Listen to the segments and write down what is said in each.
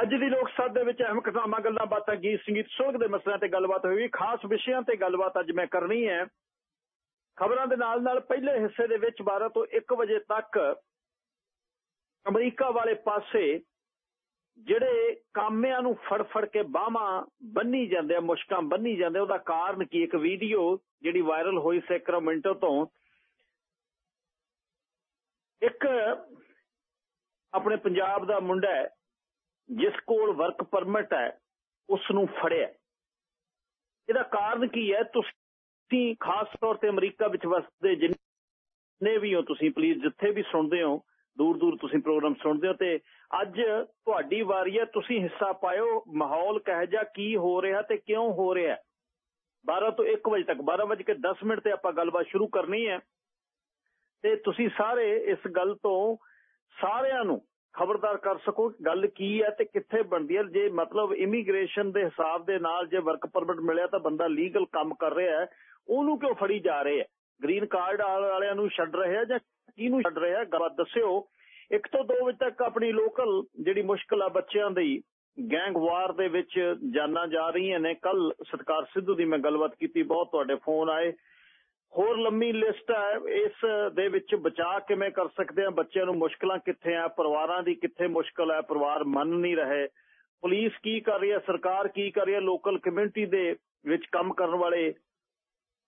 ਅੱਜ ਦੀ ਲੋਕ ਸਭਾ ਦੇ ਵਿੱਚ ਅਹਿਮ ਕਿਸਾਮਾਂ ਗੱਲਾਂ ਬਾਤਾਂ, ਗੀਤ ਸੰਗੀਤ ਸੁਲਗ ਦੇ ਮਸਲਿਆਂ ਤੇ ਗੱਲਬਾਤ ਹੋਈ ਖਾਸ ਵਿਸ਼ਿਆਂ ਤੇ ਗੱਲਬਾਤ ਅੱਜ ਮੈਂ ਕਰਨੀ ਹੈ। ਖਬਰਾਂ ਦੇ ਨਾਲ ਨਾਲ ਪਹਿਲੇ ਹਿੱਸੇ ਦੇ ਵਿੱਚ 12 ਤੋਂ 1 ਵਜੇ ਤੱਕ ਅਮਰੀਕਾ ਵਾਲੇ ਪਾਸੇ ਜਿਹੜੇ ਕਾਮਿਆਂ ਨੂੰ ਫੜ ਫੜ ਕੇ ਬਾਹਾਂ ਬੰਨੀ ਜਾਂਦੇ ਆ, ਮੁਸ਼ਕਾਂ ਬੰਨੀ ਜਾਂਦੇ ਉਹਦਾ ਕਾਰਨ ਕੀ? ਇੱਕ ਵੀਡੀਓ ਜਿਹੜੀ ਵਾਇਰਲ ਹੋਈ ਸੈਕਰਾਮੈਂਟੋ ਤੋਂ। ਇੱਕ ਆਪਣੇ ਪੰਜਾਬ ਦਾ ਮੁੰਡਾ ਜਿਸ ਕੋਲ ਵਰਕ ਪਰਮਿਟ ਹੈ ਉਸ ਨੂੰ ਫੜਿਆ। ਇਹਦਾ ਕਾਰਨ ਕੀ ਹੈ? ਤੁਸੀਂ ਖਾਸ ਤੌਰ ਤੇ ਅਮਰੀਕਾ ਵਿੱਚ ਵਸਦੇ, ਜਿੰਨੇ ਵੀ ਹੋ ਤੁਸੀਂ ਪਲੀਜ਼ ਜਿੱਥੇ ਵੀ ਸੁਣਦੇ ਹੋ ਦੂਰ ਦੂਰ ਤੁਸੀਂ ਪ੍ਰੋਗਰਾਮ ਸੁਣਦੇ ਹੋ, ਤੇ ਅੱਜ ਤੁਹਾਡੀ ਵਾਰੀ ਹੈ, ਤੁਸੀਂ ਹਿੱਸਾ ਪਾਇਓ, ਮਾਹੌਲ ਕਹਿ ਜਾ ਕੀ ਹੋ ਰਿਹਾ ਤੇ ਕਿਉਂ ਹੋ ਰਿਹਾ? 12 ਤੋਂ 1 ਵਜੇ ਤੱਕ 12 ਵਜੇ ਕੇ 10 ਮਿੰਟ ਤੇ ਆਪਾਂ ਗੱਲਬਾਤ ਸ਼ੁਰੂ ਕਰਨੀ ਹੈ। ਤੇ ਤੁਸੀਂ ਸਾਰੇ ਇਸ ਗੱਲ ਤੋਂ ਸਾਰਿਆਂ ਨੂੰ ਖਬਰਦਾਰ ਕਰ ਸਕੋ ਗੱਲ ਕੀ ਹੈ ਤੇ ਕਿੱਥੇ ਬਣਦੀ ਹੈ। ਜੇ ਮਤਲਬ ਇਮੀਗ੍ਰੇਸ਼ਨ ਦੇ ਹਿਸਾਬ ਦੇ ਨਾਲ ਜੇ ਵਰਕ ਪਰਮਿਟ ਮਿਲਿਆ ਤਾਂ ਬੰਦਾ ਲੀਗਲ ਕੰਮ ਕਰ ਰਿਹਾ ਹੈ। ਉਹਨੂੰ ਕਿਉਂ ਫੜੀ ਜਾ ਰਹੇ ਹੈ? ਗ੍ਰੀਨ ਕਾਰਡ ਵਾਲਿਆਂ ਨੂੰ ਛੱਡ ਰਹੇ ਆ ਜਾਂ ਕਿਹਨੂੰ ਛੱਡ ਰਹੇ ਆ ਗੱਲ ਦੱਸਿਓ। ਇੱਕ ਤੋਂ ਦੋ ਵਜੇ ਤੱਕ ਆਪਣੀ ਲੋਕਲ ਜਿਹੜੀ ਮੁਸ਼ਕਲ ਆ ਬੱਚਿਆਂ ਦੀ ਗੈਂਗਵਾਰ ਦੇ ਵਿੱਚ ਜਾਨਾਂ ਜਾ ਰਹੀਆਂ ਨੇ। ਕੱਲ ਸਤਕਾਰ ਸਿੱਧੂ ਦੀ ਮੈਂ ਗੱਲਬਾਤ ਕੀਤੀ, ਬਹੁਤ ਤੁਹਾਡੇ ਫੋਨ ਆਏ। ਹੋਰ ਲੰਮੀ ਲਿਸਟ ਹੈ, ਇਸ ਦੇ ਵਿੱਚ ਬਚਾਅ ਕਿਵੇਂ ਕਰ ਸਕਦੇ ਆ ਬੱਚਿਆਂ ਨੂੰ ਮੁਸ਼ਕਲਾਂ ਕਿੱਥੇ ਆ? ਪਰਿਵਾਰਾਂ ਦੀ ਕਿੱਥੇ ਮੁਸ਼ਕਲ ਹੈ? ਪਰਿਵਾਰ ਮੰਨ ਨਹੀਂ ਰਹੇ। ਪੁਲਿਸ ਕੀ ਕਰ ਰਹੀ ਹੈ? ਸਰਕਾਰ ਕੀ ਕਰ ਰਹੀ ਹੈ? ਲੋਕਲ ਕਮਿਊਨਿਟੀ ਦੇ ਵਿੱਚ ਕੰਮ ਕਰਨ ਵਾਲੇ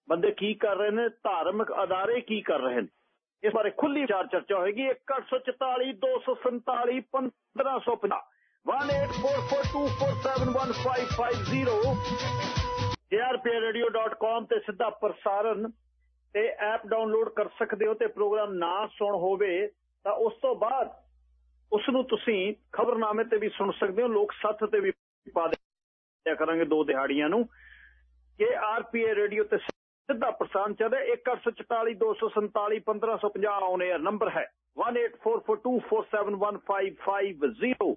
ਬੰਦੇ ਕੀ ਕਰ ਰਹੇ ਨੇ? ਧਾਰਮਿਕ ਅਦਾਰੇ ਕੀ ਕਰ ਰਹੇ ਨੇ? ਇਸ ਬਾਰੇ ਖੁੱਲੀ ਵਿਚਾਰ ਚਰਚਾ ਹੋਏਗੀ। 1844 247 1550 184424715550 jrpradio.com ਤੇ ਸਿੱਧਾ ਪ੍ਰਸਾਰਣ ਤੇ ਐਪ ਡਾਊਨਲੋਡ ਕਰ ਸਕਦੇ ਹੋ ਤੇ ਪ੍ਰੋਗਰਾਮ ਨਾ ਸੁਣ ਹੋਵੇ, ਤਾਂ ਉਸ ਤੋਂ ਬਾਅਦ ਉਸ ਨੂੰ ਤੁਸੀਂ ਖਬਰਨਾਮੇ ਤੇ ਵੀ ਸੁਣ ਸਕਦੇ ਹੋ, ਲੋਕ ਸੱਥ ਤੇ ਵੀ ਪਾ ਦਿਆ ਕਰਾਂਗੇ ਦੋ ਦਿਹਾੜੀਆਂ ਨੂੰ। ਕਿ ਆਰਪੀਏ ਰੇਡੀਓ ਤੇ ਸਿੱਧਾ ਪ੍ਰਸਾਰਣ ਚੱਲਦਾ 184424715550 ਆਨ 에ਅਰ ਨੰਬਰ ਹੈ। 184424715550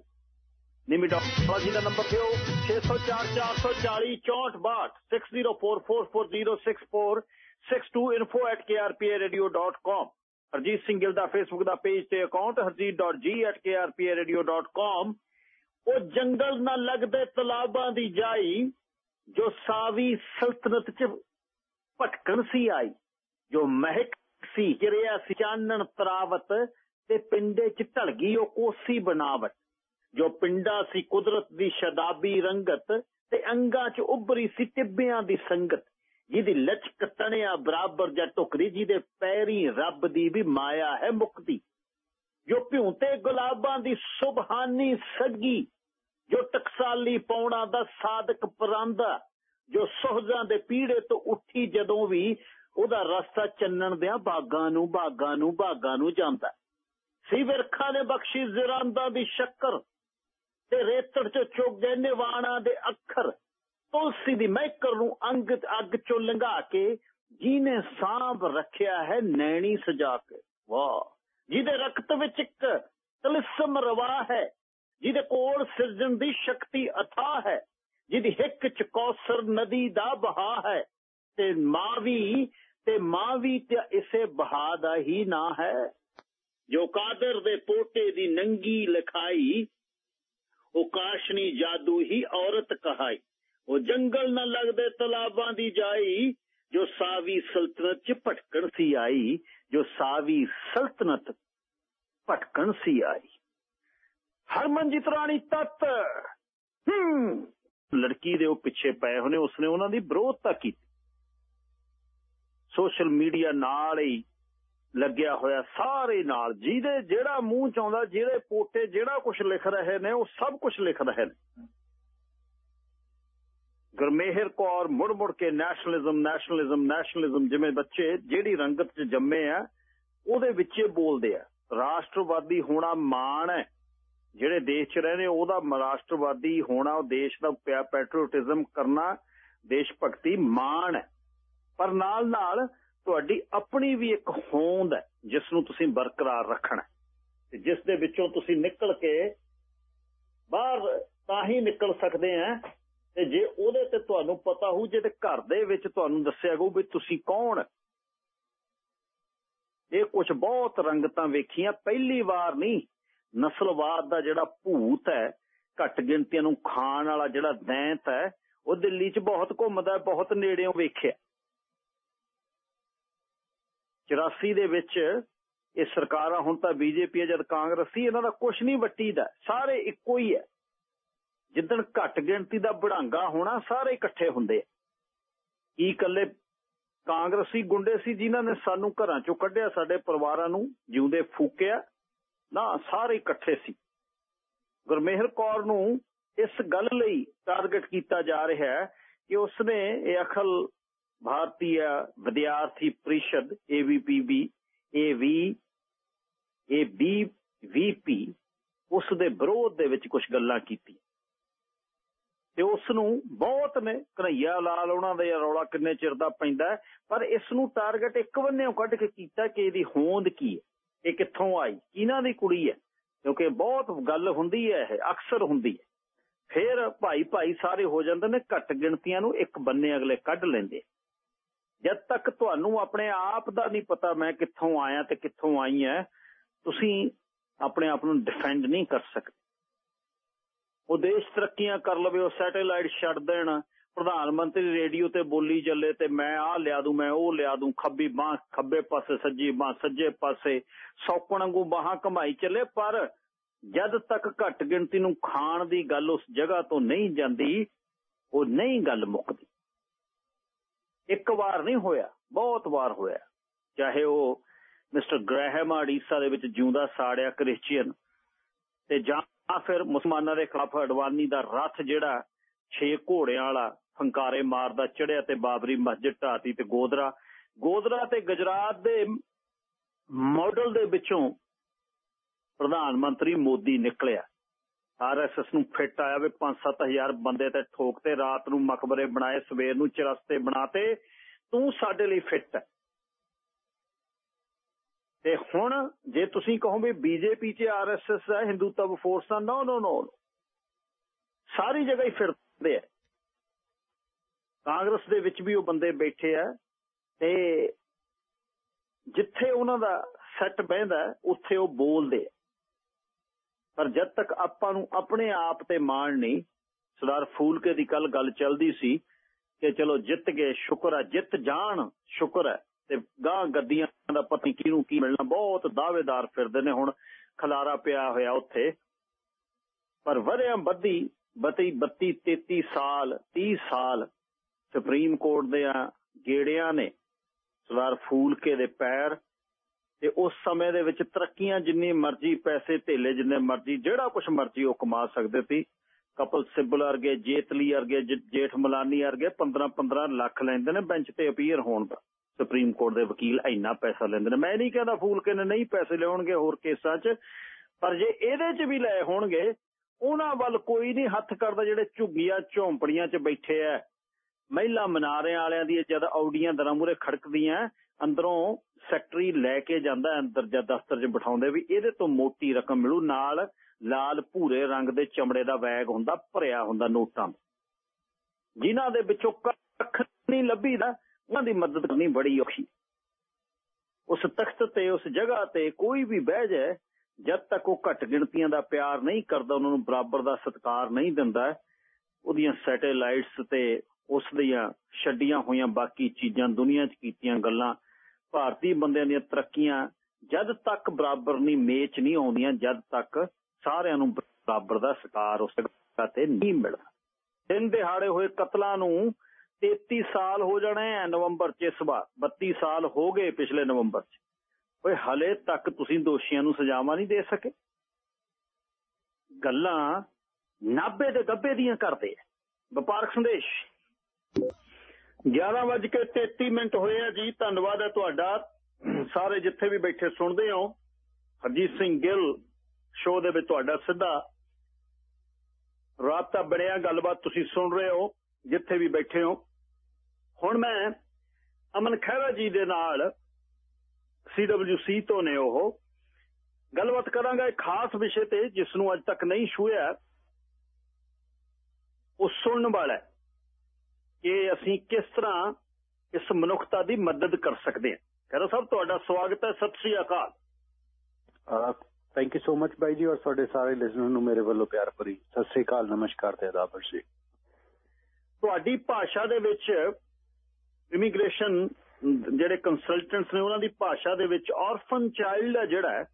ਨਿਮੀ ਡਾਕਟਰ ਜੀ ਦਾ ਨੰਬਰ ਦਿਓ 6044406462 60444064 62info@krparadio.com ਹਰਜੀਤ ਸਿੰਘ ਗਿੱਲ ਦਾ ਫੇਸਬੁੱਕ ਦਾ ਪੇਜ ਤੇ ਅਕਾਊਂਟ harjeet.g@krparadio.com ਉਹ ਜੰਗਲ ਨਾ ਲੱਗਦੇ ਤਲਾਬਾਂ ਦੀ ਜਾਈ, ਜੋ ਸਾਵੀ ਸਲਤਨਤ ਚ ਭਟਕਣ ਸੀ ਆਈ, ਜੋ ਮਹਿਕ ਸੀ ਕਿਰਿਆ ਸੀ ਚਾਨਣ ਤਰਾਵਤ ਤੇ ਪਿੰਡੇ ਚ ਢਲ ਗਈ ਉਹ ਕੋਸੀ ਬਣਾਵਟ, ਜੋ ਪਿੰਡਾ ਸੀ ਕੁਦਰਤ ਦੀ ਸ਼ਦਾਬੀ ਰੰਗਤ ਤੇ ਅੰਗਾਂ ਚ ਉੱਭਰੀ ਸੀ ਟਿੱਬਿਆਂ ਦੀ ਸੰਗਤ। ਜਿਹਦੀ ਲਚਕ ਤਣਿਆ ਬਰਾਬਰ ਜਾਂ ਟੁਕਰੀ ਜਿਹਦੇ ਪੈਰੀ ਰੱਬ ਦੀ ਵੀ ਮਾਇਆ ਹੈ ਮੁਕਤੀ। ਜੋ ਭਿਉਂਤੇ ਗੁਲਾਬਾਂ ਦੀ ਸੁਭਾਨੀ ਸੱਗੀ, ਜੋ ਟਕਸਾਲੀ ਪੌਣਾ ਦਾ ਸਾਦਕ ਪਰਾਂਦਾ, ਜੋ ਸੁਹਜ਼ਾਂ ਦੇ ਪੀੜੇ ਤੋਂ ਉੱਠੀ ਜਦੋਂ ਵੀ ਉਹਦਾ ਰਸਤਾ ਚੰਨਣ ਦਿਆਂ ਬਾਗਾਂ ਨੂੰ ਬਾਗਾਂ ਨੂੰ ਬਾਗਾਂ ਨੂੰ ਜਾਂਦਾ। ਸੀ ਵਿਰਖਾਂ ਨੇ ਬਖਸ਼ੀ ਜ਼ਰਾਂਦਾ ਦੀ ਸ਼ੱਕਰ ਤੇ ਰੇਤੜ ਚ ਚੁੱਕ ਗਏ ਨਿਵਾਣਾ ਦੇ ਅੱਖਰ। ਤੁਲਸੀ ਦੀ ਮਹਿਕਰ ਨੂੰ ਅੰਗ ਅੱਗ ਚੋਂ ਲੰਘਾ ਕੇ ਜਿਹਨੇ ਸਾਂਭ ਰੱਖਿਆ ਹੈ ਨੈਣੀ ਸਜਾ ਕੇ ਵਾਹ ਜਿਹਦੇ ਰਕਤ ਵਿੱਚ ਇੱਕ ਤਲਸਮ ਰਵਾ ਹੈ ਜਿਹਦੇ ਕੋਲ ਸਿਰਜਣ ਦੀ ਸ਼ਕਤੀ ਅਥਾ ਹੈ ਜਿਹਦੀ ਹਿੱਕ ਚ ਕੌਸਰ ਨਦੀ ਦਾ ਬਹਾ ਹੈ ਤੇ ਮਾਵੀ ਤੇ ਮਾਵੀ ਤੇ ਇਸੇ ਬਹਾ ਦਾ ਹੀ ਨਾਂ ਹੈ ਜੋ ਕਾਦਰ ਦੇ ਪੋਟੇ ਦੀ ਨੰਗੀ ਲਿਖਾਈ ਉਹ ਕਾਸ਼ਨੀ ਜਾਦੂ ਹੀ ਔਰਤ ਕਹਾਈ ਉਹ ਜੰਗਲ ਨਾ ਲੱਗਦੇ ਤਲਾਬਾਂ ਦੀ ਜਾਈ, ਜੋ ਸਾਵੀ ਸਲਤਨਤ ਚ ਭਟਕਣ ਸੀ ਆਈ, ਜੋ ਸਾਵੀ ਸਲਤਨਤ ਭਟਕਣ ਸੀ ਆਈ। ਹਰਮਨਜੀਤ ਰਾਣੀ ਤਤ! ਹੂੰ! ਲੜਕੀ ਦੇ ਉਹ ਪਿੱਛੇ ਪਏ ਹੋਣੇ, ਉਸਨੇ ਉਹਨਾਂ ਦੀ ਵਿਰੋਧਤਾ ਕੀਤੀ। ਸੋਸ਼ਲ ਮੀਡੀਆ ਨਾਲ ਹੀ ਲੱਗਿਆ ਹੋਇਆ ਸਾਰੇ ਨਾਲ, ਜਿਹਦੇ ਜਿਹੜਾ ਮੂੰਹ ਚ ਆਉਂਦਾ ਜਿਹੜੇ ਪੋਟੇ ਜਿਹੜਾ ਕੁਝ ਲਿਖ ਰਹੇ ਨੇ, ਉਹ ਸਭ ਕੁਝ ਲਿਖ ਰਹੇ ਨੇ। ਗੁਰਮੇਹਰ ਕੌਰ ਮੁੜ ਮੁੜ ਕੇ ਨੈਸ਼ਨਲਿਜ਼ਮ ਨੈਸ਼ਨਲਿਜ਼ਮ ਨੈਸ਼ਨਲਿਜ਼ਮ ਜਿਵੇਂ ਬੱਚੇ ਜਿਹੜੀ ਰੰਗਤ 'ਚ ਜੰਮੇ ਆ, ਉਹਦੇ ਵਿੱਚੇ ਬੋਲਦੇ ਆ। ਰਾਸ਼ਟਰਵਾਦੀ ਹੋਣਾ ਮਾਣ ਹੈ। ਜਿਹੜੇ ਦੇਸ਼ 'ਚ ਰਹਿੰਦੇ ਉਹਦਾ ਰਾਸ਼ਟਰਵਾਦੀ ਹੋਣਾ, ਉਹ ਦੇਸ਼ ਦਾ ਪਿਆ ਪੈਟਰੋਟਿਜ਼ਮ ਕਰਨਾ, ਦੇਸ਼ ਭਗਤੀ ਮਾਣ ਹੈ। ਪਰ ਨਾਲ ਨਾਲ ਤੁਹਾਡੀ ਆਪਣੀ ਵੀ ਇੱਕ ਹੋਂਦ ਹੈ ਜਿਸ ਨੂੰ ਤੁਸੀਂ ਬਰਕਰਾਰ ਰੱਖਣਾ ਤੇ ਜਿਸ ਦੇ ਵਿੱਚੋਂ ਤੁਸੀਂ ਨਿਕਲ ਕੇ ਬਾਹਰ ਤਾਂ ਹੀ ਨਿਕਲ ਸਕਦੇ ਆ ਤੇ ਜੇ ਉਹਦੇ ਤੇ ਤੁਹਾਨੂੰ ਪਤਾ ਹੋਊ, ਜੇ ਤੇ ਘਰ ਦੇ ਵਿੱਚ ਤੁਹਾਨੂੰ ਦੱਸਿਆ ਗਊ ਵੀ ਤੁਸੀਂ ਕੌਣ? ਇਹ ਕੁਝ ਬਹੁਤ ਰੰਗਤਾਂ ਵੇਖੀਆਂ। ਪਹਿਲੀ ਵਾਰ ਨਹੀਂ, ਨਸਲਵਾਦ ਦਾ ਜਿਹੜਾ ਭੂਤ ਹੈ, ਘੱਟ ਗਿਣਤੀਆਂ ਨੂੰ ਖਾਣ ਵਾਲਾ ਜਿਹੜਾ ਦੈਂਤ ਹੈ, ਉਹ ਦਿੱਲੀ 'ਚ ਬਹੁਤ ਘੁੰਮਦਾ, ਬਹੁਤ ਨੇੜਿਓਂ ਵੇਖਿਆ। 84 ਦੇ ਵਿੱਚ ਇਹ ਸਰਕਾਰਾਂ, ਹੁਣ ਤਾਂ ਬੀਜੇਪੀ ਹੈ, ਜਦ ਕਾਂਗਰਸ ਸੀ ਇਹਨਾਂ ਦਾ ਕੁਝ ਨਹੀਂ ਵੱਟੀਦਾ। ਸਾਰੇ ਇੱਕੋ ਹੀ ਹੈ। ਜਿੱਦਣ ਘੱਟ ਗਿਣਤੀ ਦਾ ਬੜਾਂਗਾ ਹੋਣਾ, ਸਾਰੇ ਇਕੱਠੇ ਹੁੰਦੇ ਕੀ ਇਕੱਲੇ ਕਾਂਗਰਸੀ ਗੁੰਡੇ ਸੀ ਜਿਨ੍ਹਾਂ ਨੇ ਸਾਨੂੰ ਘਰਾਂ ਚੋਂ ਕੱਢਿਆ, ਸਾਡੇ ਪਰਿਵਾਰਾਂ ਨੂੰ ਜਿਉਂਦੇ ਫੂਕਿਆ, ਨਾ, ਸਾਰੇ ਇਕੱਠੇ ਸੀ। ਗੁਰਮੇਹਰ ਕੌਰ ਨੂੰ ਇਸ ਗੱਲ ਲਈ ਟਾਰਗੇਟ ਕੀਤਾ ਜਾ ਰਿਹਾ ਹੈ ਕਿ ਉਸਨੇ ਇਹ ਅਖਲ ਭਾਰਤੀ ਵਿਦਿਆਰਥੀ ਪ੍ਰੀਸ਼ਦ ਏਵੀਪੀਬੀ ਏਵੀ ਇਹ ਬੀ ਵੀਪੀ ਉਸ ਦੇ ਵਿਰੋਧ ਦੇ ਵਿੱਚ ਕੁਝ ਗੱਲਾਂ ਕੀਤੀਆਂ। ਤੇ ਉਸ ਨੂੰ ਬਹੁਤ ਨੇ ਕਨਈਆ ਲਾਲ ਉਹਨਾਂ ਦੇ ਰੌਲਾ ਕਿੰਨੇ ਚਿਰ ਦਾ ਪੈਂਦਾ ਪਰ ਇਸ ਨੂੰ ਟਾਰਗੇਟ ਇੱਕ ਬੰਨੇੋਂ ਕੱਢ ਕੇ ਕੀਤਾ ਕਿ ਇਹਦੀ ਹੋਂਦ ਕੀ ਹੈ, ਇਹ ਕਿੱਥੋਂ ਆਈ, ਕਿਹਨਾਂ ਦੀ ਕੁੜੀ ਹੈ, ਕਿਉਂਕਿ ਬਹੁਤ ਗੱਲ ਹੁੰਦੀ ਹੈ, ਇਹ ਅਕਸਰ ਹੁੰਦੀ ਹੈ। ਫਿਰ ਭਾਈ ਭਾਈ ਸਾਰੇ ਹੋ ਜਾਂਦੇ ਨੇ, ਘੱਟ ਗਿਣਤੀਆਂ ਨੂੰ ਇੱਕ ਬੰਨੇ ਅਗਲੇ ਕੱਢ ਲੈਂਦੇ ਜਦ ਤੱਕ ਤੁਹਾਨੂੰ ਆਪਣੇ ਆਪ ਦਾ ਨਹੀਂ ਪਤਾ ਮੈਂ ਕਿੱਥੋਂ ਆਇਆ ਤੇ ਕਿੱਥੋਂ ਆਈ ਹੈ ਤੁਸੀਂ ਆਪਣੇ ਆਪ ਨੂੰ ਡਿਫੈਂਡ ਨਹੀਂ ਕਰ ਸਕਦੇ। ਉਹ ਦੇਸ਼ ਤਰੱਕੀਆਂ ਕਰ ਲਵੇ, ਉਹ ਸੈਟੇਲਾਈਟ ਛੱਡ ਦੇਣ। ਪ੍ਰਧਾਨ ਮੰਤਰੀ ਰੇਡੀਓ ਤੇ ਬੋਲੀ ਚੱਲੇ ਤੇ ਮੈਂ ਆਹ ਲਿਆ ਦੂੰ, ਮੈਂ ਉਹ ਲਿਆ ਦੂੰ, ਖੱਬੀ ਬਾਹ, ਖੱਬੇ ਪਾਸੇ ਸੱਜੀ ਬਾਹ, ਸੱਜੇ ਪਾਸੇ ਸੌਕਣ ਵਾਂਗੂ ਬਾਹਾਂ ਕਮਾਈ ਚੱਲੇ, ਪਰ ਜਦ ਤੱਕ ਘੱਟ ਗਿਣਤੀ ਨੂੰ ਖਾਣ ਦੀ ਗੱਲ ਉਸ ਜਗ੍ਹਾ ਤੋਂ ਨਹੀਂ ਜਾਂਦੀ, ਉਹ ਨਹੀਂ ਗੱਲ ਮੁੱਕਦੀ। ਇੱਕ ਵਾਰ ਨਹੀਂ ਹੋਇਆ, ਬਹੁਤ ਵਾਰ ਹੋਇਆ। ਚਾਹੇ ਉਹ ਮਿਸਟਰ ਗ੍ਰਹਿਮ ਆਡੀਸਾ ਦੇ ਵਿੱਚ ਜਿਉਂਦਾ ਸਾੜਿਆ ਕ੍ਰਿਸਚੀਅਨ ਤੇ ਜਾਂ ਫਿਰ ਮੁਸਲਮਾਨਾਂ ਦੇ ਖਿਲਾਫ ਅਡਵਾਨੀ ਦਾ ਰੱਥ ਜਿਹੜਾ ਛੇ ਘੋੜਿਆਂ ਵਾਲਾ ਫੰਕਾਰੇ ਮਾਰਦਾ ਚੜਿਆ ਤੇ ਬਾਬਰੀ ਮਸਜਿਦ ਢਾਤੀ ਤੇ ਗੋਦਰਾ। ਗੋਦਰਾ ਤੇ ਗੁਜਰਾਤ ਦੇ ਮਾਡਲ ਦੇ ਵਿੱਚੋਂ ਪ੍ਰਧਾਨ ਮੰਤਰੀ ਮੋਦੀ ਨਿਕਲਿਆ। ਆਰਐਸਐਸ ਨੂੰ ਫਿੱਟ ਆਇਆ ਵੀ 5-7000 ਬੰਦੇ ਤੇ ਠੋਕ ਤੇ ਰਾਤ ਨੂੰ ਮਕਬਰੇ ਬਣਾਏ, ਸਵੇਰ ਨੂੰ ਚਰਸਤੇ ਬਣਾਤੇ ਤੂੰ ਸਾਡੇ ਲਈ ਫਿੱਟ ਹੈ। ਤੇ ਹੁਣ ਜੇ ਤੁਸੀਂ ਕਹੋ ਵੀ ਬੀਜੇਪੀ 'ਚ ਆਰਐਸਐਸ ਹੈ ਹਿੰਦੂਤਵ ਆ ਨੋ ਨੋ ਨੋ ਸਾਰੀ ਜਗ੍ਹਾ ਹੀ ਫਿਰਦੇ ਆ। ਕਾਂਗਰਸ ਦੇ ਵਿੱਚ ਵੀ ਉਹ ਬੰਦੇ ਬੈਠੇ ਆ ਤੇ ਜਿੱਥੇ ਉਹਨਾਂ ਦਾ ਸੈੱਟ ਬਹਿੰਦਾ, ਉੱਥੇ ਉਹ ਬੋਲਦੇ ਆ। ਪਰ ਜਦ ਤੱਕ ਆਪਾਂ ਨੂੰ ਆਪਣੇ ਆਪ ਤੇ ਮਾਣ ਨਹੀਂ, ਸਰਦਾਰ ਫੂਲਕੇ ਦੀ ਕੱਲ ਗੱਲ ਚੱਲਦੀ ਸੀ ਕਿ ਚਲੋ ਜਿੱਤ ਗਏ, ਸ਼ੁਕਰ ਹੈ ਜਿੱਤ ਜਾਣ, ਸ਼ੁਕਰ ਹੈ ਤੇ ਗਾਂ ਗੱਦੀਆਂ ਦਾ ਪਤੀ ਕਿਹਨੂੰ ਕੀ ਮਿਲਣਾ, ਬਹੁਤ ਦਾਅਵੇਦਾਰ ਫਿਰਦੇ ਨੇ ਹੁਣ, ਖਲਾਰਾ ਪਿਆ ਹੋਇਆ ਉੱਥੇ। ਪਰ ਵਰਿਆਂ ਬੱਦੀ ਬਤੀ 32 33 ਸਾਲ 30 ਸਾਲ ਸੁਪਰੀਮ ਕੋਰਟ ਦੇ ਗੇੜਿਆਂ ਨੇ ਸਰਦਾਰ ਫੂਲਕੇ ਦੇ ਪੈਰ ਤੇ ਉਸ ਸਮੇਂ ਦੇ ਵਿੱਚ ਤਰੱਕੀਆਂ ਜਿੰਨੀ ਮਰਜ਼ੀ, ਪੈਸੇ ਧੇਲੇ ਜਿੰਨੇ ਮਰਜ਼ੀ, ਜਿਹੜਾ ਕੁਝ ਮਰਜ਼ੀ ਉਹ ਕਮਾ ਸਕਦੇ ਸੀ। ਕਪਲ ਸਿੱਬਲ ਵਰਗੇ, ਜੇਤਲੀ ਵਰਗੇ, ਜੇਠ ਮਲਾਨੀ ਵਰਗੇ 15 15 ਲੱਖ ਲੈਂਦੇ ਨੇ ਬੈਂਚ ਤੇ ਅਪੀਅਰ ਹੋਣ ਦਾ। ਸੁਪਰੀਮ ਕੋਰਟ ਦੇ ਵਕੀਲ ਇੰਨਾ ਪੈਸਾ ਲੈਂਦੇ ਨੇ। ਮੈਂ ਨਹੀਂ ਕਹਿੰਦਾ ਫੂਲਕੇ ਨੇ ਨਹੀਂ ਪੈਸੇ ਲਿਆਉਣਗੇ ਹੋਰ ਕੇਸਾਂ 'ਚ, ਪਰ ਜੇ ਇਹਦੇ 'ਚ ਵੀ ਲਏ ਹੋਣਗੇ, ਉਹਨਾਂ ਵੱਲ ਕੋਈ ਨਹੀਂ ਹੱਥ ਕਰਦਾ ਜਿਹੜੇ ਝੁੱਗੀਆਂ ਝੌਂਪੜੀਆਂ 'ਚ ਬੈਠੇ ਆ ਮਹਿਲਾ ਮਨਾਰਿਆਂ ਵਾਲਿਆਂ ਦੀ ਜਦ ਆਉਡੀਆਂ ਦਰਾਂ ਮੂਰੇ ਖੜਕਦੀਆਂ, ਅੰਦਰੋਂ ਸੈਕਟਰੀ ਲੈ ਕੇ ਜਾਂਦਾ ਅੰਦਰ ਜਾਂ ਦਫ਼ਤਰ 'ਚ ਬਿਠਾਉਂਦੇ ਵੀ ਇਹਦੇ ਤੋਂ ਮੋਟੀ ਰਕਮ ਮਿਲੂ। ਨਾਲ ਲਾਲ ਭੂਰੇ ਰੰਗ ਦੇ ਚਮੜੇ ਦਾ ਬੈਗ ਹੁੰਦਾ, ਭਰਿਆ ਹੁੰਦਾ ਨੋਟਾਂ। ਜਿਨ੍ਹਾਂ ਦੇ ਵਿੱਚੋਂ ਕੱਖ ਨਹੀਂ ਲੱਭੀਦਾ। ਉਹਨਾਂ ਦੀ ਮਦਦ ਕਰਨੀ ਬੜੀ ਔਖੀ। ਉਸ ਤਖਤ ਤੇ ਉਸ ਜਗ੍ਹਾ ਤੇ ਕੋਈ ਵੀ ਬਹਿ ਜਾਏ, ਜਦ ਤੱਕ ਉਹ ਘੱਟ ਗਿਣਤੀਆਂ ਦਾ ਪਿਆਰ ਨਹੀਂ ਕਰਦਾ, ਉਹਨਾਂ ਨੂੰ ਬਰਾਬਰ ਦਾ ਸਤਿਕਾਰ ਨਹੀਂ ਦਿੰਦਾ, ਉਹਦੀਆਂ ਸੈਟੇਲਾਈਟਸ ਤੇ ਉਸ ਦੀਆਂ ਛੱਡੀਆਂ ਹੋਈਆਂ ਬਾਕੀ ਚੀਜ਼ਾਂ ਦੁਨੀਆ 'ਚ ਕੀਤੀਆਂ ਗੱਲਾਂ, ਭਾਰਤੀ ਬੰਦਿਆਂ ਦੀਆਂ ਤਰੱਕੀਆਂ, ਜਦ ਤੱਕ ਬਰਾਬਰ ਨਹੀਂ, ਮੇਚ ਨਹੀਂ ਆਉਂਦੀਆਂ, ਜਦ ਤੱਕ ਸਾਰਿਆਂ ਨੂੰ ਬਰਾਬਰ ਦਾ ਸਤਿਕਾਰ ਉਸ ਜਗ੍ਹਾ ਤੇ ਨਹੀਂ ਮਿਲਦਾ। ਦਿਨ ਦਿਹਾੜੇ ਹੋਏ ਕਤਲਾਂ ਨੂੰ 33 ਸਾਲ ਹੋ ਜਾਣੇ ਆ ਨਵੰਬਰ 'ਚ ਇਸ ਵਾਰ। 32 ਸਾਲ ਹੋ ਗਏ ਪਿਛਲੇ ਨਵੰਬਰ 'ਚ। ਓਏ, ਹਲੇ ਤੱਕ ਤੁਸੀਂ ਦੋਸ਼ੀਆਂ ਨੂੰ ਸਜ਼ਾਵਾਂ ਨਹੀਂ ਦੇ ਸਕੇ। ਗੱਲਾਂ ਨਾਬੇ ਦੇ ਗੱਬੇ ਦੀਆਂ ਕਰਦੇ ਆ ਵਪਾਰਕ ਸੰਦੇਸ਼। 11:33 ਮਿੰਟ ਹੋਏ ਆ ਜੀ। ਧੰਨਵਾਦ ਹੈ ਤੁਹਾਡਾ। ਸਾਰੇ ਜਿੱਥੇ ਵੀ ਬੈਠੇ ਸੁਣਦੇ ਹੋ। ਹਰਜੀਤ ਸਿੰਘ ਗਿੱਲ, ਸ਼ੋਅ ਦੇ ਵਿੱਚ ਤੁਹਾਡਾ ਸਿੱਧਾ। ਰਾਬਤਾ ਬਣਿਆ, ਗੱਲਬਾਤ ਤੁਸੀਂ ਸੁਣ ਰਹੇ ਹੋ। ਜਿੱਥੇ ਵੀ ਬੈਠੇ ਹੋ। ਹੁਣ ਮੈਂ ਅਮਨ ਖਹਿਰਾ ਜੀ ਦੇ ਨਾਲ ਸੀਡਬਲਯੂਸੀ ਤੋਂ ਨੇ ਉਹ। ਗੱਲਬਾਤ ਕਰਾਂਗਾ ਇੱਕ ਖਾਸ ਵਿਸ਼ੇ ਤੇ ਜਿਸ ਨੂੰ ਅੱਜ ਤੱਕ ਨਹੀਂ ਛੂਇਆ ਉਹ ਸੁਣਨ ਵਾਲਾ ਕਿ ਅਸੀਂ ਕਿਸ ਤਰ੍ਹਾਂ ਇਸ ਮਨੁੱਖਤਾ ਦੀ ਮਦਦ ਕਰ ਸਕਦੇ ਹਾਂ। ਖੈਰ ਸਾਹਿਬ ਤੁਹਾਡਾ ਸਵਾਗਤ ਹੈ। ਸਤਿ ਸ੍ਰੀ ਅਕਾਲ। ਥੈਂਕ ਯੂ ਸੋ ਮਚ ਬਾਈ ਜੀ ਔਰ ਤੁਹਾਡੇ ਸਾਰੇ ਲਿਸਨਰ ਨੂੰ ਮੇਰੇ ਵੱਲੋਂ ਪਿਆਰ ਭਰੀ ਸਤਿ ਸ੍ਰੀ ਅਕਾਲ। ਨਮਸਕਾਰ ਤੇ ਆਦਾਬ ਜੀ ਤੁਹਾਡੀ ਭਾਸ਼ਾ ਦੇ ਵਿੱਚ ਇਮੀਗ੍ਰੇਸ਼ਨ ਜਿਹੜੇ ਕੰਸਲਟੈਂਟਸ ਨੇ ਉਹਨਾਂ ਦੀ ਭਾਸ਼ਾ ਦੇ ਵਿੱਚ ਔਰਫਨ ਚਾਈਲਡ ਹੈ ਜਿਹੜਾ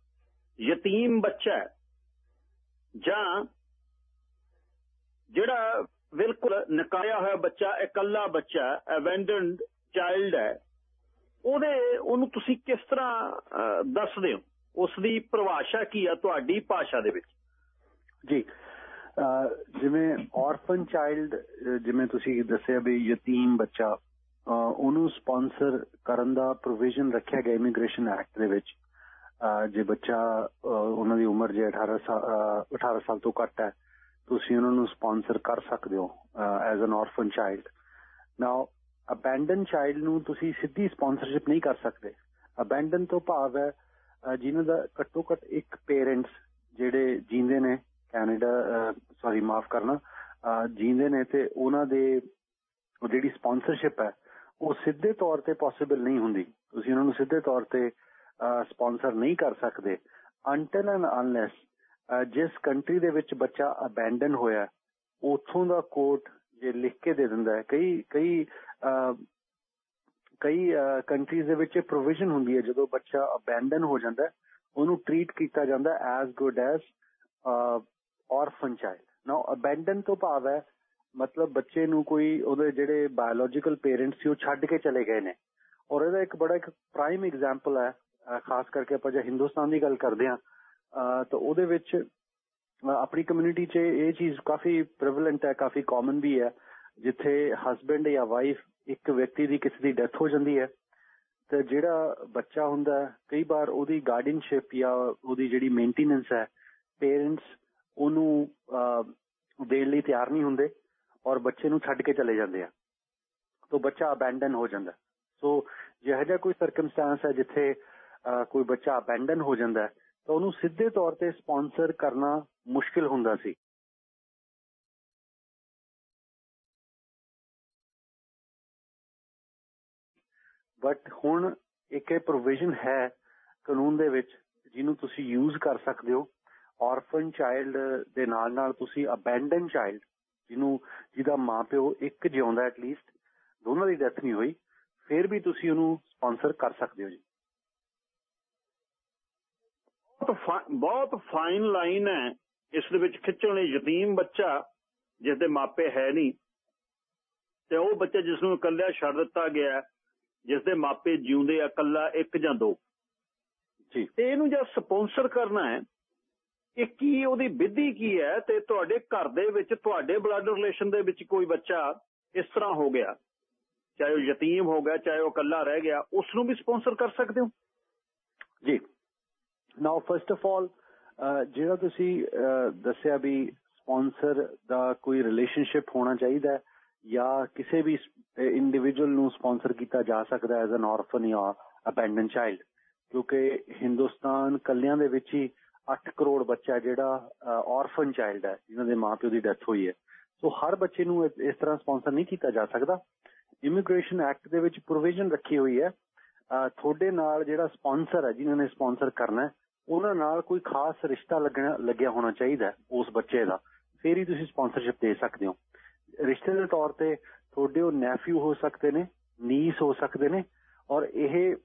ਯਤੀਮ ਬੱਚਾ ਹੈ, ਜਾਂ ਜਿਹੜਾ ਬਿਲਕੁਲ ਨਕਾਇਆ ਹੋਇਆ ਬੱਚਾ, ਇਕੱਲਾ ਬੱਚਾ ਅਬੈਂਡਨਡ ਚਾਈਲਡ ਹੈ, ਉਹਦੇ, ਉਹਨੂੰ ਤੁਸੀਂ ਕਿਸ ਤਰ੍ਹਾਂ ਦੱਸਦੇ ਹੋ? ਉਸ ਦੀ ਪਰਿਭਾਸ਼ਾ ਕੀ ਆ ਤੁਹਾਡੀ ਭਾਸ਼ਾ ਦੇ ਵਿੱਚ? ਜੀ ਜਿਵੇਂ ਔਰਫਨ ਚਾਈਲਡ ਜਿਵੇਂ ਤੁਸੀਂ ਦੱਸਿਆ ਵੀ ਯਤੀਮ ਬੱਚਾ ਉਹਨੂੰ ਸਪਾਂਸਰ ਕਰਨ ਦਾ ਪ੍ਰੋਵੀਜ਼ਨ ਰੱਖਿਆ ਗਿਆ ਇਮੀਗ੍ਰੇਸ਼ਨ ਐਕਟ ਦੇ ਵਿੱਚ। ਜੇ ਬੱਚਾ ਉਹਨਾਂ ਦੀ ਉਮਰ ਜੇ 18 ਸਾਲ 18 ਸਾਲ ਤੋਂ ਘੱਟ ਹੈ, ਤੁਸੀਂ ਉਹਨਾਂ ਨੂੰ ਸਪਾਂਸਰ ਕਰ ਸਕਦੇ ਹੋ as an orphan child now abandon child ਨੂੰ ਤੁਸੀਂ ਸਿੱਧੀ ਸਪਾਂਸਰਸ਼ਿਪ ਨਹੀਂ ਕਰ ਸਕਦੇ। ਅਬੈਂਡਨ ਤੋਂ ਭਾਵ ਹੈ ਜਿਨ੍ਹਾਂ ਦਾ ਘੱਟੋ ਘੱਟ ਇੱਕ ਪੇਰੈਂਟਸ ਜਿਹੜੇ ਜੀਂਦੇ ਨੇ ਕੈਨੇਡਾ ਸੌਰੀ ਮਾਫ ਕਰਨਾ ਜੀਂਦੇ ਨੇ ਤੇ ਉਹਨਾਂ ਦੇ ਜਿਹੜੀ ਸਪਾਂਸਰਸ਼ਿਪ ਹੈ ਉਹ ਸਿੱਧੇ ਤੌਰ ਤੇ ਪੋਸੀਬਲ ਨਹੀਂ ਹੁੰਦੀ। ਤੁਸੀਂ ਉਹਨਾਂ ਨੂੰ ਸਿੱਧੇ ਤੌਰ ਤੇ ਸਪਾਂਸਰ ਨਹੀਂ ਕਰ ਸਕਦੇ। ਅੰਟਲ ਐਂਡ ਅਨਲੈਸ ਜਿਸ ਕੰਟਰੀ ਦੇ ਵਿੱਚ ਬੱਚਾ ਅਬੈਂਡਨ ਹੋਇਆ, ਉਥੋਂ ਦਾ ਕੋਰਟ ਜੇ ਲਿਖ ਕੇ ਦੇ ਦਿੰਦਾ ਹੈ, ਕਈ ਕਈ ਕਈ ਕੰਟਰੀਜ਼ ਦੇ ਵਿੱਚ ਪ੍ਰੋਵੀਜ਼ਨ ਹੁੰਦੀ ਹੈ, ਜਦੋਂ ਬੱਚਾ ਅਬੈਂਡਨ ਹੋ ਜਾਂਦਾ, ਉਹਨੂੰ ਟ੍ਰੀਟ ਕੀਤਾ ਜਾਂਦਾ as good as orphan child now abandon ਤੋਂ ਭਾਵ ਹੈ ਮਤਲਬ ਬੱਚੇ ਨੂੰ ਕੋਈ ਉਹਦੇ ਜਿਹੜੇ ਬਾਇਓਲੋਜੀਕਲ ਪੇਰੈਂਟਸ ਸੀ, ਉਹ ਛੱਡ ਕੇ ਚਲੇ ਗਏ ਨੇ। ਔਰ ਇਹਦਾ ਇੱਕ ਬੜਾ ਇੱਕ ਪ੍ਰਾਈਮ ਐਗਜ਼ਾਮਪਲ ਹੈ ਖਾਸ ਕਰਕੇ ਆਪਾਂ ਜੇ ਹਿੰਦੁਸਤਾਨ ਦੀ ਗੱਲ ਕਰਦੇ ਹਾਂ ਤਾਂ ਉਹਦੇ ਵਿੱਚ ਆਪਣੀ ਕਮਿਊਨਿਟੀ 'ਚ ਇਹ ਚੀਜ਼ ਕਾਫੀ ਪ੍ਰੀਵਲੈਂਟ ਹੈ, ਕਾਫੀ ਕਾਮਨ ਵੀ ਹੈ, ਜਿੱਥੇ ਹਸਬੰਡ ਜਾਂ ਵਾਈਫ ਇੱਕ ਵਿਅਕਤੀ ਦੀ ਕਿਸੇ ਦੀ ਡੈਥ ਹੋ ਜਾਂਦੀ ਹੈ। ਤੇ ਜਿਹੜਾ ਬੱਚਾ ਹੁੰਦਾ ਕਈ ਵਾਰ ਉਹਦੀ ਗਾਰਡੀਅਨਸ਼ਿਪ ਜਾਂ ਉਹਦੀ ਜਿਹੜੀ ਮੇਨਟੇਨੈਂਸ ਹੈ ਪੇਰੈਂਟਸ ਉਹਨੂੰ ਦੇਣ ਲਈ ਤਿਆਰ ਨਹੀਂ ਹੁੰਦੇ। ਔਰ ਬੱਚੇ ਨੂੰ ਛੱਡ ਕੇ ਚਲੇ ਜਾਂਦੇ ਆ। ਤੋਂ ਬੱਚਾ ਅਬੈਂਡਨ ਹੋ ਜਾਂਦਾ। ਸੋ ਜਿਹੋ ਜਿਹਾ ਕੋਈ ਸਰਕਮਸਟੈਂਸ ਹੈ ਜਿੱਥੇ ਕੋਈ ਬੱਚਾ ਅਬੈਂਡਨ ਹੋ ਜਾਂਦਾ ਤਾਂ ਉਹਨੂੰ ਸਿੱਧੇ ਤੌਰ ਤੇ ਸਪਾਂਸਰ ਕਰਨਾ ਮੁਸ਼ਕਿਲ ਹੁੰਦਾ ਸੀ। ਬਟ ਹੁਣ ਇੱਕ ਇਹ ਪ੍ਰੋਵੀਜ਼ਨ ਹੈ ਕਾਨੂੰਨ ਦੇ ਵਿੱਚ, ਜਿਹਨੂੰ ਤੁਸੀਂ ਯੂਜ਼ ਕਰ ਸਕਦੇ ਹੋ। ਔਰਫਨ ਚਾਈਲਡ ਦੇ ਨਾਲ ਨਾਲ ਤੁਸੀਂ ਅਬੈਂਡਨ ਚਾਈਲਡ ਜਿਹਨੂੰ ਜਿਹਦਾ ਮਾਪਿਓ ਇੱਕ ਜਿਉਂਦਾ ਐਟ ਲੀਸਟ ਦੋਨਾਂ ਦੀ ਡੈਥ ਨਹੀਂ ਹੋਈ ਫਿਰ ਵੀ ਤੁਸੀਂ ਉਹਨੂੰ ਸਪਾਂਸਰ ਕਰ ਸਕਦੇ ਹੋ ਜੀ। ਬਹੁਤ ਫਾਈਨ ਲਾਈਨ ਹੈ ਇਸ ਦੇ ਵਿੱਚ ਖਿੱਚਣ ਲਈ ਯਤੀਮ ਬੱਚਾ ਜਿਸ ਦੇ ਮਾਪੇ ਹੈ ਨਹੀਂ ਤੇ ਉਹ ਬੱਚਾ ਜਿਸ ਨੂੰ ਇਕੱਲਾ ਛੱਡ ਦਿੱਤਾ ਗਿਆ ਜਿਸ ਦੇ ਮਾਪੇ ਜਿਉਂਦੇ ਆ ਇਕੱਲਾ ਇੱਕ ਜਾਂ ਦੋ। ਜੀ। ਤੇ ਇਹਨੂੰ ਜੇ ਸਪਾਂਸਰ ਕਰਨਾ ਹੈ ਇਹ ਕੀ, ਉਹਦੀ ਵਿਧੀ ਕੀ ਹੈ? ਤੇ ਤੁਹਾਡੇ ਘਰ ਦੇ ਵਿੱਚ, ਤੁਹਾਡੇ ਬਲੱਡ ਰਿਲੇਸ਼ਨ ਦੇ ਵਿੱਚ ਕੋਈ ਬੱਚਾ ਇਸ ਤਰ੍ਹਾਂ ਹੋ ਗਿਆ। ਚਾਹੇ ਉਹ ਯਤੀਮ ਹੋ ਗਿਆ, ਚਾਹੇ ਉਹ ਇਕੱਲਾ ਰਹਿ ਗਿਆ ਉਸ ਨੂੰ ਵੀ ਸਪਾਂਸਰ ਕਰ ਸਕਦੇ ਹੋ? ਜੀ। ਨਾਓ ਫਸਟ ਆਫ ਆਲ ਜਿਹੜਾ ਤੁਸੀਂ ਦੱਸਿਆ ਵੀ ਸਪਾਂਸਰ ਦਾ ਕੋਈ ਰਿਲੇਸ਼ਨਸ਼ਿਪ ਹੋਣਾ ਚਾਹੀਦਾ ਜਾਂ ਕਿਸੇ ਵੀ ਇੰਡੀਵਿਜੂਅਲ ਨੂੰ ਸਪਾਂਸਰ ਕੀਤਾ ਜਾ ਸਕਦਾ ਐਜ਼ ਐਨ ਔਰਫਨ ਜਾਂ ਅਬੈਂਡਨ ਚਾਈਲਡ ਕਿਉਂਕਿ ਹਿੰਦੁਸਤਾਨ ਕੱਲਿਆਂ ਦੇ ਵਿੱਚ ਹੀ 8 ਕਰੋੜ ਬੱਚਾ ਜਿਹੜਾ ਔਰਫਨ ਚਾਈਲਡ ਹੈ ਜਿਨ੍ਹਾਂ ਦੇ ਮਾਪਿਓ ਦੀ ਡੈਥ ਹੋਈ ਹੈ। ਸੋ ਹਰ ਬੱਚੇ ਨੂੰ ਇਸ ਤਰ੍ਹਾਂ ਸਪਾਂਸਰ ਨਹੀਂ ਕੀਤਾ ਜਾ ਸਕਦਾ। ਇਮੀਗ੍ਰੇਸ਼ਨ ਐਕਟ ਦੇ ਵਿੱਚ ਪ੍ਰੋਵੀਜ਼ਨ ਰੱਖੀ ਹੋਈ ਹੈ। ਤੁਹਾਡੇ ਨਾਲ ਜਿਹੜਾ ਸਪਾਂਸਰ ਹੈ ਜਿਨ੍ਹਾਂ ਨੇ ਸਪਾਂਸਰ ਕਰਨਾ ਉਹਨਾਂ ਨਾਲ ਕੋਈ ਖਾਸ ਰਿਸ਼ਤਾ ਲੱਗਣਾ, ਲੱਗਿਆ ਹੋਣਾ ਚਾਹੀਦਾ ਉਸ ਬੱਚੇ ਦਾ। ਫੇਰ ਹੀ ਤੁਸੀਂ ਸਪਾਂਸਰਸ਼ਿਪ ਦੇ ਸਕਦੇ ਹੋ। ਰਿਸ਼ਤੇ ਦੇ ਤੌਰ ਤੇ ਤੁਹਾਡੇ ਉਹ ਨੈਫਿਊ ਹੋ ਸਕਦੇ ਨੇ ਨੀਸ ਹੋ ਸਕਦੇ ਨੇ, ਔਰ ਇਹ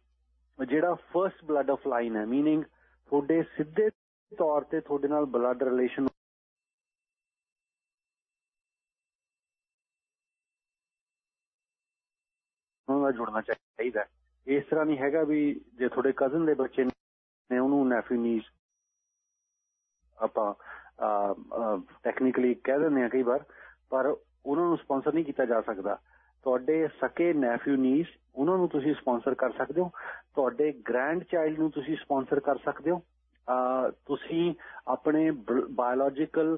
ਜਿਹੜਾ ਫਰਸਟ ਬਲੱਡ ਆਫ ਲਾਈਨ ਹੈ ਮੀਨਿੰਗ ਤੁਹਾਡੇ ਸਿੱਧੇ ਤੌਰ ਤੇ ਤੁਹਾਡੇ ਨਾਲ ਬਲੱਡ ਰਿਲੇਸ਼ਨ ਉਹਨਾਂ ਜੁੜਨਾ ਚਾਹੀਦਾ ਇਸ ਤਰ੍ਹਾਂ ਨਹੀਂ ਹੈਗਾ ਵੀ ਜੇ ਤੁਹਾਡੇ ਕਜ਼ਨ ਦੇ ਬੱਚੇ ਨੇ ਉਹਨੂੰ ਨੈਫਿਊ ਨੀਸ ਆਪਾਂ ਟੈਕਨੀਕਲੀ ਕਹਿ ਦਿੰਦੇ ਆ ਕਈ ਵਾਰ, ਪਰ ਉਹਨਾਂ ਨੂੰ ਸਪਾਂਸਰ ਨਹੀਂ ਕੀਤਾ ਜਾ ਸਕਦਾ। ਤੁਹਾਡੇ ਸਕੇ ਨੈਫਿਊ ਨੀਸ ਉਹਨਾਂ ਨੂੰ ਤੁਸੀਂ ਸਪਾਂਸਰ ਕਰ ਸਕਦੇ ਹੋ। ਤੁਹਾਡੇ ਗ੍ਰੈਂਡ ਚਾਈਲਡ ਨੂੰ ਤੁਸੀਂ ਸਪਾਂਸਰ ਕਰ ਸਕਦੇ ਹੋ। ਤੁਸੀਂ ਆਪਣੇ ਬਾਇਓਲੋਜੀਕਲ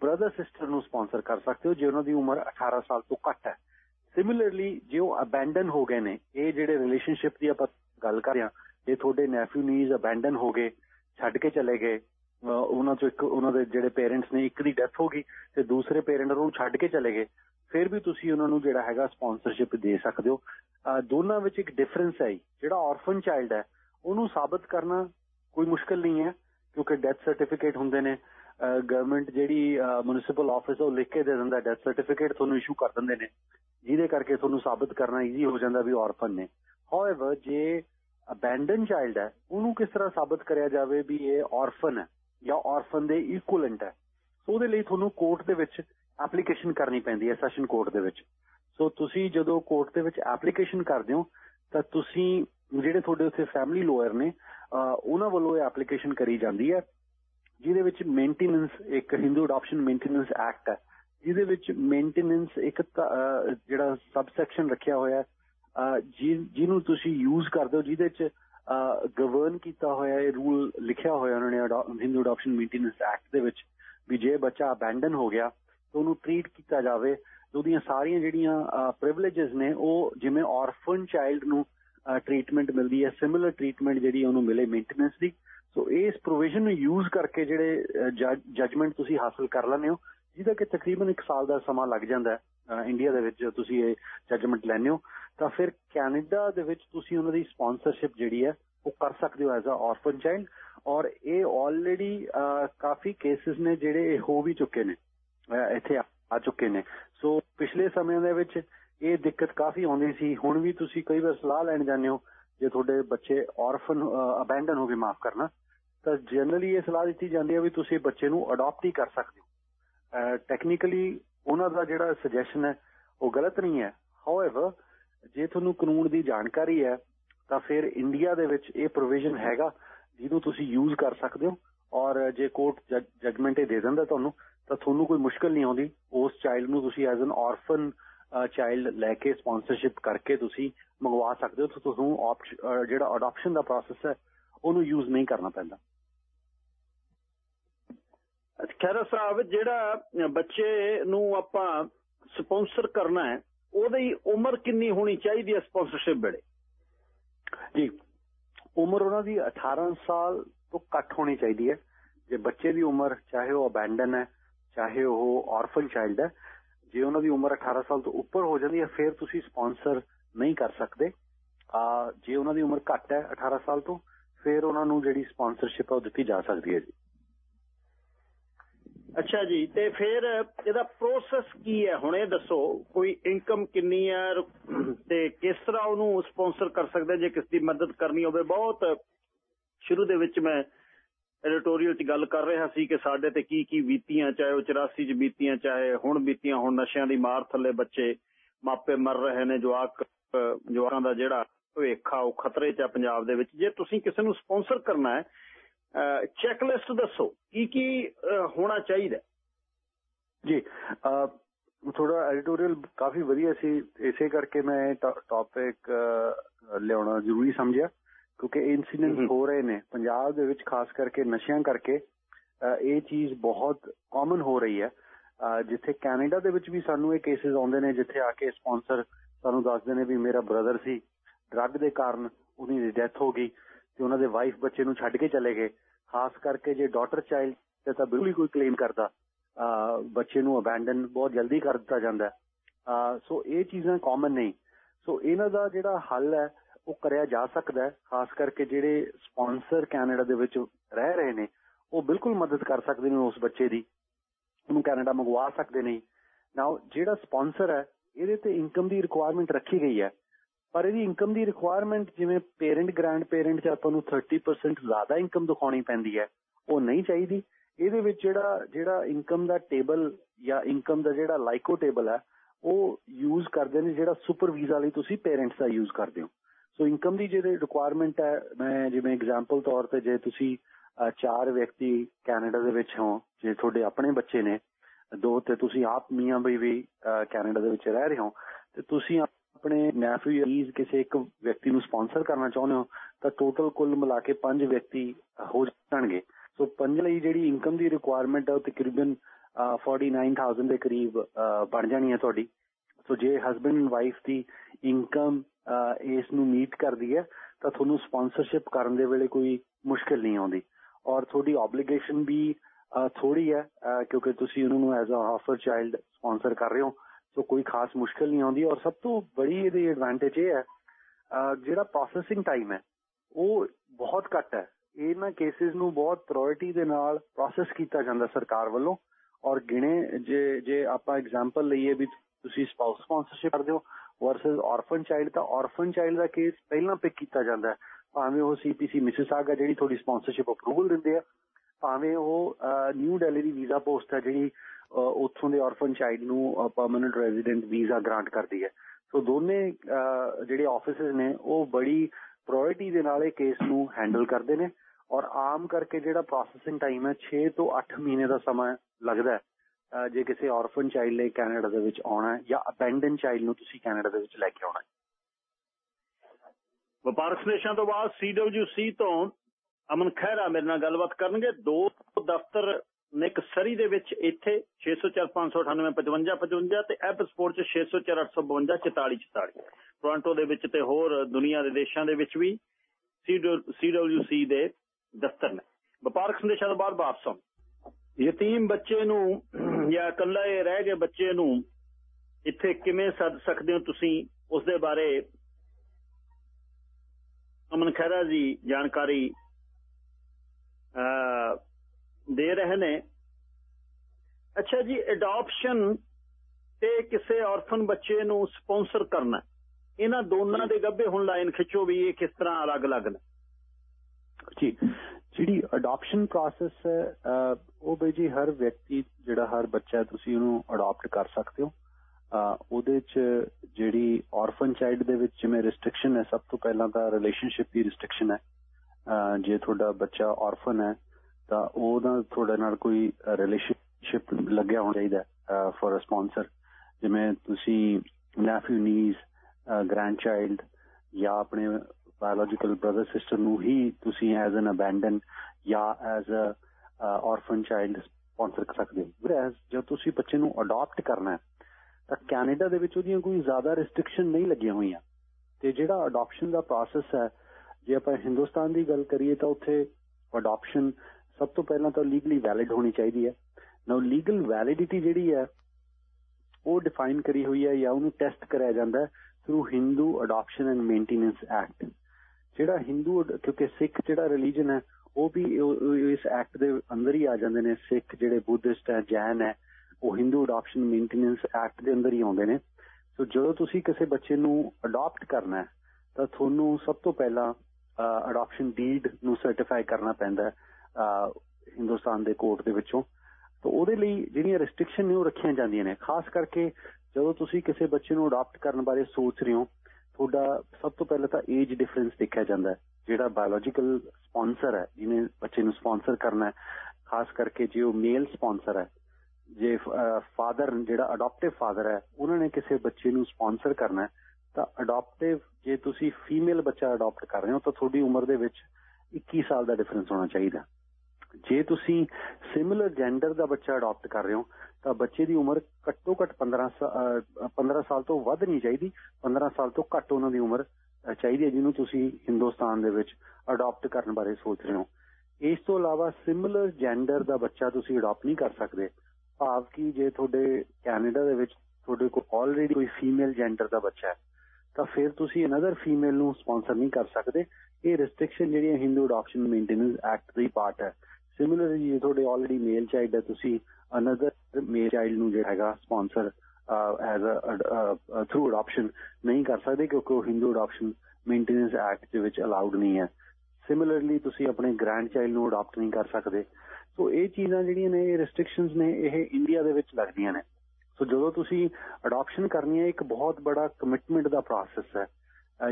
ਬ੍ਰਦਰ ਸਿਸਟਰ ਨੂੰ ਸਪਾਂਸਰ ਕਰ ਸਕਦੇ ਹੋ, ਜੇ ਉਹਨਾਂ ਦੀ ਉਮਰ 18 ਸਾਲ ਤੋਂ ਘੱਟ ਹੈ। ਸਿਮਿਲਰਲੀ ਜੇ ਉਹ ਅਬੈਂਡਨ ਹੋ ਗਏ ਨੇ, ਇਹ ਜਿਹੜੇ ਰਿਲੇਸ਼ਨਸ਼ਿਪ ਦੀ ਆਪਾਂ ਗੱਲ ਕਰ ਰਹੇ ਹਾਂ, ਜੇ ਤੁਹਾਡੇ ਨੈਫਿਊ ਨੀਜ਼ ਅਬੈਂਡਨ ਹੋ ਗਏ, ਛੱਡ ਕੇ ਚਲੇ ਗਏ ਉਹਨਾਂ ਚੋਂ ਇੱਕ, ਉਹਨਾਂ ਦੇ ਜਿਹੜੇ ਪੇਰੈਂਟਸ ਨੇ, ਇੱਕ ਦੀ ਡੈਥ ਹੋ ਗਈ ਤੇ ਦੂਸਰੇ ਪੇਰੈਂਟ ਨੂੰ ਛੱਡ ਕੇ ਚਲੇ ਗਏ, ਫਿਰ ਵੀ ਤੁਸੀਂ ਉਹਨਾਂ ਨੂੰ ਜਿਹੜਾ ਹੈਗਾ ਸਪਾਂਸਰਸ਼ਿਪ ਦੇ ਸਕਦੇ ਹੋ। ਦੋਨਾਂ ਵਿੱਚ ਇੱਕ ਡਿਫਰੈਂਸ ਹੈ ਜਿਹੜਾ ਔਰਫਨ ਚਾਈਲਡ ਹੈ, ਉਹਨੂੰ ਸਾਬਤ ਕਰਨਾ ਕੋਈ ਮੁਸ਼ਕਲ ਨਹੀਂ ਹੈ, ਕਿਉਂਕਿ ਡੈਥ ਸਰਟੀਫਿਕੇਟ ਹੁੰਦੇ ਨੇ ਗਵਰਨਮੈਂਟ ਜਿਹੜੀ ਮਿਊਨਿਸਪਲ ਆਫਿਸ ਉਹ ਲਿਖ ਕੇ ਦੇ ਦਿੰਦਾ ਡੈਥ ਸਰਟੀਫਿਕੇਟ ਤੁਹਾਨੂੰ ਇਸ਼ੂ ਕਰ ਦਿੰਦੇ ਨੇ। ਜਿਹਦੇ ਕਰਕੇ ਤੁਹਾਨੂੰ ਸਾਬਤ ਕਰਨਾ ਈਜ਼ੀ ਹੋ ਜਾਂਦਾ ਵੀ ਔਰਫਨ ਨੇ। ਹਾਊਐਵਰ ਜੇ ਅਬੈਂਡਨ ਚਾਈਲਡ ਹੈ, ਉਹਨੂੰ ਕਿਸ ਤਰ੍ਹਾਂ ਸਾਬਤ ਕਰਿਆ ਜਾਵੇ ਵੀ ਇਹ ਔਰਫਨ ਹੈ ਜਾਂ ਔਰਫਨ ਦੇ ਇਕੁਇਵਲੈਂਟ ਹੈ? ਸੋ ਉਹਦੇ ਲਈ ਤੁਹਾਨੂੰ ਕੋਰਟ ਦੇ ਵਿੱਚ ਐਪਲੀਕੇਸ਼ਨ ਕਰਨੀ ਪੈਂਦੀ ਹੈ ਸੈਸ਼ਨ ਕੋਰਟ ਦੇ ਵਿੱਚ। ਸੋ ਤੁਸੀਂ ਜਦੋਂ ਕੋਰਟ ਦੇ ਵਿੱਚ ਐਪਲੀਕੇਸ਼ਨ ਕਰਦੇ ਹੋ, ਤਾਂ ਤੁਸੀਂ, ਜਿਹੜੇ ਤੁਹਾਡੇ ਉੱਥੇ ਫੈਮਿਲੀ ਲਾਇਰ ਨੇ ਉਹਨਾਂ ਵੱਲੋਂ ਇਹ ਐਪਲੀਕੇਸ਼ਨ ਕਰੀ ਜਾਂਦੀ ਹੈ, ਜਿਹਦੇ ਵਿੱਚ ਮੇਨਟੇਨੈਂਸ ਇੱਕ ਹਿੰਦੂ ਅਡਾਪਸ਼ਨ ਮੇਨਟੇਨੈਂਸ ਐਕਟ ਹੈ, ਜਿਹਦੇ ਵਿੱਚ ਮੇਨਟੇਨੈਂਸ ਇੱਕ ਜਿਹੜਾ ਸਬਸੈਕਸ਼ਨ ਰੱਖਿਆ ਹੋਇਆ ਜਿਹਨੂੰ ਤੁਸੀਂ ਯੂਜ਼ ਕਰਦੇ ਹੋ, ਜਿਹਦੇ ਵਿੱਚ ਗਵਰਨ ਕੀਤਾ ਹੋਇਆ, ਇਹ ਰੂਲ ਲਿਖਿਆ ਹੋਇਆ ਉਹਨਾਂ ਨੇ ਹਿੰਦੂ ਅਡਾਪਸ਼ਨ ਮੇਨਟੇਨੈਂਸ ਐਕਟ ਦੇ ਵਿੱਚ, ਵੀ ਜੇ ਬੱਚਾ ਅਬੈਂਡਨ ਹੋ ਗਿਆ, ਤਾਂ ਉਹਨੂੰ ਟ੍ਰੀਟ ਕੀਤਾ ਜਾਵੇ ਉਹਦੀਆਂ ਸਾਰੀਆਂ ਜਿਹੜੀਆਂ ਪ੍ਰਿਵਿਲੇजेस ਨੇ, ਉਹ ਜਿਵੇਂ ਔਰਫਨ ਚਾਈਲਡ ਨੂੰ ਟ੍ਰੀਟਮੈਂਟ ਮਿਲਦੀ ਹੈ ਸਿਮਿਲਰ ਟ੍ਰੀਟਮੈਂਟ ਜਿਹੜੀ ਉਹਨੂੰ ਮਿਲੇ ਮੇਨਟੇਨੈਂਸ ਦੀ। ਸੋ ਇਸ ਪ੍ਰੋਵੀਜ਼ਨ ਨੂੰ ਯੂਜ਼ ਕਰਕੇ ਜਿਹੜੇ ਜਜਮੈਂਟ ਤੁਸੀਂ ਹਾਸਲ ਕਰ ਲੈਂਦੇ ਹੋ, ਜਿਹਦਾ ਕਿ ਤਕਰੀਬਨ 1 ਸਾਲ ਦਾ ਸਮਾਂ ਲੱਗ ਜਾਂਦਾ ਹੈ ਇੰਡੀਆ ਦੇ ਵਿੱਚ ਤੁਸੀਂ ਇਹ ਜਜਮੈਂਟ ਲੈਂਦੇ ਹੋ, ਤਾਂ ਫਿਰ ਕੈਨੇਡਾ ਦੇ ਵਿੱਚ ਤੁਸੀਂ ਉਹਨਾਂ ਦੀ ਸਪਾਂਸਰਸ਼ਿਪ ਜਿਹੜੀ ਹੈ, ਉਹ ਕਰ ਸਕਦੇ ਹੋ ਐਜ਼ ਅ ਔਰਫਨ ਚਾਈਲਡ ਔਰ ਇਹ ਆਲਰੇਡੀ ਕਾਫੀ ਕੇਸਿਸ ਨੇ ਜਿਹੜੇ ਹੋ ਵੀ ਚੁੱਕੇ ਨੇ ਇੱਥੇ ਆ ਚੁੱਕੇ ਨੇ। ਸੋ ਪਿਛਲੇ ਸਮਿਆਂ ਦੇ ਵਿੱਚ ਇਹ ਦਿੱਕਤ ਕਾਫੀ ਆਉਂਦੀ ਸੀ। ਹੁਣ ਵੀ ਤੁਸੀਂ ਕਈ ਵਾਰ ਸਲਾਹ ਲੈਣ ਜਾਂਦੇ ਹੋ, ਜੇ ਤੁਹਾਡੇ ਬੱਚੇ ਆਰਫਨ ਅਬੈਂਡਨ ਹੋ ਗਏ, ਮਾਫ ਕਰਨਾ, ਤਾਂ ਜਨਰਲੀ ਇਹ ਸਲਾਹ ਦਿੱਤੀ ਜਾਂਦੀ ਹੈ ਵੀ ਤੁਸੀਂ ਬੱਚੇ ਨੂੰ ਅਡਾਪਟ ਹੀ ਕਰ ਸਕਦੇ ਹੋ। ਟੈਕਨੀਕਲੀ ਉਹਨਾਂ ਦਾ ਜਿਹੜਾ ਸੁਜੈਸ਼ਨ ਹੈ, ਉਹ ਗਲਤ ਨਹੀਂ ਹੈ। ਹਾਊਐਵਰ ਜੇ ਤੁਹਾਨੂੰ ਕਾਨੂੰਨ ਦੀ ਜਾਣਕਾਰੀ ਹੈ, ਤਾਂ ਫਿਰ ਇੰਡੀਆ ਦੇ ਵਿੱਚ ਇਹ ਪ੍ਰੋਵੀਜ਼ਨ ਹੈਗਾ, ਜਿਹਨੂੰ ਤੁਸੀਂ ਯੂਜ਼ ਕਰ ਸਕਦੇ ਹੋ। ਔਰ ਜੇ ਕੋਰਟ ਜਜਮੈਂਟ ਇਹ ਦੇ ਦਿੰਦਾ ਤੁਹਾਨੂੰ, ਤਾਂ ਤੁਹਾਨੂੰ ਕੋਈ ਮੁਸ਼ਕਲ ਨਹੀਂ ਆਉਂਦੀ। ਉਸ ਚਾਈਲਡ ਨੂੰ ਤੁਸੀਂ ਐਜ਼ ਐਨ ਔਰਫਨ ਚਾਈਲਡ ਲੈ ਕੇ ਸਪਾਂਸਰਸ਼ਿਪ ਕਰਕੇ ਤੁਸੀਂ ਮੰਗਵਾ ਸਕਦੇ ਹੋ ਤੁਹਾਨੂੰ ਜਿਹੜਾ ਅਡਾਪਸ਼ਨ ਦਾ ਪ੍ਰੋਸੈਸ ਹੈ ਉਹਨੂੰ ਯੂਜ਼ ਨਹੀਂ ਕਰਨਾ ਪੈਂਦਾ। ਖੈਰਾ ਸਾਹਿਬ ਜਿਹੜਾ ਬੱਚੇ ਨੂੰ ਆਪਾਂ ਸਪਾਂਸਰ ਕਰਨਾ ਹੈ ਉਹਦੀ ਉਮਰ ਕਿੰਨੀ ਹੋਣੀ ਚਾਹੀਦੀ ਹੈ ਸਪਾਂਸਰਸ਼ਿਪ ਵੇਲੇ? ਜੀ ਉਮਰ ਉਹਨਾਂ ਦੀ 18 ਸਾਲ ਤੋਂ ਘੱਟ ਹੋਣੀ ਚਾਹੀਦੀ ਹੈ। ਜੇ ਬੱਚੇ ਦੀ ਉਮਰ ਚਾਹੇ ਉਹ ਅਬੈਂਡਨ ਹੈ ਚਾਹੇ ਉਹ ਆਰਫਨ ਚਾਈਲਡ ਹੈ ਜੇ ਉਹਨਾਂ ਦੀ ਉਮਰ 18 ਸਾਲ ਤੋਂ ਉੱਪਰ ਹੋ ਜਾਂਦੀ ਹੈ, ਫਿਰ ਤੁਸੀਂ ਸਪਾਂਸਰ ਨਹੀਂ ਕਰ ਸਕਦੇ। ਆ, ਜੇ ਉਹਨਾਂ ਦੀ ਉਮਰ ਘੱਟ ਹੈ 18 ਸਾਲ ਤੋਂ, ਫਿਰ ਉਹਨਾਂ ਨੂੰ ਜਿਹੜੀ ਸਪਾਂਸਰਸ਼ਿਪ ਉਹ ਦਿੱਤੀ ਜਾ ਸਕਦੀ ਹੈ ਜੀ। ਅੱਛਾ ਜੀ, ਤੇ ਫਿਰ ਇਹਦਾ ਪ੍ਰੋਸੈਸ ਕੀ ਹੈ? ਹੁਣ ਇਹ ਦੱਸੋ, ਕੋਈ ਇਨਕਮ ਕਿੰਨੀ ਹੈ ਤੇ ਕਿਸ ਤਰ੍ਹਾਂ ਉਹਨੂੰ ਸਪਾਂਸਰ ਕਰ ਸਕਦੇ ਜੇ ਕਿਸ ਦੀ ਮਦਦ ਕਰਨੀ ਹੋਵੇ? ਬਹੁਤ ਸ਼ੁਰੂ ਦੇ ਵਿੱਚ ਮੈਂ ਐਡੀਟੋਰੀਅਲ 'ਚ ਗੱਲ ਕਰ ਰਿਹਾ ਸੀ ਕਿ ਸਾਡੇ ਤੇ ਕੀ ਕੀ ਬੀਤੀਆਂ, ਚਾਹੇ ਉਹ 84 'ਚ ਬੀਤੀਆਂ, ਚਾਹੇ ਹੁਣ ਬੀਤੀਆਂ, ਹੁਣ ਨਸ਼ਿਆਂ ਦੀ ਮਾਰ ਥੱਲੇ ਬੱਚੇ ਮਾਪੇ ਮਰ ਰਹੇ ਨੇ, ਜਵਾਕ, ਜਵਾਕਾਂ ਦਾ ਜਿਹੜਾ ਭਵਿੱਖ ਆ, ਉਹ ਖਤਰੇ 'ਚ ਆ ਪੰਜਾਬ ਦੇ ਵਿੱਚ। ਜੇ ਤੁਸੀਂ ਕਿਸੇ ਨੂੰ ਸਪਾਂਸਰ ਕਰਨਾ ਹੈ ਚੈੱਕ ਲਿਸਟ ਦੱਸੋ ਕੀ ਕੀ ਹੋਣਾ ਚਾਹੀਦਾ? ਜੀ ਥੋੜਾ ਐਡੀਟੋਰੀਅਲ ਕਾਫੀ ਵਧੀਆ ਸੀ। ਇਸੇ ਕਰਕੇ ਮੈਂ ਟੌਪਿਕ ਲਿਆਉਣਾ ਜ਼ਰੂਰੀ ਸਮਝਿਆ। ਕਿਉਂਕਿ ਇਨਸੀਡੈਂਟ ਹੋ ਰਹੇ ਨੇ। ਪੰਜਾਬ ਦੇ ਵਿੱਚ ਖਾਸ ਕਰਕੇ ਨਸ਼ਿਆਂ ਕਰਕੇ ਇਹ ਚੀਜ਼ ਬਹੁਤ ਕਾਮਨ ਹੋ ਰਹੀ ਹੈ। ਜਿੱਥੇ ਕੈਨੇਡਾ ਦੇ ਵਿੱਚ ਵੀ ਸਾਨੂੰ ਇਹ ਕੇਸਿਸ ਆਉਂਦੇ ਨੇ ਜਿੱਥੇ ਆ ਕੇ ਸਪਾਂਸਰ ਸਾਨੂੰ ਦੱਸਦੇ ਨੇ ਵੀ ਮੇਰਾ ਬ੍ਰਦਰ ਸੀ ਡਰੱਗ ਦੇ ਕਾਰਨ ਉਹਦੀ ਦੀ ਡੈਥ ਹੋ ਗਈ ਤੇ ਉਹਨਾਂ ਦੇ ਵਾਈਫ ਬੱਚੇ ਨੂੰ ਛੱਡ ਕੇ ਚਲੇ ਗਏ। ਖਾਸ ਕਰਕੇ ਜੇ ਡਾਟਰ ਚਾਈਲਡ ਤੇ ਤਾਂ ਬਿਲਕੁਲ ਕੋਈ ਕਲੇਮ ਕਰਦਾ। ਬੱਚੇ ਨੂੰ ਅਬੈਂਡਨ ਬਹੁਤ ਜਲਦੀ ਕਰ ਦਿੱਤਾ ਜਾਂਦਾ। ਸੋ ਇਹ ਚੀਜ਼ਾਂ ਕਾਮਨ ਨਹੀਂ ਸੋ ਇਹਨਾਂ ਦਾ ਜਿਹੜਾ ਹੱਲ ਹੈ ਉਹ ਕਰਿਆ ਜਾ ਸਕਦਾ ਹੈ, ਖਾਸ ਕਰਕੇ ਜਿਹੜੇ ਸਪਾਂਸਰ ਕੈਨੇਡਾ ਦੇ ਵਿੱਚ ਰਹਿ ਰਹੇ ਨੇ, ਉਹ ਬਿਲਕੁਲ ਮਦਦ ਕਰ ਸਕਦੇ ਨੇ ਉਸ ਬੱਚੇ ਦੀ, ਉਹਨੂੰ ਕੈਨੇਡਾ ਮੰਗਵਾ ਸਕਦੇ ਨੇ। ਨਾਓ ਜਿਹੜਾ ਸਪਾਂਸਰ ਹੈ, ਇਹਦੇ ਤੇ ਇਨਕਮ ਦੀ ਰਿਕੁਆਇਰਮੈਂਟ ਰੱਖੀ ਗਈ ਹੈ। ਪਰ ਇਹਦੀ ਇਨਕਮ ਦੀ ਰਿਕੁਆਇਰਮੈਂਟ ਜਿਵੇਂ ਪੇਰੈਂਟ ਗ੍ਰੈਂਡ ਪੇਰੈਂਟ ਚ ਆਪਾਂ ਨੂੰ 30% ਜ਼ਿਆਦਾ ਇਨਕਮ ਦਿਖਾਉਣੀ ਪੈਂਦੀ ਹੈ, ਉਹ ਨਹੀਂ ਚਾਹੀਦੀ। ਇਹਦੇ ਵਿੱਚ ਜਿਹੜਾ ਜਿਹੜਾ ਇਨਕਮ ਦਾ ਟੇਬਲ ਜਾਂ ਇਨਕਮ ਦਾ ਜਿਹੜਾ ਲਾਈਕੋ ਟੇਬਲ ਹੈ, ਉਹ ਯੂਜ਼ ਕਰਦੇ ਨੇ ਜਿਹੜਾ ਸੁਪਰ ਵੀਜ਼ਾ ਲਈ ਤੁਸੀਂ ਪੇਰੈਂਟਸ ਦਾ ਯੂਜ਼ ਕਰਦੇ ਹੋ। ਸੋ ਇਨਕਮ ਦੀ ਜਿਹੜੀ ਰਿਕੁਆਇਰਮੈਂਟ ਹੈ, ਮੈਂ ਜਿਵੇਂ ਐਗਜ਼ਾਮਪਲ ਤੌਰ ਤੇ ਜੇ ਤੁਸੀਂ ਚਾਰ ਵਿਅਕਤੀ ਕੈਨੇਡਾ ਦੇ ਵਿੱਚ ਹੋ, ਜੇ ਤੁਹਾਡੇ ਆਪਣੇ ਬੱਚੇ ਨੇ, ਦੋ ਤੇ ਤੁਸੀਂ ਆਪ ਮੀਆਂ ਬਈ ਕੈਨੇਡਾ ਦੇ ਵਿੱਚ ਰਹਿ ਰਹੇ ਹੋ, ਤੇ ਤੁਸੀਂ ਆਪਣੇ ਨੈਫਿਊ ਜਾਂ ਕਿਸੇ ਇੱਕ ਵਿਅਕਤੀ ਨੂੰ ਸਪਾਂਸਰ ਕਰਨਾ ਚਾਹੁੰਦੇ ਹੋ, ਤਾਂ ਟੋਟਲ ਕੁੱਲ ਮਿਲਾ ਕੇ ਪੰਜ ਵਿਅਕਤੀ ਹੋ ਜਾਣਗੇ। ਸੋ ਪੰਜ ਲਈ ਜਿਹੜੀ ਇਨਕਮ ਦੀ ਰਿਕੁਆਇਰਮੈਂਟ ਹੈ, ਉਹ ਤਕਰੀਬਨ 49000 ਦੇ ਕਰੀਬ ਬਣ ਜਾਣੀ ਹੈ ਤੁਹਾਡੀ। ਸੋ ਜੇ ਹਸਬੰਡ ਐਂਡ ਵਾਈਫ ਦੀ ਇਨਕਮ ਇਸ ਨੂੰ ਮੀਟ ਕਰਦੀ ਹੈ, ਤਾਂ ਤੁਹਾਨੂੰ ਸਪਾਂਸਰਸ਼ਿਪ ਕਰਨ ਦੇ ਵੇਲੇ ਕੋਈ ਮੁਸ਼ਕਲ ਨਹੀਂ ਆਉਂਦੀ। ਔਰ ਤੁਹਾਡੀ ਆਬਲੀਗੇਸ਼ਨ ਵੀ ਥੋੜੀ ਹੈ ਕਿਉਂਕਿ ਤੁਸੀਂ ਉਹਨਾਂ ਨੂੰ ਐਜ਼ ਅ ਆਫਰ ਚਾਈਲਡ ਸਪਾਂਸਰ ਕਰ ਰਹੇ ਹੋ, ਸੋ ਕੋਈ ਖਾਸ ਮੁਸ਼ਕਲ ਨਹੀਂ ਆਉਂਦੀ। ਔਰ ਸਭ ਤੋਂ ਬੜੀ ਇਹਦੀ ਐਡਵਾਂਟੇਜ ਇਹ ਹੈ ਜਿਹੜਾ ਪ੍ਰੋਸੈਸਿੰਗ ਟਾਈਮ ਹੈ, ਉਹ ਬਹੁਤ ਘੱਟ ਹੈ। ਇਹਨਾਂ ਕੇਸਿਸ ਨੂੰ ਬਹੁਤ ਪ੍ਰਾਇੋਰਟੀ ਦੇ ਨਾਲ ਪ੍ਰੋਸੈਸ ਕੀਤਾ ਜਾਂਦਾ ਸਰਕਾਰ ਵੱਲੋਂ। ਔਰ ਗਿਣੇ, ਜੇ ਜੇ ਆਪਾਂ ਐਗਜ਼ਾਮਪਲ ਲਈਏ ਵੀ ਤੁਸੀਂ ਸਪਾਊਸ ਸਪਾਂਸਰਸ਼ਿਪ ਕਰਦੇ ਹੋ ਵਰਸਸ ਆਰਫਨ ਚਾਈਲਡ ਤਾਂ ਆਰਫਨ ਚਾਈਲਡ ਦਾ ਕੇਸ ਪਹਿਲਾਂ ਪਿਕ ਕੀਤਾ ਜਾਂਦਾ ਹੈ। ਭਾਵੇਂ ਉਹ ਸੀਪੀਸੀ ਮਿਸਿਸਾਗਾ ਜਿਹੜੀ ਥੋੜੀ ਸਪਾਂਸਰਸ਼ਿਪ ਅਪਰੂਵਲ ਦਿੰਦੇ ਆ, ਭਾਵੇਂ ਉਹ ਨਿਊ ਦਿੱਲੀ ਦੀ ਵੀਜ਼ਾ ਪੋਸਟ ਹੈ ਜਿਹੜੀ ਉੱਥੋਂ ਦੇ ਔਰਫਨ ਚਾਈਲਡ ਨੂੰ ਪਰਮਨੈਂਟ ਰੈਜ਼ੀਡੈਂਟ ਵੀਜ਼ਾ ਗ੍ਰਾਂਟ ਕਰਦੀ ਹੈ। ਸੋ ਦੋਨੇ ਜਿਹੜੇ ਆਫਿਸਸ ਨੇ, ਉਹ ਬੜੀ ਪ੍ਰਾਇੋਰਟੀ ਦੇ ਨਾਲ ਇਹ ਕੇਸ ਨੂੰ ਹੈਂਡਲ ਕਰਦੇ ਨੇ ਔਰ ਆਮ ਕਰਕੇ ਜਿਹੜਾ ਪ੍ਰੋਸੈਸਿੰਗ ਟਾਈਮ ਹੈ 6 ਤੋਂ 8 ਮਹੀਨੇ ਦਾ ਸਮਾਂ ਲੱਗਦਾ ਹੈ। ਜੇ ਕਿਸੇ ਆਰਫਨ ਚਾਈਲਡ ਲਈ ਕੈਨੇਡਾ ਦੇ ਵਿੱਚ ਆਉਣਾ ਹੈ ਜਾਂ ਅਬੈਂਡਨ ਚਾਈਲਡ ਨੂੰ ਤੁਸੀਂ ਕੈਨੇਡਾ ਦੇ ਵਿੱਚ ਲੈ ਕੇ ਆਉਣਾ ਹੈ। ਵਪਾਰਕ ਸੰਦੇਸ਼ਾਂ ਤੋਂ ਬਾਅਦ ਸੀਡਬਲਯੂਸੀ ਤੋਂ ਅਮਨ ਖਹਿਰਾ ਮੇਰੇ ਨਾਲ ਗੱਲਬਾਤ ਕਰਨਗੇ। ਦੋ ਦਫ਼ਤਰ ਨੇ ਇੱਕ ਸਰੀ ਦੇ ਵਿੱਚ ਇੱਥੇ 6045985555 ਤੇ ਐਪ ਸਪੋਰਟ ਚ 604852 ਟੋਰਾਂਟੋ ਦੇ ਵਿੱਚ ਤੇ ਹੋਰ ਦੁਨੀਆ ਦੇ ਦੇਸ਼ਾਂ ਦੇ ਵਿੱਚ ਵੀ ਸੀਡਬਲਯੂਸੀ ਦੇ ਦਫ਼ਤਰ ਨੇ। ਵਪਾਰਕ ਸੰਦੇਸ਼ਾਂ ਤੋਂ ਬਾਅਦ ਵਾਪਸ ਆਉਂ ਯਤੀਮ ਬੱਚੇ ਨੂੰ ਜਾਂ ਇਕੱਲਾ ਰਹਿ ਗਏ ਬੱਚੇ ਨੂੰ ਇੱਥੇ ਕਿਵੇਂ ਸੱਦ ਸਕਦੇ ਹੋ ਤੁਸੀਂ? ਉਸ ਦੇ ਬਾਰੇ ਅਮਨ ਖੈਰਾ ਜੀ ਜਾਣਕਾਰੀ ਦੇ ਰਹੇ ਨੇ। ਅੱਛਾ ਜੀ ਅਡਾਪਸ਼ਨ ਤੇ ਕਿਸੇ ਆਰਫਨ ਬੱਚੇ ਨੂੰ ਸਪਾਂਸਰ ਕਰਨਾ। ਇਹਨਾਂ ਦੋਨਾਂ ਦੇ ਗੱਭੇ ਹੁਣ ਲਾਈਨ ਖਿੱਚੋ ਵੀ ਇਹ ਕਿਸ ਤਰ੍ਹਾਂ ਅਲੱਗ-ਅਲੱਗ ਨੇ। ਜੀ। ਜਿਹੜੀ ਅਡਾਪਸ਼ਨ ਪ੍ਰੋਸੈਸ ਹੈ ਉਹ ਬਈ ਜੀ ਹਰ ਵਿਅਕਤੀ, ਜਿਹੜਾ ਹਰ ਬੱਚਾ ਤੁਸੀਂ ਉਹਨੂੰ ਅਡਾਪਟ ਕਰ ਸਕਦੇ ਹੋ। ਉਹਦੇ ਚ ਜਿਹੜੀ ਆਰਫਨ ਚਾਈਲਡ ਦੇ ਵਿੱਚ ਜਿਵੇਂ ਰੈਸਟ੍ਰਿਕਸ਼ਨ ਹੈ, ਸਭ ਤੋਂ ਪਹਿਲਾਂ ਤਾਂ ਰਿਲੇਸ਼ਨਸ਼ਿਪ ਦੀ ਰੈਸਟ੍ਰਿਕਸ਼ਨ ਹੈ। ਜੇ ਤੁਹਾਡਾ ਬੱਚਾ ਔਰਫਨ ਹੈ, ਤਾਂ ਉਹਦਾ ਤੁਹਾਡੇ ਨਾਲ ਕੋਈ ਰਿਲੇਸ਼ਨਸ਼ਿਪ ਲੱਗਿਆ ਹੋਣਾ ਚਾਹੀਦਾ ਫॉर ਅ ਸਪਾਂਸਰ ਜਿਵੇਂ ਤੁਸੀਂ ਨੈਫਿਊ ਨੀਸ ਗ੍ਰੈਂਡ ਚਾਈਲਡ ਜਾਂ ਆਪਣੇ ਬਾਇਓਲੋਜੀਕਲ ਬ੍ਰਦਰ ਸਿਸਟਰ ਨੂੰ ਹੀ ਤੁਸੀਂ ਐਜ਼ ਐਨ ਅਬੈਂਡਨ ਜਾਂ as a orphan child sponsor ਕਰ ਸਕਦੇ ਹੋ ਵੈਸ ਜੇ ਤੁਸੀਂ ਬੱਚੇ ਨੂੰ ਅਡਾਪਟ ਕਰਨਾ ਹੈ ਤਾਂ ਕੈਨੇਡਾ ਦੇ ਵਿੱਚ ਉਹਦੀਆਂ ਕੋਈ ਜ਼ਿਆਦਾ ਰੈਸਟ੍ਰਿਕਸ਼ਨ ਨਹੀਂ ਲੱਗੀਆਂ ਹੋਈਆਂ ਤੇ ਜਿਹੜਾ ਅਡਾਪਸ਼ਨ ਦਾ ਪ੍ਰੋਸੈਸ ਹੈ ਜੇ ਆਪਾਂ ਹਿੰਦੁਸਤਾਨ ਦੀ ਗੱਲ ਕਰੀਏ ਤਾਂ ਉੱਥੇ ਅਡਾਪਸ਼ਨ ਸਭ ਤੋਂ ਪਹਿਲਾਂ ਤਾਂ ਲੀਗਲੀ ਵੈਲਿਡ ਹੋਣੀ ਚਾਹੀਦੀ ਹੈ ਨਾਓ ਲੀਗਲ ਵੈਲਿਡਿਟੀ ਜਿਹੜੀ ਹੈ ਉਹ ਡਿਫਾਈਨ ਕਰੀ ਹੋਈ ਹੈ ਜਾਂ ਉਹਨੂੰ ਟੈਸਟ ਕਰਿਆ ਜਾਂਦਾ ਹੈ through Hindu adoption and maintenance act ਜਿਹੜਾ ਹਿੰਦੂ ਕਿਉਂਕਿ ਸਿੱਖ ਜਿਹੜਾ ਰਿਲੀਜਨ ਹੈ, ਉਹ ਵੀ ਇਸ ਐਕਟ ਦੇ ਅੰਦਰ ਹੀ ਆ ਜਾਂਦੇ ਨੇ। ਸਿੱਖ ਜਿਹੜੇ ਬੁੱਧਿਸਟ ਹੈ ਜੈਨ ਹੈ, ਉਹ ਹਿੰਦੂ ਅਡਾਪਸ਼ਨ ਮੇਨਟੇਨੈਂਸ ਐਕਟ ਦੇ ਅੰਦਰ ਹੀ ਆਉਂਦੇ ਨੇ। ਸੋ ਜਦੋਂ ਤੁਸੀਂ ਕਿਸੇ ਬੱਚੇ ਨੂੰ ਅਡਾਪਟ ਕਰਨਾ ਹੈ, ਤਾਂ ਤੁਹਾਨੂੰ ਸਭ ਤੋਂ ਪਹਿਲਾਂ ਅਡਾਪਸ਼ਨ ਡੀਡ ਨੂੰ ਸਰਟੀਫਾਈ ਕਰਨਾ ਪੈਂਦਾ ਹਿੰਦੁਸਤਾਨ ਦੇ ਕੋਰਟ ਦੇ ਵਿੱਚੋਂ। ਤਾਂ ਉਹਦੇ ਲਈ ਜਿਹੜੀਆਂ ਰੈਸਟ੍ਰਿਕਸ਼ਨ ਨੇ ਉਹ ਰੱਖੀਆਂ ਜਾਂਦੀਆਂ ਨੇ। ਖਾਸ ਕਰਕੇ ਜਦੋਂ ਤੁਸੀਂ ਕਿਸੇ ਬੱਚੇ ਨੂੰ ਅਡਾਪਟ ਕਰਨ ਬਾਰੇ ਸੋਚ ਰਹੇ ਹੋ ਤੁਹਾਡਾ ਸਭ ਤੋਂ ਪਹਿਲਾਂ ਤਾਂ ਏਜ ਡਿਫਰੈਂਸ ਦੇਖਿਆ ਜਾਂਦਾ ਹੈ, ਜਿਹੜਾ ਬਾਇਓਲੋਜੀਕਲ ਸਪਾਂਸਰ ਹੈ, ਜਿਹਨੇ ਬੱਚੇ ਨੂੰ ਸਪਾਂਸਰ ਕਰਨਾ ਹੈ, ਖਾਸ ਕਰਕੇ ਜੇ ਉਹ ਮੇਲ ਸਪਾਂਸਰ ਹੈ, ਜੇ ਫਾਦਰ ਜਿਹੜਾ ਅਡਾਪਟਿਵ ਫਾਦਰ ਹੈ, ਉਹਨਾਂ ਨੇ ਕਿਸੇ ਬੱਚੇ ਨੂੰ ਸਪਾਂਸਰ ਕਰਨਾ ਹੈ, ਤਾਂ ਅਡਾਪਟਿਵ ਜੇ ਤੁਸੀਂ ਫੀਮੇਲ ਬੱਚਾ ਅਡਾਪਟ ਕਰ ਰਹੇ ਹੋ, ਤਾਂ ਤੁਹਾਡੀ ਉਮਰ ਦੇ ਵਿੱਚ 21 ਸਾਲ ਦਾ ਡਿਫਰੈਂਸ ਹੋਣਾ ਚਾਹੀਦਾ ਜੇ ਤੁਸੀਂ ਸਿਮਿਲਰ ਜੈਂਡਰ ਦਾ ਬੱਚਾ ਅਡਾਪਟ ਕਰ ਰਹੇ ਹੋ ਤਾਂ ਬੱਚੇ ਦੀ ਉਮਰ ਘੱਟੋ ਘੱਟ 15 15 ਸਾਲ ਤੋਂ ਵੱਧ ਨਹੀਂ ਚਾਹੀਦੀ। 15 ਸਾਲ ਤੋਂ ਘੱਟ ਉਹਨਾਂ ਦੀ ਉਮਰ ਚਾਹੀਦੀ ਹੈ, ਜਿਹਨੂੰ ਤੁਸੀਂ ਹਿੰਦੁਸਤਾਨ ਦੇ ਵਿੱਚ ਅਡਾਪਟ ਕਰਨ ਬਾਰੇ ਸੋਚ ਰਹੇ ਹੋ। ਇਸ ਤੋਂ ਇਲਾਵਾ ਸਿਮਿਲਰ ਜੈਂਡਰ ਦਾ ਬੱਚਾ ਤੁਸੀਂ ਅਡਾਪਟ ਨਹੀਂ ਕਰ ਸਕਦੇ। ਭਾਵ ਕਿ ਜੇ ਤੁਹਾਡੇ ਕੈਨੇਡਾ ਦੇ ਵਿੱਚ ਤੁਹਾਡੇ ਕੋਲ ਆਲਰੇਡੀ ਕੋਈ ਫੀਮੇਲ ਜੈਂਡਰ ਦਾ ਬੱਚਾ ਹੈ, ਤਾਂ ਫਿਰ ਤੁਸੀਂ ਅਨਦਰ ਫੀਮੇਲ ਨੂੰ ਸਪਾਂਸਰ ਨਹੀਂ ਕਰ ਸਕਦੇ। ਇਹ ਰੈਸਟ੍ਰਿਕਸ਼ਨ ਜਿਹੜੀ ਹੈ ਹਿੰਦੂ ਅਡਾਪਸ਼ਨ ਮੇਨਟੇਨੈਂਸ ਐਕਟ ਦੀ ਪਾਰਟ ਹੈ। ਸਿਮਿਲਰਲੀ ਜੇ ਤੁਹਾਡੇ ਆਲਰੇਡੀ ਮੇਲ ਚਾਈਲਡ ਹੈ, ਤੁਸੀਂ ਅਨਦਰ ਮੇਲ ਚਾਈਲਡ ਨੂੰ ਜਿਹੜਾ ਹੈਗਾ sponsor as a through adoption ਨਹੀਂ ਕਰ ਸਕਦੇ ਕਿਉਂਕਿ ਉਹ ਹਿੰਦੂ ਅਡਾਪਸ਼ਨ ਮੇਨਟੇਨੈਂਸ ਐਕਟ ਦੇ ਵਿੱਚ ਅਲਾਉਡ ਨਹੀਂ ਹੈ। ਸਿਮਿਲਰਲੀ ਤੁਸੀਂ ਆਪਣੇ ਗ੍ਰੈਂਡ ਚਾਈਲਡ ਨੂੰ ਅਡਾਪਟ ਨਹੀਂ ਕਰ ਸਕਦੇ। ਸੋ ਇਹ ਚੀਜ਼ਾਂ ਜਿਹੜੀਆਂ ਨੇ, ਇਹ ਰੈਸਟ੍ਰਿਕਸ਼ਨਸ ਨੇ, ਇਹ ਇੰਡੀਆ ਦੇ ਵਿੱਚ ਲੱਗਦੀਆਂ ਨੇ। ਸੋ ਜਦੋਂ ਤੁਸੀਂ ਅਡਾਪਸ਼ਨ ਕਰਨੀ ਹੈ, ਇੱਕ ਬਹੁਤ ਬੜਾ ਕਮਿਟਮੈਂਟ ਦਾ ਪ੍ਰੋਸੈਸ ਹੈ।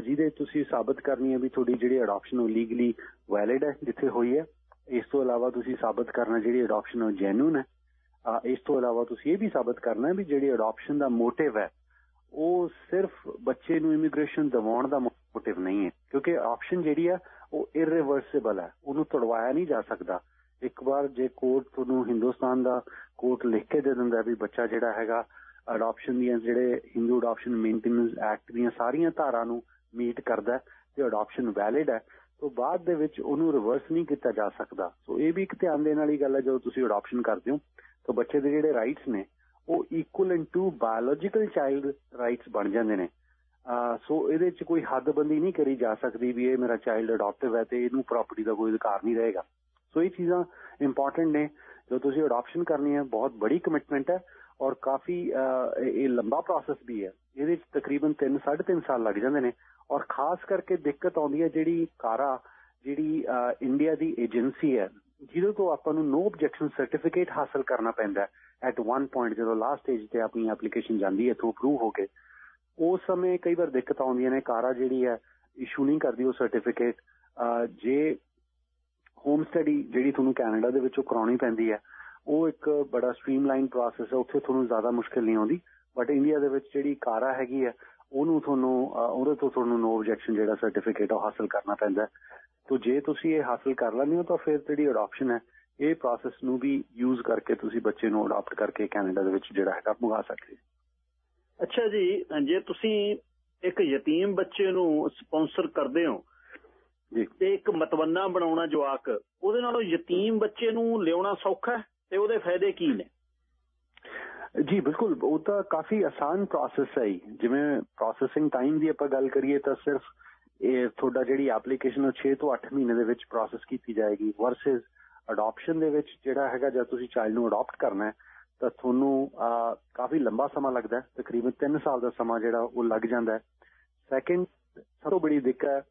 ਜਿਹਦੇ ਤੁਸੀਂ ਸਾਬਤ ਕਰਨੀ ਹੈ ਵੀ ਤੁਹਾਡੀ ਜਿਹੜੀ ਅਡਾਪਸ਼ਨ ਉਹ ਲੀਗਲੀ ਵੈਲਿਡ ਹੈ, ਜਿੱਥੇ ਹੋਈ ਹੈ। ਇਸ ਤੋਂ ਇਲਾਵਾ ਤੁਸੀਂ ਸਾਬਤ ਕਰਨਾ ਜਿਹੜੀ ਅਡਾਪਸ਼ਨ ਉਹ ਜੈਨੂਨ ਹੈ। ਇਸ ਤੋਂ ਇਲਾਵਾ ਤੁਸੀਂ ਇਹ ਵੀ ਸਾਬਤ ਕਰਨਾ ਹੈ ਵੀ ਜਿਹੜੀ ਅਡਾਪਸ਼ਨ ਦਾ ਮੋਟਿਵ ਹੈ, ਉਹ ਸਿਰਫ ਬੱਚੇ ਨੂੰ ਇਮੀਗ੍ਰੇਸ਼ਨ ਦਿਵਾਉਣ ਦਾ ਮੋਟਿਵ ਨਹੀਂ ਹੈ। ਕਿਉਂਕਿ ਆਪਸ਼ਨ ਜਿਹੜੀ ਆ, ਉਹ ਇਰਰਿਵਰਸੀਬਲ ਹੈ। ਉਹਨੂੰ ਤੋੜਵਾਇਆ ਨਹੀਂ ਜਾ ਸਕਦਾ। ਇੱਕ ਵਾਰ ਜੇ ਕੋਰਟ ਤੁਹਾਨੂੰ ਹਿੰਦੁਸਤਾਨ ਦਾ ਕੋਰਟ ਲਿਖ ਕੇ ਦੇ ਦਿੰਦਾ ਵੀ ਬੱਚਾ ਜਿਹੜਾ ਹੈਗਾ ਅਡਾਪਸ਼ਨ ਦੀਆਂ ਜਿਹੜੇ ਹਿੰਦੂ ਅਡਾਪਸ਼ਨ ਮੇਨਟੇਨੈਂਸ ਐਕਟ ਦੀਆਂ ਸਾਰੀਆਂ ਧਾਰਾ ਨੂੰ ਮੀਟ ਕਰਦਾ ਤੇ ਅਡਾਪਸ਼ਨ ਵੈਲਿਡ ਹੈ, ਤੋਂ ਬਾਅਦ ਦੇ ਵਿੱਚ ਉਹਨੂੰ ਰਿਵਰਸ ਨਹੀਂ ਕੀਤਾ ਜਾ ਸਕਦਾ। ਸੋ ਇਹ ਵੀ ਇੱਕ ਧਿਆਨ ਦੇਣ ਵਾਲੀ ਗੱਲ ਹੈ, ਜਦੋਂ ਤੁਸੀਂ ਅਡਾਪਸ਼ਨ ਕਰਦੇ ਹੋ ਤਾਂ ਬੱਚੇ ਦੇ ਜਿਹੜੇ ਰਾਈਟਸ ਨੇ, ਉਹ equal to biological child rights ਬਣ ਜਾਂਦੇ ਨੇ। ਸੋ ਇਹਦੇ ਵਿੱਚ ਕੋਈ ਹੱਦਬੰਦੀ ਨਹੀਂ ਕਰੀ ਜਾ ਸਕਦੀ ਵੀ ਇਹ ਮੇਰਾ ਚਾਈਲਡ ਅਡਾਪਟਿਵ ਹੈ ਤੇ ਇਹਨੂੰ ਪ੍ਰਾਪਰਟੀ ਦਾ ਕੋਈ ਅਧਿਕਾਰ ਨਹੀਂ ਰਹੇਗਾ। ਸੋ ਇਹ ਚੀਜ਼ਾਂ ਇੰਪੋਰਟੈਂਟ ਨੇ। ਜੋ ਤੁਸੀਂ ਅਡਾਪਸ਼ਨ ਕਰਨੀ ਹੈ, ਬਹੁਤ ਬੜੀ ਕਮਿਟਮੈਂਟ ਹੈ ਔਰ ਕਾਫੀ ਇਹ ਲੰਬਾ ਪ੍ਰੋਸੈਸ ਵੀ ਹੈ। ਇਹਦੇ ਵਿੱਚ ਤਕਰੀਬਨ 3 3.5 ਸਾਲ ਲੱਗ ਜਾਂਦੇ ਨੇ ਔਰ ਖਾਸ ਕਰਕੇ ਦਿੱਕਤ ਆਉਂਦੀ ਹੈ ਜਿਹੜੀ ਕਾਰਾ, ਜਿਹੜੀ ਇੰਡੀਆ ਦੀ ਏਜੰਸੀ ਹੈ। ਜਿਹਦੇ ਤੋਂ ਆਪਾਂ ਨੂੰ ਨੋ ਆਬਜੈਕਸ਼ਨ ਸਰਟੀਫਿਕੇਟ ਹਾਸਲ ਕਰਨਾ ਪੈਂਦਾ ਐਟ ਵਨ ਪੁਆਇੰਟ ਜਦੋਂ ਲਾਸਟ ਸਟੇਜ ਤੇ ਆਪਣੀ ਐਪਲੀਕੇਸ਼ਨ ਜਾਂਦੀ ਹੈ ਤੋਂ ਅਪਰੂਵ ਹੋ ਕੇ, ਉਸ ਸਮੇਂ ਕਈ ਵਾਰ ਦਿੱਕਤ ਆਉਂਦੀਆਂ ਨੇ। ਕਾਰਾ ਜਿਹੜੀ ਹੈ ਇਸ਼ੂ ਨਹੀਂ ਕਰਦੀ ਉਹ ਸਰਟੀਫਿਕੇਟ ਜੇ ਹੋਮ ਸਟੱਡੀ ਜਿਹੜੀ ਤੁਹਾਨੂੰ ਕੈਨੇਡਾ ਦੇ ਵਿੱਚੋਂ ਕਰਾਉਣੀ ਪੈਂਦੀ ਹੈ, ਉਹ ਇੱਕ ਬੜਾ ਸਟ੍ਰੀਮਲਾਈਨ ਪ੍ਰੋਸੈਸ ਹੈ। ਉੱਥੇ ਤੁਹਾਨੂੰ ਜ਼ਿਆਦਾ ਮੁਸ਼ਕਲ ਨਹੀਂ ਆਉਂਦੀ। ਬਟ ਇੰਡੀਆ ਦੇ ਵਿੱਚ ਜਿਹੜੀ ਕਾਰਾ ਹੈਗੀ ਹੈ, ਉਹਨੂੰ ਤੁਹਾਨੂੰ ਉਹਦੇ ਤੋਂ ਤੁਹਾਨੂੰ ਨੋ ਆਬਜੈਕਸ਼ਨ ਜਿਹੜਾ ਸਰਟੀਫਿਕੇਟ ਉਹ ਹਾਸਲ ਕਰਨਾ ਪੈਂਦਾ ਤੋ ਜੇ ਤੁਸੀਂ ਇਹ ਹਾਸਲ ਕਰ ਲੈਂਦੇ ਹੋ ਤਾਂ ਫਿਰ ਜਿਹੜੀ ਅਡਾਪਸ਼ਨ ਹੈ ਇਹ ਪ੍ਰੋਸੈਸ ਨੂੰ ਵੀ ਯੂਜ਼ ਕਰਕੇ ਤੁਸੀਂ ਬੱਚੇ ਨੂੰ ਅਡਾਪਟ ਕਰਕੇ ਕੈਨੇਡਾ ਦੇ ਵਿੱਚ ਜਿਹੜਾ ਹੈਗਾ ਮੰਗਾ ਸਕਦੇ ਅੱਛਾ ਜੀ ਜੇ ਤੁਸੀਂ ਇੱਕ ਯਤੀਮ ਬੱਚੇ ਨੂੰ ਸਪਾਂਸਰ ਕਰਦੇ ਹੋ ਜੀ। ਤੇ ਇੱਕ ਮਤਵੰਨਾ ਬਣਾਉਣਾ ਜਵਾਕ ਉਹਦੇ ਨਾਲੋਂ ਯਤੀਮ ਬੱਚੇ ਨੂੰ ਲਿਆਉਣਾ ਸੌਖਾ ਤੇ ਉਹਦੇ ਫਾਇਦੇ ਕੀ ਨੇ? ਜੀ ਬਿਲਕੁਲ ਉਹ ਤਾਂ ਕਾਫੀ ਆਸਾਨ ਪ੍ਰੋਸੈਸ ਹੈ ਜਿਵੇਂ ਪ੍ਰੋਸੈਸਿੰਗ ਟਾਈਮ ਦੀ ਆਪਾਂ ਗੱਲ ਕਰੀਏ ਤਾਂ ਸਿਰਫ ਇਹ ਤੁਹਾਡਾ ਜਿਹੜੀ ਐਪਲੀਕੇਸ਼ਨ ਉਹ 6 ਤੋਂ 8 ਮਹੀਨੇ ਦੇ ਵਿੱਚ ਪ੍ਰੋਸੈਸ ਕੀਤੀ ਜਾਏਗੀ ਵਰਸਸ ਅਡਾਪਸ਼ਨ ਦੇ ਵਿੱਚ ਜਿਹੜਾ ਹੈਗਾ ਜਦ ਤੁਸੀਂ ਚਾਈਲਡ ਨੂੰ ਅਡਾਪਟ ਕਰਨਾ ਹੈ, ਤਾਂ ਤੁਹਾਨੂੰ ਕਾਫੀ ਲੰਬਾ ਸਮਾਂ ਲੱਗਦਾ ਹੈ, ਤਕਰੀਬਨ 3 ਸਾਲ ਦਾ ਸਮਾਂ ਜਿਹੜਾ ਉਹ ਲੱਗ ਜਾਂਦਾ ਹੈ। ਸੈਕਿੰਡ ਸਭ ਤੋਂ ਬੜੀ ਦਿੱਕਤ ਹੈ,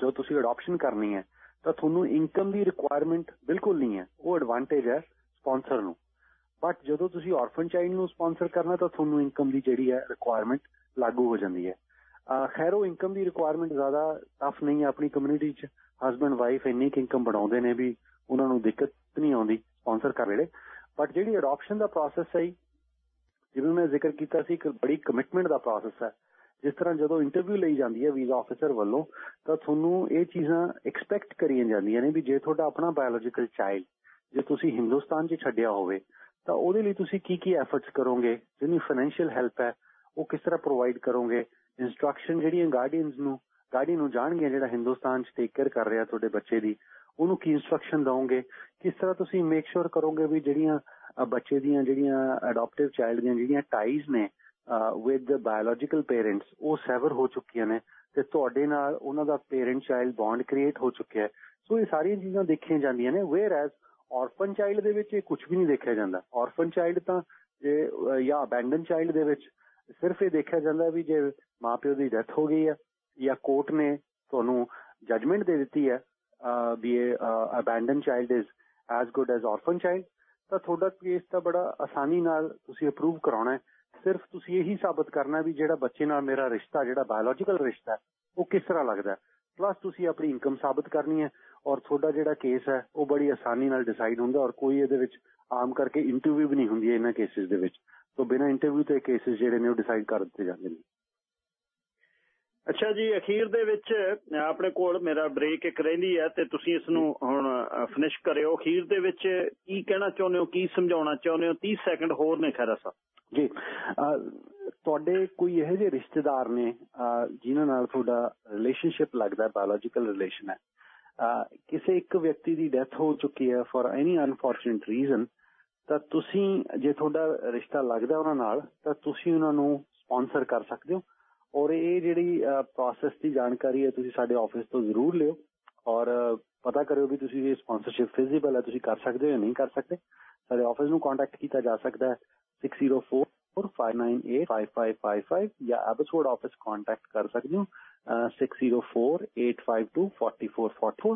ਜੋ ਤੁਸੀਂ ਅਡਾਪਸ਼ਨ ਕਰਨੀ ਹੈ, ਤਾਂ ਤੁਹਾਨੂੰ ਇਨਕਮ ਦੀ ਰਿਕੁਆਇਰਮੈਂਟ ਬਿਲਕੁਲ ਨਹੀਂ ਹੈ, ਉਹ ਐਡਵਾਂਟੇਜ ਹੈ ਸਪਾਂਸਰ ਨੂੰ। ਬਟ ਜਦੋਂ ਤੁਸੀਂ ਔਰਫਨ ਚਾਈਲਡ ਨੂੰ ਸਪਾਂਸਰ ਕਰਨਾ ਤਾਂ ਤੁਹਾਨੂੰ ਇਨਕਮ ਦੀ ਜਿਹੜੀ ਹੈ ਰਿਕੁਆਇਰਮੈਂਟ ਲਾਗੂ ਹੋ ਜਾਂਦੀ ਹੈ। ਖੈਰ, ਉਹ ਇਨਕਮ ਦੀ ਰਿਕੁਆਇਰਮੈਂਟ ਜ਼ਿਆਦਾ ਟਫ ਨਹੀਂ ਹੈ ਆਪਣੀ ਕਮਿਊਨਿਟੀ 'ਚ। ਹਸਬੰਡ ਵਾਈਫ ਇੰਨੀ ਕਿ ਇਨਕਮ ਬਣਾਉਂਦੇ ਨੇ ਵੀ ਉਹਨਾਂ ਨੂੰ ਦਿੱਕਤ ਨਹੀਂ ਆਉਂਦੀ ਸਪਾਂਸਰ ਕਰ ਵੇਲੇ। ਬਟ ਜਿਹੜੀ ਅਡਾਪਸ਼ਨ ਦਾ ਪ੍ਰੋਸੈਸ ਹੈ ਜਿਵੇਂ ਮੈਂ ਜ਼ਿਕਰ ਕੀਤਾ ਸੀ, ਇੱਕ ਬੜੀ ਕਮਿਟਮੈਂਟ ਦਾ ਪ੍ਰੋਸੈਸ ਹੈ। ਜਿਸ ਤਰ੍ਹਾਂ ਜਦੋਂ ਇੰਟਰਵਿਊ ਲਈ ਜਾਂਦੀ ਹੈ ਵੀਜ਼ਾ ਆਫੀਸਰ ਵੱਲੋਂ, ਤਾਂ ਤੁਹਾਨੂੰ ਇਹ ਚੀਜ਼ਾਂ ਐਕਸਪੈਕਟ ਕਰੀਆਂ ਜਾਂਦੀਆਂ ਨੇ ਵੀ ਜੇ ਤੁਹਾਡਾ ਆਪਣਾ ਬਾਇਓਲੋਜੀਕਲ ਚਾਈਲਡ ਜੇ ਤੁਸੀਂ ਹਿੰਦੁਸਤਾਨ 'ਚ ਛੱਡਿਆ ਹੋਵੇ, ਤਾਂ ਉਹਦੇ ਲਈ ਤੁਸੀਂ ਕੀ ਕੀ ਐਫਰਟਸ ਕਰੋਗੇ? ਜਿਹਨੀ ਫਾਈਨੈਂਸ਼ੀਅਲ ਹੈਲਪ ਹੈ, ਉਹ ਕਿਸ ਤਰ੍ਹਾਂ ਪ੍ਰੋਵਾਈਡ ਕਰੋਗੇ? ਇਨਸਟਰਕਸ਼ਨ ਜਿਹੜੀਆਂ ਗਾਰਡੀਅਨਸ ਨੂੰ ਗਾਰਡੀਅਨ ਨੂੰ ਜਾਣਗੇ ਜਿਹੜਾ ਹਿੰਦੁਸਤਾਨ 'ਚ ਟੇਕ ਕੇਅਰ ਕਰ ਰਿਹਾ ਤੁਹਾਡੇ ਬੱਚੇ ਦੀ, ਉਹਨੂੰ ਕੀ ਇਨਸਟਰਕਸ਼ਨ ਦਵੋਗੇ? ਕਿਸ ਤਰ੍ਹਾਂ ਤੁਸੀਂ ਮੇਕ ਸ਼ੋਰ ਕਰੋਗੇ ਵੀ ਜਿਹੜੀਆਂ ਬੱਚੇ ਦੀਆਂ ਜਿਹੜੀਆਂ ਅਡਾਪਟਿਵ ਚਾਈਲਡ ਦੀਆਂ ਜਿਹੜੀਆਂ ਟਾਈਜ਼ ਨੇ ਵਿਦ ਬਾਇਓਲੋਜੀਕਲ ਪੇਰੈਂਟਸ ਉਹ ਸੈਵਰ ਹੋ ਚੁੱਕੀਆਂ ਨੇ ਤੇ ਤੁਹਾਡੇ ਨਾਲ ਉਹਨਾਂ ਦਾ ਪੇਰੈਂਟ ਚਾਈਲਡ ਬੌਂਡ ਕ੍ਰੀਏਟ ਹੋ ਚੁੱਕਿਆ ਹੈ। ਸੋ ਇਹ ਸਾਰੀਆਂ ਚੀਜ਼ਾਂ ਦੇਖੀਆਂ ਜਾਂਦੀਆਂ ਨੇ ਵੇਅਰ ਐਜ਼ ਔਰਫਨ ਚਾਈਲਡ ਦੇ ਵਿੱਚ ਇਹ ਕੁਝ ਵੀ ਨਹੀਂ ਦੇਖਿਆ ਜਾਂਦਾ। ਔਰਫਨ ਚਾਈਲਡ ਤਾਂ, ਜੇ ਜਾਂ ਅਬੈਂਡਨ ਚਾਈਲਡ ਦੇ ਵਿੱਚ ਸਿਰਫ ਇਹ ਦੇਖਿਆ ਜਾਂਦਾ ਵੀ ਜੇ ਮਾਪਿਓ ਦੀ ਡੈਥ ਹੋ ਗਈ ਹੈ ਜਾਂ ਕੋਰਟ ਨੇ ਤੁਹਾਨੂੰ ਜਜਮੈਂਟ ਦੇ ਦਿੱਤੀ ਹੈ ਵੀ ਇਹ abandon child is as good as orphan child ਤਾਂ ਤੁਹਾਡਾ ਕੇਸ ਤਾਂ ਬੜਾ ਆਸਾਨੀ ਨਾਲ ਤੁਸੀਂ ਅਪਰੂਵ ਕਰਾਉਣਾ ਹੈ। ਸਿਰਫ ਤੁਸੀਂ ਇਹੀ ਸਾਬਤ ਕਰਨਾ ਵੀ ਜਿਹੜਾ ਬੱਚੇ ਨਾਲ ਮੇਰਾ ਰਿਸ਼ਤਾ, ਜਿਹੜਾ ਬਾਇਓਲੋਜੀਕਲ ਰਿਸ਼ਤਾ ਹੈ, ਉਹ ਕਿਸ ਤਰ੍ਹਾਂ ਲੱਗਦਾ ਪਲੱਸ ਤੁਸੀਂ ਆਪਣੀ ਇਨਕਮ ਸਾਬਤ ਕਰਨੀ ਹੈ ਔਰ ਤੁਹਾਡਾ ਜਿਹੜਾ ਕੇਸ ਹੈ, ਉਹ ਬੜੀ ਆਸਾਨੀ ਨਾਲ ਡਿਸਾਈਡ ਹੁੰਦਾ ਔਰ ਕੋਈ ਇਹਦੇ ਵਿੱਚ ਆਮ ਕਰਕੇ ਇੰਟਰਵਿਊ ਵੀ ਨਹੀਂ ਹੁੰਦੀ ਇਹਨਾਂ ਕੇਸਿਸ ਦੇ ਵਿੱਚ। ਤੋਂ ਬਿਨਾਂ ਇੰਟਰਵਿਊ ਤੇ ਕੇਸਿਸ ਜਿਹੜੇ ਨੇ ਉਹ ਡਿਸਾਈਡ ਕਰ ਦਿੱਤੇ ਜਾਂਦੇ ਨੇ। ਅੱਛਾ ਜੀ ਅਖੀਰ ਦੇ ਵਿੱਚ ਆਪਣੇ ਕੋਲ ਮੇਰਾ ਬ੍ਰੇਕ ਇੱਕ ਰਹਿੰਦੀ ਹੈ ਤੇ ਤੁਸੀਂ ਇਸ ਨੂੰ ਹੁਣ ਫਿਨਿਸ਼ ਕਰਿਓ। ਅਖੀਰ ਦੇ ਵਿੱਚ ਕੀ ਕਹਿਣਾ ਚਾਹੁੰਦੇ ਹੋ ਕੀ ਸਮਝਾਉਣਾ ਚਾਹੁੰਦੇ ਹੋ? 30 ਸੈਕਿੰਡ ਹੋਰ ਨੇ ਖੈਰਾ ਸਾਹਿਬ। ਜੀ ਤੁਹਾਡੇ ਕੋਈ ਇਹੋ ਜਿਹੇ ਰਿਸ਼ਤੇਦਾਰ ਨੇ ਜਿਨ੍ਹਾਂ ਨਾਲ ਤੁਹਾਡਾ ਰਿਲੇਸ਼ਨਸ਼ਿਪ ਲੱਗਦਾ ਬਾਇਓਲੋਜੀਕਲ ਰਿਲੇਸ਼ਨ ਹੈ? ਕਿਸੇ ਇੱਕ ਵਿਅਕਤੀ ਦੀ ਡੈਥ ਹੋ ਚੁੱਕੀ ਹੈ ਫॉर ਐਨੀ ਅਨਫੋਰਚੂਨੇਟ ਰੀਜ਼ਨ ਤਾਂ ਤੁਸੀਂ, ਜੇ ਤੁਹਾਡਾ ਰਿਸ਼ਤਾ ਲੱਗਦਾ ਉਹਨਾਂ ਨਾਲ, ਤਾਂ ਤੁਸੀਂ ਉਹਨਾਂ ਨੂੰ ਸਪਾਂਸਰ ਕਰ ਸਕਦੇ ਹੋ। ਔਰ ਇਹ ਜਿਹੜੀ ਪ੍ਰੋਸੈਸ ਦੀ ਜਾਣਕਾਰੀ ਹੈ, ਤੁਸੀਂ ਸਾਡੇ ਆਫਿਸ ਤੋਂ ਜ਼ਰੂਰ ਲਿਓ। ਔਰ ਪਤਾ ਕਰਿਓ ਵੀ ਤੁਸੀਂ ਇਹ ਸਪਾਂਸਰਸ਼ਿਪ ਫਿਜ਼ੀਬਲ ਹੈ, ਤੁਸੀਂ ਕਰ ਸਕਦੇ ਹੋ ਜਾਂ ਨਹੀਂ ਕਰ ਸਕਦੇ। ਸਾਡੇ ਆਫਿਸ ਨੂੰ ਕੰਟੈਕਟ ਕੀਤਾ ਜਾ ਸਕਦਾ ਹੈ। 6045985555 ਜਾਂ ਐਬਸਵਰਡ ਆਫਿਸ ਕੰਟੈਕਟ ਕਰ ਸਕਦੇ ਹੋ। 6048524444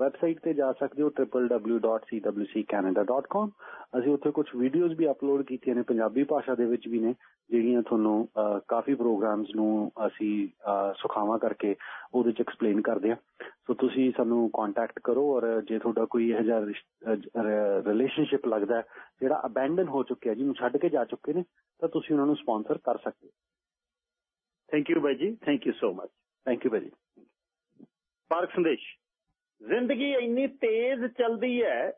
ਵੈਬਸਾਈਟ ਤੇ ਜਾ ਸਕਦੇ ਹੋ www.cwccanada.com ਅਸੀਂ ਉੱਥੇ ਕੁਝ ਵੀਡੀਓਜ਼ ਵੀ ਅਪਲੋਡ ਕੀਤੀਆਂ ਨੇ, ਪੰਜਾਬੀ ਭਾਸ਼ਾ ਦੇ ਵਿੱਚ ਵੀ ਨੇ, ਜਿਹੜੀਆਂ ਤੁਹਾਨੂੰ ਕਾਫੀ ਪ੍ਰੋਗਰਾਮਸ ਨੂੰ ਅਸੀਂ ਸੁਖਾਵਾ ਕਰਕੇ ਉਹਦੇ ਚ ਐਕਸਪਲੇਨ ਕਰਦੇ ਆ ਸੋ ਤੁਸੀਂ ਸਾਨੂੰ ਕੰਟੈਕਟ ਕਰੋ ਔਰ ਜੇ ਤੁਹਾਡਾ ਕੋਈ ਇਹ ਜਿਹਾ ਰਿਲੇਸ਼ਨਸ਼ਿਪ ਲੱਗਦਾ ਜਿਹੜਾ ਅਬੈਂਡਨ ਹੋ ਚੁੱਕਿਆ, ਜਿਹਨੂੰ ਛੱਡ ਕੇ ਜਾ ਚੁੱਕੇ ਨੇ, ਤਾਂ ਤੁਸੀਂ ਉਹਨਾਂ ਨੂੰ ਸਪਾਂਸਰ ਕਰ ਸਕਦੇ ਹੋ। ਥੈਂਕ ਯੂ ਬਾਈ ਜੀ thank you so much thank you ਬਾਈ ਪਾਰਕ ਸੰਦੇਸ਼। ਜ਼ਿੰਦਗੀ ਇੰਨੀ ਤੇਜ਼ ਚੱਲਦੀ ਹੈ,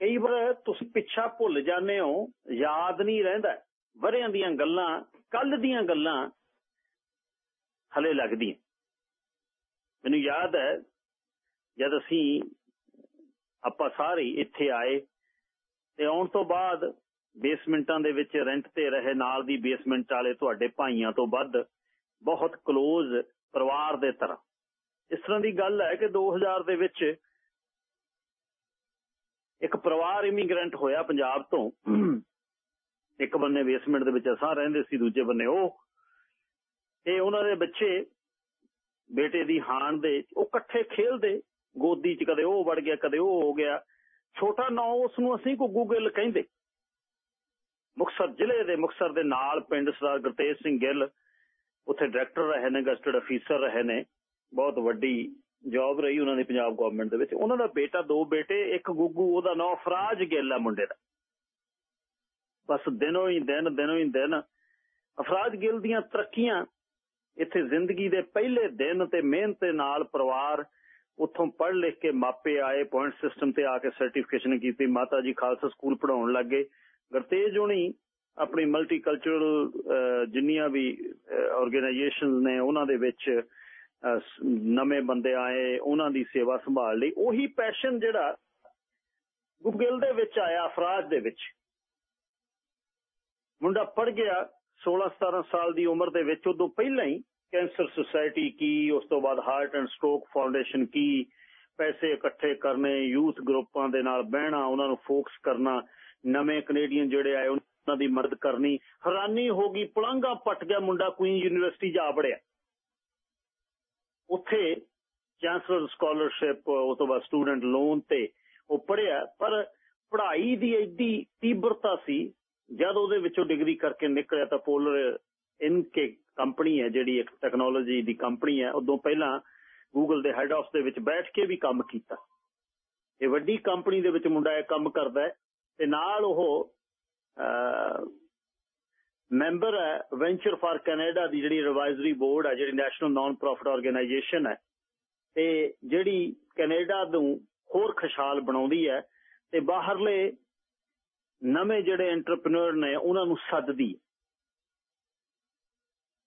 ਕਈ ਵਾਰ ਤੁਸੀਂ ਪਿੱਛਾ ਭੁੱਲ ਜਾਂਦੇ ਹੋ, ਯਾਦ ਨਹੀਂ ਰਹਿੰਦਾ। ਵਰਿਆਂ ਦੀਆਂ ਗੱਲਾਂ ਕੱਲ ਦੀਆਂ ਗੱਲਾਂ ਹਲੇ ਲੱਗਦੀਆਂ। ਮੈਨੂੰ ਯਾਦ ਹੈ, ਜਦ ਅਸੀਂ, ਆਪਾਂ ਸਾਰੇ ਇੱਥੇ ਆਏ, ਤੇ ਆਉਣ ਤੋਂ ਬਾਅਦ ਬੇਸਮੈਂਟਾਂ ਦੇ ਵਿੱਚ ਰੈਂਟ ਤੇ ਰਹੇ, ਨਾਲ ਦੀ ਬੇਸਮੈਂਟ ਵਾਲੇ ਤੁਹਾਡੇ ਭਾਈਆਂ ਤੋਂ ਵੱਧ ਬਹੁਤ ক্লোਜ਼ ਪਰਿਵਾਰ ਦੇ ਤਰ੍ਹਾਂ। ਇਸ ਤਰ੍ਹਾਂ ਦੀ ਗੱਲ ਹੈ ਕਿ 2000 ਦੇ ਵਿੱਚ ਇੱਕ ਪਰਿਵਾਰ ਇਮੀਗ੍ਰੈਂਟ ਹੋਇਆ ਪੰਜਾਬ ਤੋਂ। ਇੱਕ ਬੰਨੇ ਬੇਸਮੈਂਟ ਦੇ ਵਿੱਚ ਅਸਾਂ ਰਹਿੰਦੇ ਸੀ, ਦੂਜੇ ਬੰਨੇ ਉਹ। ਤੇ ਉਹਨਾਂ ਦੇ ਬੱਚੇ, ਬੇਟੇ ਦੀ ਹਾਨ ਦੇ, ਉਹ ਇਕੱਠੇ ਖੇਲਦੇ। ਗੋਦੀ 'ਚ ਕਦੇ ਉਹ ਵੜ ਗਿਆ, ਕਦੇ ਉਹ ਹੋ ਗਿਆ। ਛੋਟਾ ਨਾਂ ਉਸ ਨੂੰ ਅਸੀਂ ਗੁੱਗੂ ਗਿੱਲ ਕਹਿੰਦੇ। ਮੁਕਸਰ ਜ਼ਿਲ੍ਹੇ ਦੇ ਮੁਕਸਰ ਦੇ ਨਾਲ ਪਿੰਡ ਸਰਦਾਰ ਗੁਰਤੇਜ ਸਿੰਘ ਗਿੱਲ। ਉੱਥੇ ਡਾਇਰੈਕਟਰ ਰਹੇ ਨੇ ਗਸਟਡ ਅਫੀਸਰ ਰਹੇ ਨੇ, ਬਹੁਤ ਵੱਡੀ ਜੌਬ ਰਹੀ ਉਹਨਾਂ ਦੀ ਪੰਜਾਬ ਗਵਰਨਮੈਂਟ ਦੇ ਵਿੱਚ। ਉਹਨਾਂ ਦਾ ਬੇਟਾ, ਦੋ ਬੇਟੇ, ਇੱਕ ਗੁੱਗੂ, ਉਹਦਾ ਨਾਮ ਅਫਰਾਜ ਗਿੱਲ ਆ ਮੁੰਡੇ ਦਾ। ਬਸ ਦਿਨੋਂ ਹੀ ਦਿਨ, ਦਿਨੋਂ ਹੀ ਦਿਨ ਅਫਰਾਜ ਗਿੱਲ ਦੀਆਂ ਤਰੱਕੀਆਂ ਇੱਥੇ ਜ਼ਿੰਦਗੀ ਦੇ ਪਹਿਲੇ ਦਿਨ ਤੇ ਮਿਹਨਤ ਦੇ ਨਾਲ ਪਰਿਵਾਰ ਉੱਥੋਂ ਪੜ੍ਹ ਲਿਖ ਕੇ ਮਾਪੇ ਆਏ ਪੁਆਇੰਟ ਸਿਸਟਮ ਤੇ ਆ ਕੇ ਸਰਟੀਫਿਕੇਸ਼ਨ ਕੀਤੀ, ਮਾਤਾ ਜੀ ਖਾਲਸਾ ਸਕੂਲ ਪੜਾਉਣ ਲੱਗੇ। ਗਰਤੇਜ ਹੋਣੀ ਆਪਣੀ ਮਲਟੀਕਲਚਰਲ ਜਿੰਨੀਆਂ ਵੀ ਆਰਗੇਨਾਈਜੇਸ਼ਨਸ ਨੇ ਉਹਨਾਂ ਦੇ ਵਿੱਚ ਨਵੇਂ ਬੰਦੇ ਆਏ, ਉਹਨਾਂ ਦੀ ਸੇਵਾ ਸੰਭਾਲ ਲਈ, ਉਹੀ ਪੈਸ਼ਨ ਜਿਹੜਾ ਗੁਗਲ ਦੇ ਵਿੱਚ ਆਇਆ, ਅਫਰਾਜ ਦੇ ਵਿੱਚ। ਮੁੰਡਾ ਪੜ ਗਿਆ 16 17 ਸਾਲ ਦੀ ਉਮਰ ਦੇ ਵਿੱਚ, ਉਦੋਂ ਪਹਿਲਾਂ ਹੀ ਕੈਂਸਰ ਸੁਸਾਇਟੀ ਕੀ, ਉਸ ਤੋਂ ਬਾਅਦ ਹਾਰਟ ਐਂਡ ਸਟ੍ਰੋਕ ਫਾਊਂਡੇਸ਼ਨ ਕੀ, ਪੈਸੇ ਇਕੱਠੇ ਕਰਨੇ, ਯੂਥ ਗਰੁੱਪਾਂ ਦੇ ਨਾਲ ਬਹਿਣਾ, ਉਹਨਾਂ ਨੂੰ ਫੋਕਸ ਕਰਨਾ, ਨਵੇਂ ਕੈਨੇਡੀਅਨ ਜਿਹੜੇ ਆਏ ਉਹਨਾਂ ਦੀ ਮਦਦ ਕਰਨੀ ਹੈਰਾਨੀ ਹੋ ਗਈ ਪਲੰਗਾ ਪਟ ਗਿਆ ਮੁੰਡਾ ਕੁਈਨ ਯੂਨੀਵਰਸਿਟੀ ਜਾ ਪੜਿਆ ਉੱਥੇ ਚਾਂਸਲਰ ਸਕਾਲਰਸ਼ਿਪ ਉਸ ਤੋਂ ਬਾਅਦ ਸਟੂਡੈਂਟ ਲੋਨ ਤੇ ਉਹ ਪੜਿਆ ਪਰ ਪੜ੍ਹਾਈ ਦੀ ਐਡੀ ਤੀਬਰਤਾ ਸੀ, ਜਦ ਉਹਦੇ ਵਿੱਚੋਂ ਡਿਗਰੀ ਕਰਕੇ ਨਿਕਲਿਆ ਤਾਂ ਪੋਲਰ ਇਨਕੇ ਕੰਪਨੀ ਹੈ, ਜਿਹੜੀ ਇੱਕ ਟੈਕਨੋਲੋਜੀ ਦੀ ਕੰਪਨੀ ਹੈ, ਉਦੋਂ ਪਹਿਲਾਂ ਗੂਗਲ ਦੇ ਹੈੱਡ ਆਫਿਸ ਦੇ ਵਿੱਚ ਬੈਠ ਕੇ ਵੀ ਕੰਮ ਕੀਤਾ। ਇਹ ਵੱਡੀ ਕੰਪਨੀ ਦੇ ਵਿੱਚ ਮੁੰਡਾ ਇਹ ਕੰਮ ਕਰਦਾ ਹੈ, ਤੇ ਨਾਲ ਉਹ ਮੈਂਬਰ ਹੈ ਵੈਂਚਰ ਫਾਰ ਕੈਨੇਡਾ ਦੀ ਜਿਹੜੀ ਰਿਵਾਈਜ਼ਰੀ ਬੋਰਡ ਹੈ, ਜਿਹੜੀ ਨੈਸ਼ਨਲ ਨਾਨ ਪ੍ਰੋਫਿਟ ਆਰਗੇਨਾਈਜੇਸ਼ਨ ਹੈ, ਤੇ ਜਿਹੜੀ ਕੈਨੇਡਾ ਨੂੰ ਹੋਰ ਖੁਸ਼ਹਾਲ ਬਣਾਉਂਦੀ ਹੈ ਤੇ ਬਾਹਰਲੇ ਨਵੇਂ ਜਿਹੜੇ ਐਂਟਰਪ੍ਰੀਨਰ ਨੇ, ਉਹਨਾਂ ਨੂੰ ਸੱਦਦੀ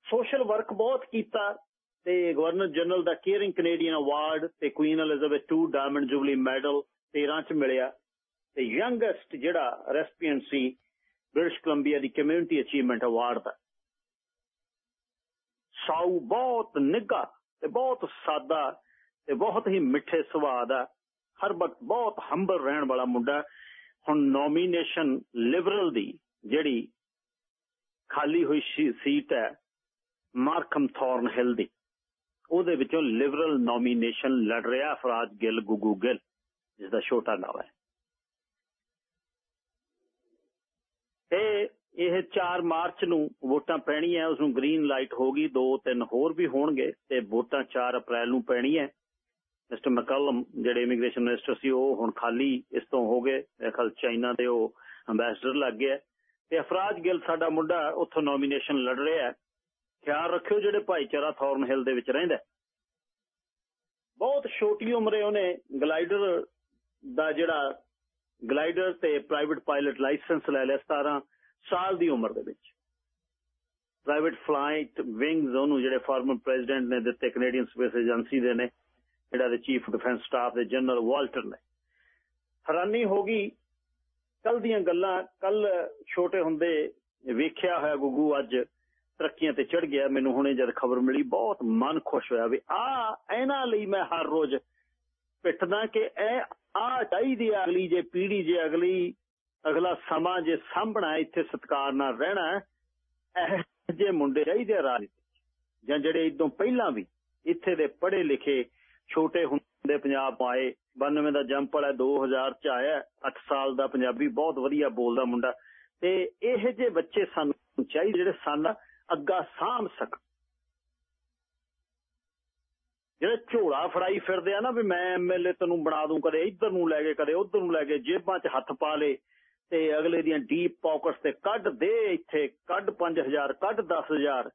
ਸੋਸ਼ਲ ਵਰਕ ਬਹੁਤ ਕੀਤਾ ਤੇ ਗਵਰਨਰ ਜਨਰਲ ਦਾ ਕੇਅਰਿੰਗ ਕੈਨੇਡੀਅਨ ਅਵਾਰਡ ਤੇ Queen Elizabeth 2 diamond jubilee medal 13 ਚ ਮਿਲਿਆ। ਤੇ ਯੰਗਸਟ ਜਿਹੜਾ ਰੈਸਪੀਐਂਟ ਸੀ ਬ੍ਰਿਟਿਸ਼ ਕੋਲੰਬੀਆ ਦੀ ਕਮਿਊਨਿਟੀ ਅਚੀਵਮੈਂਟ ਅਵਾਰਡ ਦਾ ਸਾਊ ਬਹੁਤ ਨਿੱਘਾ ਤੇ ਬਹੁਤ ਸਾਦਾ ਤੇ ਬਹੁਤ ਹੀ ਮਿੱਠੇ ਸੁਭਾਅ ਦਾ ਹਰ ਵਕਤ ਬਹੁਤ ਹੰਬਲ ਰਹਿਣ ਵਾਲਾ ਮੁੰਡਾ ਹੁਣ ਨੋਮੀਨੇਸ਼ਨ ਲਿਬਰਲ ਦੀ ਜਿਹੜੀ ਖਾਲੀ ਹੋਈ ਸੀਟ ਹੈ ਮਾਰਕਮ ਥੌਰਨ ਹਿਲ ਦੀ ਉਹਦੇ ਵਿੱਚੋਂ ਲਿਬਰਲ ਨੋਮੀਨੇਸ਼ਨ ਲੜ ਰਿਹਾ ਫਰਾਜ ਗਿੱਲ ਗੁੱਗੂ ਗਿੱਲ ਜਿਸ ਦਾ ਛੋਟਾ ਨਾਮ ਹੈ ਤੇ ਇਹ 4 ਮਾਰਚ ਨੂੰ ਵੋਟਾਂ ਪੈਣੀਆਂ ਉਸ ਨੂੰ ਗ੍ਰੀਨ ਲਾਈਟ ਹੋ ਗਈ, ਦੋ ਤਿੰਨ ਹੋਰ ਵੀ ਹੋਣਗੇ ਤੇ ਵੋਟਾਂ 4 ਅਪ੍ਰੈਲ ਨੂੰ ਪੈਣੀਆਂ। ਮਿਸਟਰ ਮਕਲਮ, ਜਿਹੜੇ ਇਮੀਗ੍ਰੇਸ਼ਨ ਮਿਨਿਸਟਰ ਸੀ, ਉਹ ਹੁਣ ਖਾਲੀ ਇਸ ਤੋਂ ਹੋ ਗਏ। ਖਲ ਚਾਈਨਾ ਦੇ ਉਹ ਅੰਬੈਸਡਰ ਲੱਗ ਗਿਆ। ਤੇ ਅਫਰਾਜ ਗਿੱਲ, ਸਾਡਾ ਮੁੰਡਾ, ਉੱਥੋਂ ਨੋਮੀਨੇਸ਼ਨ ਲੜ ਰਿਹਾ। ਖਿਆਲ ਰੱਖਿਓ ਜਿਹੜੇ ਭਾਈਚਾਰਾ ਥੌਰਨ ਹਿਲ ਦੇ ਵਿੱਚ ਰਹਿੰਦਾ ਬਹੁਤ ਛੋਟੀ ਉਮਰੇ ਉਹਨੇ ਗਲਾਈਡਰ ਦਾ ਜਿਹੜਾ ਗਲਾਈਡਰ ਤੇ ਪ੍ਰਾਈਵੇਟ ਪਾਇਲਟ ਲਾਇਸੈਂਸ ਲੈ ਲਿਆ 17 ਸਾਲ ਦੀ ਉਮਰ ਦੇ ਵਿੱਚ। ਪ੍ਰਾਈਵੇਟ ਫਲਾਈਟ ਵਿੰਗਸ ਉਹਨੂੰ ਜਿਹੜੇ ਫਾਰਮਰ ਪ੍ਰੈਜ਼ੀਡੈਂਟ ਨੇ ਦਿੱਤੇ, ਕੈਨੇਡੀਅਨ ਸਪੇਸ ਏਜੰਸੀ ਦੇ ਨੇ, ਜਿਹੜਾ ਦੇ ਚੀਫ ਡਿਫੈਂਸ ਸਟਾਫ ਦੇ ਜਨਰਲ ਵਾਲਟਰ ਨੇ। ਹੈਰਾਨੀ ਹੋ ਗਈ ਕੱਲ ਦੀਆਂ ਗੱਲਾਂ ਕੱਲ ਛੋਟੇ ਹੁੰਦੇ ਵੇਖਿਆ ਹੋਇਆ ਗੁੱਗੂ ਅੱਜ ਤਰੱਕੀਆਂ ਤੇ ਚੜ ਗਿਆ, ਮੈਨੂੰ ਹੁਣੇ ਜਦ ਖਬਰ ਮਿਲੀ, ਬਹੁਤ ਮਨ ਖੁਸ਼ ਹੋਇਆ ਵੀ ਆ ਇਹਨਾਂ ਲਈ ਮੈਂ ਹਰ ਰੋਜ਼ ਪਿੱਟਦਾ ਕਿ ਇਹ ਆ ਚਾਹੀਦੀ ਆ ਅਗਲੀ ਜੇ ਪੀੜ੍ਹੀ ਜੇ ਅਗਲੀ, ਅਗਲਾ ਸਮਾਂ ਜੇ ਸਾਂਭਣਾ ਇੱਥੇ ਸਤਕਾਰ ਨਾਲ ਰਹਿਣਾ ਇਹ ਜੇ ਮੁੰਡੇ ਚਾਹੀਦੇ ਰਾਜਨੀਤੀ ਜਾਂ ਜਿਹੜੇ ਇਦੋਂ ਪਹਿਲਾਂ ਵੀ ਇੱਥੇ ਦੇ ਪੜ੍ਹੇ ਲਿਖੇ ਛੋਟੇ ਹੁੰਦੇ ਪੰਜਾਬ ਆਏ 92 ਦਾ ਜੰਪ ਵਾਲਾ 2000 ਚ ਆਇਆ 8 ਸਾਲ ਦਾ ਪੰਜਾਬੀ ਬਹੁਤ ਵਧੀਆ ਬੋਲਦਾ ਮੁੰਡਾ। ਤੇ ਇਹ ਜੇ ਬੱਚੇ ਸਾਨੂੰ ਚਾਹੀਦੇ, ਜਿਹੜੇ ਸਾਡਾ ਅੱਗਾ ਸਾਂਭ ਸਕਣ। ਜਿਹੜੇ ਝੋਲਾ ਫੜਾਈ ਫਿਰਦੇ ਆ ਨਾ ਵੀ ਮੈਂ ਐਮਐਲਏ ਤੈਨੂੰ ਬਣਾ ਦੂੰ ਕਦੇ ਇੱਧਰ ਨੂੰ ਲੈ ਕੇ, ਕਦੇ ਉੱਧਰ ਨੂੰ ਲੈ ਕੇ ਜੇਬਾਂ 'ਚ ਹੱਥ ਪਾ ਲੇ ਤੇ ਅਗਲੇ ਦੀਆਂ ਡੀਪ ਪਾਕਟਸ ਤੇ ਕੱਢ ਦੇ ਇੱਥੇ, ਕੱਢ 5000 ਕੱਢ 10000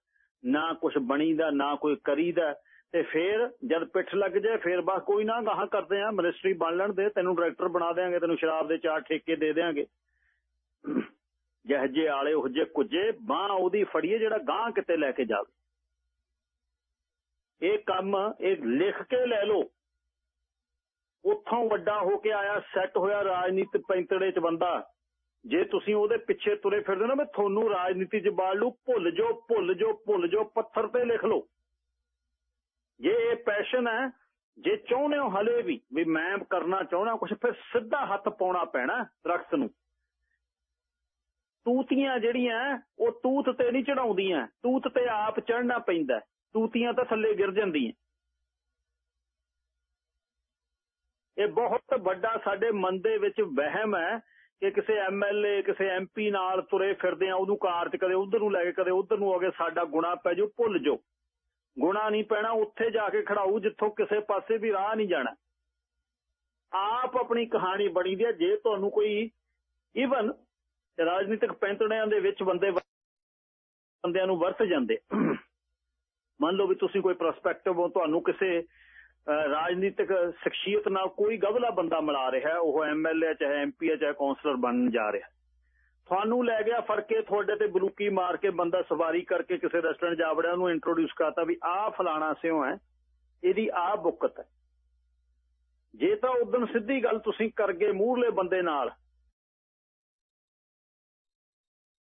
ਨਾ ਕੁਝ ਬਣੀਦਾ, ਨਾ ਕੋਈ ਕਰੀਦਾ। ਤੇ ਫੇਰ ਜਦ ਪਿੱਠ ਲੱਗ ਜਾਏ, ਫੇਰ ਬਸ ਕੋਈ ਨਾ ਗਾਹਾਂ ਕਰਦੇ ਆ, ਮਿਨਿਸਟਰੀ ਬਣ ਲੈਣ ਦੇ, ਤੈਨੂੰ ਡਾਇਰੈਕਟਰ ਬਣਾ ਦੇਾਂਗੇ ਤੈਨੂੰ ਸ਼ਰਾਬ ਦੇ ਚਾਰ ਠੇਕੇ ਦੇ ਦੇਾਂਗੇ ਜਹਜੇ ਆਲੇ, ਉਹ ਜੇ ਕੁਝੇ ਬਾਹ ਉਹਦੀ ਫੜੀਏ ਜਿਹੜਾ ਗਾਂ ਕਿਤੇ ਲੈ ਕੇ ਜਾਵੇ। ਇਹ ਕੰਮ, ਇਹ ਲਿਖ ਕੇ ਲੈ ਲਓ। ਉੱਥੋਂ ਵੱਡਾ ਹੋ ਕੇ ਆਇਆ ਸੈੱਟ ਹੋਇਆ ਰਾਜਨੀਤਿਕ ਪੈਂਤੜੇ ਚ ਬੰਦਾ। ਜੇ ਤੁਸੀਂ ਉਹਦੇ ਪਿੱਛੇ ਤੁਰੇ ਫਿਰਦੇ ਨਾ, ਮੈਂ ਤੁਹਾਨੂੰ ਰਾਜਨੀਤੀ 'ਚ ਬਾੜ ਲੂ ਭੁੱਲ ਜੋ ਭੁੱਲ ਜੋ ਭੁੱਲ ਜੋ ਪੱਥਰ ਤੇ ਲਿਖ ਲਓ। ਜੇ ਇਹ ਪੈਸ਼ਨ ਹੈ, ਜੇ ਚਾਹੁੰਦੇ ਹੋ ਹਲੇ ਵੀ ਵੀ ਮੈਂ ਕਰਨਾ ਚਾਹੁੰਦਾ ਕੁਝ ਫਿਰ ਸਿੱਧਾ ਹੱਥ ਪਾਉਣਾ ਪੈਣਾ ਰਕਤ ਨੂੰ। ਤੂਤੀਆਂ ਜਿਹੜੀਆਂ, ਉਹ ਤੂਤ ਤੇ ਨਹੀਂ ਚੜਾਉਂਦੀਆਂ, ਤੂਤ ਤੇ ਆਪ ਚੜਨਾ ਪੈਂਦਾ। ਤੂਤੀਆਂ ਤਾਂ ਥੱਲੇ ਗਿਰ ਜਾਂਦੀਆਂ। ਇਹ ਬਹੁਤ ਵੱਡਾ ਸਾਡੇ ਮਨ ਦੇ ਵਿੱਚ ਵਹਿਮ ਹੈ ਕਿ ਕਿਸੇ ਐਮਐਲਏ ਕਿਸੇ ਐਮਪੀ ਨਾਲ ਤੁਰੇ ਫਿਰਦੇ ਆ, ਉਹਨੂੰ ਕਾਰ 'ਚ ਕਦੇ ਉਧਰ ਨੂੰ ਲੈ ਕੇ, ਕਦੇ ਉਧਰ ਨੂੰ ਹੋ ਕੇ ਸਾਡਾ ਗੁਣਾ ਪੈ ਜਾਓ ਭੁੱਲ ਜਾਓ ਗੁਣਾ ਨਹੀਂ ਪੈਣਾ, ਉੱਥੇ ਜਾ ਕੇ ਖੜਾਊ ਜਿੱਥੋਂ ਕਿਸੇ ਪਾਸੇ ਵੀ ਰਾਹ ਨਹੀਂ ਜਾਣਾ। ਆਪ ਆਪਣੀ ਕਹਾਣੀ ਬਣੀ ਦੀ ਜੇ ਤੁਹਾਨੂੰ ਕੋਈ ਈਵਨ ਰਾਜਨੀਤਿਕ ਪੈਂਤੜਿਆਂ ਦੇ ਵਿੱਚ ਬੰਦੇ ਬੰਦਿਆਂ ਨੂੰ ਵਰਤ ਜਾਂਦੇ। ਮੰਨ ਲਓ ਵੀ ਤੁਸੀਂ ਕੋਈ ਪ੍ਰੋਸਪੈਕਟਿਵ ਹੋ, ਤੁਹਾਨੂੰ ਕਿਸੇ ਰਾਜਨੀਤਿਕ ਸ਼ਖਸੀਅਤ ਨਾਲ ਕੋਈ ਗਵਲਾ ਬੰਦਾ ਮਿਲਾ ਰਿਹਾ, ਉਹ ਐਮਐਲਏ ਚਾਹੇ ਐਮਪੀ ਚਾਹੇ ਕਾਉਂਸਲਰ ਬਣਨ ਜਾ ਰਿਹਾ। ਤੁਹਾਨੂੰ ਲੈ ਗਿਆ ਫੜ ਤੁਹਾਡੇ ਤੇ ਬਲੂਕੀ ਮਾਰ ਕੇ ਬੰਦਾ ਸਵਾਰੀ ਕਰਕੇ ਕਿਸੇ ਰੈਸਟੋਰੈਂਟ ਜਾ ਵੜਿਆ, ਉਹਨੂੰ ਇੰਟਰੋਡਿਊਸ ਕਰਤਾ ਵੀ ਆਹ ਫਲਾਣਾ ਸਿਓ ਹੈ, ਇਹਦੀ ਆਹ ਬੁੱਕਤ ਹੈ। ਜੇ ਤਾਂ ਉਦੋਂ ਸਿੱਧੀ ਗੱਲ ਤੁਸੀਂ ਕਰ ਗਏ ਮੂਹਰਲੇ ਬੰਦੇ ਨਾਲ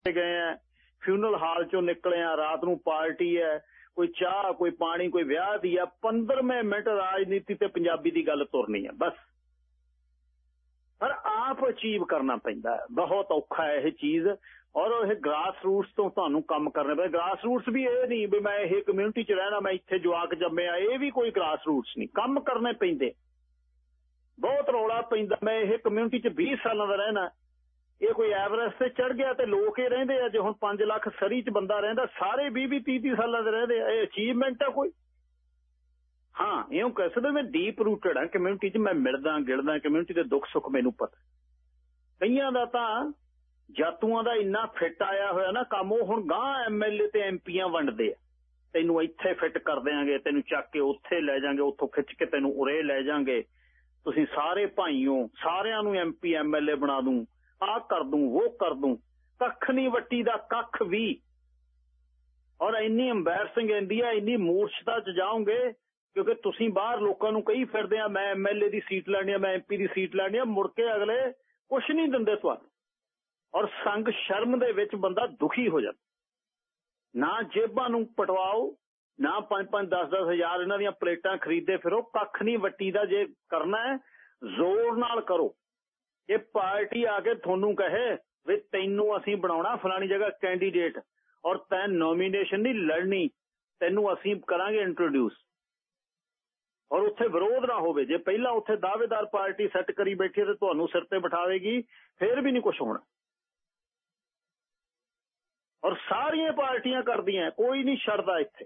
ਗਏ ਆ ਫਿਊਨਲ ਹਾਲ ਚੋਂ ਨਿਕਲੇ ਆ, ਰਾਤ ਨੂੰ ਪਾਰਟੀ ਹੈ ਕੋਈ ਚਾਹ, ਕੋਈ ਪਾਣੀ, ਕੋਈ ਵਿਆਹ ਦੀ ਆ 15ਵੇਂ ਮਿੰਟ ਰਾਜਨੀਤੀ ਤੇ ਪੰਜਾਬੀ ਦੀ ਗੱਲ ਤੁਰਨੀ ਹੈ ਬਸ। ਪਰ ਆਪ ਅਚੀਵ ਕਰਨਾ ਪੈਂਦਾ ਬਹੁਤ ਔਖਾ ਹੈ ਇਹ ਚੀਜ਼। ਔਰ ਇਹ ਗ੍ਰਾਸ ਰੂਟਸ ਤੋਂ ਤੁਹਾਨੂੰ ਕੰਮ ਕਰਨੇ ਪੈਂਦੇ। ਗ੍ਰਾਸ ਰੂਟਸ ਵੀ ਇਹ ਨਹੀਂ ਵੀ ਮੈਂ ਇਹ ਕਮਿਊਨਿਟੀ 'ਚ ਰਹਿਣਾ, ਮੈਂ ਇੱਥੇ ਜਵਾਕ ਜੰਮਿਆ ਇਹ ਵੀ ਕੋਈ ਗ੍ਰਾਸ ਰੂਟਸ ਨਹੀਂ। ਕੰਮ ਕਰਨੇ ਪੈਂਦੇ। ਬਹੁਤ ਰੌਲਾ ਪੈਂਦਾ। ਮੈਂ ਇਹ ਕਮਿਊਨਿਟੀ 'ਚ 20 ਸਾਲਾਂ ਦਾ ਰਹਿਣਾ। ਇਹ ਕੋਈ ਐਵਰੈਸਟ ਤੇ ਚੜ ਗਿਆ ਤੇ ਲੋਕ ਇਹ ਰਹਿੰਦੇ ਆ, ਜੇ ਹੁਣ 5 ਲੱਖ ਸਰੀ 'ਚ ਬੰਦਾ ਰਹਿੰਦਾ, ਸਾਰੇ 20 20 30 30 ਸਾਲਾਂ ਦੇ ਰਹਿੰਦੇ ਆ, ਇਹ ਅਚੀਵਮੈਂਟ ਆ ਕੋਈ? ਹਾਂ, ਇਉਂ ਕਹਿ ਸਕਦੇ ਮੈਂ ਡੀਪ ਰੂਟਡ ਆ ਕਮਿਊਨਿਟੀ 'ਚ ਮੈਂ ਮਿਲਦਾ, ਗਿਲਦਾ ਕਮਿਊਨਿਟੀ ਦੇ ਦੁੱਖ ਸੁੱਖ ਮੈਨੂੰ ਪਤਾ। ਕਈਆਂ ਦਾ ਤਾਂ ਜਾਤੂਆਂ ਦਾ ਇੰਨਾ ਫਿੱਟ ਆਇਆ ਹੋਇਆ ਨਾ, ਕੰਮ ਉਹ ਹੁਣ ਗਾਂ ਐਮਐਲਏ ਤੇ ਐਮਪੀਆਂ ਵੰਡਦੇ ਆ। ਤੈਨੂੰ ਇੱਥੇ ਫਿੱਟ ਕਰ ਦੇਾਂਗੇ ਤੈਨੂੰ ਚੱਕ ਕੇ ਉੱਥੇ ਲੈ ਜਾਾਂਗੇ, ਉੱਥੋਂ ਖਿੱਚ ਕੇ ਤੈਨੂੰ ਉਰੇ ਲੈ ਜਾਾਂਗੇ। ਤੁਸੀਂ ਸਾਰੇ ਭਾਈਓ, ਸਾਰਿਆਂ ਨੂੰ ਐਮਪੀ ਐਮਐਲਏ ਬਣਾ ਦੂੰ। ਆ ਕਰ ਦੂੰ, ਉਹ ਕਰ ਦੂੰ। ਕੱਖ ਨਹੀਂ ਵੱਟੀ ਦਾ, ਕੱਖ ਵੀ। ਔਰ ਇੰਨੀ ਐਮਬੈਰਸਿੰਗ ਇੰਡੀਆ ਇੰਨੀ ਮੂਰਛਤਾ ਚ ਜਾਓਗੇ, ਕਿਉਂਕਿ ਤੁਸੀਂ ਬਾਹਰ ਲੋਕਾਂ ਨੂੰ ਕਹੀ ਫਿਰਦੇ ਆ, ਮੈਂ ਐਮਐਲਏ ਦੀ ਸੀਟ ਲੈਣੀ ਆ, ਮੈਂ ਐਮਪੀ ਦੀ ਸੀਟ ਲੈਣੀ ਆ, ਮੁੜ ਕੇ ਅਗਲੇ ਕੁਝ ਨਹੀਂ ਦਿੰਦੇ ਤੁਹਾਨੂੰ। ਔਰ ਸੰਗ ਸ਼ਰਮ ਦੇ ਵਿੱਚ ਬੰਦਾ ਦੁਖੀ ਹੋ ਜਾਂਦਾ। ਨਾ ਜੇਬਾਂ ਨੂੰ ਪਟਵਾਓ, ਨਾ 5-5 10-10 ਹਜ਼ਾਰ ਇਹਨਾਂ ਦੀਆਂ ਪਲੇਟਾਂ ਖਰੀਦੇ ਫਿਰੋ। ਕੱਖ ਨਹੀਂ ਵੱਟੀ ਦਾ ਜੇ ਕਰਨਾ ਹੈ, ਜ਼ੋਰ ਨਾਲ ਕਰੋ। ਇਹ ਪਾਰਟੀ ਆ ਕੇ ਤੁਹਾਨੂੰ ਕਹੇ ਵੀ ਤੈਨੂੰ ਅਸੀਂ ਬਣਾਉਣਾ ਫਲਾਣੀ ਜਗ੍ਹਾ ਕੈਂਡੀਡੇਟ ਔਰ ਤੈਂ ਨੋਮੀਨੇਸ਼ਨ ਨਹੀਂ ਲੜਨੀ, ਤੈਨੂੰ ਅਸੀਂ ਕਰਾਂਗੇ ਇੰਟਰੋਡਿਊਸ ਔਰ ਉੱਥੇ ਵਿਰੋਧ ਨਾ ਹੋਵੇ, ਜੇ ਪਹਿਲਾਂ ਉੱਥੇ ਦਾਅਵੇਦਾਰ ਪਾਰਟੀ ਸੈੱਟ ਕਰੀ ਬੈਠੀ ਤੇ ਤੁਹਾਨੂੰ ਸਿਰ ਤੇ ਬਿਠਾਵੇਗੀ, ਫੇਰ ਵੀ ਨਹੀਂ ਕੁਝ ਹੋਣਾ। ਔਰ ਸਾਰੀਆਂ ਪਾਰਟੀਆਂ ਕਰਦੀਆਂ, ਕੋਈ ਨਹੀਂ ਛੱਡਦਾ ਇੱਥੇ।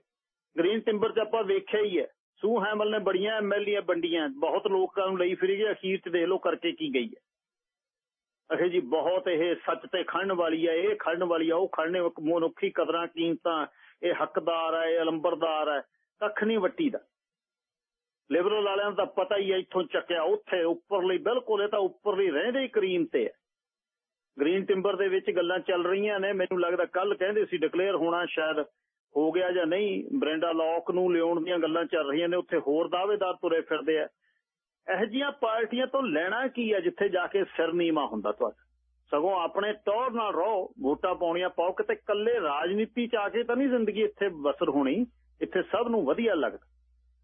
ਗ੍ਰੀਨ ਟਿੰਬਰ 'ਚ ਆਪਾਂ ਵੇਖਿਆ ਹੀ ਹੈ ਸੂ ਹੈਮਲ ਨੇ ਬੜੀਆਂ ਐਮਐਲਏ ਵੰਡੀਆਂ ਬਹੁਤ ਲੋਕਾਂ ਨੂੰ ਲਈ ਫਿਰੀ ਗਏ ਅਖੀਰ 'ਚ ਦੇਖ ਲਓ ਕਰਕੇ ਕੀ ਗਈ ਹੈ। ਅਖੇ ਜੀ ਬਹੁਤ ਇਹ ਸੱਚ ਤੇ ਖੜਨ ਵਾਲੀ ਹੈ ਇਹ ਖੜਨ ਵਾਲੀ ਆ, ਉਹ ਖੜਨੇ ਮਨੁੱਖੀ ਕਦਰਾਂ, ਕੀਮਤਾਂ, ਇਹ ਹੱਕਦਾਰ ਹੈ ਇਹ ਅਲੰਬਰਦਾਰ ਹੈ ਕੱਖ ਨਹੀਂ ਵੱਟੀ ਦਾ। ਲਿਬਰਲ ਵਾਲਿਆਂ ਦਾ ਪਤਾ ਹੀ ਹੈ ਇੱਥੋਂ ਚੱਕਿਆ, ਉੱਥੇ, ਉੱਪਰਲੀ, ਬਿਲਕੁਲ ਇਹ ਤਾਂ ਉੱਪਰਲੀ ਰਹਿੰਦੇ ਹੀ ਕਰੀਮ ਤੇ ਹੈ ਗ੍ਰੀਨ ਟਿੰਬਰ ਦੇ ਵਿੱਚ ਗੱਲਾਂ ਚੱਲ ਰਹੀਆਂ ਨੇ, ਮੈਨੂੰ ਲੱਗਦਾ ਕੱਲ ਕਹਿੰਦੇ ਸੀ ਡਿਕਲੇਅਰ ਹੋਣਾ ਸ਼ਾਇਦ ਹੋ ਗਿਆ ਜਾਂ ਨਹੀਂ ਬ੍ਰੈਂਡਾ ਲੌਕ ਨੂੰ ਲਿਆਉਣ ਦੀਆਂ ਗੱਲਾਂ ਚੱਲ ਰਹੀਆਂ ਨੇ, ਉੱਥੇ ਹੋਰ ਦਾਅਵੇਦਾਰ ਤੁਰੇ ਫਿਰਦੇ ਆ। ਇਹ ਜੀਆਂ ਪਾਰਟੀਆਂ ਤੋਂ ਲੈਣਾ ਕੀ ਹੈ ਜਿੱਥੇ ਜਾ ਕੇ ਸਿਰ ਨੀਵਾ ਹੁੰਦਾ ਤੁਹਾਡਾ? ਸਗੋਂ ਆਪਣੇ ਤੌਰ ਨਾਲ ਰਹੋ, ਵੋਟਾਂ ਪਾਉਣੀਆਂ ਪਾਓ, ਕਿਤੇ ਕੱਲੇ ਰਾਜਨੀਤੀ ਚ ਆ ਕੇ ਤਾਂ ਨਹੀਂ ਜ਼ਿੰਦਗੀ ਇੱਥੇ ਬਸਰ ਹੋਣੀ, ਇੱਥੇ ਸਭ ਨੂੰ ਵਧੀਆ ਲੱਗਦਾ।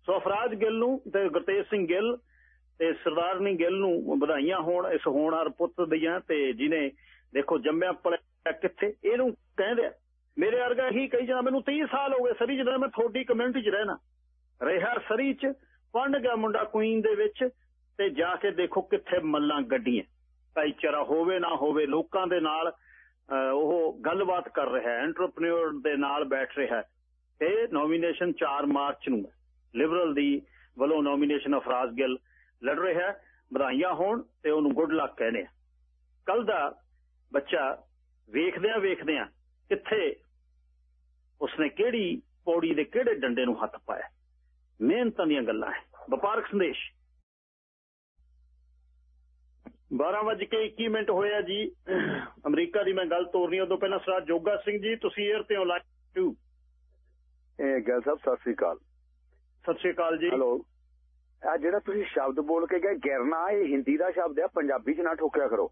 ਸੋ ਅਫਰਾਜ ਗਿੱਲ ਨੂੰ ਤੇ ਗੁਰਤੇਜ ਸਿੰਘ ਗਿੱਲ ਤੇ ਸਰਦਾਰਨੀ ਗਿੱਲ ਨੂੰ ਵਧਾਈਆਂ ਹੋਣ, ਇਸ ਹੋਣਹਾਰ ਪੁੱਤ ਦੀਆਂ ਤੇ ਜਿਨੇ ਦੇਖੋ ਜੰਮਿਆ ਪਲਿਆ ਕਿੱਥੇ, ਇਹਨੂੰ ਕਹਿੰਦੇ ਮੇਰੇ ਵਰਗਾ ਹੀ ਕਹੀ ਜਾਂਦਾ, ਮੈਨੂੰ 30 ਸਾਲ ਹੋ ਗਏ ਸਰੀ ਜਦੋਂ ਮੈਂ ਤੁਹਾਡੀ ਕਮਿਊਨਿਟੀ 'ਚ ਰਹਿਣਾ। ਰਿਹਾ ਸਰੀ 'ਚ ਪੜਨ ਗਿਆ ਮੁੰਡਾ ਕੁਈਨ ਦੇ ਵਿੱਚ ਤੇ ਜਾ ਕੇ ਦੇਖੋ ਕਿੱਥੇ ਮੱਲਾਂ ਗੱਡੀਆਂ। ਭਾਈਚਾਰਾ ਹੋਵੇ ਨਾ ਹੋਵੇ ਲੋਕਾਂ ਦੇ ਨਾਲ ਉਹ ਗੱਲਬਾਤ ਕਰ ਰਿਹਾ ਹੈ ਐਂਟਰਪ੍ਰੀਨਿਓਰ ਦੇ ਨਾਲ ਬੈਠ ਰਿਹਾ ਹੈ। ਤੇ ਨੋਮੀਨੇਸ਼ਨ 4 ਮਾਰਚ ਨੂੰ ਲਿਬਰਲ ਦੀ ਵੱਲੋਂ ਨੋਮੀਨੇਸ਼ਨ ਅਫਰਾਜ਼ ਗਿੱਲ ਲੜ ਰਿਹਾ ਹੈ, ਵਧਾਈਆਂ ਹੋਣ ਤੇ ਉਹਨੂੰ ਗੁੱਡ ਲੱਕ ਕਹਿੰਦੇ ਆ। ਕੱਲ ਦਾ ਬੱਚਾ ਵੇਖਦਿਆਂ ਵੇਖਦਿਆਂ ਕਿੱਥੇ, ਉਸਨੇ ਕਿਹੜੀ ਪੌੜੀ ਦੇ ਕਿਹੜੇ ਡੰਡੇ ਨੂੰ ਹੱਥ ਪਾਇਆ? ਮਿਹਨਤਾਂ ਦੀਆਂ ਗੱਲਾਂ ਹੈ। ਵਪਾਰਕ ਸੰਦੇਸ਼। 12:21 ਮਿੰਟ ਹੋਇਆ ਜੀ। ਅਮਰੀਕਾ ਦੀ ਮੈਂ ਗੱਲ ਤੋਰਨੀ ਉਦੋਂ ਪਹਿਲਾਂ ਸਰਾ ਜੋਗਾ ਸਿੰਘ ਜੀ ਤੁਸੀਂ 에ਅਰ ਤੇ ਹੋ। ਲਾਈਵ ਟੂ ਇਹ ਗੱਲ ਸਾਹਿਬ ਸਤਿ ਸ੍ਰੀ ਅਕਾਲ। ਸਤਿ ਸ੍ਰੀ ਅਕਾਲ ਜੀ। ਹੈਲੋ। ਆ ਜਿਹੜਾ ਤੁਸੀਂ ਸ਼ਬਦ ਬੋਲ ਕੇ ਗਏ ਗਿਰਨਾ ਇਹ ਹਿੰਦੀ ਦਾ ਸ਼ਬਦ ਹੈ ਪੰਜਾਬੀ 'ਚ ਨਾ ਠੋਕਿਆ ਕਰੋ।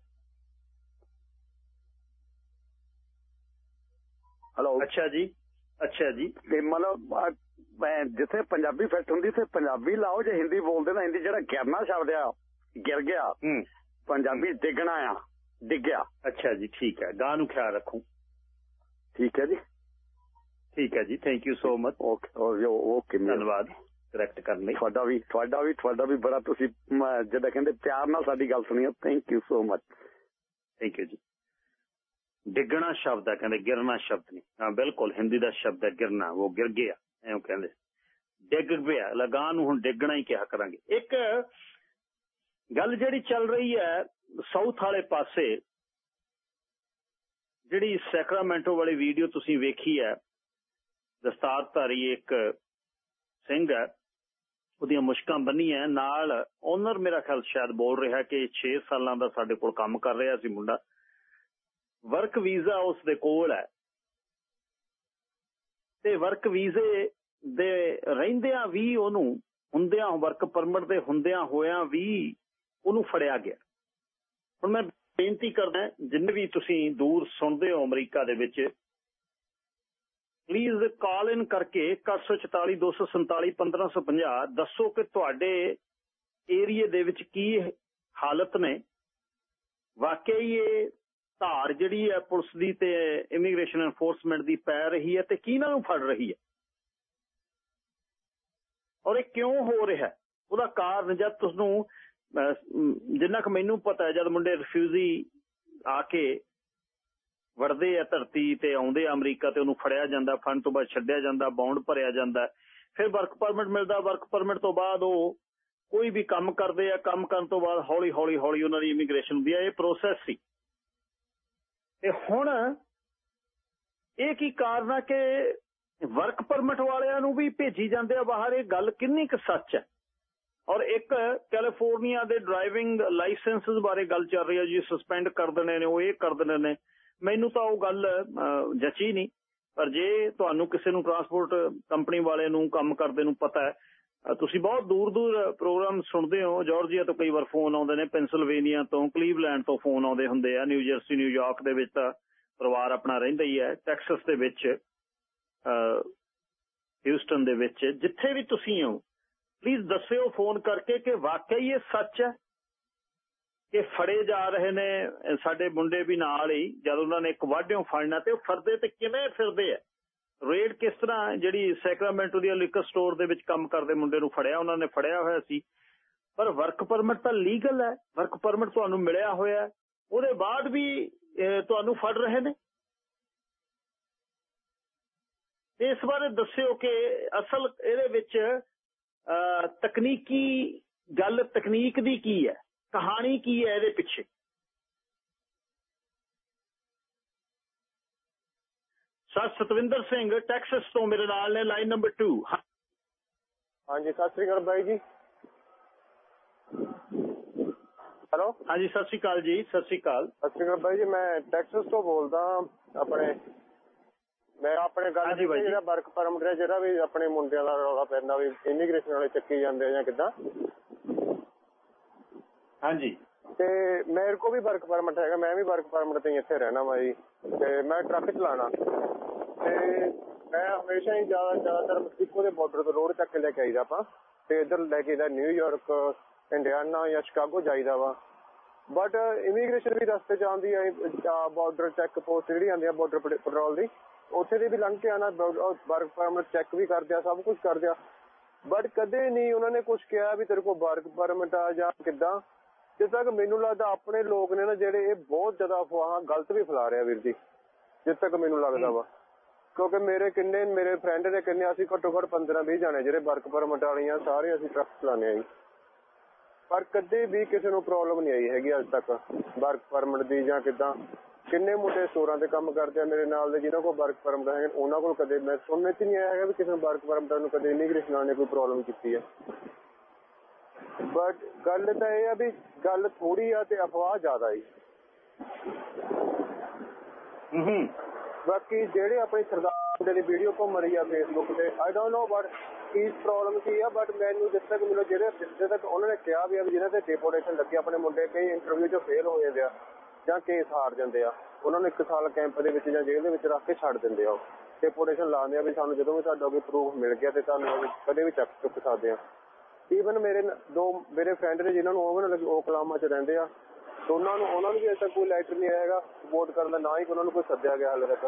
ਹੈਲੋ। ਅੱਛਾ ਜੀ ਅੱਛਾ ਜੀ। ਤੇ ਮਤਲਬ ਜਿੱਥੇ ਪੰਜਾਬੀ ਫੈਕਟ ਹੁੰਦੀ ਤੇ ਪੰਜਾਬੀ ਲਾਓ ਜੇ ਹਿੰਦੀ ਬੋਲਦੇ ਨਾ ਹਿੰਦੀ ਜਿਹੜਾ ਗਿਰਨਾ ਸ਼ਬਦ ਆ ਗਿਰ ਗਿਆ। ਹੂੰ। ਪੰਜਾਬੀ ਡਿੱਗਣਾ ਆ ਡਿੱਗਿਆ। ਅੱਛਾ ਜੀ ਠੀਕ ਹੈ। ਗਾਂ ਨੂੰ ਖਿਆਲ ਰੱਖੂ। ਠੀਕ ਹੈ ਜੀ। ਠੀਕ ਹੈ ਜੀ thank you so much okay okay ਧੰਨਵਾਦ। ਕਰੈਕਟ ਕਰਨ ਲਈ। ਤੁਹਾਡਾ ਵੀ ਤੁਹਾਡਾ ਵੀ ਤੁਹਾਡਾ ਵੀ ਬੜਾ ਤੁਸੀਂ ਮ, ਜਿੱਦਾਂ ਕਹਿੰਦੇ ਪਿਆਰ ਨਾਲ ਸਾਡੀ ਗੱਲ ਸੁਣੀ thank you so much thank you ਜੀ। ਡਿੱਗਣਾ ਸ਼ਬਦ ਹੈ ਕਹਿੰਦੇ ਗਿਰਨਾ ਸ਼ਬਦ ਨਹੀਂ। ਹਾਂ ਬਿਲਕੁਲ ਹਿੰਦੀ ਦਾ ਸ਼ਬਦ ਹੈ ਗਿਰਨਾ ਉਹ ਗਿਰ ਗਿਆ। ਐਂ ਕਹਿੰਦੇ। ਡਿੱਗ ਪਿਆ ਲਗਾ ਨੂੰ ਹੁਣ ਡਿੱਗਣਾ ਹੀ ਕਿਹਾ ਕਰਾਂਗੇ। ਇੱਕ ਗੱਲ ਜਿਹੜੀ ਚੱਲ ਰਹੀ ਹੈ ਸਾਊਥ ਵਾਲੇ ਪਾਸੇ, ਜਿਹੜੀ ਸੈਕਰਾਮੈਂਟੋ ਵਾਲੀ ਵੀਡੀਓ ਤੁਸੀਂ ਵੇਖੀ ਹੈ ਦਸਤਾਰਧਾਰੀ ਇੱਕ ਸਿੰਘ ਹੈ, ਉਹਦੀਆਂ ਮੁਸ਼ਕਾਂ ਬੰਨੀਆਂ ਨਾਲ ਓਨਰ ਮੇਰਾ ਖਿਆਲ ਸ਼ਾਇਦ ਬੋਲ ਰਿਹਾ ਕਿ 6 ਸਾਲਾਂ ਦਾ ਸਾਡੇ ਕੋਲ ਕੰਮ ਕਰ ਰਿਹਾ ਸੀ ਮੁੰਡਾ। ਵਰਕ ਵੀਜ਼ਾ ਉਸ ਦੇ ਕੋਲ ਹੈ। ਤੇ ਵਰਕ ਵੀਜ਼ੇ ਦੇ ਰਹਿੰਦਿਆਂ ਵੀ ਉਹਨੂੰ ਹੁੰਦਿਆਂ ਵਰਕ ਪਰਮਿਟ ਦੇ ਹੁੰਦਿਆਂ ਹੋਇਆਂ ਵੀ ਉਹਨੂੰ ਫੜਿਆ ਗਿਆ। ਹੁਣ ਮੈਂ ਬੇਨਤੀ ਕਰਦਾ, ਜਿੰਨੇ ਵੀ ਤੁਸੀਂ ਦੂਰ ਸੁਣਦੇ ਹੋ ਅਮਰੀਕਾ ਦੇ ਵਿੱਚ ਪਲੀਜ਼ ਕਾਲ ਇਨ ਕਰਕੇ 144 247 1550 ਦੱਸੋ ਕਿ ਤੁਹਾਡੇ ਏਰੀਏ ਦੇ ਵਿੱਚ ਕੀ ਹਾਲਤ ਨੇ। ਵਾਕਈ ਇਹ ਧਾਰ ਜਿਹੜੀ ਹੈ ਪੁਲਿਸ ਦੀ ਤੇ ਇਮੀਗ੍ਰੇਸ਼ਨ ਐਨਫੋਰਸਮੈਂਟ ਦੀ ਪੈ ਰਹੀ ਹੈ ਤੇ ਕਿਹਨਾਂ ਨੂੰ ਫੜ ਰਹੀ ਹੈ? ਔਰ ਇਹ ਕਿਉਂ ਹੋ ਰਿਹਾ? ਹੈ ਉਹਦਾ ਕਾਰਨ ਜਦ ਤੁਹਾਨੂੰ ਜਿੰਨਾ ਕਿ ਮੈਨੂੰ ਪਤਾ ਹੈ, ਜਦ ਮੁੰਡੇ ਰਿਫਿਊਜੀ ਆ ਕੇ ਵੜਦੇ ਆ ਧਰਤੀ ਤੇ ਆਉਂਦੇ ਆ ਅਮਰੀਕਾ ਤੇ ਉਹਨੂੰ ਫੜਿਆ ਜਾਂਦਾ ਫੰਡ ਤੋਂ ਬਾਅਦ ਛੱਡਿਆ ਜਾਂਦਾ ਬੌਂਡ ਭਰਿਆ ਜਾਂਦਾ, ਫਿਰ ਵਰਕ ਪਰਮਿਟ ਮਿਲਦਾ ਵਰਕ ਪਰਮਿਟ ਤੋਂ ਬਾਅਦ ਉਹ ਕੋਈ ਵੀ ਕੰਮ ਕਰਦੇ ਆ, ਕੰਮ ਕਰਨ ਤੋਂ ਬਾਅਦ ਹੌਲੀ ਹੌਲੀ ਹੌਲੀ ਉਹਨਾਂ ਦੀ ਇਮੀਗ੍ਰੇਸ਼ਨ ਹੁੰਦੀ ਆ ਇਹ ਪ੍ਰੋਸੈਸ ਸੀ। ਤੇ ਹੁਣ ਇਹ ਕੀ ਕਾਰਨ ਆ ਕਿ ਵਰਕ ਪਰਮਿਟ ਵਾਲਿਆਂ ਨੂੰ ਵੀ ਭੇਜੀ ਜਾਂਦੇ ਆ ਬਾਹਰ? ਇਹ ਗੱਲ ਕਿੰਨੀ ਕੁ ਸੱਚ ਹੈ? ਔਰ ਇੱਕ ਕੈਲੀਫੋਰਨੀਆ ਦੇ ਡਰਾਈਵਿੰਗ ਲਾਇਸੈਂਸਸ ਬਾਰੇ ਗੱਲ ਚੱਲ ਰਹੀ ਹੈ ਜੀ ਸਸਪੈਂਡ ਕਰ ਦੇਣੇ ਨੇ, ਉਹ ਇਹ ਕਰ ਦੇਣੇ ਨੇ। ਮੈਨੂੰ ਤਾਂ ਉਹ ਗੱਲ ਜਚੀ ਨਹੀਂ। ਪਰ ਜੇ ਤੁਹਾਨੂੰ ਕਿਸੇ ਨੂੰ ਟਰਾਂਸਪੋਰਟ ਕੰਪਨੀ ਵਾਲੇ ਨੂੰ ਕੰਮ ਕਰਦੇ ਨੂੰ ਪਤਾ ਹੈ ਤੁਸੀਂ ਬਹੁਤ ਦੂਰ ਦੂਰ ਪ੍ਰੋਗਰਾਮ ਸੁਣਦੇ ਹੋ। ਜਾਰਜੀਆ ਤੋਂ ਕਈ ਵਾਰ ਫੋਨ ਆਉਂਦੇ ਨੇ ਪੈਂਸਿਲਵੇਨੀਆ ਤੋਂ, ਕਲੀਵਲੈਂਡ ਤੋਂ ਫੋਨ ਆਉਂਦੇ ਹੁੰਦੇ ਆ। ਨਿਊ ਜਰਸੀ ਨਿਊਯਾਰਕ ਦੇ ਵਿੱਚ ਤਾਂ ਪਰਿਵਾਰ ਆਪਣਾ ਰਹਿੰਦਾ ਹੀ ਹੈ। ਟੈਕਸਸ ਦੇ ਵਿੱਚ ਹਿਊਸਟਨ ਦੇ ਵਿੱਚ, ਜਿੱਥੇ ਵੀ ਤੁਸੀਂ ਹੋ ਪਲੀਜ਼ ਦੱਸਿਓ ਫੋਨ ਕਰਕੇ ਕਿ ਵਾਕਈ ਇਹ ਸੱਚ ਹੈ ਕਿ ਫੜੇ ਜਾ ਰਹੇ ਨੇ, ਸਾਡੇ ਮੁੰਡੇ ਵੀ ਨਾਲ ਹੀ, ਜਦ ਉਹਨਾਂ ਨੇ ਇੱਕ ਵਾਢਿਓਂ ਫੜਨਾ ਤੇ ਉਹ ਫਰਦੇ ਤੇ ਕਿਵੇਂ ਫਿਰਦੇ ਆ? ਰੇਡ ਕਿਸ ਤਰ੍ਹਾਂ ਜਿਹੜੀ ਸੈਕਰਾਮੈਂਟੋ ਦੀ ਲਿਕਰ ਸਟੋਰ ਦੇ ਵਿੱਚ ਕੰਮ ਕਰਦੇ ਮੁੰਡੇ ਨੂੰ ਫੜਿਆ, ਉਹਨਾਂ ਨੇ ਫੜਿਆ ਹੋਇਆ ਸੀ। ਪਰ ਵਰਕ ਪਰਮਿਟ ਤਾਂ ਲੀਗਲ ਹੈ। ਵਰਕ ਪਰਮਿਟ ਤੁਹਾਨੂੰ ਮਿਲਿਆ ਹੋਇਆ ਉਹਦੇ ਬਾਅਦ ਵੀ ਤੁਹਾਨੂੰ ਫੜ ਰਹੇ ਨੇ। ਇਸ ਬਾਰੇ ਦੱਸਿਓ ਕਿ ਅਸਲ ਇਹਦੇ ਵਿੱਚ ਤਕਨੀਕੀ ਗੱਲ ਤਕਨੀਕ ਦੀ ਕੀ ਹੈ? ਕਹਾਣੀ ਕੀ ਹੈ ਇਹਦੇ ਪਿੱਛੇ? ਸਰ ਸਤਵਿੰਦਰ ਸਿੰਘ ਟੈਕਸਸ ਤੋਂ ਮੇਰੇ ਨਾਲ ਨੇ ਲਾਈਨ ਨੰਬਰ 2 ਹਾਂਜੀ ਸਤਿ ਸ੍ਰੀ ਅਕਾਲ ਬਾਈ ਜੀ। ਹੈਲੋ। ਹਾਂਜੀ ਸਤਿ ਸ਼੍ਰੀ ਅਕਾਲ ਜੀ ਸਤਿ ਸ਼੍ਰੀ ਅਕਾਲ। ਸਤਿ ਸ੍ਰੀ ਅਕਾਲ ਬਾਈ ਜੀ ਮੈਂ ਟੈਕਸਸ ਤੋਂ ਬੋਲਦਾ ਆਪਣੇ ਮੈਂ ਆਪਣੇ ਗੱਲ। ਜਿਹੜਾ ਵਰਕ ਪਰਮਿਟ ਹੈ ਜਿਹੜਾ ਵੀ ਆਪਣੇ ਮੁੰਡਿਆਂ ਦਾ ਰੌਲਾ ਪੈਂਦਾ ਵੀ ਇਮੀਗ੍ਰੇਸ਼ਨ ਵਾਲੇ ਚੱਕੀ ਜਾਂਦੇ ਆ ਜਾਂ ਕਿੱਦਾਂ। ਹਾਂਜੀ। ਤੇ ਮੇਰੇ ਕੋ ਵੀ ਵਰਕ ਪਰਮਿਟ ਹੈਗਾ ਮੈਂ ਵੀ ਵਰਕ ਪਰਮਿਟ ਤੇ ਇੱਥੇ ਰਹਿਣਾ ਵਾ ਜੀ। ਤੇ ਮੈਂ ਟਰੱਕ ਚਲਾਣਾ ਤੇ ਮੈਂ ਹਮੇਸ਼ਾ ਹੀ ਜ਼ਿਆਦਾ ਜ਼ਿਆਦਾਤਰ ਮੈਕਸੀਕੋ ਦੇ ਬਾਰਡਰ ਤੋਂ ਰੋਡ ਚੱਕ ਕੇ ਲੈ ਕੇ ਆਈਦਾ ਆਪਾਂ। ਤੇ ਇੱਧਰ ਲੈ ਕੇ ਦਾ ਨਿਊਯਾਰਕ ਇੰਡੀਆਨਾ ਜਾਂ ਸ਼ਿਕਾਗੋ ਜਾਈਦਾ ਵਾ। ਬਟ ਇਮੀਗ੍ਰੇਸ਼ਨ ਵੀ ਰਸਤੇ ਚ ਆਉਂਦੀ ਹੈ ਬਾਰਡਰ ਚੈੱਕ ਪੋਸਟ ਜਿਹੜੀ ਆਉਂਦੀ ਆ ਬਾਰਡਰ ਪੈਟਰੋਲ ਦੀ, ਉੱਥੇ ਦੀ ਵੀ ਲੰਘ ਕੇ ਆਣਾ ਵਰਕ ਪਰਮਿਟ ਚੈੱਕ ਵੀ ਕਰਦੇ ਆ, ਸਭ ਕੁਝ ਕਰਦੇ ਆ। ਬਟ ਕਦੇ ਨਹੀਂ ਉਹਨਾਂ ਨੇ ਕੁਝ ਕਿਹਾ ਵੀ ਤੇਰੇ ਕੋਲ ਵਰਕ ਪਰਮਿਟ ਆ ਜਾਂ ਕਿੱਦਾਂ। ਜਿਸ ਤੱਕ ਮੈਨੂੰ ਲੱਗਦਾ ਆਪਣੇ ਲੋਕ ਨੇ ਨਾ ਜਿਹੜੇ ਇਹ ਬਹੁਤ ਜ਼ਿਆਦਾ ਅਫਵਾਹਾਂ, ਗਲਤ ਵੀ ਫੈਲਾ ਰਹੇ ਆ ਵੀਰ ਜੀ। ਜਿਸ ਤੱਕ ਮੈਨੂੰ ਲੱਗਦਾ ਵਾ। ਕਿਉਂਕਿ ਮੇਰੇ ਕਿੰਨੇ, ਮੇਰੇ ਫਰੈਂਡ ਨੇ ਕਿੰਨੇ, ਅਸੀਂ ਘੱਟੋ ਘੱਟ 15 20 ਜਾਣੇ ਜਿਹੜੇ ਵਰਕ ਪਰਮਿਟ ਵਾਲੀਆਂ ਸਾਰੇ ਅਸੀਂ ਟਰੱਕ ਚਲਾਉਂਦੇ ਆ ਜੀ। ਪਰ ਕਦੇ ਵੀ ਕਿਸੇ ਨੂੰ ਪ੍ਰੋਬਲਮ ਨਹੀਂ ਆਈ ਹੈਗੀ ਅੱਜ ਤੱਕ। ਵਰਕ ਪਰਮਿਟ ਦੀ ਜਾਂ ਕਿਦਾਂ। ਕਿੰਨੇ ਮੁੰਡੇ ਸਟੋਰਾਂ ਤੇ ਕੰਮ ਕਰਦੇ ਆ ਮੇਰੇ ਨਾਲ ਦੇ, ਜਿਨ੍ਹਾਂ ਕੋਲ ਵਰਕ ਪਰਮਿਟ ਹੈ, ਉਹਨਾਂ ਕੋਲ ਕਦੇ ਮੈਂ ਸੁਣਨੇ ਚ ਨਹੀਂ ਆਇਆ ਹੈਗਾ ਵੀ ਕਿਸੇ ਨੂੰ ਵਰਕ ਪਰਮਿਟ ਨੂੰ ਕਦੇ ਇਮੀਗ੍ਰੇਸ਼ਨ ਵਾਲੇ ਨੇ ਕੋਈ ਪ੍ਰੋਬਲਮ ਕੀਤੀ ਹੈ ਬਟ ਗੱਲ ਤਾਂ ਇਹ ਆ ਵੀ ਗੱਲ ਥੋੜੀ ਆ ਤੇ ਅਫਵਾਹ ਜ਼ਿਆਦਾ ਹੈ, ਹੂੰ। ਬਾਕੀ ਜਿਹੜੇ ਆਪਣੇ ਸਰਦਾਰ ਮੁੰਡੇ ਦੀ ਵੀਡੀਓ ਘੁੰਮ ਰਹੀ ਆ ਫੇਸਬੁੱਕ ਤੇ ਆਈ ਡੋਨਟ ਨੋ ਬਟ ਕੀ ਪ੍ਰੋਬਲਮ ਕੀ ਆ ਬਟ ਮੈਨੂੰ ਜਿੱਦ ਤੱਕ ਮੈਨੂੰ ਜਿਹੜੇ ਜਿੱਦ ਤੱਕ ਉਹਨਾਂ ਨੇ ਕਿਹਾ ਵੀ ਆ ਵੀ ਜਿਹਨਾਂ ਤੇ ਡਿਪੋਰਟੇਸ਼ਨ ਲੱਗੀ ਆਪਣੇ ਮੁੰਡੇ, ਕਈ ਇੰਟਰਵਿਊ 'ਚ ਫੇਲ ਹੋ ਜਾਂਦੇ ਆ ਜਾਂ ਕੇਸ ਹਾਰ ਜਾਂਦੇ ਆ, ਉਹਨਾਂ ਨੂੰ 1 ਸਾਲ ਕੈਂਪ ਦੇ ਵਿੱਚ ਜਾਂ ਜੇਲ੍ਹ ਦੇ ਵਿੱਚ ਰੱਖ ਕੇ ਛੱਡ ਦਿੰਦੇ ਆ ਉਹ। ਲਾਉਂਦੇ ਆ ਵੀ ਸਾਨੂੰ ਜਦੋਂ ਵੀ ਤੁਹਾਡਾ ਕੋਈ ਪ੍ਰੂਫ ਮਿਲ ਗਿਆ ਤੇ ਤੁਹਾਨੂੰ ਕਦੇ ਵੀ ਚੱਕ ਚੁੱਕ ਸਕਦੇ ਆ। ਈਵਨ ਮੇਰੇ ਦੋ ਮੇਰੇ ਫਰੈਂਡ ਨੇ ਜਿਨ੍ਹਾਂ ਨੂੰ ਓਵਨ ਲੱਗੀ ਓਕਲਾਮਾ ਚ ਰਹਿੰਦੇ ਆ ਦੋਨਾਂ ਨੂੰ, ਉਹਨਾਂ ਨੂੰ ਵੀ ਅਜੇ ਤੱਕ ਕੋਈ ਲੈਟਰ ਨਹੀਂ ਆਏਗਾ ਸਪੋਰਟ ਕਰਨ ਦਾ ਨਾ ਹੀ ਉਹਨਾਂ ਨੂੰ ਕੋਈ ਸੱਦਿਆ ਗਿਆ ਹਾਲੇ ਤੱਕ।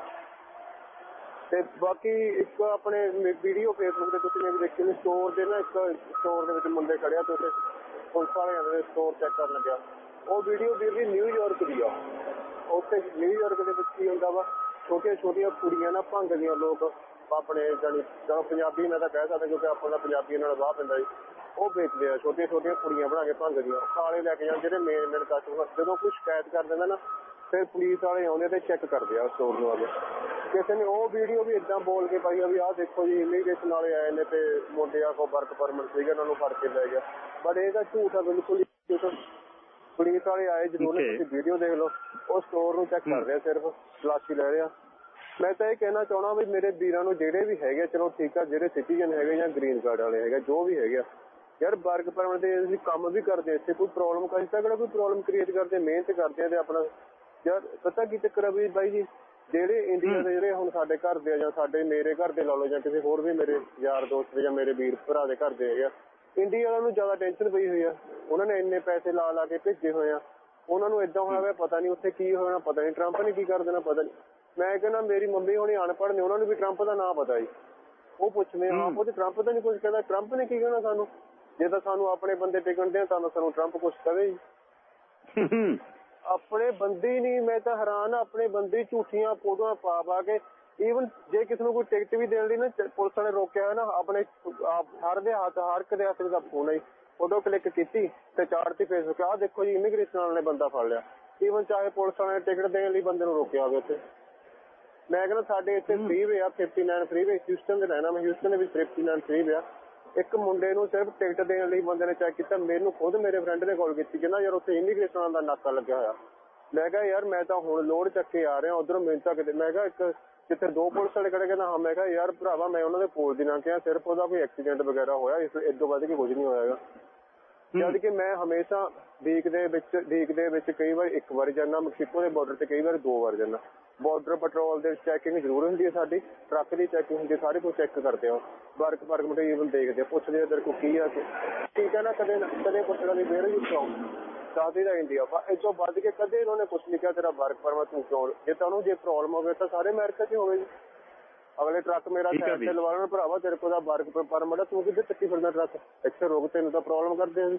ਤੇ ਬਾਕੀ ਇੱਕ ਆਪਣੇ ਵੀਡੀਓ ਫੇਸਬੁੱਕ ਤੇ ਤੁਸੀਂ ਵੀ ਦੇਖੀ ਸਟੋਰ ਦੇ ਨਾ ਇੱਕ ਸਟੋਰ ਦੇ ਵਿੱਚ ਮੁੰਡੇ ਖੜਿਆ ਤੇ ਉੱਥੇ ਪੁਲਿਸ ਵਾਲੇ ਆਉਂਦੇ ਸਟੋਰ ਚੈੱਕ ਕਰਨ ਲੱਗਿਆ। ਉਹ ਵੀਡੀਓ ਵੀਰ ਜੀ ਨਿਊਯਾਰਕ ਦੀ ਆ। ਉੱਥੇ ਨਿਊਯਾਰਕ ਦੇ ਵਿੱਚ ਕੀ ਹੁੰਦਾ ਵਾ? ਛੋਟੀਆਂ ਛੋਟੀਆਂ ਕੁੜੀਆਂ ਨਾ ਭੰਗ ਭੰਗਦੀਆਂ ਲੋਕ, ਆਪਣੇ ਜਾਨੀ ਜਦੋਂ ਪੰਜਾਬੀ ਨਾਲ ਤਾਂ ਕਹਿ ਸਕਦੇ ਕਿਉਂਕਿ ਆਪਣਾ ਪੰਜਾਬੀ ਨਾਲ ਵਾਹ ਪੈਂਦਾ ਜੀ। ਉਹ ਵੇਚਦੇ ਆ ਛੋਟੀਆਂ ਛੋਟੀਆਂ ਕੁੜੀਆਂ ਬਣਾ ਕੇ ਭੰਗਦੀਆਂ ਕਾਲੇ ਲੈ ਕੇ ਜਾਂਦੇ ਜਿਹੜੇ ਮੇਨ ਮੇਨ ਕਸਟਮਰ ਜਦੋਂ ਕੋਈ ਸ਼ਿਕਾਇਤ ਕਰ ਦਿੰਦਾ ਨਾ ਫਿਰ ਪੁਲਿਸ ਵਾਲੇ ਆਉਂਦੇ ਤੇ ਚੈੱਕ ਕਰਦੇ ਆ ਸਟੋਰ ਨੂੰ ਆ ਕੇ। ਕਿਸੇ ਨੇ ਉਹ ਵੀਡੀਓ ਵੀ ਇਦਾਂ ਬੋਲ ਕੇ ਪਾਈ ਆ ਵੀ ਆਹ ਦੇਖੋ ਜੀ ਇਮੀਗ੍ਰੇਸ਼ਨ ਵਾਲੇ ਆਏ ਨੇ ਤੇ ਮੁੰਡਿਆਂ ਕੋ ਵਰਕ ਪਰਮਿਟ ਸੀਗਾ ਉਹਨਾਂ ਨੂੰ ਫੜ ਕੇ ਲੈ ਗਿਆ। ਬਟ ਇਹ ਤਾਂ ਝੂਠ ਆ ਬਿਲਕੁਲ ਪੁਲਿਸ ਵਾਲੇ ਆਏ Okay. ਤੁਸੀਂ ਵੀਡੀਓ ਦੇਖ ਲਓ ਉਹ ਸਟੋਰ ਨੂੰ ਚੈੱਕ ਕਰ ਰਿਹਾ ਸਿਰਫ ਤਲਾਸ਼ੀ ਲੈ ਰਿਹਾ। ਮੈਂ ਤਾਂ ਇਹ ਕਹਿਣਾ ਚਾਹਣਾ ਵੀ ਮੇਰੇ ਵੀਰਾਂ ਨੂੰ ਜਿਹੜੇ ਵੀ ਹੈਗੇ ਚਲੋ ਠੀਕ ਆ ਜਿਹੜੇ ਸਿਟੀਜ਼ਨ ਹੈਗੇ ਜਾਂ ਗ੍ਰੀਨ ਕਾਰਡ ਵਾਲੇ ਹੈਗੇ ਜੋ ਵੀ ਹੈਗੇ ਯਾਰ ਵਰਕ ਪਰਮਿਟ ਦੇ ਅਸੀਂ ਕੰਮ ਵੀ ਕਰਦੇ ਹਾਂ, ਇੱਥੇ ਕੋਈ ਪ੍ਰੋਬਲਮ ਕਾ ਇੱਥੇ ਕਿਹੜਾ ਕੋਈ ਪ੍ਰੋਬਲਮ ਕ੍ਰੀਏਟ ਕਰਦੇ ਹਾਂ, ਮਿਹਨਤ ਕਰਦੇ ਆ ਤੇ ਆਪਣਾ ਯਾਰ ਪਤਾ ਕੀ ਚੱਕਰ ਆ ਵੀ ਬਾਈ ਜੀ ਜਿਹੜੇ ਇੰਡੀਆ ਦੇ ਜਿਹੜੇ ਹੁਣ ਸਾਡੇ ਘਰ ਦੇ ਆ ਜਾਂ ਸਾਡੇ ਮੇਰੇ ਘਰ ਦੇ ਲਾ ਲਓ ਜਾਂ ਕਿਸੇ ਹੋਰ ਵੀ ਮੇਰੇ ਯਾਰ ਦੋਸਤ ਜਾਂ ਮੇਰੇ ਵੀਰ ਭਰਾ ਦੇ ਘਰ ਦੇ ਹੈਗੇ ਆ ਇੰਡੀਆ ਵਾਲਿਆਂ ਨੂੰ ਜ਼ਿਆਦਾ ਟੈਨਸ਼ਨ ਪਈ ਹੋਈ ਆ। ਉਹਨਾਂ ਨੇ ਇੰਨੇ ਪੈਸੇ ਲਾ ਲਾ ਕੇ ਭੇਜੇ ਹੋਏ ਆ। ਉਹਨਾਂ ਨੂੰ ਇਦਾਂ ਹੋਇਆ ਵਾ ਪਤਾ ਨਹੀਂ ਉੱਥੇ ਕੀ ਹੋਣਾ ਪਤਾ ਨਹੀਂ ਟਰੰਪ ਨੇ ਕੀ ਕਰ ਦੇਣਾ ਪਤਾ ਨਹੀਂ ਮੈਂ ਕਹਿੰਦਾ ਮੇਰੀ ਮੰਮੀ ਹੁਣੀ ਅਨਪੜ੍ਹ ਨੇ ਉਹਨਾਂ ਨੂੰ ਵੀ ਟਰੰਪ ਦਾ ਨਾਂ ਪਤਾ ਜੀ। ਉਹ ਪੁੱਛਦੇ ਆ ਉਹ ਤੇ ਟਰੰਪ ਤਾਂ ਨਹੀਂ ਕੁਝ ਕਹਿੰਦਾ ਟਰੰਪ ਨੇ ਕੀ ਕਹਿਣਾ ਸਾਨੂੰ? ਜੇ ਤਾਂ ਸਾਨੂੰ ਆਪਣੇ ਬੰਦੇ ਟਿਕਣ ਦੇ ਤਾਂ ਸਾਨੂੰ ਟਰੰਪ ਕੁਝ ਕਵੇ ਆਪਣੇ ਬੰਦੇ ਨਹੀਂ ਮੈਂ ਤਾਂ ਹੈਰਾਨ ਆ ਆਪਣੇ ਬੰਦੇ ਝੂਠੀਆਂ ਫੋਟੋਆਂ ਪਾ ਪਾ ਕੇ ਈਵਨ ਜੇ ਕਿਸੇ ਨੂੰ ਕੋਈ ਟਿਕਟ ਵੀ ਦੇਣ ਲਈ ਨਾ ਪੁਲਿਸ ਨੇ ਰੋਕਿਆ ਨਾ ਆਪਣੇ ਆਪ ਹਰ ਦੇ ਹੱਥ ਹਰ ਇੱਕ ਦੇ ਹੱਥ ਦਾ ਫੋਨ ਹੈ ਫੋਟੋ ਕਲਿੱਕ ਕੀਤੀ ਤੇ ਚਾੜਤੀ ਫੇਸਬੁੱਕ ਆਹ ਦੇਖੋ ਜੀ ਇਮੀਗ੍ਰੇਸ਼ਨ ਵਾਲੇ ਨੇ ਬੰਦਾ ਫੜ ਲਿਆ। ਈਵਨ ਚਾਹੇ ਪੁਲਿਸ ਵਾਲੇ ਨੇ ਟਿਕਟ ਦੇਣ ਲਈ ਬੰਦੇ ਨੂੰ ਰੋਕਿਆ ਹੋਵੇ ਉੱਥੇ। ਮੈਂ ਕਹਿੰਦਾ ਸਾਡੇ ਇੱਥੇ ਫ੍ਰੀ ਵੇ ਆ 59 ਫ੍ਰੀ ਵੇ ਹਿਊਸਟਨ ਦੇ ਰਹਿਣਾ ਮੈਂ ਹਿਊਸਟਨ ਦੇ ਵਿੱਚ 59 ਫ੍ਰੀ ਵੇ ਆ। ਇੱਕ ਮੁੰਡੇ ਨੂੰ ਸਿਰਫ ਟਿਕਟ ਦੇਣ ਲਈ ਬੰਦੇ ਨੇ ਚੈੱਕ ਕੀਤਾ, ਮੈਨੂੰ ਖੁਦ ਮੇਰੇ ਫਰੈਂਡ ਨੇ ਕਾਲ ਕੀਤੀ ਕਹਿੰਦਾ ਯਾਰ ਉੱਥੇ ਇਮੀਗ੍ਰੇਸ਼ਨ ਦਾ ਨਾਕਾ ਲੱਗਿਆ ਹੋਇਆ। ਮੈਂ ਕਿਹਾ, ਯਾਰ ਮੈਂ ਤਾਂ ਹੁਣ ਲੋਡ ਚੱਕ ਕੇ ਆ ਰਿਹਾ, ਉਧਰੋਂ ਮੈਨੂੰ ਤਾਂ ਕਿਤੇ ਮੈਂ ਕਿਹਾ, ਇੱਕ ਜਿੱਥੇ ਦੋ ਪੁਲਿਸ ਵਾਲੇ ਖੜੇ ਕਹਿੰਦਾ ਹਾਂ, ਮੈਂ ਕਿਹਾ, ਯਾਰ ਭਰਾਵਾ, ਮੈਂ ਉਹਨਾਂ ਦੇ ਕੋਲ ਦੀ ਨਾ ਕਿਹਾ, ਸਿਰਫ ਉਹਦਾ ਕੋਈ ਐਕਸੀਡੈਂਟ ਵਗੈਰਾ ਹੋਇਆ, ਇਸ ਇਸ ਤੋਂ ਵੱਧ ਕੇ ਕੁਝ ਨਹੀਂ ਹੋਇਆਗਾ ਜਦ ਕਿ ਮੈਂ ਹਮੇਸ਼ਾ ਵੀਕ ਦੇ ਵਿੱਚ ਵੀਕ ਦੇ ਵਿੱਚ ਕਈ ਵਾਰ ਇੱਕ ਵਾਰ ਜਾਂਦਾ, ਮੈਕਸੀਕੋ ਦੇ ਬਾਰਡਰ ਤੇ ਕਈ ਵਾਰ ਦੋ ਵਾਰ ਜਾਂਦਾ। ਬਾਰਡਰ ਪੈਟਰੋਲ ਦੇ ਚੈਕਿੰਗ ਜ਼ਰੂਰ ਹੁੰਦੀ ਹੈ ਸਾਡੀ ਟਰੱਕ ਦੀ ਚੈਕਿੰਗ ਹੁੰਦੀ ਸਾਰੇ ਕੁਝ ਚੈੱਕ ਕਰਦੇ ਆ ਵਰਕ ਪਰਮਿਟ ਈਵਨ ਦੇਖਦੇ ਆ ਪੁੱਛਦੇ ਆ ਤੇਰੇ ਕੋਲ ਕੀ ਆ ਠੀਕ ਹੈ ਨਾ, ਕਦੇ ਕਦੇ ਪੁੱਛਣਾ ਨਹੀਂ ਵੇਰ ਯੂ ਫਰੋਮ ਸਾਡੀ ਦਾ ਇੰਡੀਆ ਪਰ ਇਹ ਤੋਂ ਵੱਧ ਕੇ ਕਦੇ ਇਹਨਾਂ ਨੇ ਕੁਝ ਨਹੀਂ ਕਿਹਾ, ਤੇਰਾ ਵਰਕ ਪਰਮਿਟ ਤੂੰ ਕਿਉਂ ਜੇ ਤੁਹਾਨੂੰ ਜੇ ਪ੍ਰੋਬਲਮ ਹੋਵੇ ਤਾਂ ਸਾਰੇ ਅਮਰੀਕਾ 'ਚ ਹੋਵੇ ਅਗਲੇ ਟਰੱਕ ਮੇਰਾ ਜੀ। ਤੇ ਲਵਾਉਣ ਭਰਾਵਾ ਤੇਰੇ ਕੋਲ ਦਾ ਵਰਕ ਪਰਮਿਟ ਆ ਤੂੰ ਕਿੱਥੇ ਚੱਕੀ ਫਿਰਦਾ ਟਰੱਕ ਇੱਥੇ ਰੋਕ ਤੈਨੂੰ ਤਾਂ ਪ੍ਰੋਬਲਮ ਕਰਦੇ ਆ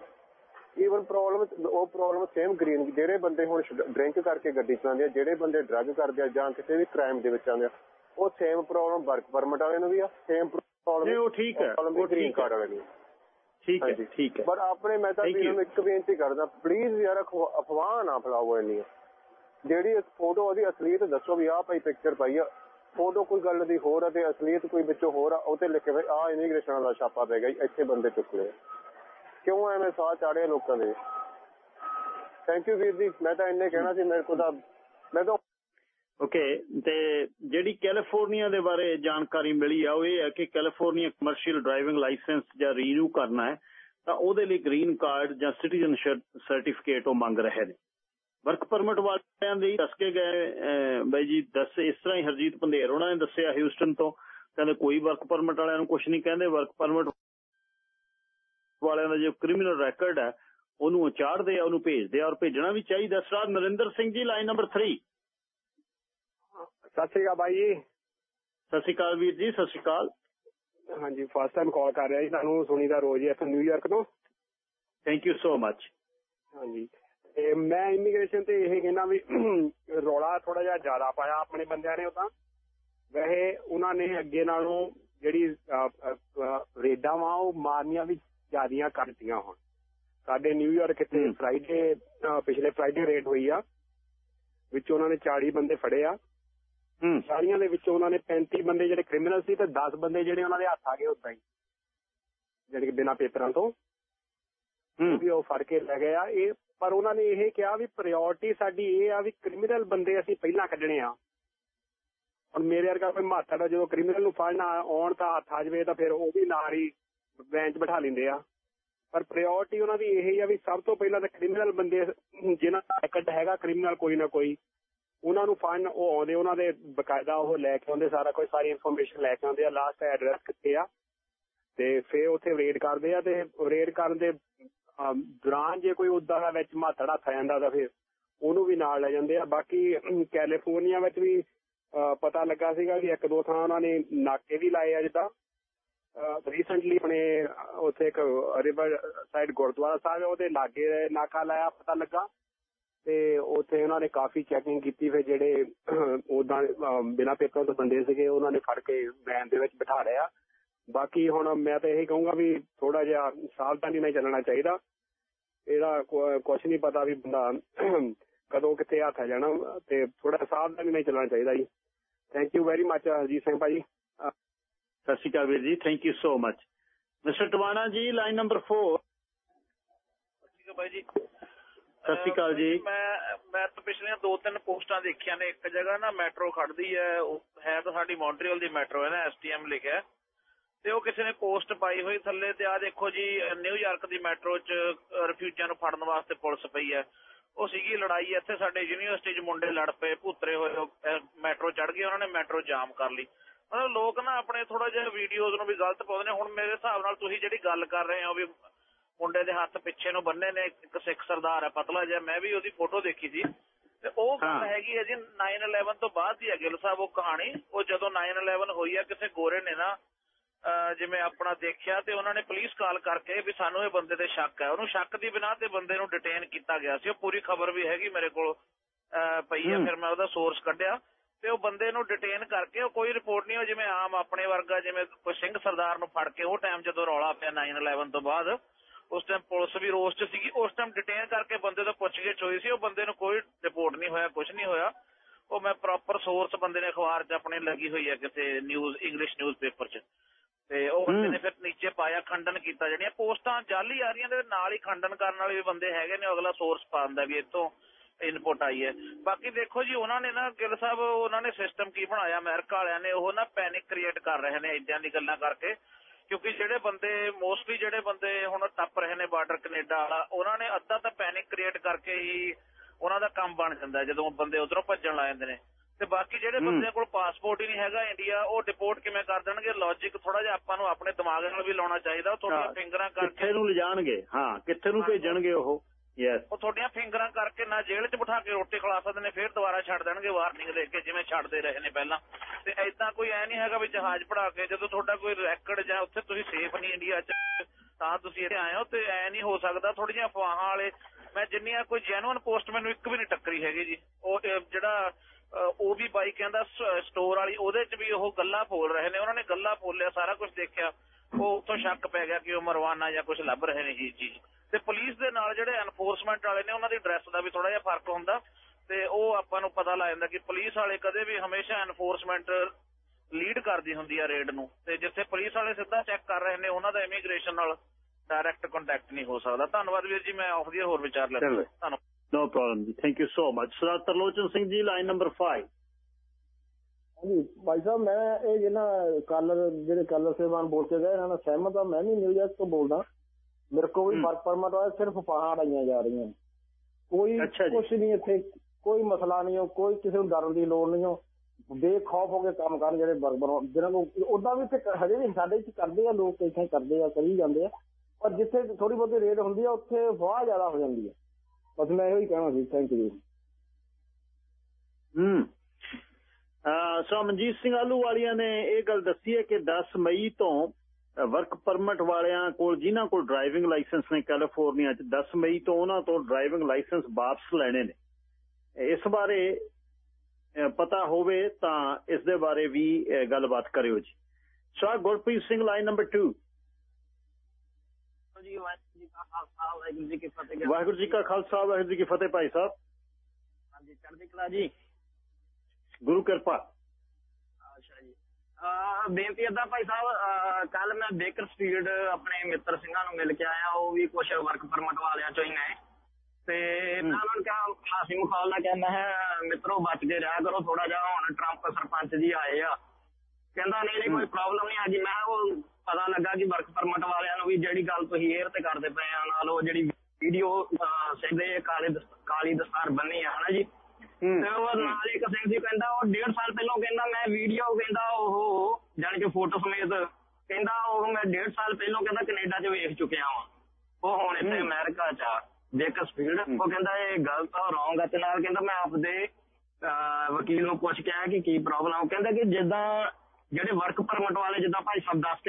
ਈਵਨ ਪ੍ਰੋਬਲਮ ਉਹ ਪ੍ਰੋਬਲਮ ਸੇਮ ਗ੍ਰੀਨ ਜਿਹੜੇ ਬੰਦੇ ਹੁਣ ਡਰਿੰਕ ਕਰਕੇ ਗੱਡੀ ਚਲਾਉਂਦੇ ਆ ਜਿਹੜੇ ਬੰਦੇ ਡਰੱਗ ਕਰਦੇ ਆ ਜਾਂ ਕਿਸੇ ਵੀ ਕ੍ਰਾਈਮ ਦੇ ਵਿੱਚ ਆਉਂਦੇ ਆ ਉਹ ਸੇਮ ਪ੍ਰੋਬਲਮ ਵਰਕ ਪਰਮਿਟ ਵਾਲੇ ਨੂੰ ਵੀ ਆ ਸੇਮ ਪ੍ਰੋਬਲਮ ਨਹੀਂ, ਉਹ ਠੀਕ ਹੈ, ਉਹ ਗ੍ਰੀਨ। ਕਾਰਡ ਵਾਲੇ ਨੂੰ ਠੀਕ ਹੈ। ਠੀਕ ਹੈ ਪਰ ਆਪਣੇ ਮੈਂ ਤਾਂ ਵੀਰਾਂ. ਨੂੰ ਇੱਕ ਬੇਨਤੀ ਕਰਦਾ ਪਲੀਜ਼ ਯਾਰ ਅਫਵਾਹ ਨਾ ਫੈਲਾਓ ਇੰਨੀ ਜਿਹੜੀ ਫੋਟੋ ਉਹਦੀ ਅਸਲੀਅਤ ਦੱਸੋ ਵੀ ਆਹ ਭਾਈ ਪਿਕਚਰ ਪਾਈ ਆ ਫੋਟੋ ਕੋਈ ਗੱਲ ਦੀ ਹੋਰ ਆ ਤੇ ਅਸਲੀਅਤ ਕੋਈ ਵਿੱਚੋਂ ਹੋਰ ਆ, ਉਹ ਤੇ ਲਿਖੇ ਬਈ ਆਹ ਇਮੀਗ੍ਰੇਸ਼ਨ ਦਾ ਛਾਪਾ ਪੈ ਗਿਆ ਇੱਥੇ ਬੰਦੇ ਚੁੱਕ ਲਏ। ਕਿਉਂ ਐਵੇਂ ਸਾਹ ਚਾੜੇ ਲੋਕਾਂ ਦੇ? ਥੈਂਕ ਯੂ ਵੀਰ ਜੀ, ਮੈਂ ਤਾਂ ਇੰਨੇ ਕਹਿਣਾ ਸੀ, ਮੇਰੇ ਕੋਲ ਤਾਂ ਮੈਂ ਤਾਂ ਓਕੇ ਤੇ ਜਿਹੜੀ ਕੈਲੀਫੋਰਨੀਆ ਦੇ ਬਾਰੇ ਜਾਣਕਾਰੀ ਮਿਲੀ ਆ, ਉਹ ਇਹ ਹੈ ਕਿ ਕੈਲੀਫੋਰਨੀਆ ਕਮਰਸ਼ੀਅਲ ਡਰਾਈਵਿੰਗ ਲਾਇਸੈਂਸ ਜਾਂ ਰੀਨਿਊ ਕਰਨਾ ਹੈ, ਤਾਂ ਉਹਦੇ ਲਈ ਗ੍ਰੀਨ ਕਾਰਡ ਜਾਂ ਸਿਟੀਜ਼ਨਸ਼ਿਪ ਸਰਟੀਫਿਕੇਟ ਉਹ ਮੰਗ ਰਹੇ ਨੇ। ਵਰਕ ਪਰਮਿਟ ਵਾਲਿਆਂ ਦੇ ਦੱਸ ਕੇ ਗਏ ਬਾਈ ਜੀ ਦੱਸ ਇਸ ਤਰ੍ਹਾਂ ਹੀ ਹਰਜੀਤ ਪੰਧੇਰ ਉਹਨਾਂ ਨੇ ਦੱਸਿਆ ਹਿਊਸਟਨ ਤੋਂ। ਕਹਿੰਦੇ ਕੋਈ ਵਰਕ ਪਰਮਿਟ ਵਾਲਿਆਂ ਨੂੰ ਕੁਝ ਨਹੀਂ ਕਹਿੰਦੇ ਵਰਕ ਪਰਮਿਟ ਵਾਲਿਆਂ ਦਾ ਜੋ ਕ੍ਰਿਮੀਨਲ ਰੈਕੋਰਡ ਹੈ ਉਹਨੂੰ ਉਹ ਚਾੜਦੇ ਆ ਉਹਨੂੰ ਭੇਜਦੇ ਆ ਔਰ ਭੇਜਣਾ ਵੀ ਚਾਹੀਦਾ। Sir Narinder Singh ji line number 3 ਸਤਿ ਸ਼੍ਰੀ ਅਕਾਲ ਬਾਈ ਜੀ। ਸਤਿ ਸ਼੍ਰੀ ਅਕਾਲ ਵੀਰ ਜੀ ਸਤਿ ਸ਼੍ਰੀ ਅਕਾਲ। ਹਾਂਜੀ ਫਸਟ ਟਾਈਮ ਕਾਲ ਕਰ ਰਿਹਾ ਜੀ ਤੁਹਾਨੂੰ ਸੁਣੀਦਾ ਰੋਜ਼ ਹੀ ਇੱਥੇ ਨਿਊਯਾਰਕ ਤੋਂ। ਥੈਂਕ ਯੂ ਸੋ ਮਚ ਹਾਂਜੀ। ਤੇ ਮੈਂ ਇਮੀਗ੍ਰੇਸ਼ਨ ਤੇ ਇਹ ਕਹਿੰਦਾ ਵੀ ਰੌਲਾ ਥੋੜਾ ਜਿਹਾ ਜ਼ਿਆਦਾ ਪਾਇਆ ਆਪਣੇ ਬੰਦਿਆਂ ਨੇ ਉਹ ਤਾਂ। ਵੈਸੇ ਉਹਨਾਂ ਨੇ ਅੱਗੇ ਨਾਲੋਂ ਜਿਹੜੀ ਰੇਡਾਂ ਵਾ ਉਹ ਮਾਰਨੀਆਂ ਵੀ ਜ਼ਿਆਦੀਆਂ ਕਰ ਦਿੱਤੀਆਂ ਹੁਣ। ਸਾਡੇ ਨਿਊਯਾਰਕ ਹੂੰ। ਫਰਾਈਡੇ ਪਿਛਲੇ ਫਰਾਈਡੇ ਰੇਡ ਹੋਈ ਆ। ਵਿੱਚ ਉਹਨਾਂ ਨੇ 40 ਬੰਦੇ ਫੜੇ ਆ। ਸਾਰੀਆਂ ਦੇ ਵਿੱਚੋਂ ਉਹਨਾਂ ਨੇ 35 ਬੰਦੇ ਜਿਹੜੇ ਕ੍ਰਿਮੀਨਲ ਸੀ ਤੇ 10 ਬੰਦੇ ਜਿਹੜੇ ਉਹਨਾਂ ਦੇ ਹੱਥ ਆ ਗਏ ਉਦਾਂ ਹੀ। ਜਿਹੜੇ ਕਿ ਬਿਨਾਂ ਪੇਪਰਾਂ ਤੋਂ। ਹੂੰ। ਵੀ ਉਹ ਫੜ ਕੇ ਲੈ ਗਏ ਆ। ਇਹ ਪਰ ਉਹਨਾਂ ਨੇ ਇਹ ਕਿਹਾ ਵੀ ਪ੍ਰਾਇੋਰਟੀ ਸਾਡੀ ਇਹ ਆ ਵੀ ਕ੍ਰਿਮੀਨਲ ਬੰਦੇ ਅਸੀਂ ਪਹਿਲਾਂ ਕੱਢਣੇ ਆ। ਹੁਣ ਮੇਰੇ ਵਰਗਾ ਕੋਈ ਮਾਤਾ ਦਾ ਜਦੋਂ ਕ੍ਰਿਮੀਨਲ ਨੂੰ ਫੜਨਾ ਆਉਣ ਤਾਂ ਹੱਥ ਆ ਜਵੇ ਤਾਂ ਫਿਰ ਉਹ ਵੀ ਨਾਲ ਹੀ ਬੈਂਚ ਬਿਠਾ ਲੈਂਦੇ ਆ। ਪਰ ਪ੍ਰਾਇੋਰਟੀ ਉਹਨਾਂ ਦੀ ਇਹ ਹੀ ਆ ਵੀ ਸਭ ਤੋਂ ਪਹਿਲਾਂ ਤਾਂ ਕ੍ਰਿਮੀਨਲ ਬੰਦੇ ਜਿਨ੍ਹਾਂ ਦਾ ਰੈਕਡ ਹੈਗਾ ਕ੍ਰਿਮੀਨਲ ਕੋਈ ਨਾ ਕੋਈ, ਉਹਨਾਂ ਨੂੰ ਫੰਡ ਉਹ ਆਉਂਦੇ, ਉਹਨਾਂ ਦੇ ਬਕਾਇਦਾ ਉਹ ਲੈ ਕੇ ਆਉਂਦੇ, ਸਾਰਾ ਕੁਝ, ਸਾਰੀ ਇਨਫੋਰਮੇਸ਼ਨ ਲੈ ਕੇ ਆਉਂਦੇ ਆ ਲਾਸਟ ਐਡਰੈਸ ਕਿੱਥੇ ਆ, ਤੇ ਫੇਰ ਉੱਥੇ ਰੇਡ ਕਰਦੇ ਆ, ਤੇ ਰੇਡ ਕਰਨ ਦੇ ਦੌਰਾਨ ਜੇ ਕੋਈ ਉਦਾਂ ਦਾ ਵਿੱਚ ਮਾਤੜ ਹੱਥ ਜਾਂਦਾ ਤਾਂ ਫਿਰ ਉਹਨੂੰ ਵੀ ਨਾਲ ਲੈ ਜਾਂਦੇ ਆ। ਬਾਕੀ ਕੈਲੀਫੋਰਨੀਆ ਵਿੱਚ ਵੀ ਪਤਾ ਲੱਗਾ ਸੀਗਾ ਕਿ ਇੱਕ ਦੋ ਥਾਂ ਉਹਨਾਂ ਨੇ ਨਾਕੇ ਵੀ ਲਾਏ ਆ ਜਿੱਦਾਂ। ਰੀਸੈਂਟਲੀ ਆਪਣੇ ਉੱਥੇ ਇੱਕ ਰਿਵਰ ਸਾਈਡ ਗੁਰਦੁਆਰਾ ਸਾਹਿਬ ਹੈ ਉਹਦੇ ਲਾਗੇ ਨਾਕਾ ਲਾਇਆ ਪਤਾ ਲੱਗਾ। ਤੇ ਉੱਥੇ ਉਹਨਾਂ ਨੇ ਕਾਫੀ ਚੈਕਿੰਗ ਕੀਤੀ ਫਿਰ ਜਿਹੜੇ ਉਦਾਂ ਬਿਨਾ ਪੇਪਰ ਤੋਂ ਬੰਦੇ ਸੀਗੇ, ਉਹਨਾਂ ਨੇ ਫੜ ਕੇ ਵੈਨ ਦੇ ਵਿੱਚ ਬਿਠਾ ਲਿਆ। ਬਾਕੀ ਹੁਣ ਮੈਂ ਤਾਂ ਇਹੀ ਕਹੂੰਗਾ ਵੀ ਥੋੜਾ ਜਿਹਾ ਸਾਵਧਾਨੀ ਨਾਲ ਚੱਲਣਾ ਚਾਹੀਦਾ। ਇਹਦਾ ਕੁਝ ਨਹੀਂ ਪਤਾ ਵੀ ਬੰਦਾ ਕਦੋਂ ਕਿੱਥੇ ਹੱਥ ਆ ਜਾਣਾ ਤੇ ਥੋੜਾ ਸਾਵਧਾਨੀ ਨਾਲ ਚੱਲਣਾ ਚਾਹੀਦਾ ਜੀ। Thank you very much Harjeet Singh ਭਾਜੀ। ਸਤਿ ਸ਼੍ਰੀ ਅਕਾਲ ਵੀਰ ਜੀ thank you so much mister Tiwana ji line number 4 ਠੀਕ ਹੈ ਬਾਈ ਜੀ। ਸਤਿ ਸ਼੍ਰੀ ਅਕਾਲ ਜੀ। ਮੈਂ ਮੈਂ ਤਾਂ ਪਿਛਲੀਆਂ ਦੋ ਤਿੰਨ ਪੋਸਟਾਂ ਦੇਖੀਆਂ ਨੇ। ਇੱਕ ਜਗ੍ਹਾ ਨਾ ਮੈਟਰੋ ਖੜਦੀ ਹੈ ਉਹ ਹੈ ਤਾਂ ਸਾਡੀ ਮੌਂਟਰੀਅਲ ਦੀ ਮੈਟਰੋ ਹੈ ਨਾ ਐਸਟੀਐਮ ਲਿਖਿਆ। ਤੇ ਉਹ ਕਿਸੇ ਨੇ ਪੋਸਟ ਪਾਈ ਹੋਈ ਥੱਲੇ ਤੇ ਆ ਦੇਖੋ ਜੀ ਨਿਊਯਾਰਕ ਦੀ ਮੈਟਰੋ 'ਚ ਰਿਫਿਊਜੀਆਂ ਨੂੰ ਫੜਨ ਵਾਸਤੇ ਪੁਲਿਸ ਪਈ ਹੈ। ਉਹ ਸੀਗੀ ਲੜਾਈ ਇੱਥੇ ਸਾਡੇ ਯੂਨੀਵਰਸਿਟੀ 'ਚ ਮੁੰਡੇ ਲੜ ਪਏ ਭੂਤਰੇ ਹੋਏ ਮੈਟਰੋ ਚੜ ਗਏ ਉਹਨਾਂ ਨੇ ਮੈਟਰੋ ਜਾਮ ਕਰ ਲਈ। ਮਤਲਬ ਲੋਕ ਨਾ ਆਪਣੇ ਥੋੜਾ ਜਿਹਾ ਵੀਡੀਓਜ਼ ਨੂੰ ਵੀ ਗਲਤ ਪਾਉਂਦੇ ਨੇ। ਹੁਣ ਮੇਰੇ ਹਿਸਾਬ ਨਾਲ ਤੁਸੀਂ ਜਿਹੜੀ ਗੱਲ ਕਰ ਰਹੇ ਹੋ ਵੀ ਮੁੰਡੇ ਦੇ ਹੱਥ ਪਿੱਛੇ ਨੂੰ ਬੰਨੇ ਨੇ ਇੱਕ ਸਿੱਖ ਸਰਦਾਰ ਹੈ ਪਤਲਾ ਜਿਹਾ ਮੈਂ ਵੀ ਉਹਦੀ ਫੋਟੋ ਦੇਖੀ ਸੀ। ਤੇ ਉਹ ਗੱਲ। ਹੈਗੀ ਹੈ ਜੀ 9/11 ਤੋਂ ਬਾਅਦ ਦੀ ਹੈ ਗਿੱਲ ਸਾਹਿਬ ਉਹ ਕਹਾਣੀ। ਉਹ ਜਦੋਂ 9/11 ਹੋਈ ਹੈ ਕਿਸੇ ਗੋਰੇ ਨੇ ਨਾ ਜਿਵੇਂ ਆਪਣਾ ਦੇਖਿਆ ਤੇ ਉਹਨਾਂ ਨੇ ਪੁਲਿਸ ਕਾਲ ਕਰਕੇ ਵੀ ਸਾਨੂੰ ਇਹ ਬੰਦੇ ਤੇ ਸ਼ੱਕ ਹੈ। ਉਹਨੂੰ ਸ਼ੱਕ ਦੀ ਬਿਨਾਂ ਤੇ ਬੰਦੇ ਨੂੰ ਡਿਟੇਨ ਕੀਤਾ ਗਿਆ ਸੀ। ਉਹ ਪੂਰੀ ਖਬਰ ਵੀ ਹੈਗੀ ਮੇਰੇ ਕੋਲ ਪਈ ਹੈ। ਫਿਰ ਮੈਂ ਉਹਦਾ ਸੋਰਸ ਕੱਢਿਆ ਤੇ ਉਹ ਬੰਦੇ ਨੂੰ ਡਿਟੇਨ ਕਰਕੇ ਉਹ ਕੋਈ ਰਿਪੋਰਟ ਨਹੀਂ ਹੋ ਜਿਵੇਂ ਆਮ ਆਪਣੇ ਵਰਗਾ ਜਿਵੇਂ ਕੋਈ ਸਿੰਘ ਸਰਦਾਰ ਨੂੰ ਫੜ ਕੇ ਉਹ ਟਾਈਮ ਜਦੋਂ ਰੌਲਾ ਪਿਆ 9/11 ਤੋਂ ਬਾਅਦ ਉਸ ਟਾਈਮ ਪੁਲਿਸ ਵੀ ਰੋਸ 'ਚ ਸੀਗੀ। ਉਸ ਟਾਈਮ ਡਿਟੇਨ ਕਰਕੇ ਬੰਦੇ ਤੋਂ ਪੁੱਛਗਿੱਛ ਹੋਈ ਸੀ। ਉਹ ਬੰਦੇ ਨੂੰ ਕੋਈ ਰਿਪੋਰਟ ਨਹੀਂ ਹੋਇਆ ਕੁਝ ਨਹੀਂ ਹੋਇਆ। ਉਹ ਮੈਂ ਪ੍ਰੋਪਰ ਸੋਰਸ ਬੰਦੇ ਨੇ ਅਖਬਾਰ 'ਚ ਆਪਣੇ ਲੱਗੀ ਹੋਈ ਹੈ ਕਿਸੇ ਨਿਊਜ਼ ਇੰਗਲਿਸ਼ ਨਿਊਜ਼ ਪੇਪਰ 'ਚ। ਤੇ ਉਹ ਬੰਦੇ। ਨੇ ਫਿਰ ਨੀਚੇ ਪਾਇਆ ਖੰਡਨ ਕੀਤਾ ਜਿਹੜੀਆਂ ਪੋਸਟਾਂ ਜਾਲੀ ਆ ਰਹੀਆਂ ਨੇ ਨਾਲ ਹੀ ਖੰਡਨ ਕਰਨ ਵਾਲੇ ਵੀ ਬੰਦੇ ਹੈਗੇ ਨੇ ਅਗਲਾ ਸੋਰਸ ਪਾਉਂਦਾ ਵੀ ਇੱਥੋਂ ਇਨਪੁਟ ਆਈ ਹੈ। ਬਾਕੀ ਦੇਖੋ ਜੀ ਉਹਨਾਂ ਨੇ ਨਾ ਗਿੱਲ ਸਾਹਿਬ ਉਹਨਾਂ ਨੇ ਸਿਸਟਮ ਕੀ ਬਣਾਇਆ ਅਮਰੀਕਾ ਵਾਲਿਆਂ ਨੇ ਉਹ ਨਾ ਪੈਨਿਕ ਕ੍ਰੀਏਟ ਕਰ ਰਹੇ ਨੇ ਇਦਾਂ ਦੀ ਗੱਲਾਂ ਕਰਕੇ। ਕਿਉਂਕਿ ਜਿਹੜੇ ਬੰਦੇ ਮੋਸਟਲੀ ਜਿਹੜੇ ਬੰਦੇ ਹੁਣ ਟੱਪ ਰਹੇ ਨੇ ਬਾਰਡਰ ਕੈਨੇਡਾ ਵਾਲਾ ਉਹਨਾਂ ਨੇ ਅੱਧਾ ਤਾਂ ਪੈਨਿਕ ਕ੍ਰੀਏਟ ਕਰਕੇ ਹੀ ਉਹਨਾਂ ਦਾ ਕੰਮ ਬਣ ਜਾਂਦਾ ਜਦੋਂ ਬੰਦੇ ਉਧਰੋਂ ਭੱਜਣ ਲੱਗ ਜਾਂਦੇ ਨੇ। ਤੇ ਬਾਕੀ ਜਿਹੜੇ। ਬੰਦਿਆਂ ਕੋਲ ਪਾਸਪੋਰਟ ਹੀ ਨਹੀਂ ਹੈਗਾ ਇੰਡੀਆ ਉਹ ਡਿਪੋਰਟ ਕਿਵੇਂ ਕਰ ਦੇਣਗੇ? ਲੌਜੀਕ ਥੋੜਾ ਜਿਹਾ ਆਪਾਂ ਨੂੰ ਆਪਣੇ ਦਿਮਾਗ ਨਾਲ ਵੀ ਲਾਉਣਾ ਚਾਹੀਦਾ। ਤੁਹਾਡੀਆਂ ਫਿੰਗਰਾਂ ਕਿੱਥੇ ਕਰਕੇ ਨੂੰ ਲਿਜਾਣਗੇ? ਹਾਂ ਕਿੱਥੇ ਨੂੰ। ਭੇਜਣਗੇ ਉਹ? ਯੈਸ ਉਹ ਤੁਹਾਡੀਆਂ ਫਿੰਗਰਾਂ ਕਰਕੇ ਨਾ ਜੇਲ੍ਹ 'ਚ ਬਿਠਾ ਕੇ ਰੋਟੀ ਖਿਲਾ ਸਕਦੇ ਨੇ ਫਿਰ ਦੁਬਾਰਾ ਛੱਡ ਦੇਣਗੇ ਵਾਰਨਿੰਗ ਦੇ ਕੇ ਜਿਵੇਂ ਛੱਡਦੇ ਰਹੇ ਨੇ ਪਹਿਲਾਂ। ਤੇ ਐਦਾਂ ਕੋਈ ਐ ਨਹੀਂ ਹੈਗਾ ਵੀ ਜਹਾਜ਼ ਪੜਾ ਕੇ ਜਦੋਂ ਤੁਹਾਡਾ ਕੋਈ ਰੈਕਡ ਜਾਂ ਉੱਥੇ ਤੁਸੀਂ ਸੇਫ ਨਹੀਂ ਇੰਡੀਆ 'ਚ ਤਾਂ ਤੁਸੀਂ ਇੱਥੇ ਆਏ ਹੋ ਤੇ ਐ ਨਹੀਂ ਹੋ ਸਕਦਾ। ਥੋੜੀਆਂ ਅਫਵਾਹਾਂ ਵਾਲੇ ਮੈਂ ਜਿੰਨੀਆਂ ਕੋਈ ਜੈਨੂਇਨ ਪੋਸਟ ਮੈਨੂੰ ਇੱਕ ਵੀ ਨਹੀਂ ਟੱਕਰੀ ਹੈਗੀ ਜੀ। ਉਹ ਜਿਹੜਾ ਉਹ ਵੀ ਬਾਈ ਕਹਿੰਦਾ ਸਟੋਰ ਵਾਲੀ, ਉਹਦੇ 'ਚ ਵੀ ਉਹ ਗੱਲਾਂ ਬੋਲ ਰਹੇ ਨੇ। ਉਹਨਾਂ ਨੇ ਗੱਲਾਂ ਬੋਲਿਆ, ਸਾਰਾ ਕੁਝ ਦੇਖਿਆ। ਉਹ ਉੱਥੋਂ ਸ਼ੱਕ ਪੈ ਗਿਆ ਕਿ ਉਹ ਮਰਵਾਨਾ ਜਾਂ ਕੁਝ ਲੱਭ ਰਹੇ ਨੇ ਜੀ ਚੀਜ਼। ਤੇ ਪੁਲਿਸ ਦੇ ਨਾਲ ਜਿਹੜੇ ਐਨਫੋਰਸਮੈਂਟ ਵਾਲੇ ਨੇ, ਉਹਨਾਂ ਦੀ ਡਰੈਸ ਦਾ ਵੀ ਥੋੜਾ ਜਿਹਾ ਫ਼ਰਕ ਹੁੰਦਾ। ਤੇ ਉਹ ਆਪਾਂ ਨੂੰ ਪਤਾ ਲੱਗ ਜਾਂਦਾ ਕਿ ਪੁਲਿਸ ਵਾਲੇ ਕਦੇ ਵੀ ਹਮੇਸ਼ਾ ਐਨਫੋਰਸਮੈਂਟ ਲੀਡ ਕਰਦੀ ਹੁੰਦੀ ਆ ਰੇਡ ਨੂੰ। ਤੇ ਜਿੱਥੇ ਪੁਲਿਸ ਵਾਲੇ ਸਿੱਧਾ ਚੈੱਕ ਕਰ ਰਹੇ ਨੇ, ਉਹਨਾਂ ਦਾ ਇਮੀਗ੍ਰੇਸ਼ਨ ਨਾਲ। ਡਾਇਰੈਕਟ ਕੰਟੈਕਟ ਨਹੀਂ ਹੋ ਸਕਦਾ। ਧੰਨਵਾਦ ਵੀਰ ਜੀ ਮੈਂ ਆਫ ਦੀ ਹੋਰ ਵਿਚਾਰ ਲੈ ਚਲੋ। ਧੰਨਵਾਦ। ਨੋ ਪ੍ਰੋਬਲਮ ਜੀ। Thank you so much Sardar Tarlochan Singh ji line number 5 ਹਾਂਜੀ ਭਾਈ ਸਾਹਿਬ ਮੈਂ ਇਹ ਜਿਹੜਾ ਕਾਲਰ ਜਿਹੜੇ ਕਾਲਰ ਸੇਵਾਨ ਬੋਲ ਕੇ ਗਏ ਇਹਨਾਂ ਨਾਲ ਸਹਿਮਤ ਆ ਮੈਂ ਵੀ ਨਿਊਯਾਰਕ ਤੋਂ ਬੋਲਦਾ। ਮੇਰੇ ਕੋਲ ਵੀ ਹੂੰ। ਵਰਕ ਪਰਮਿਟ ਆ ਸਿਰਫ ਫਾਹਾਂ ਆਈਆਂ ਜਾ ਰਹੀਆਂ। ਕੋਈ। ਕੁਝ ਨਹੀਂ ਇੱਥੇ ਕੋਈ ਮਸਲਾ ਨਹੀਂ ਹੋ ਕੋਈ ਕਿਸੇ ਨੂੰ ਡਰਨ ਦੀ ਲੋੜ ਨਹੀਂ ਹੋ ਬੇਖੌਫ ਹੋ ਕੇ ਕੰਮ ਕਰਨ ਜਿਹੜੇ ਪਰਮਿਟ ਜਿਹਨਾਂ ਨੂੰ ਉਦਾਂ ਵੀ ਇੱਥੇ ਹਜੇ ਵੀ ਸਾਡੇ ਚ ਕਰਦੇ ਆ ਲੋਕ ਇੱਥੇ ਕਰਦੇ ਆ ਕਰੀ ਜਾਂਦੇ ਆ। ਪਰ ਜਿੱਥੇ ਥੋੜੀ ਬਹੁਤੀ ਰੇਟ ਹੁੰਦੀ ਆ, ਉੱਥੇ ਵਾਹ ਜ਼ਿਆਦਾ ਹੋ ਜਾਂਦੀ ਆ। ਬਸ ਮੈਂ ਇਹੋ ਹੀ ਕਹਿਣਾ ਸੀ ਥੈਂਕ ਯੂ ਹੂੰ। ਸੋ ਮਨਜੀਤ ਸਿੰਘ ਆਲੂ ਵਾਲੀਆਂ ਨੇ ਇਹ ਗੱਲ ਦੱਸੀ ਹੈ ਕਿ 10 ਮਈ ਤੋਂ ਵਰਕ ਪਰਮਿਟ ਵਾਲਿਆਂ ਕੋਲ, ਜਿਨ੍ਹਾਂ ਕੋਲ ਡਰਾਈਵਿੰਗ ਲਾਇਸੈਂਸ ਨੇ ਕੈਲੀਫੋਰਨੀਆ 'ਚ 10 ਮਈ ਤੋਂ ਉਹਨਾਂ ਤੋਂ ਡਰਾਈਵਿੰਗ ਲਾਇਸੈਂਸ ਵਾਪਸ ਲੈਣੇ ਨੇ। ਇਸ ਬਾਰੇ ਪਤਾ ਹੋਵੇ ਤਾਂ ਇਸ ਦੇ ਬਾਰੇ ਵੀ ਗੱਲਬਾਤ ਕਰਿਓ ਜੀ। So Gurpreet Singh line number 2 ਜੀ ਵਾਹਿਗੁਰੂ ਜੀ ਕਾ ਖਾਲਸਾ ਵਾਹਿਗੁਰੂ ਜੀ ਕੀ ਫਤਿਹ ਵਾਹਿਗੁਰੂ ਜੀ ਕਾ ਖਾਲਸਾ ਵਾਹਿਗੁਰੂ ਜੀ ਕੀ ਫਤਿਹ ਭਾਈ ਸਾਹਿਬ। ਹਾਂਜੀ ਚੜ੍ਹਦੀ ਕਲਾ ਜੀ। ਗੁਰੂ ਕਿਰਪਾ। ਅੱਛਾ ਜੀ। ਬੇਨਤੀ ਏਦਾਂ ਭਾਈ ਸਾਹਿਬ ਕੱਲ ਮੈਂ ਬੇਕਰ ਸਟਰੀਟ ਆਪਣੇ ਮਿੱਤਰ ਸਿੰਘਾਂ ਨੂੰ ਮਿਲ ਕੇ ਆਇਆ ਉਹ ਵੀ ਕੁਝ ਵਰਕ ਪਰਮਿਟ ਵਾਲਿਆਂ ਚੋਂ ਹੀ ਨੇ। ਤੇ ਮੈਂ ਉਹਨਾਂ ਨੂੰ ਕਿਹਾ ਹਾਸੀ ਮਖੌਲ ਨਾਲ ਕਿਹਾ ਮੈਂ ਕਿਹਾ, ਮਿੱਤਰੋ ਬਚ ਕੇ ਰਿਹਾ ਕਰੋ ਥੋੜਾ ਜਿਹਾ ਹੁਣ ਟਰੰਪ ਸਰਪੰਚ ਜੀ ਆਏ ਆ। ਕਹਿੰਦਾ ਨਹੀਂ ਨਹੀਂ ਕੋਈ ਪ੍ਰੋਬਲਮ ਨਹੀਂ ਆਜੀ ਮੈਂ ਕਿਹਾ ਉਹ ਪਤਾ ਲੱਗਾ ਕਿ ਵਰਕ ਤੁਸੀਂ 에ਅਰ ਤੇ ਕਰਦੇ ਪਏ ਆ ਨਾਲ ਉਹ ਜਿਹੜੀ ਵੀਡੀਓ ਸਿੱਧੇ ਕਾਲੇ ਕਾਲੀ ਦਸਤਾਰ ਬੰਨੀ ਆ ਹਨਾ ਜੀ? ਤੇ ਉਹ ਨਾਲ ਇੱਕ ਸਿੰਘ ਜੀ ਕਹਿੰਦਾ ਉਹ 1.5 ਸਾਲ ਪਹਿਲਾਂ ਕਹਿੰਦਾ ਮੈਂ ਵੀਡੀਓ ਕਹਿੰਦਾ ਉਹ ਜਾਣੀ ਕਿ ਫੋਟੋ ਸਮੇਤ ਕਹਿੰਦਾ ਉਹ ਮੈਂ 1.5 ਸਾਲ ਪਹਿਲਾਂ ਕਹਿੰਦਾ ਕੈਨੇਡਾ 'ਚ ਵੇਖ ਚੁੱਕਿਆ ਵਾਂ। ਉਹ ਹੁਣ ਇੱਥੇ ਅਮਰੀਕਾ 'ਚ ਆ ਜੇਕ ਸਪੀਡ ਉਹ ਕਹਿੰਦਾ ਇਹ ਗਲਤ ਆ ਰੋਂਗ ਆ ਤੇ ਨਾਲ ਕਹਿੰਦਾ ਮੈਂ ਆਪਦੇ ਵਕੀਲ ਨੂੰ ਪੁੱਛ ਕੇ ਆਇਆ ਕਿ ਕੀ ਪ੍ਰੋਬਲਮ ਆ। ਉਹ ਕਹਿੰਦਾ ਕਿ ਜਿੱਦਾਂ ਜਿਹੜੇ ਵਰਕ ਪਰਮਿਟ ਵਾਲੇ ਜਿੱਦਾਂ ਭਾਈ ਸਾਹਿਬ ਦੱਸ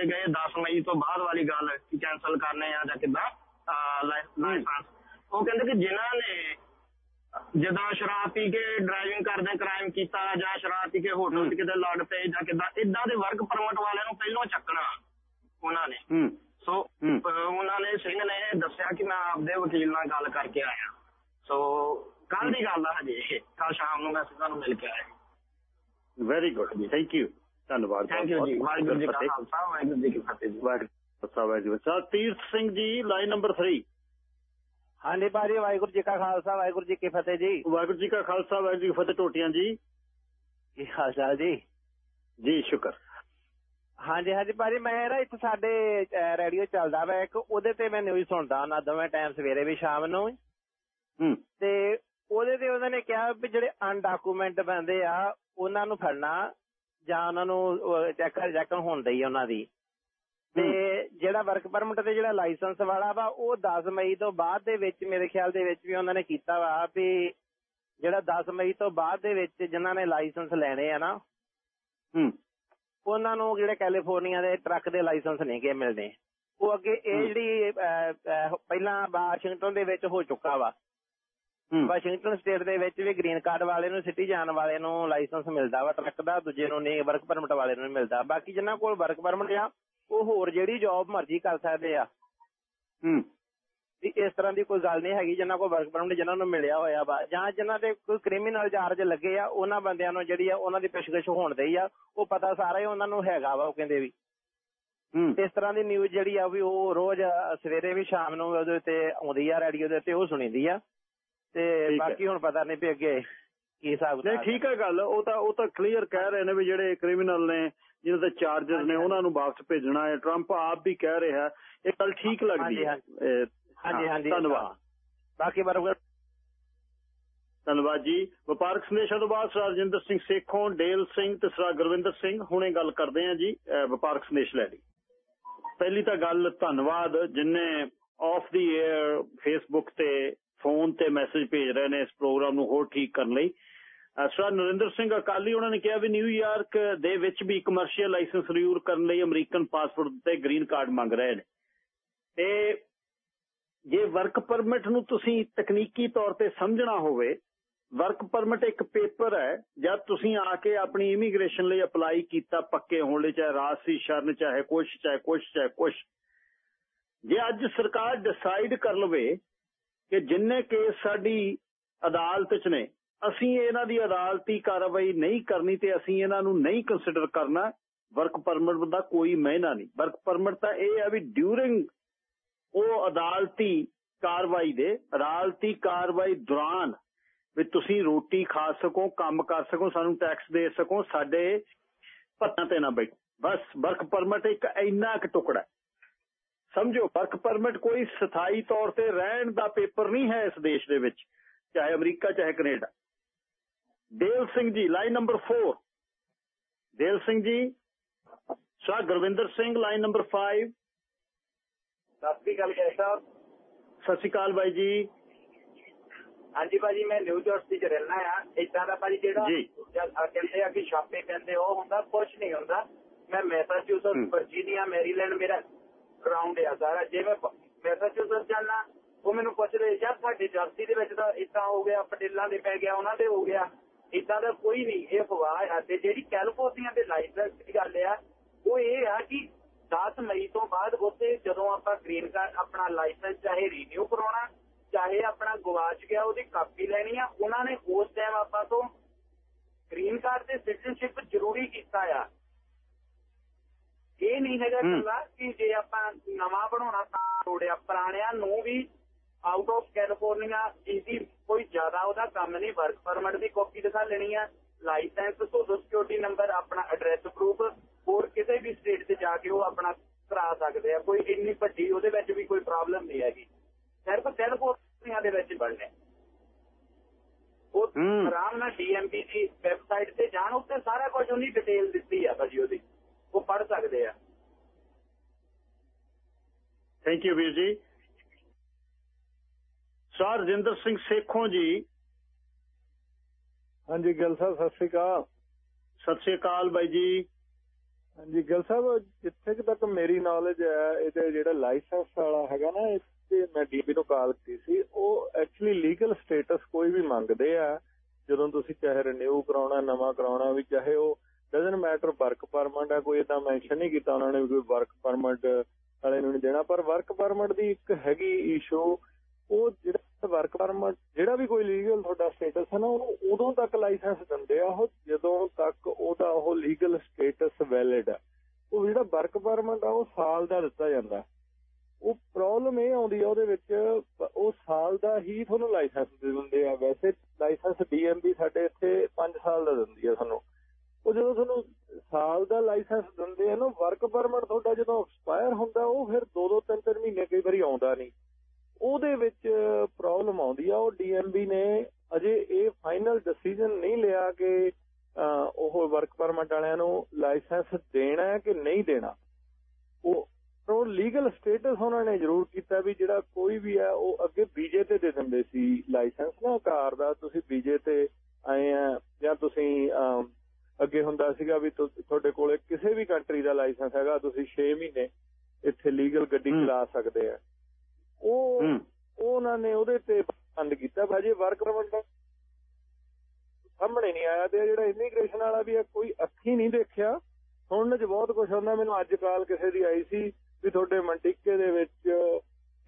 ਥੈਂਕ ਯੂ ਜੀ ਬਹੁਤ-ਬਹੁਤ। ਵਾਹਿਗੁਰੂ ਜੀ ਕਾ ਫਤਿਹ। ਖਾਲਸਾ ਵਾਹਿਗੁਰੂ ਜੀ ਕੀ ਫਤਿਹ ਜੀ ਵਾਹਿਗੁਰੂ ਜੀ ਕਾ ਖਾਲਸਾ, ਵਾਹਿਗੁਰੂ ਜੀ ਕੀ ਫਤਿਹ। ਤੀਰਥ ਸਿੰਘ ਜੀ ਲਾਈਨ ਨੰਬਰ 3 ਹਾਂਜੀ ਭਾਜੀ ਵਾਹਿਗੁਰੂ ਜੀ ਕਾ ਖਾਲਸਾ ਵਾਹਿਗੁਰੂ ਜੀ ਕੀ ਫਤਿਹ ਜੀ ਵਾਹਿਗੁਰੂ ਜੀ ਕਾ ਖਾਲਸਾ ਵਾਹਿਗੁਰੂ ਜੀ ਕੀ ਫਤਿਹ ਟੋਟੀਆਂ ਜੀ ਕੀ ਹਾਲ ਚਾਲ ਜੀ ਜੀ ਸ਼ੁਕਰ ਹਾਂਜੀ ਹਾਂਜੀ ਭਾਜੀ ਮੈਂ ਨਾ ਇੱਥੇ ਸਾਡੇ ਰੇਡੀਓ ਚੱਲਦਾ ਵਾ ਇੱਕ ਉਹਦੇ ਤੇ ਮੈਂ ਨਿਊਜ਼ ਸੁਣਦਾ ਉਹਨਾਂ ਦੋਵੇਂ ਟਾਈਮ ਸਵੇਰੇ ਵੀ ਸ਼ਾਮ ਨੂੰ ਹੂੰ ਤੇ ਉਹਦੇ ਤੇ ਉਹਨਾਂ ਨੇ ਕਿਹਾ ਵੀ ਜਿਹੜੇ ਅਨਡਾਕੂਮੈਂਟ ਬੰਦੇ ਆ ਉਹਨਾਂ ਨੂੰ ਫੜਨਾ ਜਾਂ ਉਹਨਾਂ ਨੂੰ ਚੈੱਕ ਚੈੱਕ ਹੁੰਦਾ ਹੀ ਉਹਨਾਂ ਦੀ। ਤੇ ਜਿਹੜਾ ਵਰਕ ਪਰਮਿਟ ਤੇ ਜਿਹੜਾ ਲਾਇਸੈਂਸ ਵਾਲਾ ਵਾ ਉਹ 10 ਮਈ ਤੋਂ ਬਾਅਦ ਦੇ ਵਿੱਚ ਮੇਰੇ ਖਿਆਲ ਦੇ ਵਿੱਚ ਵੀ ਉਹਨਾਂ ਨੇ ਕੀਤਾ ਵਾ ਵੀ ਜਿਹੜਾ 10 ਮਈ ਤੋਂ ਬਾਅਦ ਦੇ ਵਿੱਚ ਜਿਨ੍ਹਾਂ ਨੇ ਲਾਇਸੈਂਸ ਲੈਣੇ ਆ ਨਾ ਹੂੰ। ਉਹਨਾਂ ਨੂੰ ਜਿਹੜੇ ਕੈਲੀਫੋਰਨੀਆ ਦੇ ਟਰੱਕ ਦੇ ਲਾਇਸੈਂਸ ਨਹੀਂ ਗੇ ਮਿਲਦੇ ਉਹ ਅੱਗੇ ਇਹ ਜਿਹੜੀ ਪਹਿਲਾਂ ਵਾਸ਼ਿੰਗਟਨ ਦੇ ਵਿੱਚ ਹੋ ਚੁੱਕਾ ਵਾ। ਵਾਸ਼ਿੰਗਟਨ ਸਟੇਟ ਦੇ ਵਿੱਚ ਵੀ ਗ੍ਰੀਨ ਕਾਰਡ ਵਾਲੇ ਨੂੰ ਸਿਟੀ ਜਾਣ ਵਾਲੇ ਨੂੰ ਲਾਇਸੈਂਸ ਮਿਲਦਾ ਵਾ ਟਰੱਕ ਦਾ ਦੂਜੇ ਨੂੰ ਨਹੀਂ ਵਰਕ ਪਰਮਿਟ ਵਾਲੇ ਨੂੰ ਮਿਲਦਾ। ਬਾਕੀ ਜਿਨ੍ਹਾਂ ਕੋਲ ਵਰਕ ਪਰਮਿਟ ਆ ਉਹ ਹੋਰ ਜਿਹੜੀ ਜੌਬ ਮਰਜ਼ੀ ਕਰ ਸਕਦੇ ਆ। ਹੂੰ। ਇਸ ਤਰ੍ਹਾਂ ਦੀ ਕੋਈ ਗੱਲ ਨਹੀਂ ਹੈਗੀ ਜਿਨ੍ਹਾਂ ਕੋਲ ਵਰਕ ਪਰਮਿਟ ਜਿਨ੍ਹਾਂ ਨੂੰ ਮਿਲਿਆ ਹੋਇਆ ਵਾ। ਜਾਂ ਜਿਨ੍ਹਾਂ ਤੇ ਕੋਈ ਕ੍ਰਿਮੀਨਲ ਚਾਰਜ ਲੱਗੇ ਆ ਉਹਨਾਂ ਬੰਦਿਆਂ ਨੂੰ ਜਿਹੜੀ ਆ ਉਹਨਾਂ ਦੀ ਪੁੱਛਗਿੱਛ ਹੋਣ ਦਈ ਆ। ਉਹ ਪਤਾ ਸਾਰਾ ਹੀ ਉਹਨਾਂ ਨੂੰ ਹੈਗਾ ਵਾ ਉਹ ਕਹਿੰਦੇ ਵੀ। ਹੂੰ। ਇਸ ਤਰ੍ਹਾਂ ਦੀ ਨਿਊਜ਼ ਜਿਹੜੀ ਆ ਵੀ ਉਹ ਰੋਜ਼ ਸਵੇਰੇ ਵੀ ਸ਼ਾਮ ਨੂੰ ਉਹਦੇ ਉੱਤੇ ਆਉਂਦੀ ਆ ਰੇਡੀਓ ਦੇ ਉੱਤੇ ਉਹ ਸੁਣੀਦੀ ਆ। ਤੇ। ਬਾਕੀ ਹੁਣ ਪਤਾ ਨਹੀਂ ਵੀ ਅੱਗੇ ਕੀ ਹਿਸਾਬ ਨਹੀਂ ਠੀਕ ਹੈ ਗੱਲ ਉਹ ਤਾਂ ਉਹ ਤਾਂ ਕਲੀਅਰ ਕਹਿ ਰਹੇ ਨੇ ਵੀ ਜਿਹੜੇ ਕ੍ਰਿਮੀਨਲ ਨੇ ਜਿਹਨਾਂ ਦੇ ਚਾਰਜਸ ਨੇ ਉਹਨਾਂ ਨੂੰ ਵਾਪਸ ਭੇਜਣਾ ਹੈ। ਟਰੰਪ ਆਪ ਵੀ ਕਹਿ ਰਿਹਾ ਇਹ ਗੱਲ ਠੀਕ ਲੱਗਦੀ ਹੈ। ਹਾਂਜੀ, ਹਾਂਜੀ ਧੰਨਵਾਦ। ਬਾਕੀ ਬਰੋਬਰ ਧੰਨਵਾਦ ਜੀ। ਵਪਾਰਕ ਸੰਦੇਸ਼ਾਂ ਤੋਂ ਬਾਅਦ ਸਰ ਰਜਿੰਦਰ ਸਿੰਘ ਸੇਖੋਂ ਡੇਲ ਸਿੰਘ ਤੇ ਸਰ ਗੁਰਵਿੰਦਰ ਸਿੰਘ ਹੁਣੇ ਗੱਲ ਕਰਦੇ ਹਾਂ ਜੀ ਵਪਾਰਕ ਸੰਦੇਸ਼ ਲੈ ਲਈ। ਪਹਿਲੀ ਤਾਂ ਗੱਲ ਧੰਨਵਾਦ ਜਿਨਨੇ ਆਫ ਦੀ 에ਅਰ ਫੇਸਬੁੱਕ ਤੇ ਫੋਨ ਤੇ ਮੈਸੇਜ ਭੇਜ ਰਹੇ ਨੇ ਇਸ ਪ੍ਰੋਗਰਾਮ ਨੂੰ ਹੋਰ ਠੀਕ ਕਰਨ ਲਈ। ਅਹ, ਸਰ ਨਰਿੰਦਰ ਸਿੰਘ ਅਕਾਲੀ ਉਹਨਾਂ ਨੇ ਕਿਹਾ ਵੀ ਨਿਊਯਾਰਕ ਦੇ ਵਿੱਚ ਵੀ ਕਮਰਸ਼ੀਅਲ ਲਾਇਸੈਂਸ ਰਿਨਿਊ ਕਰਨ ਲਈ ਅਮਰੀਕਨ ਪਾਸਪੋਰਟ ਤੇ ਗ੍ਰੀਨ ਕਾਰਡ ਮੰਗ ਰਹੇ ਨੇ। ਤੇ ਜੇ ਵਰਕ ਪਰਮਿਟ ਨੂੰ ਤੁਸੀਂ ਤਕਨੀਕੀ ਤੌਰ ਤੇ ਸਮਝਣਾ ਹੋਵੇ ਵਰਕ ਪਰਮਿਟ ਇੱਕ ਪੇਪਰ ਹੈ ਜਦ ਤੁਸੀਂ ਆ ਕੇ ਆਪਣੀ ਇਮੀਗ੍ਰੇਸ਼ਨ ਲਈ ਅਪਲਾਈ ਕੀਤਾ ਪੱਕੇ ਹੋਣ ਲਈ ਚਾਹੇ ਰਾਸੀ ਸ਼ਰਨ ਚਾਹੇ ਕੁਛ ਚਾਹੇ ਕੁਛ ਚਾਹੇ ਕੁਛ। ਜੇ ਅੱਜ ਸਰਕਾਰ ਡਿਸਾਈਡ ਕਰ ਲਵੇ ਕਿ ਜਿੰਨੇ ਕੇਸ ਸਾਡੀ ਅਦਾਲਤ 'ਚ ਨੇ, ਅਸੀਂ ਇਹਨਾਂ ਦੀ ਅਦਾਲਤੀ ਕਾਰਵਾਈ ਨਹੀਂ ਕਰਨੀ ਤੇ ਅਸੀਂ ਇਹਨਾਂ ਨੂੰ ਨਹੀਂ ਕੰਸੀਡਰ ਕਰਨਾ ਵਰਕ ਪਰਮਿਟ ਦਾ ਕੋਈ ਮਾਇਨਾ ਨਹੀਂ ਵਰਕ ਪਰਮਿਟ ਤਾਂ ਇਹ ਆ ਵੀ ਡਿਊਰਿੰਗ ਉਹ ਅਦਾਲਤੀ ਕਾਰਵਾਈ ਦੇ, ਅਦਾਲਤੀ ਕਾਰਵਾਈ ਦੌਰਾਨ ਵੀ ਤੁਸੀਂ ਰੋਟੀ ਖਾ ਸਕੋ, ਕੰਮ ਕਰ ਸਕੋ, ਸਾਨੂੰ ਟੈਕਸ ਦੇ ਸਕੋ, ਸਾਡੇ ਭੱਤਾਂ ਤੇ ਨਾ ਬੈਠੋ ਬਸ ਵਰਕ ਪਰਮਿਟ ਇੱਕ ਇੰਨਾ ਕੁ ਟੁਕੜਾ ਹੈ। ਸਮਝੋ ਵਰਕ ਪਰਮਿਟ ਕੋਈ ਸਥਾਈ ਤੌਰ ਤੇ ਰਹਿਣ ਦਾ ਪੇਪਰ ਨਹੀਂ ਹੈ ਇਸ ਦੇਸ਼ ਦੇ ਵਿੱਚ ਚਾਹੇ ਅਮਰੀਕਾ ਚਾਹੇ Canada. Dal Singh ji line number 4 Del Singh ji sir Gurvinder Singh line number 5 ਸਤਿ ਸ੍ਰੀ ਅਕਾਲ ਕੈਸਾ ਸਤਿ ਸ਼੍ਰੀ ਅਕਾਲ ਬਾਈ ਜੀ। ਹਾਂਜੀ ਭਾਜੀ ਮੈਂ ਨਿਊ ਜਰਸੀ ਚ ਰਹਿਣਾ ਆ ਇਦਾਂ ਦਾ ਭਾਜੀ ਜਿਹੜਾ। ਜਦ ਕਹਿੰਦੇ ਆ ਕਿ ਛਾਪੇ ਪੈਂਦੇ ਉਹ ਹੁੰਦਾ ਕੁਝ ਨਹੀਂ ਹੁੰਦਾ। ਮੈਂ ਮੈਸਾਚੂਸਟਸ। ਵਰਜੀਨੀਆ ਮੈਰੀਲੈਂਡ ਮੇਰਾ ਗਰਾਊਂਡ ਆ ਸਾਰਾ। ਜੇ ਮੈਂ ਮੈਸਾਚੂਸਟਸ ਜਾਣਾ ਉਹ ਮੈਨੂੰ ਪੁੱਛਦੇ ਯਾਰ, ਸਾਡੇ ਜਰਸੀ ਦੇ ਵਿੱਚ ਤਾਂ ਇਦਾਂ ਹੋ ਗਿਆ, ਪਟੇਲਾਂ ਦੇ ਪੈ ਗਿਆ, ਉਹਨਾਂ ਦੇ ਹੋ ਗਿਆ। ਇਦਾਂ ਦਾ ਕੋਈ ਨਹੀਂ, ਇਹ ਅਫਵਾਹ ਆ ਤੇ ਜਿਹੜੀ ਕੈਲੀਫੋਰਨੀਆ ਦੇ ਲਾਇਸੈਂਸ ਦੀ ਗੱਲ ਆ, ਉਹ ਇਹ ਆ ਕਿ 10 ਮਈ ਤੋਂ ਬਾਅਦ ਉੱਥੇ ਜਦੋਂ ਆਪਾਂ ਗ੍ਰੀਨ ਕਾਰਡ ਆਪਣਾ ਲਾਇਸੈਂਸ ਚਾਹੇ ਰੀਨਿਊ ਕਰਾਉਣਾ, ਚਾਹੇ ਆਪਣਾ ਗਵਾਚ ਗਿਆ, ਉਹਦੀ ਕਾਪੀ ਲੈਣੀ ਆ, ਉਹਨਾਂ ਨੇ ਉਸ ਟਾਈਮ ਆਪਾਂ ਤੋਂ ਗ੍ਰੀਨ ਕਾਰਡ ਤੇ ਸਿਟੀਜ਼ਨਸ਼ਿਪ ਜ਼ਰੂਰੀ ਕੀਤਾ ਆ। ਇਹ ਨਹੀਂ ਹੈਗਾ। ਗੱਲਾਂ ਕਿ ਜੇ ਆਪਾਂ ਨਵਾਂ ਬਣਾਉਣਾ ਤਾਂ ਲੋੜਿਆ ਪੁਰਾਣਿਆਂ ਨੂੰ ਵੀ ਆਊਟ ਆਫ ਕੈਲੀਫੋਰਨੀਆ ਇਸਦੀ ਕੋਈ ਜ਼ਿਆਦਾ ਉਹਦਾ ਕੰਮ ਨਹੀਂ ਵਰਕ ਪਰਮਿਟ ਦੀ ਕਾਪੀ ਦਿਖਾ ਲੈਣੀ ਆ ਲਾਇਸੈਂਸ ਸੋਸ਼ਲ ਸਿਕਿਉਰਿਟੀ ਨੰਬਰ ਆਪਣਾ ਐਡਰੈਸ ਪ੍ਰੂਫ ਹੋਰ ਕਿਸੇ ਵੀ ਸਟੇਟ ਤੇ ਜਾ ਕੇ ਉਹ ਆਪਣਾ ਕਰਾ ਸਕਦੇ ਆ ਕੋਈ ਇੰਨੀ ਵੱਡੀ ਉਹਦੇ ਵਿੱਚ ਵੀ ਕੋਈ ਪ੍ਰੋਬਲਮ ਨਹੀਂ ਹੈਗੀ ਸਿਰਫ ਕੈਲੀਫੋਰਨੀਆ ਦੇ ਵਿੱਚ ਬਣਨੇ ਉਹ। ਆਰਾਮ ਨਾਲ ਡੀਐਮਪੀ ਦੀ ਵੈਬਸਾਈਟ ਤੇ ਜਾਣ ਉੱਤੇ ਸਾਰਾ ਕੁਝ ਉਹਨੀ ਡਿਟੇਲ ਦਿੱਤੀ ਆ ਭਾਜੀ ਉਹਦੀ ਉਹ ਪੜ ਸਕਦੇ ਆ। ਥੈਂਕ ਯੂ ਵੀਰ ਜੀ। ਸਰ ਜਿੰਦਰ ਸਿੰਘ ਸੇਖੋਂ ਜੀ। ਹਾਂਜੀ ਗਿੱਲ ਸਾਹਿਬ ਸਤਿ ਸ੍ਰੀ ਅਕਾਲ। ਸਤਿ ਸ੍ਰੀ ਅਕਾਲ ਬਾਈ ਜੀ। ਹਾਂਜੀ ਗਿੱਲ ਸਾਹਿਬ ਜਿੱਥੇ ਤੱਕ ਮੇਰੀ ਨੌਲੇਜ ਹੈ ਇਹਦੇ ਜਿਹੜਾ ਲਾਇਸੈਂਸ ਵਾਲਾ ਹੈਗਾ ਨਾ ਤੇ ਮੈਂ ਡੀਬੀ ਨੂੰ ਕਾਲ ਕੀਤੀ ਸੀ ਉਹ ਐਕਚੁਅਲੀ ਲੀਗਲ ਸਟੇਟਸ ਕੋਈ ਵੀ ਮੰਗਦੇ ਆ ਜਦੋਂ ਤੁਸੀਂ ਚਾਹੇ ਰਿਨਿਊ ਕਰਾਉਣਾ ਨਵਾਂ ਕਰਾਉਣਾ ਵੀ ਚਾਹੇ ਉਹ ਡਸਨਟ ਮੈਟਰ ਵਰਕ ਪਰਮਿਟ ਆ, ਕੋਈ ਇਦਾਂ ਮੈਂਸ਼ਨ ਨਹੀਂ ਕੀਤਾ ਉਹਨਾਂ ਨੇ ਵੀ ਕੋਈ ਵਰਕ ਪਰਮਿਟ ਵਾਲੇ ਨੂੰ ਨਹੀਂ ਦੇਣਾ, ਪਰ ਵਰਕ ਪਰਮਿਟ ਦੀ ਇੱਕ ਹੈਗੀ ਇਸ਼ੂ ਉਹ ਜਿਹੜਾ ਵਰਕ ਪਰਮਿਟ ਜਿਹੜਾ ਵੀ ਕੋਈ ਲੀਗਲ ਤੁਹਾਡਾ ਸਟੇਟਸ ਹੈ ਨਾ, ਉਹਨੂੰ ਉਦੋਂ ਤੱਕ ਲਾਇਸੈਂਸ ਦਿੰਦੇ ਆ ਉਹ ਜਦੋਂ ਤੱਕ ਉਹਦਾ ਉਹ ਲੀਗਲ ਸਟੇਟਸ ਵੈਲਿਡ ਆ। ਉਹ ਜਿਹੜਾ ਵਰਕ ਪਰਮਿਟ ਆ, ਉਹ ਸਾਲ ਦਾ ਦਿੱਤਾ ਜਾਂਦਾ। ਉਹ ਪ੍ਰੋਬਲਮ ਇਹ ਆਉਂਦੀ ਆ ਉਹਦੇ ਵਿੱਚ, ਉਹ ਸਾਲ ਦਾ ਹੀ ਤੁਹਾਨੂੰ ਲਾਇਸੈਂਸ ਦੇ ਦਿੰਦੇ ਆ। ਵੈਸੇ ਲਾਇਸੈਂਸ ਡੀਐਮਬੀ ਸਾਡੇ ਇੱਥੇ 5 ਸਾਲ ਦਾ ਦਿੰਦੀ ਆ ਤੁਹਾਨੂੰ ਉਹ ਜਦੋਂ ਤੁਹਾਨੂੰ ਸਾਲ ਦਾ ਲਾਇਸੈਂਸ ਦਿੰਦੇ ਆ ਨਾ ਵਰਕ ਪਰਮਿਟ ਤੁਹਾਡਾ ਜਦੋਂ ਐਕਸਪਾਇਰ ਹੁੰਦਾ, ਉਹ ਫਿਰ 2-2 3-3 ਮਹੀਨੇ ਕਈ ਵਾਰੀ ਆਉਂਦਾ ਨਹੀਂ। ਉਹਦੇ ਵਿੱਚ ਪ੍ਰੋਬਲਮ ਆਉਂਦੀ ਆ, ਉਹ ਡੀਐਮਬੀ ਨੇ ਅਜੇ ਇਹ ਫਾਈਨਲ ਡਿਸੀਜਨ ਨਹੀਂ ਲਿਆ ਕਿ ਉਹ ਵਰਕ ਪਰਮਿਟ ਵਾਲਿਆਂ ਨੂੰ ਲਾਇਸੈਂਸ ਦੇਣਾ ਹੈ ਕਿ ਨਹੀਂ ਦੇਣਾ। ਉਹ ਉਹ ਲੀਗਲ ਸਟੇਟਸ ਉਹਨਾਂ ਨੇ ਜ਼ਰੂਰ ਕੀਤਾ ਵੀ ਜਿਹੜਾ ਕੋਈ ਵੀ ਹੈ, ਉਹ ਅੱਗੇ ਬੀਜੇ ਤੇ ਦੇ ਦਿੰਦੇ ਸੀ ਲਾਇਸੈਂਸ। ਨਾ, ਕਾਰ ਦਾ ਤੁਸੀਂ ਬੀਜੇ ਤੇ ਆਏ ਆ ਜਾਂ ਤੁਸੀਂ ਅੱਗੇ ਹੁੰਦਾ ਸੀਗਾ ਵੀ ਤੁਹਾਡੇ ਕੋਲੇ ਕਿਸੇ ਵੀ ਕੰਟਰੀ ਦਾ ਲਾਇਸੈਂਸ ਹੈਗਾ ਤੁਸੀਂ 6 ਮਹੀਨੇ ਇੱਥੇ ਲੀਗਲ ਗੱਡੀ ਚਲਾ ਸਕਦੇ ਆ। ਉਹ ਉਹਨਾਂ ਨੇ ਉਹਦੇ ਤੇ ਬੰਦ ਕੀਤਾ। ਭਾਜੀ ਵਰਕ ਪਰਮਿਟ ਸਾਹਮਣੇ ਨਹੀਂ ਆਇਆ ਤੇ ਜਿਹੜਾ ਇਮੀਗ੍ਰੇਸ਼ਨ ਵਾਲਾ ਵੀ ਕੋਈ ਅੱਖੀ ਨਹੀਂ ਦੇਖਿਆ। ਸੁਣਨ 'ਚ ਬਹੁਤ ਕੁਝ ਹੁੰਦਾ ਮੈਨੂੰ ਅੱਜ ਕਾਲ ਕਿਸੇ ਦੀ ਆਈ ਸੀ ਵੀ ਤੁਹਾਡੇ ਮੰਟਿਕੇ ਦੇ ਵਿੱਚ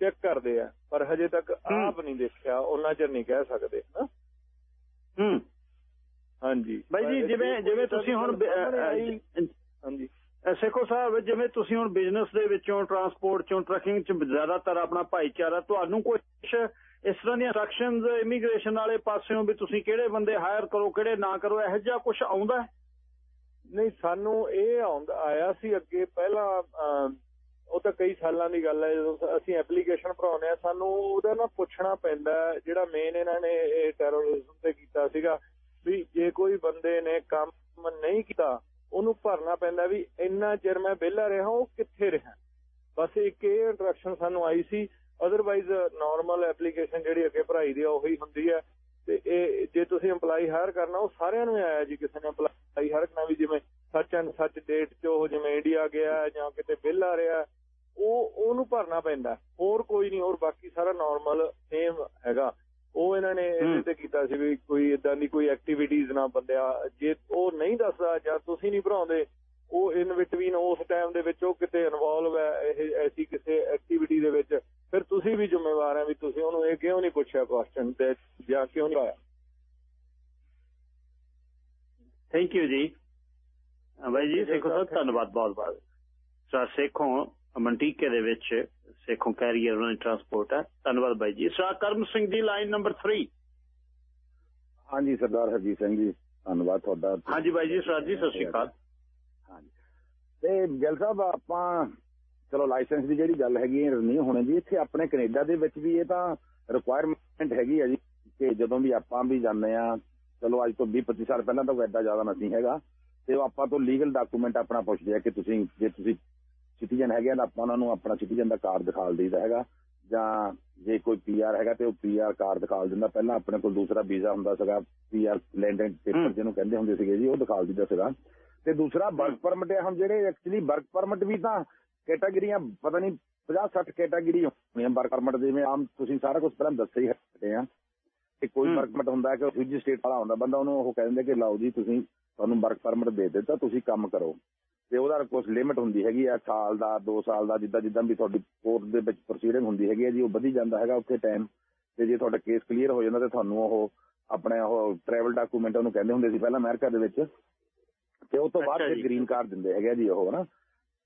ਚੈੱਕ ਕਰਦੇ ਆ ਪਰ ਹਜੇ ਤੱਕ ਆਪ ਨਹੀਂ ਦੇਖਿਆ ਉਹਨਾਂ ਚਿਰ ਨਹੀਂ ਕਹਿ ਸਕਦੇ ਨਾ ਹੂੰ। ਹਾਂਜੀ। ਬਾਈ ਜੀ ਜਿਵੇਂ ਜਿਵੇਂ ਤੁਸੀਂ ਹੁਣ ਹਾਂਜੀ। ਸੇਖੋ ਸਾਹਿਬ ਜਿਵੇਂ ਤੁਸੀਂ ਹੁਣ ਬਿਜ਼ਨਸ ਦੇ ਵਿੱਚੋਂ ਟਰਾਂਸਪੋਰਟ ਚੋਂ ਟਰੱਕਿੰਗ ਚ ਜ਼ਿਆਦਾਤਰ ਆਪਣਾ ਭਾਈਚਾਰਾ ਤੁਹਾਨੂੰ ਕੁਝ ਇਸ ਤਰ੍ਹਾਂ ਦੀਆਂ ਇਨਸਟਰਕਸ਼ਨਸ ਇਮੀਗ੍ਰੇਸ਼ਨ ਵਾਲੇ ਪਾਸਿਓਂ ਵੀ ਤੁਸੀਂ ਕਿਹੜੇ ਬੰਦੇ ਹਾਇਰ ਕਰੋ ਕਿਹੜੇ ਨਾ ਕਰੋ ਇਹੋ ਜਿਹਾ ਕੁਝ ਆਉਂਦਾ ਨਹੀਂ ਸਾਨੂੰ ਇਹ ਆਉਂਦਾ ਆਇਆ ਸੀ ਅੱਗੇ ਪਹਿਲਾਂ ਉਹ ਤਾਂ ਕਈ ਸਾਲਾਂ ਦੀ ਗੱਲ ਹੈ ਜਦੋਂ ਅਸੀਂ ਐਪਲੀਕੇਸ਼ਨ ਭਰਾਉਂਦੇ ਆ ਸਾਨੂੰ ਉਹਦਾ ਨਾ ਪੁੱਛਣਾ ਪੈਂਦਾ ਜਿਹੜਾ ਮੇਨ ਇਹਨਾਂ ਨੇ ਇਹ ਟੈਰਰਿਜ਼ਮ ਤੇ ਕੀਤਾ ਸੀਗਾ। ਵੀ ਜੇ ਕੋਈ ਬੰਦੇ ਨੇ ਕੰਮ ਨਹੀਂ ਕੀਤਾ, ਉਹਨੂੰ ਭਰਨਾ ਪੈਂਦਾ ਵੀ ਇੰਨਾ ਚਿਰ ਮੈਂ ਵਿਹਲਾ ਰਿਹਾ, ਉਹ ਕਿੱਥੇ ਰਿਹਾ? ਬਸ ਇੱਕ ਇਹ ਇੰਟਰੈਕਸ਼ਨ ਸਾਨੂੰ ਆਈ ਸੀ ਅਦਰਵਾਈਜ਼ ਨਾਰਮਲ ਐਪਲੀਕੇਸ਼ਨ ਜਿਹੜੀ ਅੱਗੇ ਭਰਾਈ ਦੀ ਆ, ਉਹੀ ਹੁੰਦੀ ਹੈ ਤੇ ਇਹ ਜੇ ਤੁਸੀਂ EMPLOYE ਹਾਇਰ ਕਰਨਾ, ਉਹ ਸਾਰਿਆਂ ਨੂੰ ਆਇਆ ਜੀ, ਕਿਸੇ ਨੇ EMPLOYE ਹਾਇਰ ਕਰਨਾ ਵੀ ਜਿਵੇਂ ਸੱਚ ਐਂਡ ਸੱਚ ਡੇਟ 'ਚ ਉਹ ਜਿਵੇਂ ਇੰਡੀਆ ਗਿਆ ਜਾਂ ਕਿਤੇ ਵਿਹਲਾ ਰਿਹਾ, ਉਹ, ਉਹਨੂੰ ਭਰਨਾ ਪੈਂਦਾ। ਹੋਰ ਕੋਈ ਨਹੀਂ, ਹੋਰ ਬਾਕੀ ਸਾਰਾ ਨਾਰਮਲ ਸੇਮ ਹੈਗਾ। ਉਹ ਇਹਨਾਂ ਨੇ ਇਹਦੇ ਤੇ ਕੀਤਾ ਸੀ ਵੀ ਕੋਈ ਇਦਾਂ ਦੀ ਕੋਈ ਐਕਟੀਵਿਟੀਜ਼ ਨਾ ਬੰਦਿਆ। ਜੇ ਉਹ ਨਹੀਂ ਦੱਸਦਾ ਜਾਂ ਤੁਸੀਂ ਨਹੀਂ ਭਰਾਉਂਦੇ ਉਹ ਇਨ ਬਿਟਵੀਨ ਉਸ ਟਾਈਮ ਦੇ ਵਿੱਚ ਉਹ ਕਿਤੇ ਇਨਵੋਲਵ ਹੈ ਇਹ ਐਸੀ ਕਿਸੇ ਐਕਟੀਵਿਟੀ ਦੇ ਵਿੱਚ ਫਿਰ ਤੁਸੀਂ ਵੀ ਜ਼ਿੰਮੇਵਾਰ ਹੈ ਵੀ ਤੁਸੀਂ ਉਹਨੂੰ ਇਹ ਕਿਉਂ ਨਹੀਂ ਪੁੱਛਿਆ ਕੁਐਸਚਨ ਤੇ ਜਾਂ ਕਿਉਂ ਨਹੀਂ ਆਇਆ? ਥੈਂਕ ਯੂ ਜੀ। ਬਾਈ ਜੀ ਸੇਖੋ ਸਾਹਿਬ ਧੰਨਵਾਦ ਬਹੁਤ ਬਹੁਤ। ਸਰ ਸੇਖੋਂ ਮੰਟੀਕੇ ਦੇ ਵਿੱਚ ਸੇਖੋਂ ਕੈਰੀਅਰ ਉਹਨਾਂ ਟਰਾਂਸਪੋਰਟ ਹੈ। ਧੰਨਵਾਦ ਬਾਈ ਜੀ। ਸਰ ਕਰਮ ਸਿੰਘ ਦੀ ਲਾਈਨ ਨੰਬਰ 3 ਹਾਂਜੀ ਸਰਦਾਰ ਹਰਜੀਤ ਸਿੰਘ ਜੀ ਧੰਨਵਾਦ ਤੁਹਾਡਾ। ਹਾਂਜੀ ਬਾਈ ਜੀ ਸਰ ਜੀ ਸਤਿ ਸ਼੍ਰੀ ਅਕਾਲ। ਹਾਂਜੀ। ਤੇ ਗਿਲ ਸਾਹਿਬ ਆਪਾਂ ਚਲੋ ਲਾਇਸੈਂਸ ਦੀ ਜਿਹੜੀ ਗੱਲ ਹੈਗੀ ਹੈ ਨਹੀਂ ਹੋਣੀ ਜੀ ਇੱਥੇ ਆਪਣੇ ਕੈਨੇਡਾ ਦੇ ਵਿੱਚ ਵੀ ਇਹ ਤਾਂ ਰਿਕੁਆਇਰਮੈਂਟ ਹੈਗੀ ਆ ਜੀ ਕਿ ਜਦੋਂ ਵੀ ਆਪਾਂ ਵੀ ਜਾਂਦੇ ਆ ਚਲੋ ਅੱਜ ਤੋਂ 20 25 ਸਾਲ ਪਹਿਲਾਂ ਤਾਂ ਐਡਾ ਜ਼ਿਆਦਾ ਨਹੀਂ ਹੈਗਾ ਤੇ ਉਹ ਆਪਾਂ ਤੋਂ ਲੀਗਲ ਡਾਕੂਮੈਂਟ ਆਪਣਾ ਪੁੱਛਦੇ ਆ ਕਿ ਤੁਸੀਂ ਜੇ ਤੁਸੀਂ ਸਿਟੀਜ਼ਨ ਹੈਗੇ ਤਾਂ ਆਪਾਂ ਉਹਨਾਂ ਨੂੰ ਆਪਣਾ ਸਿਟੀਜ਼ਨ ਦਾ ਕਾਰਡ ਦਿਖਾ ਦਈਦਾ ਹੈਗਾ। ਜਾਂ ਜੇ ਕੋਈ ਪੀਆਰ ਹੈਗਾ ਤੇ ਉਹ ਪੀਆਰ ਕਾਰਡ ਦਿਖਾ ਦਿੰਦਾ। ਪਹਿਲਾਂ ਆਪਣੇ ਕੋਲ ਦੂਸਰਾ ਵੀਜ਼ਾ ਹੁੰਦਾ ਸੀਗਾ ਪੀਆਰ ਲੈਂਡਡ ਪੇਪਰ ਜਿਹਨੂੰ ਕਹਿੰਦੇ ਹੁੰਦੇ ਸੀਗੇ ਜੀ ਉਹ ਦਿਖਾ ਦਿੰਦਾ ਸੀਗਾ। ਤੇ ਦੂਸਰਾ ਵਰਕ ਪਰਮਿਟ ਹੈ ਹਮ ਜਿਹੜੇ ਐਕਚੁਅਲੀ ਵਰਕ ਪਰਮਿਟ ਵੀ ਤਾਂ ਕੈਟਾਗਰੀਆਂ ਪਤਾ ਨਹੀਂ 50 60 ਕੈਟਾਗਰੀ ਹੁੰਦੀਆਂ ਵਰਕ ਪਰਮਿਟ ਜਿਵੇਂ ਆਮ ਤੁਸੀਂ ਸਾਰਾ ਕੁਝ ਪਹਿਲਾਂ ਦੱਸਿਆ ਹੀ ਹਟੇ ਆ। ਕਿ ਕੋਈ ਵਰਕ ਪਰਮਿਟ ਹੁੰਦਾ ਕਿ ਦੂਜੀ ਸਟੇਟ ਵਾਲਾ ਹੁੰਦਾ ਬੰਦਾ ਉਹਨੂੰ ਉਹ ਕਹਿੰਦੇ ਕਿ ਲਾਓ ਜੀ ਤੁਸੀਂ ਤੁਹਾਨੂੰ ਵਰਕ ਪਰਮਿਟ ਦੇ ਦਿੱਤਾ ਤੁਸੀਂ ਕੰਮ ਕਰੋ। ਤੇ ਉਹਦਾ ਕੁਝ ਲਿਮਿਟ ਹੁੰਦੀ ਹੈਗੀ ਆ ਸਾਲ ਦਾ 2 ਸਾਲ ਦਾ ਜਿੱਦਾਂ ਜਿੱਦਾਂ ਵੀ ਤੁਹਾਡੀ ਕੋਰਟ ਦੇ ਵਿੱਚ ਪ੍ਰੋਸੀਡਿੰਗ ਹੁੰਦੀ ਹੈਗੀ ਆ ਜੀ ਉਹ ਵਧੀ ਜਾਂਦਾ ਹੈਗਾ ਉੱਥੇ ਟਾਈਮ ਤੇ ਜੇ ਤੁਹਾਡਾ ਕੇਸ ਕਲੀਅਰ ਹੋ ਜਾਂਦਾ ਤੇ ਤੁਹਾਨੂੰ ਉਹ ਆਪਣੇ ਉਹ ਟਰੈਵਲ ਡਾਕੂਮੈਂਟ ਉਹਨੂੰ ਕਹਿੰਦੇ ਹੁੰਦੇ ਸੀ ਪਹਿਲਾਂ ਅਮਰੀਕਾ ਦੇ ਵਿੱਚ ਤੇ ਉਸ ਤੋਂ ਬਾਅਦ ਫਿਰ ਗ੍ਰੀਨ ਕਾਰਡ ਦਿੰਦੇ ਹੈਗੇ ਜੀ ਉਹ ਹਨਾ?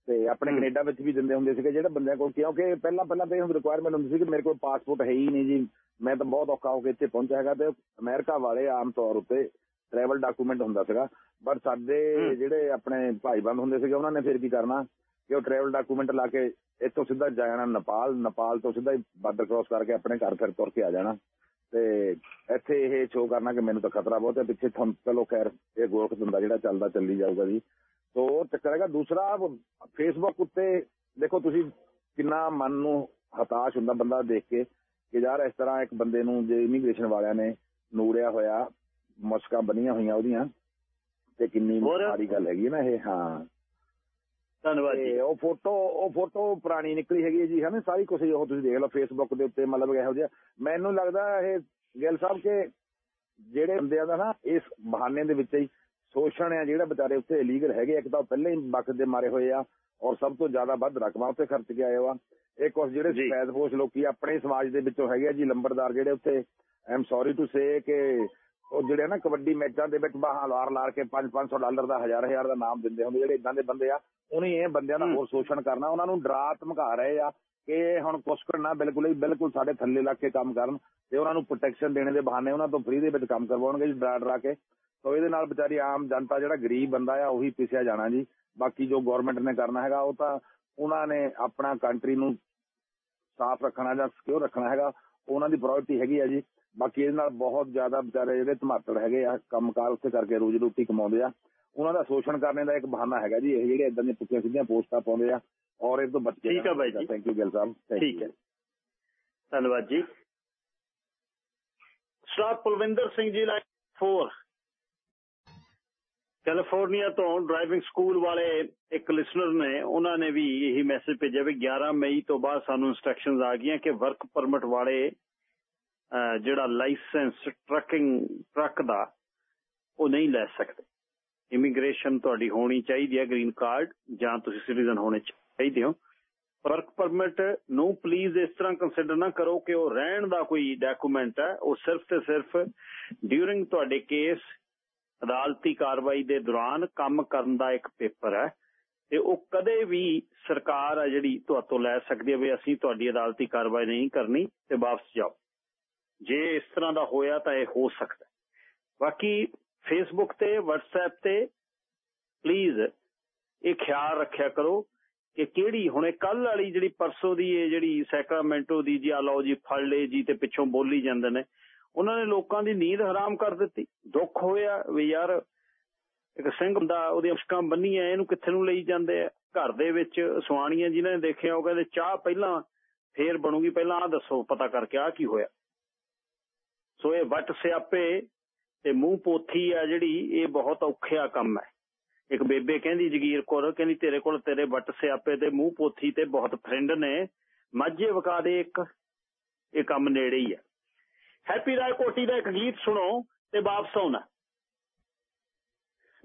ਤੇ ਆਪਣੇ ਕੈਨੇਡਾ ਵਿੱਚ ਵੀ ਦਿੰਦੇ ਹੁੰਦੇ ਸੀਗੇ ਜਿਹੜੇ ਬੰਦਿਆਂ ਕੋਲ ਕਿਉਂਕਿ ਪਹਿਲਾਂ ਪਹਿਲਾਂ ਤਾਂ ਇਹ ਰਿਕੁਆਇਰਮੈਂਟ ਹੁੰਦੀ ਸੀ ਕਿ ਮੇਰੇ ਕੋਲ ਪਾਸਪੋਰਟ ਹੈ ਹੀ ਨਹੀਂ ਜੀ। ਮੈਂ ਤਾਂ ਬਹੁਤ ਔਖਾ ਹੋ ਕੇ ਇੱਥੇ ਪਹੁੰਚਿਆ ਹੈਗਾ ਤੇ ਅਮਰੀਕਾ ਵਾਲੇ ਆਮ ਤੌਰ ਉੱਤੇ ਟਰੈਵਲ ਡਾਕੂਮੈਂਟ ਹੁੰਦਾ ਸੀਗਾ। ਬਟ ਸਾਡੇ ਜਿਹੜੇ ਆਪਣੇ ਭਾਈਬੰਦ ਹੁੰਦੇ ਸੀਗੇ ਉਹਨਾਂ ਨੇ ਫਿਰ ਕੀ ਕਰਨਾ ਕਿ ਉਹ ਟਰੈਵਲ ਡਾਕੂਮੈਂਟ ਲਾ ਕੇ ਇੱਥੋਂ ਸਿੱਧਾ ਜਾਣਾ ਨੇਪਾਲ ਨੇਪਾਲ ਤੋਂ ਸਿੱਧਾ ਬਾਰਡਰ ਕ੍ਰੋਸ ਕਰਕੇ ਆਪਣੇ ਘਰ ਫਿਰ ਤੁਰ ਕੇ ਆ ਜਾਣਾ। ਤੇ ਇੱਥੇ ਇਹ ਸ਼ੋਅ ਕਰਨਾ ਕਿ ਮੈਨੂੰ ਤਾਂ ਖਤਰਾ ਬਹੁਤ ਹੈ ਪਿੱਛੇ ਤੁਹਾਨੂੰ ਚਲੋ ਖੈਰ ਇਹ ਗੋਲਕ ਧੰਦਾ ਜਿਹੜਾ ਚੱਲਦਾ ਚੱਲੀ ਜਾਊਗਾ ਜੀ। ਤੋਂ ਚੱਕਰ ਹੈਗਾ। ਦੂਸਰਾ ਫੇਸਬੁੱਕ ਉੱਤੇ ਦੇਖੋ ਤੁਸੀਂ ਕਿੰਨਾ ਮਨ ਨੂੰ ਹਤਾਸ਼ ਹੁੰਦਾ ਬੰਦਾ ਦੇਖ ਕੇ ਕਿ ਯਾਰ ਇਸ ਤਰ੍ਹਾਂ ਇੱਕ ਬੰਦੇ ਨੂੰ ਜੇ ਇਮੀਗ੍ਰੇਸ਼ਨ ਵਾਲਿਆਂ ਨੇ ਨੂਰਿਆ ਹੋਇਆ ਮੁਸ਼ਕਾਂ ਬਣੀਆਂ ਹੋਈਆਂ ਉਹਦੀਆਂ ਤੇ ਕਿੰਨੀ? ਮਾੜੀ ਗੱਲ ਹੈਗੀ ਨਾ ਇਹ ਹਾਂ। ਧੰਨਵਾਦ ਜੀ। ਉਹ ਫੋਟੋ ਉਹ ਫੋਟੋ ਪੁਰਾਣੀ ਨਿਕਲੀ ਹੈਗੀ ਜੀ ਹਨਾ? ਸਾਰੀ ਕੁਝ ਉਹ ਤੁਸੀਂ ਦੇਖ ਲਓ ਫੇਸਬੁੱਕ ਦੇ ਉੱਤੇ ਮਤਲਬ ਇਹੋ ਜਿਹਾ। ਮੈਨੂੰ ਲੱਗਦਾ ਇਹ ਗਿੱਲ ਸਾਹਿਬ ਕਿ ਜਿਹੜੇ ਬੰਦਿਆਂ ਦਾ ਨਾ ਇਸ ਬਹਾਨੇ ਦੇ ਵਿੱਚ ਹੀ ਸ਼ੋਸ਼ਣ ਆ ਜਿਹੜਾ ਵਿਚਾਰੇ ਉੱਥੇ ਇਲੀਗਲ ਹੈਗੇ ਇੱਕ ਤਾਂ ਪਹਿਲਾਂ ਹੀ ਵਕਤ ਦੇ ਮਾਰੇ ਹੋਏ ਆ ਔਰ ਸਭ ਤੋਂ ਜ਼ਿਆਦਾ ਵੱਧ ਰਕਮਾਂ ਉੱਤੇ ਖਰਚ ਕੇ ਆਏ ਆ। ਇਹ ਕੁਝ ਜਿਹੜੇ। ਸਫੈਦਪੋਸ਼ ਲੋਕੀ ਆਪਣੇ ਸਮਾਜ ਦੇ ਵਿੱਚੋਂ ਹੈਗੇ ਆ ਜੀ ਲੰਬੜਦਾਰ ਜਿਹੜੇ ਉੱਥੇ I am sorry to say ਕਿ ਉਹ ਜਿਹੜੇ ਨਾ ਕਬੱਡੀ ਮੈਚਾਂ ਦੇ ਵਿੱਚ ਬਾਹਾਂ ਲਾਰ ਲਾਰ ਕੇ 5-500 ਡਾਲਰ ਦਾ ਹਜ਼ਾਰ ਹਜ਼ਾਰ ਦਾ ਨਾਮ ਦਿੰਦੇ ਹੁੰਦੇ ਜਿਹੜੇ ਇਦਾਂ ਦੇ ਬੰਦੇ ਆ ਉਹਨੇ ਇਹ ਬੰਦਿਆਂ ਦਾ। ਹੋਰ ਸ਼ੋਸ਼ਣ ਕਰਨਾ ਉਹਨਾਂ ਨੂੰ ਡਰਾ ਧਮਕਾ ਰਹੇ ਆ ਕਿ ਹੁਣ ਕੁਛ ਕਰਨਾ ਬਿਲਕੁਲ ਹੀ ਬਿਲਕੁਲ ਸਾਡੇ ਥੱਲੇ ਲੱਗ ਕੇ ਕੰਮ ਕਰਨ ਤੇ ਉਹਨਾਂ ਨੂੰ ਪ੍ਰੋਟੈਕਸ਼ਨ ਦੇਣੇ ਦੇ ਬਹਾਨੇ ਉਹਨਾਂ ਤੋਂ ਫ੍ਰੀ ਦੇ ਵਿੱਚ ਕੰਮ ਕਰਵਾਉਣਗੇ ਜੀ ਡਰਾ ਡਰਾ ਕੇ। ਸੋ ਇਹਦੇ ਨਾਲ ਵਿਚਾਰੀ ਆਮ ਜਨਤਾ ਜਿਹੜਾ ਗਰੀਬ ਬੰਦਾ ਆ ਉਹੀ ਪਿਸਿਆ ਜਾਣਾ ਜੀ। ਬਾਕੀ ਜੋ ਗਵਰਨਮੈਂਟ ਨੇ ਕਰਨਾ ਹੈਗਾ ਉਹ ਤਾਂ ਉਹਨਾਂ ਨੇ ਆਪਣਾ ਕੰਟਰੀ ਨੂੰ ਸਾਫ਼ ਰੱਖਣਾ ਜਾਂ ਸਿਕਿਉਰ ਰੱਖਣਾ ਹੈਗਾ ਉਹਨਾਂ ਦੀ ਪ੍ਰਾਇੋਰਟੀ ਹੈਗੀ ਆ ਜੀ। ਬਾਕੀ ਇਹਦੇ ਨਾਲ ਬਹੁਤ ਜ਼ਿਆਦਾ ਵਿਚਾਰੇ ਜਿਹੜੇ ਧਮਾਤੜ ਹੈਗੇ ਆ ਕੰਮਕਾਰ ਉੱਥੇ ਕਰਕੇ ਰੋਜੀ ਰੋਟੀ ਕਮਾਉਂਦੇ ਆ ਉਹਨਾਂ ਦਾ ਸ਼ੋਸ਼ਣ ਕਰਨ ਦਾ ਇੱਕ ਬਹਾਨਾ ਹੈਗਾ ਜੀ ਇਹ ਜਿਹੜੇ ਇਦਾਂ ਦੀਆਂ ਪੁੱਠੀਆਂ ਸਿੱਧੀਆਂ ਪੋਸਟਾਂ ਪਾਉਂਦੇ ਆ ਔਰ ਇਹ ਤੋਂ ਬਚ ਕੇ ਠੀਕ ਆ ਬਾਈ ਜੀ। Thank you Gill Sahib Thank ਠੀਕ you. ਹੈ ਧੰਨਵਾਦ ਜੀ staff Kulwinder Singh ji line 4 California ਤੋਂ ਡਰਾਈਵਿੰਗ ਸਕੂਲ ਵਾਲੇ ਇੱਕ ਲਿਸਨਰ ਨੇ ਉਹਨਾਂ ਨੇ ਵੀ ਇਹੀ ਮੈਸੇਜ ਭੇਜਿਆ ਵੀ 11 ਮਈ ਤੋਂ ਬਾਅਦ ਸਾਨੂੰ ਇਨਸਟਰਕਸ਼ਨਸ ਆ ਗਈਆਂ ਕਿ ਵਰਕ ਪਰਮਿਟ ਵਾਲੇ ਅਹ, ਜਿਹੜਾ ਲਾਇਸੈਂਸ ਟਰੱਕਿੰਗ ਟਰੱਕ ਦਾ, ਉਹ ਨਹੀਂ ਲੈ ਸਕਦੇ। ਇਮੀਗ੍ਰੇਸ਼ਨ ਤੁਹਾਡੀ ਹੋਣੀ ਚਾਹੀਦੀ ਹੈ ਗ੍ਰੀਨ ਕਾਰਡ, ਜਾਂ ਤੁਸੀਂ ਸਿਟੀਜ਼ਨ ਹੋਣੇ ਚਾਹੀਦੇ ਹੋ। ਵਰਕ ਪਰਮਿਟ ਨੂੰ ਪਲੀਜ਼ ਇਸ ਤਰ੍ਹਾਂ ਕੰਸੀਡਰ ਨਾ ਕਰੋ ਕਿ ਉਹ ਰਹਿਣ ਦਾ ਕੋਈ ਡਾਕੂਮੈਂਟ ਹੈ। ਉਹ ਸਿਰਫ ਤੇ ਸਿਰਫ ਡਿਊਰਿੰਗ ਤੁਹਾਡੇ ਕੇਸ ਅਦਾਲਤੀ ਕਾਰਵਾਈ ਦੇ ਦੌਰਾਨ ਕੰਮ ਕਰਨ ਦਾ ਇੱਕ ਪੇਪਰ ਹੈ। ਤੇ ਉਹ ਕਦੇ ਵੀ ਸਰਕਾਰ ਆ ਜਿਹੜੀ ਤੁਹਾਤੋਂ ਲੈ ਸਕਦੀ ਹੈ ਵੀ ਅਸੀਂ ਤੁਹਾਡੀ ਅਦਾਲਤੀ ਕਾਰਵਾਈ ਨਹੀਂ ਕਰਨੀ ਤੇ ਵਾਪਸ ਜਾਓ। ਜੇ ਇਸ ਤਰ੍ਹਾਂ ਦਾ ਹੋਇਆ ਤਾਂ ਇਹ ਹੋ ਸਕਦਾ ਬਾਕੀ ਫੇਸਬੁੱਕ ਤੇ, WhatsApp ਤੇ ਪਲੀਜ਼ ਇਹ ਖਿਆਲ ਰੱਖਿਆ ਕਰੋ ਕਿ ਕਿਹੜੀ, ਹੁਣੇ ਕੱਲ ਵਾਲੀ ਜਿਹੜੀ ਪਰਸੋ ਦੀ ਇਹ ਜਿਹੜੀ ਸੈਕਰਾਮੈਂਟੋ ਦੀ ਜੀ, ਆ ਲਓ ਜੀ ਫੜ ਲਏ ਜੀ ਤੇ ਪਿੱਛੋਂ ਬੋਲੀ ਜਾਂਦੇ ਨੇ, ਉਹਨਾਂ ਨੇ ਲੋਕਾਂ ਦੀ ਨੀਂਦ ਹਰਾਮ ਕਰ ਦਿੱਤੀ। ਦੁੱਖ ਹੋਇਆ ਵੀ ਯਾਰ ਇੱਕ ਸਿੰਘ ਹੁੰਦਾ ਉਹਦੀਆਂ ਅਫਸਕਾਂ ਬੰਨੀਆਂ, ਇਹਨੂੰ ਕਿੱਥੇ ਨੂੰ ਲਈ ਜਾਂਦੇ ਆ? ਘਰ ਦੇ ਵਿੱਚ ਸੁਆਣੀਆਂ ਜਿਨ੍ਹਾਂ ਨੇ ਦੇਖਿਆ, ਉਹ ਕਹਿੰਦੇ ਚਾਹ ਪਹਿਲਾਂ ਫੇਰ ਬਣੂਗੀ, ਪਹਿਲਾਂ ਆ ਦੱਸੋ, ਪਤਾ ਕਰਕੇ ਆ ਕੀ ਹੋਇਆ? ਸੋ ਇਹ ਵੱਟ ਸਿਆਪੇ ਤੇ ਮੂੰਹ ਪੋਥੀ ਆ ਜਿਹੜੀ, ਇਹ ਬਹੁਤ ਔਖਿਆ ਕੰਮ ਹੈ। ਇੱਕ ਬੇਬੇ ਕਹਿੰਦੀ, ਜਗੀਰ ਕੌਰ ਕਹਿੰਦੀ, ਤੇਰੇ ਕੋਲ ਤੇਰੇ ਵੱਟ ਸਿਆਪੇ ਤੇ ਮੂੰਹ ਪੋਥੀ ਤੇ ਬਹੁਤ ਫਰੈਂਡ ਨੇ, ਮਾਝੇ ਵਕਾ ਦੇ ਇੱਕ, ਇਹ ਕੰਮ ਨੇੜੇ ਹੀ ਹੈ ਹੈਪੀ ਰਾਏ ਕੋਟੀ ਦਾ ਇੱਕ ਗੀਤ ਸੁਣੋ ਤੇ ਵਾਪਸ ਆਉਣਾ।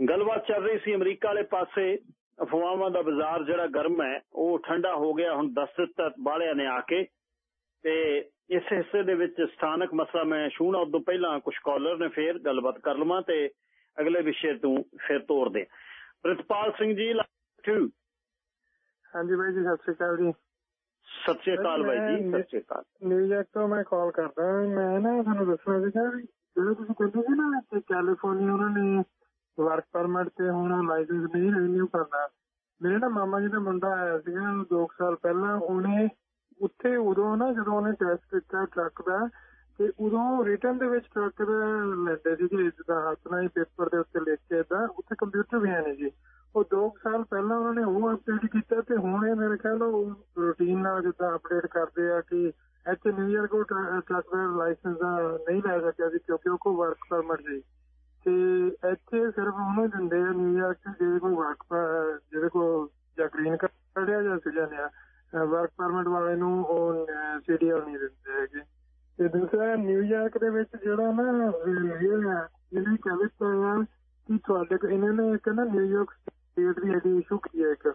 ਗੱਲਬਾਤ ਚੱਲ ਰਹੀ ਸੀ ਅਮਰੀਕਾ ਵਾਲੇ ਪਾਸੇ, ਅਫਵਾਹਾਂ ਦਾ ਬਾਜ਼ਾਰ ਜਿਹੜਾ ਗਰਮ ਹੈ, ਉਹ ਠੰਡਾ ਹੋ ਗਿਆ, ਹੁਣ ਦੱਸ ਦਿੱਤਾ ਬਾਲਿਆਂ ਨੇ ਆ ਕੇ, ਤੇ ਇਸ ਹਿੱਸੇ ਦੇ ਵਿੱਚ ਸਥਾਨਕ ਮਸਲਾ ਮੈਂ ਛੂਣਾ ਉਦੋਂ ਪਹਿਲਾਂ ਕੁਝ ਕਾਲਰ ਨੇ ਫੇਰ ਗੱਲਬਾਤ ਕਰ ਲਵਾਂ ਤੇ ਅਗਲੇ ਵਿਸ਼ੇ ਤੋਂ ਫਿਰ ਤੋਰਦੇ ਪ੍ਰਿਤਪਾਲ ਸਿੰਘ ਜੀ ਟੂ ਹਾਂਜੀ ਬਾਈ ਜੀ ਸਤਿ ਸ਼੍ਰੀ ਅਕਾਲ ਜੀ। ਸਤਿ ਸ਼੍ਰੀ ਅਕਾਲ ਬਾਈ ਜੀ ਸਤਿ ਸ਼੍ਰੀ ਅਕਾਲ। ਨਿਊਯਾਰਕ ਤੋਂ ਮੈਂ ਕਾਲ ਕਰਦਾ ਮੈਂ ਨਾ ਤੁਹਾਨੂੰ ਦੱਸਣਾ ਸੀਗਾ ਵੀ ਜਿਹੜੇ ਤੁਸੀਂ ਕਹਿੰਦੇ ਸੀ ਨਾ ਕਿ ਕੈਲੀਫੋਰਨੀਆ ਉਹਨਾਂ ਨੇ ਵਰਕ ਪਰਮਿਟ ਤੇ ਹੁਣ ਲਾਇਸੈਂਸ ਨਹੀਂ ਰਿਨਿਊ ਕਰਨਾ ਮੇਰੇ ਨਾ ਮਾਮਾ ਜੀ ਦਾ ਮੁੰਡਾ ਆਇਆ ਸੀਗਾ 2 ਸਾਲ ਪਹਿਲਾਂ ਉਹਨੇ ਉੱਥੇ ਉਦੋਂ ਨਾ ਜਦੋਂ ਉਹਨੇ ਟੈਸਟ ਕੀਤਾ ਟਰੱਕ ਦਾ, ਤੇ ਉਦੋਂ ਰਿਟਰਨ ਦੇ ਵਿੱਚ ਟਰੱਕ ਦਾ ਲੈਂਦੇ ਸੀ ਕਿ ਇਸ ਹੱਥ ਨਾਲ ਹੀ ਪੇਪਰ ਦੇ ਉੱਤੇ ਲਿਖ ਕੇ ਇਦਾਂ ਉੱਥੇ ਕੰਪਿਊਟਰ ਵੀ ਹੈ ਨਹੀਂ ਜੀ। ਉਹ 2 ਸਾਲ ਪਹਿਲਾਂ ਉਹਨਾਂ ਨੇ ਉਹ ਅਪਡੇਟ ਕੀਤਾ ਤੇ ਹੁਣ ਇਹ ਮੇਰੇ ਖਿਆਲ ਉਹ ਰੂਟੀਨ ਨਾਲ ਜਿੱਦਾਂ ਅਪਡੇਟ ਕਰਦੇ ਆ ਕਿ ਇੱਥੇ ਨਿਊਯਾਰਕ ਉਹ ਟਰੱਕ ਦਾ ਲਾਇਸੈਂਸ ਨਹੀਂ ਲੈ ਸਕਿਆ ਸੀ ਕਿਉਂਕਿ ਉਹ ਕੋ ਵਰਕ ਪਰਮਿਟ ਸੀ। ਤੇ ਇੱਥੇ ਸਿਰਫ ਉਹਨੂੰ ਦਿੰਦੇ ਆ ਨਿਊਯਾਰਕ ਚ, ਜਿਹਦੇ ਕੋਲ ਵਰਕ ਜਿਹਦੇ ਕੋਲ ਜਾਂ ਗ੍ਰੀਨ ਕਾਰਡ ਆ ਜਾਂ ਸਿਟੀਜ਼ਨ ਆ। ਵਰਕ ਪਰਮਿਟ ਵਾਲੇ ਨੂੰ ਉਹ ਸੀਡੀਐਲ ਨਹੀਂ ਦਿੰਦੇ ਹੈਗੇ। ਤੇ ਦੂਸਰਾ ਨਿਊਯਾਰਕ ਦੇ ਵਿੱਚ ਜਿਹੜਾ ਨਾ ਇਹ ਇਹਨੇ ਕਹਿੰਦੇ ਆ ਕਿ ਤੁਹਾਡੇ ਕੋਲ, ਇਹਨਾਂ ਨੇ ਇੱਕ ਨਾ ਨਿਊਯਾਰਕ ਸਟੇਟ ਦੀ ਆਈਡੀ ਇਸ਼ੂ ਕੀਤੀ ਹੈ ਇੱਕ?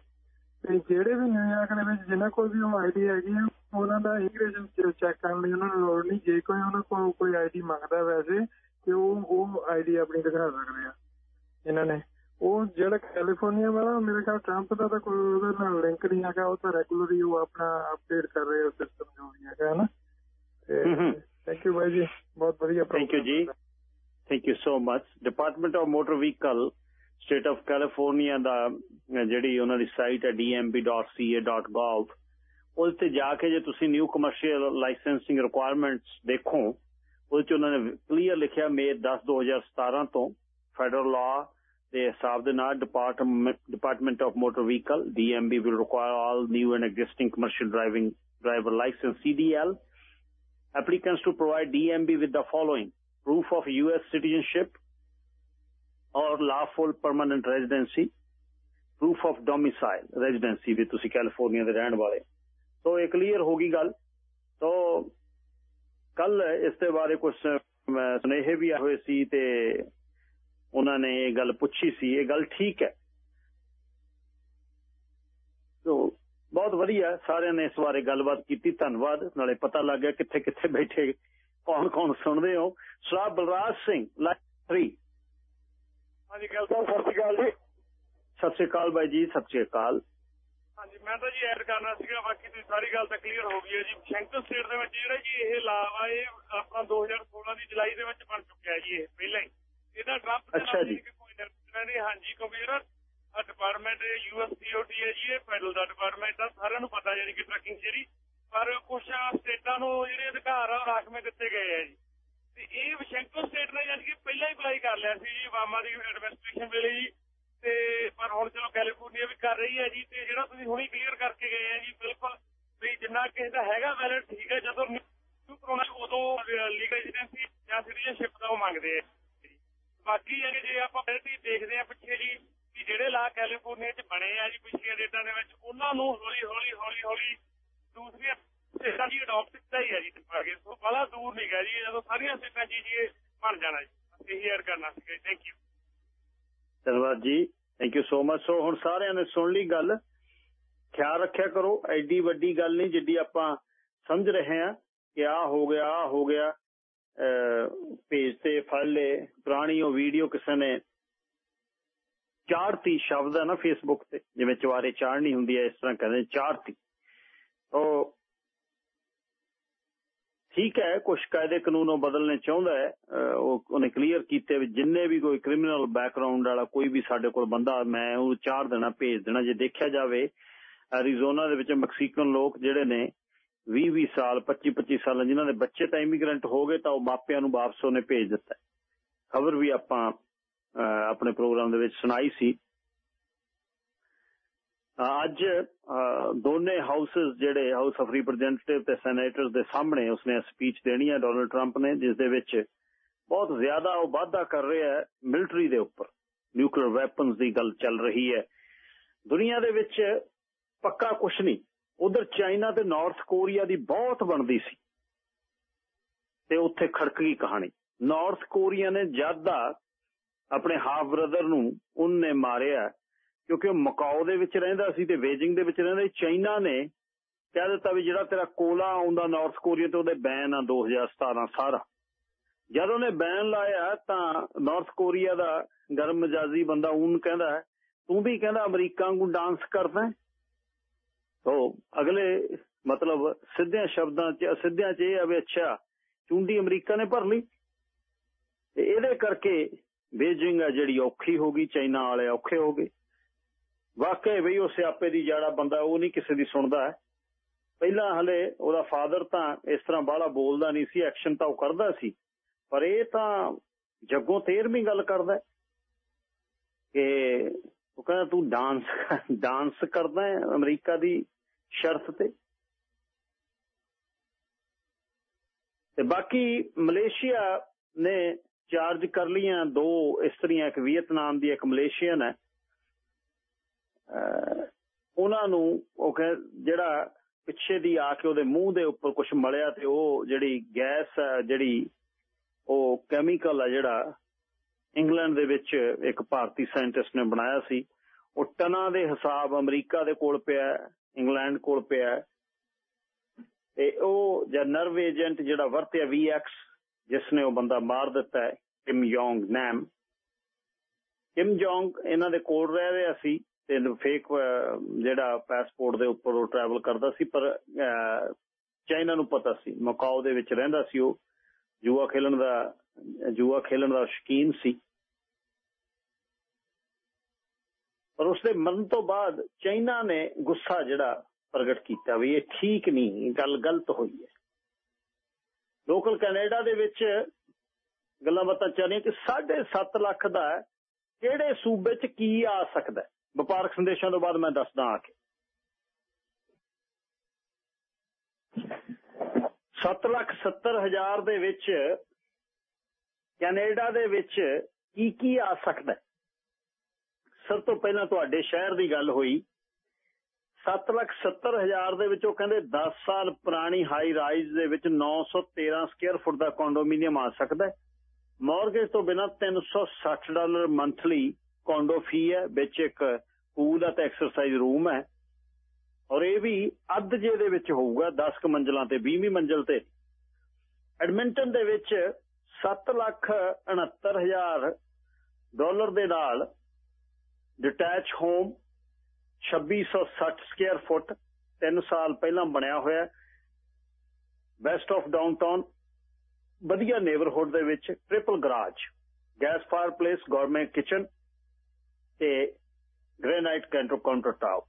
ਤੇ ਜਿਹੜੇ ਵੀ ਨਿਊਯਾਰਕ ਦੇ ਵਿੱਚ ਜਿਨ੍ਹਾਂ ਕੋਲ ਵੀ ਉਹ ਆਈਡੀ ਹੈਗੀ ਆ, ਉਹਨਾਂ ਦਾ ਇਮੀਗ੍ਰੇਸ਼ਨ ਚੈੱਕ ਕਰਨ ਲਈ ਉਹਨਾਂ ਨੂੰ ਲੋੜ ਨਹੀਂ। ਜੇ ਕੋਈ ਉਹਨਾਂ ਕੋਲ ਕੋਈ ਆਈਡੀ ਮੰਗਦਾ ਵੈਸੇ, ਤੇ ਉਹ ਉਹ ਆਈਡੀ ਆਪਣੀ ਦਿਖਾ ਸਕਦੇ ਆ, ਇਹਨਾਂ ਨੇ। ਉਹ ਜਿਹੜਾ ਕੈਲੀਫੋਰਨੀਆ ਵਾਲਾ ਮੇਰੇ ਖਿਆਲ ਟਰੰਪ ਦਾ ਤਾਂ ਕੋਈ ਉਹਦੇ ਨਾਲ ਲਿੰਕ ਨਹੀਂ ਹੈਗਾ ਉਹ ਤਾਂ ਰੈਗੂਲਰਲੀ ਉਹ ਆਪਣਾ ਅਪਡੇਟ ਕਰ ਰਹੇ ਹੋ ਸਿਸਟਮ ਜੋ ਵੀ ਹੈਗਾ ਹੈ ਨਾ ਥੈਂਕ ਯੂ ਬਾਈ ਜੀ ਬਹੁਤ ਵਧੀਆ ਥੈਂਕ ਯੂ ਜੀ। Thank you so much department of motor vehicle state of California ਦਾ ਜਿਹੜੀ ਉਹਨਾਂ ਦੀ ਸਾਈਟ ਹੈ dmb.ca.gov ਉਹਦੇ ਤੇ ਜਾ ਕੇ ਜੇ ਤੁਸੀਂ ਨਿਊ ਕਮਰਸ਼ੀਅਲ ਲਾਇਸੈਂਸਿੰਗ ਰਿਕੁਆਇਰਮੈਂਟਸ ਦੇਖੋ ਉਹਦੇ ਚ ਉਹਨਾਂ ਨੇ ਕਲੀਅਰ ਲਿਖਿਆ ਮੇ 10 2017 ਤੋਂ ਫੈਡਰਲ ਲਾ ਦੇ ਹਿਸਾਬ ਦੇ ਨਾਲ department department of motor vehicle DMV will require all new and existing commercial driving driver license CDL applicants to provide DMV with the following proof of US citizenship or lawful permanent residency proof of domicile residency ਵੀ ਤੁਸੀਂ California ਦੇ ਰਹਿਣ ਵਾਲੇ ਸੋ ਇਹ clear ਹੋ ਗਈ ਗੱਲ ਸੋ ਕੱਲ ਇਸ ਦੇ ਬਾਰੇ ਕੁਝ ਸੁਨੇਹੇ ਵੀ ਆਏ ਹੋਏ ਸੀ ਤੇ ਉਹਨਾਂ ਨੇ ਇਹ ਗੱਲ ਪੁੱਛੀ ਸੀ ਇਹ ਗੱਲ ਠੀਕ ਹੈ ਸੋ ਬਹੁਤ ਵਧੀਆ ਸਾਰਿਆਂ ਨੇ ਇਸ ਬਾਰੇ ਗੱਲਬਾਤ ਕੀਤੀ ਧੰਨਵਾਦ ਨਾਲੇ ਪਤਾ ਲੱਗ ਗਿਆ ਕਿੱਥੇ ਕਿੱਥੇ ਬੈਠੇ ਕੌਣ ਕੌਣ ਸੁਣਦੇ ਹੋ ਸਰਾ ਬਲਰਾਜ ਸਿੰਘ ਲਾਇਰੀ ਹਾਂਜੀ ਗੱਲ ਸਾਹਿਬ ਸਤਿ ਸ਼੍ਰੀ ਅਕਾਲ ਜੀ ਸਤਿ ਸ਼੍ਰੀ ਅਕਾਲ ਬਾਈ ਜੀ ਸਤਿ ਸ਼੍ਰੀ ਅਕਾਲ ਹਾਂਜੀ ਮੈਂ ਤਾਂ ਜੀ ਐਡ ਕਰਨਾ ਸੀਗਾ ਬਾਕੀ ਦੀ ਸਾਰੀ ਗੱਲ ਤਾਂ ਕਲੀਅਰ ਹੋ ਗਈ ਹੈ ਜੀ ਸ਼ੈਂਕਰ ਸਟੇਟ ਦੇ ਵਿੱਚ ਜਿਹੜਾ ਜੀ ਇਹ ਲਾਅ ਆ ਇਹ ਆਪਣਾ 2016 ਦੀ ਜੁਲਾਈ ਦੇ ਵਿੱਚ ਬਣ ਚੁੱਕਿਆ ਜੀ ਇਹ ਪਹਿਲਾਂ ਹੀ ਇਹਦਾ ਟਰੰਪ ਦੇ ਨਾਲ ਜੀ। ਕੋਈ ਨਿਰਦੇਸ਼ ਨਹੀਂ ਹਾਂਜੀ ਕਿਉਂਕਿ ਜਿਹੜਾ ਡਿਪਾਰਟਮੈਂਟ ਯੂਐਸਸੀਓਟੀ ਹੈ ਜੀ ਇਹ ਫੈਡਰਲ ਦਾ ਡਿਪਾਰਟਮੈਂਟ ਆ ਸਾਰਿਆਂ ਨੂੰ ਪਤਾ ਯਾਨੀ ਕਿ ਟਰੱਕਿੰਗ ਜਿਹੜੀ ਪਰ ਕੁਝ ਸਟੇਟਾਂ ਨੂੰ ਜਿਹੜੇ ਅਧਿਕਾਰ ਆ ਰਾਖਵੇਂ ਦਿੱਤੇ ਗਏ ਆ ਜੀ। ਤੇ ਇਹ ਵਿਸ਼ੈਂਕੋ ਸਟੇਟ ਨੇ ਯਾਨੀ ਕਿ ਪਹਿਲਾਂ ਹੀ ਅਪਲਾਈ ਕਰ ਲਿਆ ਸੀ ਜੀ ਵਾਮਾ ਦੀ ਐਡਮਿਨਿਸਟ੍ਰੇਸ਼ਨ ਵੇਲੇ ਜੀ। ਤੇ ਪਰ ਹੁਣ ਚਲੋ ਕੈਲੀਫੋਰਨੀਆ ਵੀ ਕਰ ਰਹੀ ਹੈ ਜੀ ਤੇ ਜਿਹੜਾ ਤੁਸੀਂ ਹੁਣੀ ਕਲੀਅਰ ਕਰਕੇ ਗਏ ਆ ਜੀ ਬਿਲਕੁਲ ਵੀ ਜਿੰਨਾ ਕਿਸੇ ਦਾ ਹੈਗਾ ਵੈਲਿਡ ਠੀਕ ਹੈ ਜਦੋਂ ਨਿਊ ਕਰਾਉਣਾ ਉਦੋਂ ਲੀਗਲ ਰੈਜ਼ੀਡੈਂਸੀ ਜਾਂ ਸਿਟੀਜ਼ਨਸ਼ਿਪ ਦਾ ਉਹ ਮੰਗਦੇ ਆ। ਬਾਕੀ ਹੈ ਜੇ ਆਪਾਂ ਪਹਿਲੀ ਦੇਖਦੇ ਆ ਪਿੱਛੇ ਜੀ ਕਿ ਜਿਹੜੇ ਲਾ ਕੈਲੀਫੋਰਨੀਆ 'ਚ ਬਣੇ ਆ ਜੀ ਪਿਛਲੀਆਂ ਡੇਟਾਂ ਦੇ ਵਿੱਚ, ਉਹਨਾਂ ਨੂੰ ਹੌਲੀ ਹੌਲੀ ਹੌਲੀ ਹੌਲੀ ਦੂਸਰੀਆਂ ਸਟੇਟਾਂ ਦੀ ਅਡਾਪਟ ਕੀਤਾ ਹੀ ਹੈ ਜੀ ਅੱਗੇ ਸੋ ਬੜਾ ਦੂਰ ਨਹੀਂ ਗਿਆ ਜੀ, ਜਦੋਂ ਸਾਰੀਆਂ ਸਟੇਟਾਂ 'ਚ ਜੀ ਬਣ ਜਾਣਾ ਜੀ। ਇਹੀ ਐਡ ਕਰਨਾ ਸੀਗਾ ਥੈਂਕ ਯੂ ਧੰਨਵਾਦ ਜੀ। Thank you so much so ਹੁਣ ਸਾਰਿਆਂ ਨੇ ਸੁਣ ਲਈ ਗੱਲ। ਖਿਆਲ ਰੱਖਿਆ ਕਰੋ, ਐਡੀ ਵੱਡੀ ਗੱਲ ਨਹੀਂ ਜਿੱਡੀ ਆਪਾਂ ਸਮਝ ਰਹੇ ਹਾਂ ਕਿ ਆ ਹੋ ਗਿਆ ਆ ਹੋ ਗਿਆ। ਪੇਜ ਤੇ ਫੜ ਲਏ। ਪੁਰਾਣੀ ਉਹ ਵੀਡੀਓ ਕਿਸੇ ਨੇ ਚਾੜਤੀ ਸ਼ਬਦ ਹੈ ਨਾ ਫੇਸਬੁੱਕ ਤੇ, ਜਿਵੇਂ ਚਵਾਰੇ ਚਾੜਨੀ ਹੁੰਦੀ ਹੈ ਇਸ ਤਰ੍ਹਾਂ ਕਹਿੰਦੇ ਚਾੜਤੀ। ਉਹ ਠੀਕ ਹੈ ਕੁਝ ਕਾਇਦੇ ਕਾਨੂੰਨ ਉਹ ਬਦਲਨੇ ਚਾਹੁੰਦਾ ਹੈ। ਉਹ ਉਹਨੇ ਕਲੀਅਰ ਕੀਤੇ ਵੀ ਜਿੰਨੇ ਵੀ ਕੋਈ ਕ੍ਰਿਮੀਨਲ ਬੈਕਗ੍ਰਾਉਂਡ ਵਾਲਾ, ਕੋਈ ਵੀ ਸਾਡੇ ਕੋਲ ਬੰਦਾ, ਮੈਂ ਉਹ ਚਾਰ ਦੇਣਾ, ਭੇਜ ਦੇਣਾ, ਜੇ ਦੇਖਿਆ ਜਾਵੇ ਐਰੀਜ਼ੋਨਾ ਦੇ ਵਿੱਚ ਮੈਕਸੀਕਨ ਲੋਕ ਜਿਹੜੇ ਨੇ 20 20 ਸਾਲ 25 25 ਸਾਲਾਂ ਜਿਨ੍ਹਾਂ ਦੇ ਬੱਚੇ ਤਾਂ ਇਮੀਗ੍ਰੈਂਟ ਹੋ ਗਏ, ਤਾਂ ਉਹ ਮਾਪਿਆਂ ਨੂੰ ਵਾਪਸ ਉਹਨੇ ਭੇਜ ਦਿੱਤਾ। ਖਬਰ ਵੀ ਆਪਾਂ ਆਪਣੇ ਪ੍ਰੋਗਰਾਮ ਦੇ ਵਿੱਚ ਸੁਣਾਈ ਸੀ। ਅੱਜ ਦੋਨੇ ਹਾਊਸਸ ਜਿਹੜੇ ਹਾਊਸ ਆਫ ਰਿਪਰੈਜ਼ੈਂਟੇਟਿਵ ਤੇ ਸੈਨੇਟਰਸ ਦੇ ਸਾਹਮਣੇ ਉਸਨੇ ਸਪੀਚ ਦੇਣੀ ਹੈ ਡੋਨਲਡ ਟਰੰਪ ਨੇ, ਜਿਸ ਦੇ ਵਿੱਚ ਬਹੁਤ ਜ਼ਿਆਦਾ ਉਹ ਵਾਅਦਾ ਕਰ ਰਿਹਾ ਹੈ ਮਿਲਟਰੀ ਦੇ ਉੱਪਰ। ਨਿਊਕਲੀਅਰ ਵੈਪਨਸ ਦੀ ਗੱਲ ਚੱਲ ਰਹੀ ਹੈ। ਦੁਨੀਆ ਦੇ ਵਿੱਚ ਪੱਕਾ ਕੁਝ ਨਹੀਂ। ਉਧਰ ਚਾਈਨਾ ਤੇ ਨਾਰਥ ਕੋਰੀਆ ਦੀ ਬਹੁਤ ਬਣਦੀ ਸੀ। ਤੇ ਉੱਥੇ ਖੜਕ ਗਈ ਕਹਾਣੀ। ਨਾਰਥ ਕੋਰੀਆ ਨੇ ਜਦ ਦਾ ਆਪਣੇ ਹਾਫ ਬ੍ਰਦਰ ਨੂੰ ਉਹਨੇ ਮਾਰਿਆ, ਕਿਉਂਕਿ ਉਹ ਮਕਾਓ ਦੇ ਵਿੱਚ ਰਹਿੰਦਾ ਸੀ ਤੇ ਬੇਜਿੰਗ ਦੇ ਵਿੱਚ ਰਹਿੰਦਾ ਚਾਈਨਾ ਨੇ ਕਹਿ ਦਿੱਤਾ ਵੀ ਜਿਹੜਾ ਤੇਰਾ ਕੋਲਾ ਆਉਂਦਾ ਨਾਰਥ ਕੋਰੀਆ ਤੇ ਉਹਦੇ ਬੈਨ ਆ 2017 ਸਾਰਾ। ਜਦ ਉਹਨੇ ਬੈਨ ਲਾਇਆ ਤਾਂ ਨਾਰਥ ਕੋਰੀਆ ਦਾ ਗਰਮ ਮਜਾਜੀ ਬੰਦਾ ਉਹਨ ਕਹਿੰਦਾ, ਤੂੰ ਵੀ ਕਹਿੰਦਾ ਅਮਰੀਕਾ ਨੂੰ ਡਾਂਸ ਕਰਦਾ ਹੈ? ਅਗਲੇ ਮਤਲਬ ਸਿੱਧਿਆਂ ਸ਼ਬਦਾਂ 'ਚ, ਅਸਿੱਧਿਆਂ 'ਚ ਇਹ ਆ ਵੀ ਅੱਛਾ, ਚੁੰਡੀ ਅਮਰੀਕਾ ਨੇ ਭਰ ਲਈ। ਤੇ ਇਹਦੇ ਕਰਕੇ ਬੀਜਿੰਗ ਆ ਜਿਹੜੀ ਔਖੀ ਹੋ ਗਈ, ਚਾਈਨਾ ਵਾਲੇ ਔਖੇ ਹੋ ਗਏ। ਵਾਕਈ ਬਈ ਉਹ ਸਿਆਪੇ ਦੀ ਜਾੜਾ ਬੰਦਾ ਉਹ ਨਹੀਂ ਕਿਸੇ ਦੀ ਸੁਣਦਾ ਪਹਿਲਾਂ ਹਲੇ ਉਹਦਾ ਫਾਦਰ ਤਾਂ ਇਸ ਤਰ੍ਹਾਂ ਬਾਹਲਾ ਬੋਲਦਾ ਨਹੀਂ ਸੀ, ਐਕਸ਼ਨ ਤਾਂ ਉਹ ਕਰਦਾ ਸੀ। ਪਰ ਇਹ ਤਾਂ ਜੱਗੋਂ 13ਵੀਂ ਗੱਲ ਕਰਦਾ ਹੈ ਕਿ ਉਹ ਕਹਿੰਦਾ, ਤੂੰ ਡਾਂਸ ਡਾਂਸ ਕਰਦਾ ਹੈ ਅਮਰੀਕਾ ਦੀ ਸ਼ਰਤ ਤੇ? ਤੇ ਬਾਕੀ ਮਲੇਸ਼ੀਆ ਨੇ ਚਾਰਜ ਕਰ ਲੀਆਂ ਦੋ ਇਸਤਰੀਆਂ ਇੱਕ ਵੀਅਤਨਾਮ ਦੀ ਇੱਕ ਮਲੇਸ਼ੀਅਨ ਹੈ। ਅਹ ਉਹਨਾਂ ਨੂੰ ਉਹ ਕਹੇ, ਜਿਹੜਾ ਪਿੱਛੇ ਦੀ ਆ ਕੇ ਉਹਦੇ ਮੂੰਹ ਦੇ ਉੱਪਰ ਕੁਝ ਮਲਿਆ ਤੇ ਉਹ ਜਿਹੜੀ ਗੈਸ ਹੈ, ਜਿਹੜੀ ਉਹ ਕੈਮੀਕਲ ਆ ਜਿਹੜਾ ਇੰਗਲੈਂਡ ਦੇ ਵਿੱਚ ਇੱਕ ਭਾਰਤੀ ਸਾਇੰਟਿਸਟ ਨੇ ਬਣਾਇਆ ਸੀ। ਉਹ ਟਨਾਂ ਦੇ ਹਿਸਾਬ ਅਮਰੀਕਾ ਦੇ ਕੋਲ ਪਿਆ ਇੰਗਲੈਂਡ ਕੋਲ ਪਿਆ। ਤੇ ਉਹ ਜਾਂ ਨਰਵ ਏਜੰਟ ਜਿਹੜਾ ਵਰਤਿਆ VX ਜਿਸ ਨੇ ਉਹ ਬੰਦਾ ਮਾਰ ਦਿੱਤਾ ਹੈ Kim Yong Nam. Kim Jong ਇਹਨਾਂ ਦੇ ਕੋਲ ਰਹਿ ਰਿਹਾ ਸੀ ਤੇ ਫੇਕ ਜਿਹੜਾ ਪਾਸਪੋਰਟ ਦੇ ਉੱਪਰ ਉਹ ਟਰੈਵਲ ਕਰਦਾ ਸੀ ਪਰ ਅਹ, ਚਾਈਨਾ ਨੂੰ ਪਤਾ ਸੀ। ਮਕਾਓ ਦੇ ਵਿੱਚ ਰਹਿੰਦਾ ਸੀ ਉਹ। ਜੂਆ ਖੇਲਣ ਦਾ ਜੂਆ ਖੇਲਣ ਦਾ ਸ਼ੌਕੀਨ ਸੀ। ਪਰ ਉਸਦੇ ਮਰਨ ਤੋਂ ਬਾਅਦ ਚਾਈਨਾ ਨੇ ਗੁੱਸਾ ਜਿਹੜਾ ਪ੍ਰਗਟ ਕੀਤਾ ਵੀ ਇਹ ਠੀਕ ਨਹੀਂ ਗੱਲ ਗਲਤ ਹੋਈ ਹੈ। ਲੋਕਲ ਕੈਨੇਡਾ ਦੇ ਵਿੱਚ ਗੱਲਾਂ ਬਾਤਾਂ ਚੱਲ ਰਹੀਆਂ ਕਿ 7.5 ਲੱਖ ਦਾ ਕਿਹੜੇ ਸੂਬੇ 'ਚ ਕੀ ਆ ਸਕਦਾ ਹੈ? ਵਪਾਰਕ ਸੰਦੇਸ਼ਾਂ ਤੋਂ ਬਾਅਦ ਮੈਂ ਦੱਸਦਾ ਆ ਕੇ। 7 ਲੱਖ 70 ਹਜ਼ਾਰ ਦੇ ਵਿੱਚ ਕੈਨੇਡਾ ਦੇ ਵਿੱਚ ਕੀ ਕੀ ਆ ਸਕਦਾ ਸਭ ਤੋਂ ਪਹਿਲਾਂ ਤੁਹਾਡੇ ਸ਼ਹਿਰ ਦੀ ਗੱਲ ਹੋਈ। 7 ਲੱਖ 70 ਹਜ਼ਾਰ ਦੇ ਵਿੱਚ ਉਹ ਕਹਿੰਦੇ 10 ਸਾਲ ਪੁਰਾਣੀ ਹਾਈ ਰਾਈਜ਼ ਦੇ ਵਿੱਚ 913 ਸਕੁਅਰ ਫੁੱਟ ਦਾ ਕੰਡੋਮੀਨੀਅਮ ਆ ਸਕਦਾ ਹੈ। ਮਾਰਗੇਜ ਤੋਂ ਬਿਨਾ 360 ਡਾਲਰ ਮੰਥਲੀ ਕੌਂਡੋ ਫੀ ਹੈ, ਵਿੱਚ ਇੱਕ ਪੂਲ ਅਤੇ ਐਕਸਰਸਾਈਜ਼ ਰੂਮ ਹੈ। ਔਰ ਇਹ ਵੀ ਅੱਧ ਜੇ ਦੇ ਵਿੱਚ ਹੋਊਗਾ 10 ਕ ਮੰਜ਼ਲਾਂ ਤੇ 20ਵੀਂ ਮੰਜ਼ਲ ਤੇ। ਐਡਮਿੰਟਨ ਦੇ ਵਿੱਚ 7 ਲੱਖ 69 ਹਜ਼ਾਰ ਡਾਲਰ ਦੇ ਨਾਲ ਡਿਟੈਚ ਹੋਮ 2660 ਸਕੁਅਰ ਫੁੱਟ 3 ਸਾਲ ਪਹਿਲਾਂ ਬਣਿਆ ਹੋਇਆ ਵੈਸਟ ਆਫ ਡਾਊਨਟਾਊਨ ਵਧੀਆ ਨੇਬਰਹੁੱਡ ਦੇ ਵਿੱਚ triple garage gas fireplace government kitchen ਤੇ ਗ੍ਰੇਨਾਈਟ ਕਾਊਂਟਰ ਕਾਊਂਟਰ ਟਾਪ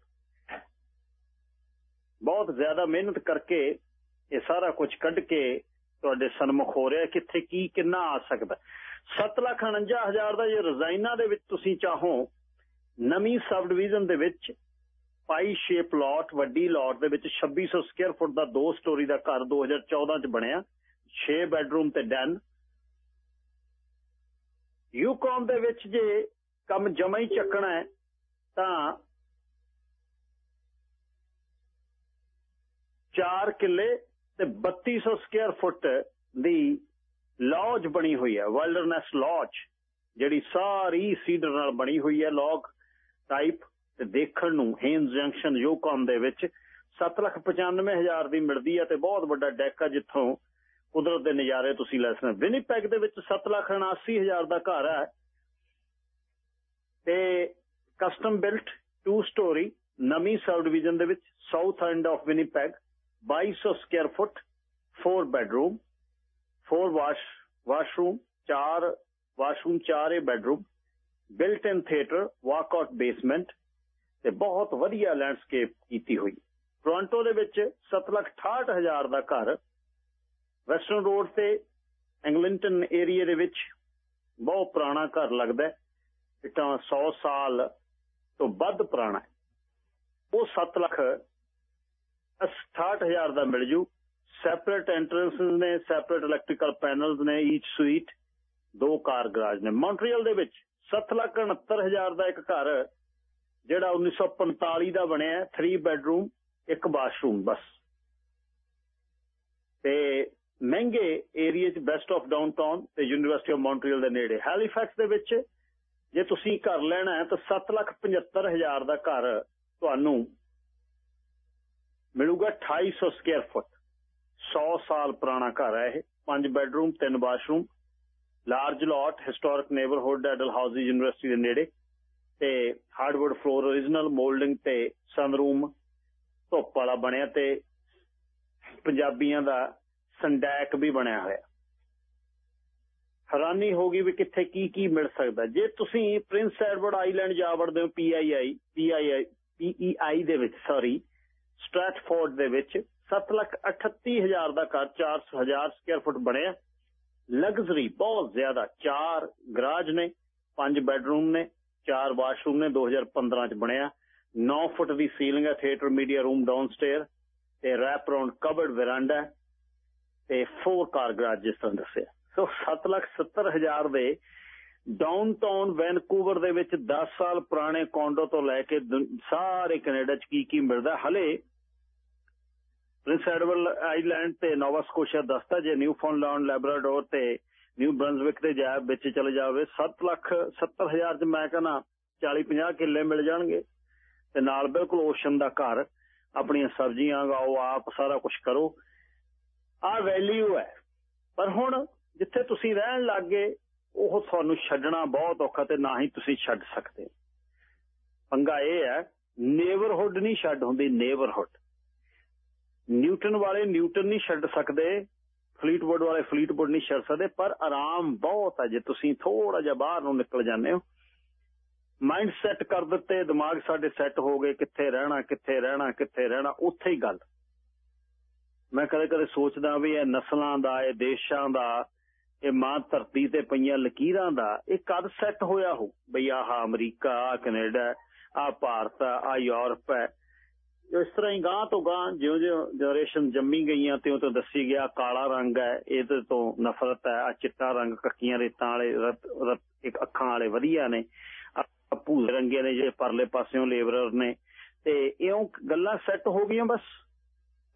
ਬਹੁਤ ਜ਼ਿਆਦਾ ਮਿਹਨਤ ਕਰਕੇ ਇਹ ਸਾਰਾ ਕੁਝ ਕੱਢ ਕੇ ਤੁਹਾਡੇ ਸਨਮੁਖ ਹੋ ਰਿਹਾ ਕਿੱਥੇ ਕੀ, ਕਿੰਨਾ ਆ ਸਕਦਾ 7 ਲੱਖ 49 ਹਜ਼ਾਰ ਦਾ ਜੇ ਰਜ਼ਾਈਨਾ ਦੇ ਵਿੱਚ ਤੁਸੀਂ ਚਾਹੋ, ਨਵੀਂ ਸਬ ਡਿਵੀਜ਼ਨ ਦੇ ਵਿੱਚ ਪਾਈ ਸ਼ੇਪ ਲਾਟ, ਵੱਡੀ ਲਾਟ ਦੇ ਵਿੱਚ 2600 ਸਕੁਅਰ ਫੁੱਟ ਦਾ ਦੋ ਸਟੋਰੀ ਦਾ ਘਰ 2014 ਚ ਬਣਿਆ 6 ਬੈਡਰੂਮ ਤੇ ਡਨ। ਯੂਕੌਮ ਦੇ ਵਿੱਚ ਜੇ ਕੰਮ ਜਮਾ ਹੀ ਚੱਕਣਾ ਹੈ, ਤਾਂ ਚਾਰ ਕਿੱਲੇ ਤੇ 3200 ਸਕੁਅਰ ਫੁੱਟ ਦੀ ਲੌਜ ਬਣੀ ਹੋਈ ਹੈ ਵਾਈਲਡਰਨੈਸ ਲੌਜ ਜਿਹੜੀ ਸਾਰੀ ਸੀਡਰ ਨਾਲ ਬਣੀ ਹੋਈ ਹੈ ਲੌਗ ਟਾਈਪ ਤੇ ਦੇਖਣ ਨੂੰ ਹੇਨਸ ਜੰਕਸ਼ਨ ਯੂਕੌਮ ਦੇ ਵਿੱਚ 795000 ਦੀ ਮਿਲਦੀ ਹੈ ਤੇ ਬਹੁਤ ਵੱਡਾ ਡੈਕ ਆ ਜਿੱਥੋਂ ਕੁਦਰਤ ਦੇ ਨਜ਼ਾਰੇ ਤੁਸੀਂ ਲੈ ਸਕਦੇ ਵਿਨੀਪੈਗ ਦੇ ਵਿੱਚ 779000 ਦਾ ਘਰ ਹੈ। ਤੇ ਕਸਟਮ ਬਿਲਟ 2 ਸਟੋਰੀ ਨਵੀਂ ਸਬ ਡਿਵੀਜ਼ਨ ਦੇ ਵਿੱਚ south end of Winnipeg 2200 square foot 4 bedroom 4 wash washroom 4 washroom 4 bedroom built in theatre walkout basement ਤੇ ਬਹੁਤ ਵਧੀਆ ਲੈਂਡਸਕੇਪ ਕੀਤੀ ਹੋਈ ਟੋਰਾਂਟੋ ਦੇ ਵਿੱਚ 768000 ਦਾ ਘਰ ਵੈਸਟਰਨ ਰੋਡ ਤੇ ਇੰਗਲਿੰਟਨ ਏਰੀਆ ਦੇ ਵਿੱਚ ਬਹੁਤ ਪੁਰਾਣਾ ਘਰ ਲੱਗਦਾ ਹੈ 100 ਸਾਲ ਤੋਂ ਵੱਧ ਪੁਰਾਣਾ ਹੈ ਉਹ 7 ਲੱਖ 68000 ਦਾ ਮਿਲ ਜੂ। ਸੈਪਰੇਟ ਐਂਟਰੈਂਸਸ ਨੇ ਸੈਪਰੇਟ ਇਲੈਕਟ੍ਰੀਕਲ ਪੈਨਲਸ ਨੇ ਈਚ ਸੂਈਟ ਦੋ ਕਾਰ ਗਰਾਜ ਨੇ। ਮੌਂਟਰੀਅਲ ਦੇ ਵਿੱਚ 7 ਲੱਖ 69000 ਦਾ ਇੱਕ ਘਰ, ਜਿਹੜਾ 1945 ਦਾ ਬਣਿਆ 3 ਬੈਡਰੂਮ ਇੱਕ ਬਾਥਰੂਮ ਬਸ। ਤੇ ਮਹਿੰਗੇ ਏਰੀਆ 'ਚ ਬੈਸਟ ਆਫ ਡਾਊਨਟਾਊਨ ਤੇ ਯੂਨੀਵਰਸਿਟੀ ਆਫ ਮੌਂਟਰੀਅਲ ਦੇ ਨੇੜੇ। ਹੈਲੀਫੈਕਸ ਦੇ ਵਿੱਚ ਜੇ ਤੁਸੀਂ ਘਰ ਲੈਣਾ ਹੈ ਤਾਂ 775000 ਦਾ ਘਰ ਤੁਹਾਨੂੰ ਮਿਲੂਗਾ 2800 ਸਕੁਅਰ ਫੁੱਟ 100 ਸਾਲ ਪੁਰਾਣਾ ਘਰ ਹੈ ਇਹ। ਪੰਜ ਬੈੱਡਰੂਮ ਤਿੰਨ bathroom large lot historic neighbourhood idle house university ਦੇ ਨੇੜੇ। ਤੇ ਹਾਰਡਵੁੱਡ ਫਲੋਰ origignal ਮੋਲਡਿੰਗ ਤੇ ਸਨਰੂਮ ਧੁੱਪ ਵਾਲਾ ਬਣਿਆ ਤੇ ਪੰਜਾਬੀਆਂ ਦਾ ਸੰਡੈਕ ਵੀ ਬਣਿਆ ਹੋਇਆ। ਹੈਰਾਨੀ ਹੋ ਗਈ ਵੀ ਕਿੱਥੇ ਕੀ ਕੀ ਮਿਲ ਸਕਦਾ। ਜੇ ਤੁਸੀਂ ਪ੍ਰਿੰਸ ਐਡਵਰਡ ਆਈਲੈਂਡ ਜਾ ਵੜਦੇ ਹੋ ਪੀਆਈਆਈ ਪੀਆਈਆਈ ਪੀਈਆਈ ਦੇ ਵਿੱਚ ਸੌਰੀ ਸਟ੍ਰੈਟਫੋਰਡ ਦੇ ਵਿੱਚ 738000 ਦਾ ਘਰ 4000 ਸਕੁਅਰ ਫੁੱਟ ਬਣਿਆ। ਲਗਜ਼ਰੀ ਬਹੁਤ ਜ਼ਿਆਦਾ, ਚਾਰ ਗਰਾਜ ਨੇ, ਪੰਜ ਬੈਡਰੂਮ ਨੇ, ਚਾਰ ਵਾਸ਼ਰੂਮ ਨੇ 2015 ਚ ਬਣਿਆ। 9 ਫੁੱਟ ਦੀ ਸੀਲਿੰਗ ਹੈ ਥੀਏਟਰ ਮੀਡੀਆ ਰੂਮ ਡਾਊਨਸਟੇਅਰ ਤੇ ਰੈਪ ਰਾਉਂਡ ਕਵਰਡ ਵਰਾਂਡਾ ਤੇ 4 ਕਾਰ ਗਰਾਜ ਜਿਸ ਤਰ੍ਹਾਂ ਦੱਸਿਆ। ਸੋ 770000 ਦੇ ਡਾਊਨਟਾਊਨ ਵੈਨਕੂਵਰ ਦੇ ਵਿੱਚ 10 ਸਾਲ ਪੁਰਾਣੇ ਕੌਂਡੋ ਤੋਂ ਲੈ ਕੇ ਸਾਰੇ ਕੈਨੇਡਾ ਚ ਕੀ ਕੀ ਮਿਲਦਾ ਹਲੇ ਪ੍ਰਿੰਸ ਐਡਵਰਡ ਆਈਲੈਂਡ ਤੇ ਨੋਵਾ ਸਕੋਸ਼ੀਆ ਦਸਤਾ ਜੇ ਨਿਊਫਾਊਂਡਲੈਂਡ ਲੈਬਰਾਡੋਰ ਤੇ ਨਿਊ ਬ੍ਰੰਜ਼ਵਿਕ ਤੇ ਜਾ ਵਿੱਚ ਚਲੇ ਜਾਵੇ 7 ਲੱਖ 70 ਹਜ਼ਾਰ ਚ ਮੈਂ ਕਹਿੰਦਾ 40 50 ਕਿੱਲੇ ਮਿਲ ਜਾਣਗੇ। ਤੇ ਨਾਲ ਬਿਲਕੁਲ ਓਸ਼ਨ ਦਾ ਘਰ, ਆਪਣੀਆਂ ਸਬਜ਼ੀਆਂ ਉਗਾਓ, ਆਪ ਸਾਰਾ ਕੁਝ ਕਰੋ। ਆ ਵੈਲਿਊ ਹੈ। ਪਰ ਹੁਣ ਜਿੱਥੇ ਤੁਸੀਂ ਰਹਿਣ ਲੱਗੇ ਉਹ ਤੁਹਾਨੂੰ ਛੱਡਣਾ ਬਹੁਤ ਔਖਾ ਤੇ ਨਾ ਹੀ ਤੁਸੀਂ ਛੱਡ ਸਕਦੇ। ਪੰਗਾ ਇਹ ਹੈ ਨੇਬਰਹੁੱਡ ਨਹੀਂ ਛੱਡ ਹੁੰਦੀ ਨੇਬਰਹੁੱਡ ਨਿਊਟਨ ਵਾਲੇ ਨਿਊਟਨ ਨਹੀਂ ਛੱਡ ਸਕਦੇ, ਫਲੀਟਵੁੱਡ ਵਾਲੇ ਫਲੀਟਵੁੱਡ ਨਹੀਂ ਛੱਡ ਸਕਦੇ, ਪਰ ਆਰਾਮ ਬਹੁਤ ਹੈ ਜੇ ਤੁਸੀਂ ਥੋੜਾ ਜਿਹਾ ਬਾਹਰ ਨੂੰ ਨਿਕਲ ਜਾਂਦੇ ਹੋ। ਮਾਈਂਡ ਸੈਟ ਕਰ ਦਿੱਤੇ, ਦਿਮਾਗ ਸਾਡੇ ਸੈੱਟ ਹੋ ਗਏ, ਕਿੱਥੇ ਰਹਿਣਾ ਕਿੱਥੇ ਰਹਿਣਾ ਕਿੱਥੇ ਰਹਿਣਾ, ਉੱਥੇ ਹੀ ਗੱਲ। ਮੈਂ ਕਦੇ ਕਦੇ ਸੋਚਦਾ ਵੀ ਇਹ ਨਸਲਾਂ ਦਾ, ਇਹ ਦੇਸ਼ਾਂ ਦਾ, ਇਹ ਮਾਂ ਧਰਤੀ ਤੇ ਪਈਆਂ ਲਕੀਰਾਂ ਦਾ, ਇਹ ਕਦ ਸੈੱਟ ਹੋਇਆ ਹੋ ਬਈ ਆਹ ਅਮਰੀਕਾ ਆ ਕੈਨੇਡਾ ਆ ਭਾਰਤ ਆ ਯੂਰਪ ਹੈ। ਇਸ ਤਰ੍ਹਾਂ ਹੀ ਗਾਂ ਤੋਂ ਗਾਂ ਜਿਉਂ ਜਿਉਂ ਜਨਰੇਸ਼ਨ ਜੰਮੀ ਗਈਆਂ, ਤਿਉਂ ਤਿਉਂ ਦੱਸੀ ਗਿਆ, ਕਾਲਾ ਰੰਗ ਹੈ, ਇਹਦੇ ਤੋਂ ਨਫ਼ਰਤ ਹੈ ਆ ਚਿੱਟਾ ਰੰਗ ਕੱਕੀਆਂ ਰੇਤਾਂ ਵਾਲੇ ਇੱਕ ਅੱਖਾਂ ਵਾਲੇ ਵਧੀਆ ਨੇ। ਆਹ ਰੰਗੇ ਨੇ ਜਿਹੜੇ ਪਰਲੇ ਪਾਸਿਓਂ ਲੇਬਰਰ ਨੇ। ਤੇ ਇਉਂ ਗੱਲਾਂ ਸੈੱਟ ਹੋ ਗਈਆਂ ਬਸ।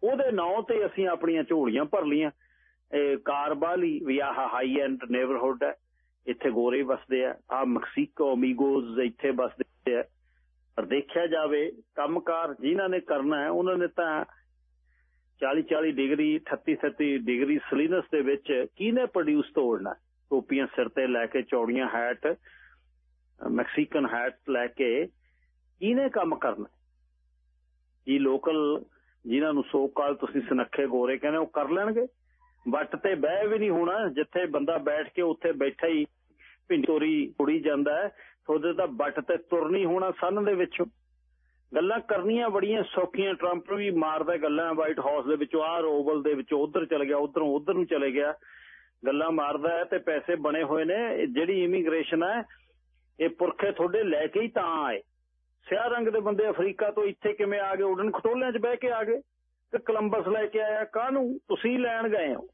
ਉਹਦੇ ਨਾਂ ਤੇ ਅਸੀਂ ਆਪਣੀਆਂ ਝੋਲੀਆਂ ਭਰ ਲੀਆਂ ਕਾਰ ਕਾਰਬਾਲੀ ਵੀ ਆਹ ਹਾਈ ਐਂਡ ਨੇਬਰਹੁੱਡ ਹੈ। ਇੱਥੇ ਗੋਰੇ ਵਸਦੇ ਆ। ਆ ਮੈਕਸੀਕੋ ਅਮੀਗੋਜ਼ ਇੱਥੇ ਵਸਦੇ ਆ। ਪਰ ਦੇਖਿਆ ਜਾਵੇ, ਕੰਮਕਾਰ ਜਿਨ੍ਹਾਂ ਨੇ ਕਰਨਾ ਹੈ, ਉਹਨਾਂ ਨੇ ਤਾਂ 40 40 ਡਿਗਰੀ 38 38 ਡਿਗਰੀ ਸਲੀਨਸ ਦੇ ਵਿੱਚ ਕਿਹਨੇ ਪ੍ਰੋਡਿਊਸ ਤੋੜਨਾ? ਟੋਪੀਆਂ ਸਿਰ ਤੇ ਲੈ ਕੇ, ਚੌੜੀਆਂ ਹੈਟ ਮੈਕਸੀਕਨ ਹੈਟ ਲੈ ਕੇ ਕਿਹਨੇ ਕੰਮ ਕਰਨਾ? ਇਹ ਲੋਕਲ ਜਿਨ੍ਹਾਂ ਨੂੰ ਸੋ ਕਾਲ ਤੁਸੀਂ ਸੁਨੱਖੇ ਗੋਰੇ ਕਹਿੰਦੇ ਉਹ ਕਰ ਲੈਣਗੇ? ਵੱਟ ਤੇ ਬਹਿ ਵੀ ਨਹੀਂ ਹੋਣਾ, ਜਿੱਥੇ ਬੰਦਾ ਬੈਠ ਕੇ ਉੱਥੇ ਬੈਠਾ ਹੀ ਪਿੰਡੋਰੀ ਉੜੀ ਜਾਂਦਾ ਉਹਦੇ ਤਾਂ ਵੱਟ ਤੇ ਤੁਰ ਨਹੀਂ ਹੋਣਾ ਸੰਨ ਦੇ ਵਿੱਚੋਂ। ਗੱਲਾਂ ਕਰਨੀਆਂ ਬੜੀਆਂ ਸੌਖੀਆਂ। ਟਰੰਪ ਵੀ ਮਾਰਦਾ ਗੱਲਾਂ ਵਾਈਟ ਹਾਊਸ ਦੇ ਵਿੱਚੋਂ, ਆਹ ਓਵਲ ਦੇ ਵਿੱਚੋਂ, ਉਧਰ ਚਲ ਗਿਆ, ਉਧਰੋਂ, ਉਧਰ ਨੂੰ ਚਲੇ ਗਿਆ। ਗੱਲਾਂ ਮਾਰਦਾ ਹੈ ਤੇ ਪੈਸੇ ਬਣੇ ਹੋਏ ਨੇ। ਜਿਹੜੀ ਇਮੀਗ੍ਰੇਸ਼ਨ ਹੈ, ਇਹ ਪੁਰਖੇ ਤੁਹਾਡੇ ਲੈ ਕੇ ਹੀ ਤਾਂ ਆਏ। ਸਿਆਹ ਰੰਗ ਦੇ ਬੰਦੇ ਅਫਰੀਕਾ ਤੋਂ ਇੱਥੇ ਕਿਵੇਂ ਆ ਗਏ? ਉਡਨ ਖਟੋਲਿਆਂ 'ਚ ਬਹਿ ਕੇ ਆ ਗਏ। ਤੇ ਕੋਲੰਬਸ ਲੈ ਕੇ ਆਇਆ। ਕਾਹਨੂੰ? ਤੁਸੀਂ ਲੈਣ ਗਏ ਹੋ।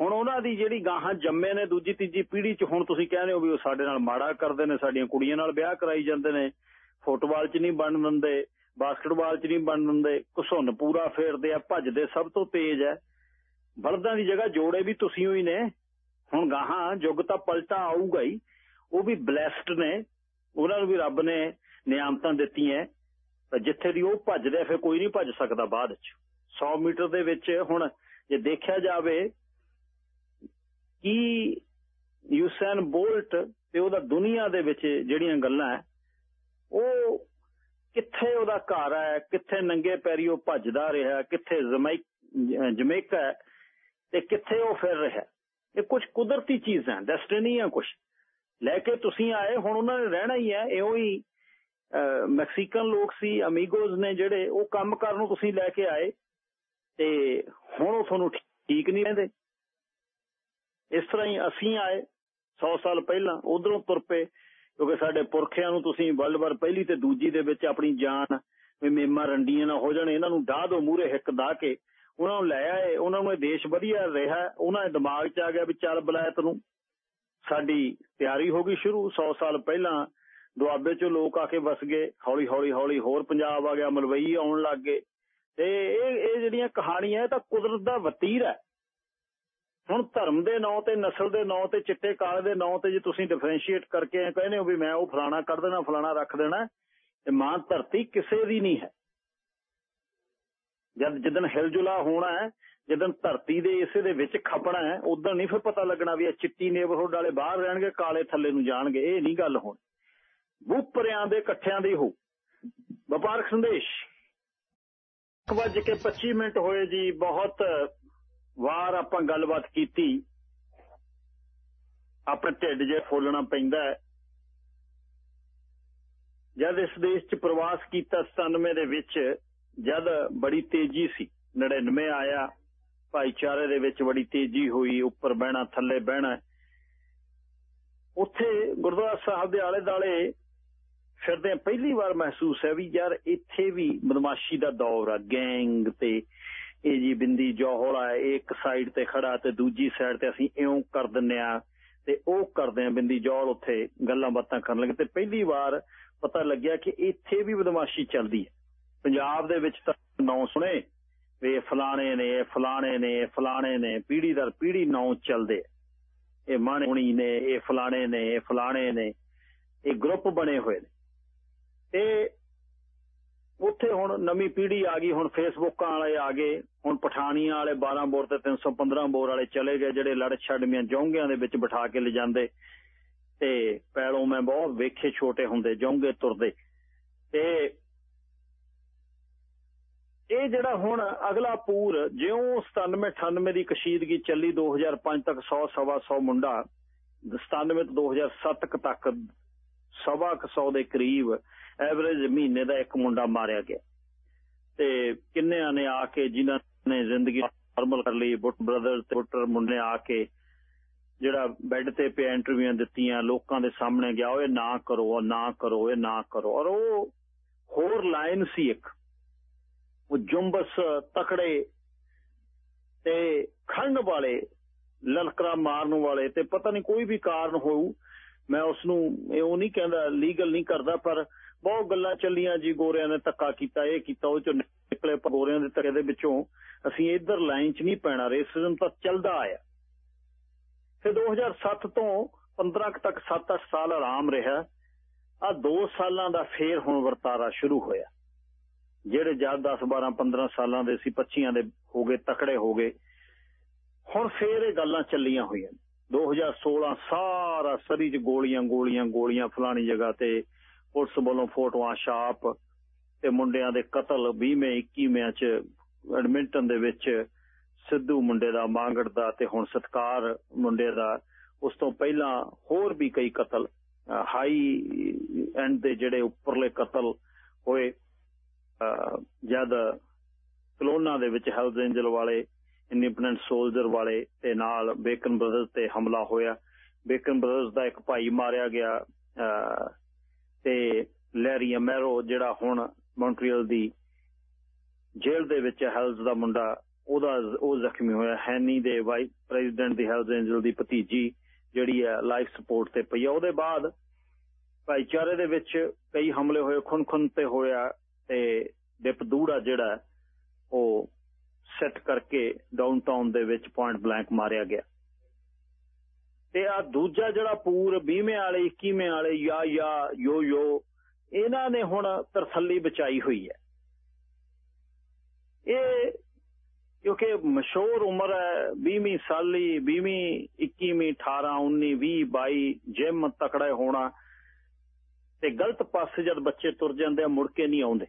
ਹੁਣ ਉਹਨਾਂ ਦੀ ਜਿਹੜੀ ਗਾਹਾਂ ਜੰਮੇ ਨੇ, ਦੂਜੀ, ਤੀਜੀ ਪੀੜ੍ਹੀ 'ਚ ਹੁਣ ਤੁਸੀਂ ਕਹਿੰਦੇ ਹੋ ਵੀ ਉਹ ਸਾਡੇ ਨਾਲ ਮਾੜਾ ਕਰਦੇ ਨੇ, ਸਾਡੀਆਂ ਕੁੜੀਆਂ ਨਾਲ ਵਿਆਹ ਕਰਾਈ ਜਾਂਦੇ ਨੇ, ਫੁੱਟਬਾਲ 'ਚ ਨਹੀਂ ਬਣ ਦਿੰਦੇ, ਬਾਸਕਟਬਾਲ 'ਚ ਨਹੀਂ ਬਣ ਦਿੰਦੇ ਘਸੁੰਨ ਪੂਰਾ ਫੇਰਦੇ ਆ, ਭੱਜਦੇ ਸਭ ਤੋਂ ਤੇਜ਼ ਹੈ ਬਲਦਾਂ ਦੀ ਜਗ੍ਹਾ ਜੋੜੇ ਵੀ ਤੁਸੀਂ ਹੋਈ ਨੇ। ਹੁਣ ਗਾਹਾਂ ਯੁੱਗ ਤਾਂ ਪਲਟਾ ਆਊਗਾ ਹੀ। ਉਹ ਵੀ ਬਲੈਸਡ ਨੇ। ਉਹਨਾਂ ਨੂੰ ਵੀ ਰੱਬ ਨੇ ਨਿਆਮਤਾਂ ਦਿੱਤੀਆਂ। ਪਰ ਜਿੱਥੇ ਦੀ ਉਹ ਭੱਜਦੇ ਫਿਰ ਕੋਈ ਨਹੀਂ ਭੱਜ ਸਕਦਾ ਬਾਅਦ 'ਚ। 100 ਮੀਟਰ ਦੇ ਵਿੱਚ ਹੁਣ ਜੇ ਦੇਖਿਆ ਜਾਵੇ ਕੀ ਯੂਸੈਨ ਬੋਲਟ ਤੇ ਉਹਦਾ ਦੁਨੀਆ ਦੇ ਵਿੱਚ ਜਿਹੜੀਆਂ ਗੱਲਾਂ ਹੈ, ਉਹ ਕਿੱਥੇ ਉਹਦਾ ਘਰ ਹੈ, ਕਿੱਥੇ ਨੰਗੇ ਪੈਰੀ ਉਹ ਭੱਜਦਾ ਰਿਹਾ, ਕਿੱਥੇ ਜਮੈਕਾ ਤੇ ਕਿੱਥੇ ਉਹ ਫਿਰ ਰਿਹਾ। ਇਹ ਕੁਝ ਕੁਦਰਤੀ ਚੀਜ਼ਾਂ, ਡੈਸਟੀਨੀ ਆ ਕੁਝ ਲੈ ਕੇ ਤੁਸੀਂ ਆਏ, ਹੁਣ ਉਹਨਾਂ ਨੇ ਰਹਿਣਾ ਹੀ ਹੈ, ਇਹੋ ਹੀ ਮੈਕਸੀਕਨ ਲੋਕ ਸੀ, ਅਮੀਗੋਜ਼ ਨੇ ਜਿਹੜੇ, ਉਹ ਕੰਮ ਕਰਨ ਨੂੰ ਤੁਸੀਂ ਲੈ ਕੇ ਆਏ ਤੇ ਹੁਣ ਉਹ ਤੁਹਾਨੂੰ ਠੀਕ ਨਹੀਂ ਰਹਿੰਦੇ। ਇਸ ਤਰ੍ਹਾਂ ਹੀ ਅਸੀਂ ਆਏ 100 ਸਾਲ ਪਹਿਲਾਂ, ਉਧਰੋਂ ਤੁਰ ਪਏ, ਕਿਉਂਕਿ ਸਾਡੇ ਪੁਰਖਿਆਂ ਨੂੰ ਤੁਸੀਂ ਵਰਲਡ ਵਾਰ ਪਹਿਲੀ ਤੇ ਦੂਜੀ ਦੇ ਵਿੱਚ ਆਪਣੀ ਜਾਨ, ਵੀ ਮੇਮਾ ਰੰਡੀਆਂ ਨਾ ਹੋ ਜਾਣ, ਇਹਨਾਂ ਨੂੰ ਡਾਹ ਦੋ ਮੂਰੇ ਹਿੱਕ ਦਾ ਕੇ, ਉਹਨਾਂ ਨੂੰ ਲੈ ਆਏ, ਉਹਨਾਂ ਨੂੰ ਇਹ ਦੇਸ਼ ਵਧੀਆ ਰਿਹਾ, ਉਹਨਾਂ ਦੇ ਦਿਮਾਗ 'ਚ ਆ ਗਿਆ ਵੀ ਚੱਲ ਬਲਾਇਤ ਨੂੰ। ਸਾਡੀ ਤਿਆਰੀ ਹੋ ਗਈ ਸ਼ੁਰੂ 100 ਸਾਲ ਪਹਿਲਾਂ, ਦੁਆਬੇ 'ਚੋਂ ਲੋਕ ਆ ਕੇ ਵਸ ਗਏ, ਹੌਲੀ ਹੌਲੀ ਹੌਲੀ ਹੋਰ ਪੰਜਾਬ ਆ ਗਿਆ, ਮਲਵਈ ਆਉਣ ਲੱਗ ਗਏ। ਤੇ ਇਹ ਇਹ ਜਿਹੜੀਆਂ ਕਹਾਣੀਆਂ, ਇਹ ਤਾਂ ਕੁਦਰਤ ਦਾ ਵਤੀਰ ਹੈ। ਹੁਣ ਧਰਮ ਦੇ ਨਾਂ ਤੇ, ਨਸਲ ਦੇ ਨਾਂ ਤੇ, ਚਿੱਟੇ ਕਾਲੇ ਦੇ ਨਾਂ ਤੇ ਜੇ ਤੁਸੀਂ ਡਿਫਰੈਂਸ਼ੀਏਟ ਕਰਕੇ ਕਹਿੰਦੇ ਹੋ ਵੀ ਮੈਂ ਉਹ ਫਲਾਣਾ ਕਰ ਦੇਣਾ, ਫਲਾਣਾ ਰੱਖ ਦੇਣਾ, ਤੇ ਮਾਂ ਧਰਤੀ ਕਿਸੇ ਦੀ ਨਹੀਂ ਹੈ। ਜਦ ਜਦੋਂ ਹਿਲਜੁਲਾ ਹੋਣਾ ਹੈ ਜਦੋਂ ਧਰਤੀ ਦੇ ਇਸੇ ਦੇ ਵਿੱਚ ਖਪਣਾ ਹੈ ਉਦੋਂ ਨਹੀਂ ਫਿਰ ਪਤਾ ਲੱਗਣਾ ਵੀ ਇਹ ਚਿੱਟੀ ਨੇਬਰਹੁੱਡ ਵਾਲੇ ਬਾਹਰ ਰਹਿਣਗੇ, ਕਾਲੇ ਥੱਲੇ ਨੂੰ ਜਾਣਗੇ, ਇਹ ਨਹੀਂ ਗੱਲ ਹੋਣੀ। ਬੂਪਰਿਆਂ ਦੇ ਇਕੱਠਿਆਂ ਦੀ ਹੋ ਵਪਾਰਕ ਸੰਦੇਸ਼। 1:25 ਮਿੰਟ ਹੋਏ ਜੀ, ਬਹੁਤ ਵਾਰ ਆਪਾਂ ਗੱਲਬਾਤ ਕੀਤੀ, ਆਪਣਾ ਢਿੱਡ ਜੇ ਫੋਲਣਾ ਪੈਂਦਾ ਹੈ। ਜਦ ਇਸ ਦੇਸ਼ 'ਚ ਪ੍ਰਵਾਸ ਕੀਤਾ 97 ਦੇ ਵਿੱਚ, ਜਦ ਬੜੀ ਤੇਜ਼ੀ ਸੀ 99 ਆਇਆ, ਭਾਈਚਾਰੇ ਦੇ ਵਿੱਚ ਬੜੀ ਤੇਜ਼ੀ ਹੋਈ, ਉੱਪਰ ਬਹਿਣਾ, ਥੱਲੇ ਬਹਿਣਾ। ਉੱਥੇ ਗੁਰਦੁਆਰਾ ਸਾਹਿਬ ਦੇ ਆਲੇ ਦਾਲੇ ਫਿਰਦੇ ਪਹਿਲੀ ਵਾਰ ਮਹਿਸੂਸ ਹੈ ਵੀ ਯਾਰ ਇੱਥੇ ਵੀ ਬਦਮਾਸ਼ੀ ਦਾ ਦੌਰ ਆ, ਗੈਂਗ ਤੇ ਇਹ ਜੀ ਬਿੰਦੀ ਜੋਹਲ ਆ ਇਹ ਇੱਕ ਸਾਈਡ ਤੇ ਖੜਾ ਤੇ ਦੂਜੀ ਸਾਈਡ ਤੇ ਅਸੀਂ ਇਉਂ ਕਰ ਦਿੰਨੇ ਆ ਤੇ ਉਹ ਕਰਦੇ ਆ ਬਿੰਦੀ ਜੋਹਲ ਉੱਥੇ ਗੱਲਾਂ ਬਾਤਾਂ ਕਰਨ ਲੱਗੇ ਤੇ ਪਹਿਲੀ ਵਾਰ ਪਤਾ ਲੱਗਿਆ ਕਿ ਇੱਥੇ ਵੀ ਬਦਮਾਸ਼ੀ ਚੱਲਦੀ ਹੈ। ਪੰਜਾਬ ਦੇ ਵਿੱਚ ਤਾਂ ਨਾਂ ਸੁਣੇ, ਵੀ ਫਲਾਣੇ ਨੇ ਫਲਾਣੇ ਨੇ ਫਲਾਣੇ ਨੇ ਪੀੜੀ ਦਰ ਪੀੜੀ ਨਾਂ ਚੱਲਦੇ ਇਹ ਮਾਣੂਣੀ ਨੇ, ਇਹ ਫਲਾਣੇ ਨੇ, ਇਹ ਫਲਾਣੇ ਨੇ, ਇਹ ਗਰੁੱਪ ਬਣੇ ਹੋਏ ਨੇ। ਤੇ ਉੱਥੇ ਹੁਣ ਨਵੀਂ ਪੀੜ੍ਹੀ ਆ ਗਈ, ਹੁਣ ਫੇਸਬੁੱਕਾਂ ਵਾਲੇ ਆ ਗਏ, ਹੁਣ ਪਠਾਨੀਆਂ ਵਾਲੇ 12 ਬੋਰ ਤੇ 315 ਬੋਰ ਵਾਲੇ ਚਲੇ ਗਏ, ਜਿਹੜੇ ਲੜ ਛੜਮੀਆਂ ਜੌਂਗਿਆਂ ਦੇ ਵਿੱਚ ਬਿਠਾ ਕੇ ਲਿਜਾਂਦੇ। ਤੇ ਪੈਲੋਂ ਮੈਂ ਬਹੁਤ ਵੇਖੇ ਛੋਟੇ ਹੁੰਦੇ, ਜੌਂਗੇ ਤੁਰਦੇ। ਤੇ ਇਹ ਜਿਹੜਾ ਹੁਣ ਅਗਲਾ ਪੂਰ, ਜਿਉਂ 97 98 ਦੀ ਕਸ਼ੀਦਗੀ ਚੱਲੀ 2005 ਤੱਕ 100 ਸਵਾ 100 ਮੁੰਡਾ 97 ਤੋਂ 2007 ਤੱਕ ਸਵਾ 100 ਦੇ ਕਰੀਬ ਐਵਰੇਜ ਮਹੀਨੇ ਦਾ ਇੱਕ ਮੁੰਡਾ ਮਾਰਿਆ ਗਿਆ। ਤੇ ਕਿੰਨਿਆਂ ਨੇ ਆ ਕੇ ਜਿਨ੍ਹਾਂ ਨੇ ਜ਼ਿੰਦਗੀ ਨਾਰਮਲ ਕਰ ਲਈ, ਬੁੱਟ ਬ੍ਰਦਰਸ ਤੇ ਬੁੱਟਰ ਮੁੰਡੇ ਆ ਕੇ ਜਿਹੜਾ ਬੈੱਡ ਤੇ ਪਿਆ ਇੰਟਰਵਿਊਆਂ ਦਿੱਤੀਆਂ, ਲੋਕਾਂ ਦੇ ਸਾਹਮਣੇ ਗਿਆ, ਓਏ ਨਾ ਕਰੋ ਨਾ ਕਰੋ ਇਹ ਨਾ ਕਰੋ। ਔਰ ਉਹ ਹੋਰ ਲਾਈਨ ਸੀ ਇੱਕ। ਉਹ ਜੁੰਬਸ ਤਕੜੇ ਤੇ ਖੰਡ ਵਾਲੇ, ਲਲਕਰਾ ਮਾਰਨ ਵਾਲੇ ਤੇ ਪਤਾ ਨਹੀਂ ਕੋਈ ਵੀ ਕਾਰਨ ਹੋਊ। ਮੈਂ ਉਸ ਨੂੰ ਇਹ ਉਹ ਨਹੀਂ ਕਹਿੰਦਾ ਲੀਗਲ ਨਹੀਂ ਕਰਦਾ, ਪਰ ਬਹੁਤ ਗੱਲਾਂ ਚੱਲੀਆਂ ਜੀ, ਗੋਰਿਆਂ ਨੇ ਧੱਕਾ ਕੀਤਾ, ਇਹ ਕੀਤਾ, ਉਹ ਚੋਂ ਨਿਕਲੇ ਪਰ ਗੋਰਿਆਂ ਦੇ ਧੱਕੇ ਦੇ ਵਿੱਚੋਂ। ਅਸੀਂ ਇਧਰ ਲਾਈਨ 'ਚ ਨਹੀਂ ਪੈਣਾ ਰੇਸਿਜ਼ਮ ਤਾਂ ਚੱਲਦਾ ਆਇਆ। ਫਿਰ 2007 ਤੋਂ 15 ਤੱਕ 7-8 ਸਾਲ ਆਰਾਮ ਰਿਹਾ। ਆ 2 ਸਾਲਾਂ ਦਾ ਫੇਰ ਹੁਣ ਵਰਤਾਰਾ ਸ਼ੁਰੂ ਹੋਇਆ। ਜਿਹੜੇ ਜਦ 10 12 15 ਸਾਲਾਂ ਦੇ ਸੀ 25 ਦੇ ਹੋ ਗਏ, ਤਕੜੇ ਹੋ ਗਏ। ਹੁਣ ਫੇਰ ਇਹ ਗੱਲਾਂ ਚੱਲੀਆਂ ਹੋਈਆਂ। 2016 ਸਾਰਾ ਸਰੀ ਚ ਗੋਲੀਆਂ ਗੋਲੀਆਂ ਗੋਲੀਆਂ ਫਲਾਣੀ ਜਗ੍ਹਾ ਤੇ ਪੁਲਿਸ ਵੱਲੋਂ ਫੋਟੋਆਂ ਛਾਪ ਤੇ ਮੁੰਡਿਆਂ ਦੇ ਕਤਲ 20ਵੇਂ 21ਵੇਂ ਚ ਐਡਮਿੰਟਨ ਦੇ ਵਿੱਚ ਸਿੱਧੂ ਮੁੰਡੇ ਦਾ ਮਾਂਗੜ ਦਾ ਤੇ ਹੁਣ ਸਤਕਾਰ ਮੁੰਡੇ ਦਾ। ਉਸ ਤੋਂ ਪਹਿਲਾਂ ਹੋਰ ਵੀ ਕਈ ਕਤਲ ਹਾਈ ਐਂਡ ਦੇ ਜਿਹੜੇ ਉੱਪਰਲੇ ਕਤਲ ਹੋਏ ਜਦ ਕਲੋਨਾ ਦੇ ਵਿੱਚ ਹੈਲਥ ਐਂਜਲ ਵਾਲੇ ਇੰਡੀਪੈਂਡੈਂਟ ਸੋਲਜਰ ਵਾਲੇ ਤੇ ਨਾਲ ਬੇਕਨ ਬ੍ਰਦਰਜ਼ ਤੇ ਹਮਲਾ ਹੋਇਆ। ਬੇਕਨ ਬ੍ਰਦਰਜ਼ ਦਾ ਇੱਕ ਭਾਈ ਮਾਰਿਆ ਗਿਆ ਤੇ ਲੈਰੀ ਅਮੇਰੋ ਜਿਹੜਾ ਹੁਣ ਮੌਂਟਰੀਅਲ ਦੀ ਜੇਲ੍ਹ ਦੇ ਵਿੱਚ ਹੈਲਜ਼ ਦਾ ਮੁੰਡਾ, ਉਹਦਾ ਉਹ ਜ਼ਖਮੀ ਹੋਇਆ। ਹੈਨੀ ਦੇ ਵਾਈਸ ਪ੍ਰੈਜ਼ੀਡੈਂਟ ਦੀ ਹੈਲਜ਼ ਐਂਜਲ ਦੀ ਭਤੀਜੀ ਜਿਹੜੀ ਹੈ ਲਾਈਫ ਸਪੋਰਟ ਤੇ ਪਈ ਉਹਦੇ ਬਾਅਦ ਭਾਈਚਾਰੇ ਦੇ ਵਿੱਚ ਕਈ ਹਮਲੇ ਹੋਏ ਖੁਨ ਖੁਨ ਤੇ ਹੋਇਆ ਤੇ ਡਿਪਦੂੜਾ ਜਿਹੜਾ ਉਹ ਸੈੱਟ ਕਰਕੇ ਡਾਊਨਟਾਊਨ ਦੇ ਵਿੱਚ ਪੁਆਇੰਟ ਬਲੈਂਕ ਮਾਰਿਆ ਗਿਆ। ਤੇ ਆ ਦੂਜਾ ਜਿਹੜਾ ਪੂਰ 20ਵੇਂ ਵਾਲੇ 21ਵੇਂ ਵਾਲੇ, ਯਾ ਯਾ, ਯੋ ਯੋ, ਇਹਨਾਂ ਨੇ ਹੁਣ ਤਰਸੱਲੀ ਬਚਾਈ ਹੋਈ ਹੈ। ਇਹ ਕਿਉਂਕਿ ਮਸ਼ਹੂਰ ਉਮਰ ਹੈ 20ਵੀਂ ਸਾਲੀ 20ਵੀਂ 21ਵੀਂ 18 19 20 22 ਜਿਮ ਤਕੜਾ ਹੋਣਾ ਤੇ ਗਲਤ ਪਾਸੇ ਜਦ ਬੱਚੇ ਤੁਰ ਜਾਂਦੇ ਆ, ਮੁੜ ਕੇ ਨਹੀਂ ਆਉਂਦੇ।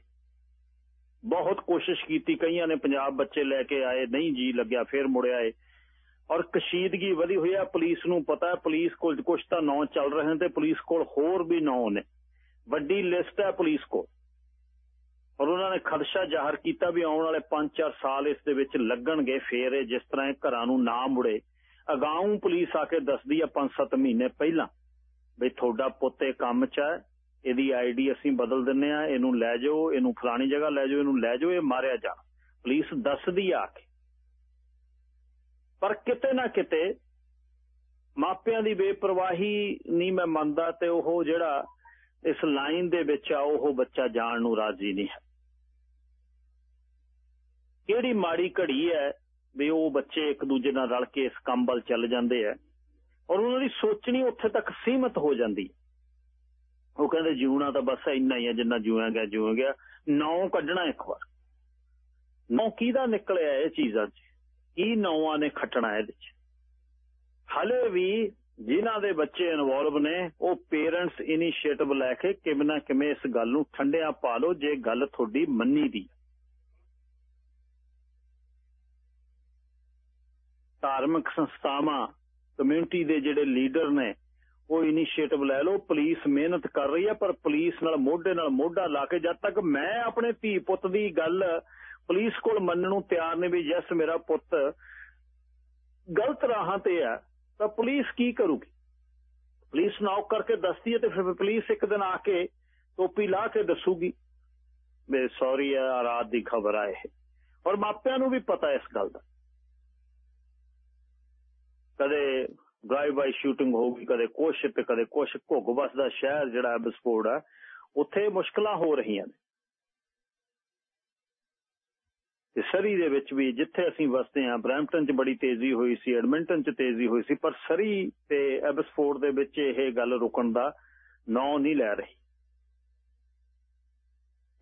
ਬਹੁਤ ਕੋਸ਼ਿਸ਼ ਕੀਤੀ, ਕਈਆਂ ਨੇ ਪੰਜਾਬ ਬੱਚੇ ਲੈ ਕੇ ਆਏ, ਨਹੀਂ ਜੀ ਲੱਗਿਆ, ਫੇਰ ਮੁੜਿਆ ਏ ਔਰ ਕਸ਼ੀਦਗੀ ਵਧੀ ਹੋਈ ਹੈ ਪੁਲਿਸ ਨੂੰ ਪਤਾ ਹੈ, ਪੁਲਿਸ ਕੋਲ ਕੁਝ ਤਾਂ ਨੌ ਚੱਲ ਰਹੇ ਨੇ ਤੇ ਪੁਲਿਸ ਕੋਲ ਹੋਰ ਵੀ ਨੌ ਨੇ। ਵੱਡੀ ਲਿਸਟ ਹੈ ਪੁਲਿਸ ਕੋਲ। ਔਰ ਉਹਨਾਂ ਨੇ ਖਦਸ਼ਾ ਜ਼ਾਹਰ ਕੀਤਾ ਵੀ ਆਉਣ ਵਾਲੇ 5-4 ਸਾਲ ਇਸ ਦੇ ਵਿੱਚ ਲੱਗਣਗੇ ਫੇਰ ਇਹ ਜਿਸ ਤਰ੍ਹਾਂ ਇਹ ਘਰਾਂ ਨੂੰ ਨਾ ਮੁੜੇ। ਅਗਾਊਂ ਪੁਲਿਸ ਆ ਕੇ ਦੱਸਦੀ ਆ 5-7 ਮਹੀਨੇ ਪਹਿਲਾਂ ਵੀ ਤੁਹਾਡਾ ਪੁੱਤ ਇਹ ਕੰਮ 'ਚ ਹੈ, ਇਹਦੀ ਆਈਡੀ ਅਸੀਂ ਬਦਲ ਦਿੰਨੇ ਆ, ਇਹਨੂੰ ਲੈ ਜਾਓ, ਇਹਨੂੰ ਫਲਾਣੀ ਜਗ੍ਹਾ ਲੈ ਜਾਓ, ਇਹਨੂੰ ਲੈ ਜਾਓ, ਇਹ ਮਾਰਿਆ ਜਾ ਪੁਲਿਸ ਦੱਸਦੀ ਆ ਕੇ। ਪਰ ਕਿਤੇ ਨਾ ਕਿਤੇ ਮਾਪਿਆਂ ਦੀ ਬੇਪਰਵਾਹੀ ਨਹੀਂ ਮੈਂ ਮੰਨਦਾ ਤੇ ਉਹ ਜਿਹੜਾ ਇਸ ਲਾਈਨ ਦੇ ਵਿੱਚ ਆ, ਉਹ ਬੱਚਾ ਜਾਣ ਨੂੰ ਰਾਜ਼ੀ ਨਹੀਂ ਹੈ। ਕਿਹੜੀ ਮਾੜੀ ਘੜੀ ਹੈ ਵੀ ਉਹ ਬੱਚੇ ਇੱਕ ਦੂਜੇ ਨਾਲ ਰਲ ਕੇ ਇਸ ਕੰਮ ਵੱਲ ਚੱਲ ਜਾਂਦੇ ਆ ਔਰ ਉਹਨਾਂ ਦੀ ਸੋਚਣੀ ਉੱਥੇ ਤੱਕ ਸੀਮਤ ਹੋ ਜਾਂਦੀ। ਉਹ ਕਹਿੰਦੇ ਜਿਉਣਾ ਤਾਂ ਬਸ ਇੰਨਾ ਹੀ ਹੈ ਜਿੰਨਾ ਜਿਉਇਆ ਗਿਆ ਜਿਉਂ ਗਿਆ। ਨੌ ਕੱਢਣਾ ਇੱਕ ਵਾਰ। ਨੌ ਕਿਹਦਾ ਨਿਕਲਿਆ ਇਹ ਚੀਜ਼ਾਂ 'ਚ? ਕੀ ਨੌਆਂ ਨੇ ਖੱਟਣਾ ਇਹਦੇ 'ਚ? ਹਲੇ ਵੀ ਜਿਨ੍ਹਾਂ ਦੇ ਬੱਚੇ ਇਨਵੋਲਵ ਨੇ, ਉਹ ਪੇਰੈਂਟਸ ਇਨੀਸ਼ੀਏਟਿਵ ਲੈ ਕੇ ਕਿਵੇਂ ਨਾ ਕਿਵੇਂ ਇਸ ਗੱਲ ਨੂੰ ਠੰਡਿਆਂ ਪਾ ਲਓ, ਜੇ ਗੱਲ ਤੁਹਾਡੀ ਮੰਨੀ ਦੀ। ਧਾਰਮਿਕ ਸੰਸਥਾਵਾਂ ਕਮਿਊਨਿਟੀ ਦੇ ਜਿਹੜੇ ਲੀਡਰ ਨੇ, ਉਹ ਇਨੀਸ਼ੀਏਟਿਵ ਲੈ ਲਓ, ਪੁਲਿਸ ਮਿਹਨਤ ਕਰ ਰਹੀ ਹੈ, ਪਰ ਪੁਲਿਸ ਨਾਲ ਮੋਢੇ ਨਾਲ ਮੋਢਾ ਲਾ ਕੇ ਜਦ ਤੱਕ ਮੈਂ ਆਪਣੇ ਧੀ ਪੁੱਤ ਦੀ ਗੱਲ ਪੁਲਿਸ ਕੋਲ ਮੰਨਣ ਨੂੰ ਤਿਆਰ ਨਹੀਂ ਵੀ ਜਸ ਮੇਰਾ ਪੁੱਤ ਗਲਤ ਰਾਹਾਂ ਤੇ ਆ ਤਾਂ ਪੁਲਿਸ ਕੀ ਕਰੂਗੀ? ਪੁਲਿਸ ਨੌਕ ਕਰਕੇ ਦੱਸਦੀ ਹੈ ਤੇ ਫਿਰ ਪੁਲਿਸ ਇੱਕ ਦਿਨ ਆ ਕੇ ਟੋਪੀ ਲਾ ਕੇ ਦੱਸੂਗੀ। ਮੈਂ ਸੌਰੀ ਆ ਰਾਤ ਦੀ ਖਬਰ ਆਏ ਔਰ ਮਾਪਿਆਂ ਨੂੰ ਵੀ ਪਤਾ ਇਸ ਗੱਲ ਦਾ। ਕਦੇ ਡਰਾਈਵ ਬਾਈ ਸ਼ੂਟਿੰਗ ਹੋਊਗੀ, ਕਦੇ ਕੁਛ ਤੇ ਕਦੇ ਕੁਛ। ਘੁੱਗ ਵਸਦਾ ਸ਼ਹਿਰ ਜਿਹੜਾ ਬਸਪੋਰਟ ਆ ਉੱਥੇ ਮੁਸ਼ਕਲਾਂ ਹੋ ਰਹੀਆਂ ਨੇ। ਤੇ ਸਰੀ ਦੇ ਵਿੱਚ ਵੀ ਜਿੱਥੇ ਅਸੀਂ ਵਸਦੇ ਹਾਂ, ਬ੍ਰੈਂਪਟਨ 'ਚ ਬੜੀ ਤੇਜ਼ੀ ਹੋਈ ਸੀ, ਐਡਮਿੰਟਨ 'ਚ ਤੇਜ਼ੀ ਹੋਈ ਸੀ, ਪਰ ਸਰੀ ਤੇ ਐਬਸਫੋਰਡ ਦੇ ਵਿੱਚ ਇਹ ਗੱਲ ਰੁਕਣ ਦਾ ਨਾਂ ਨਹੀਂ ਲੈ ਰਹੀ।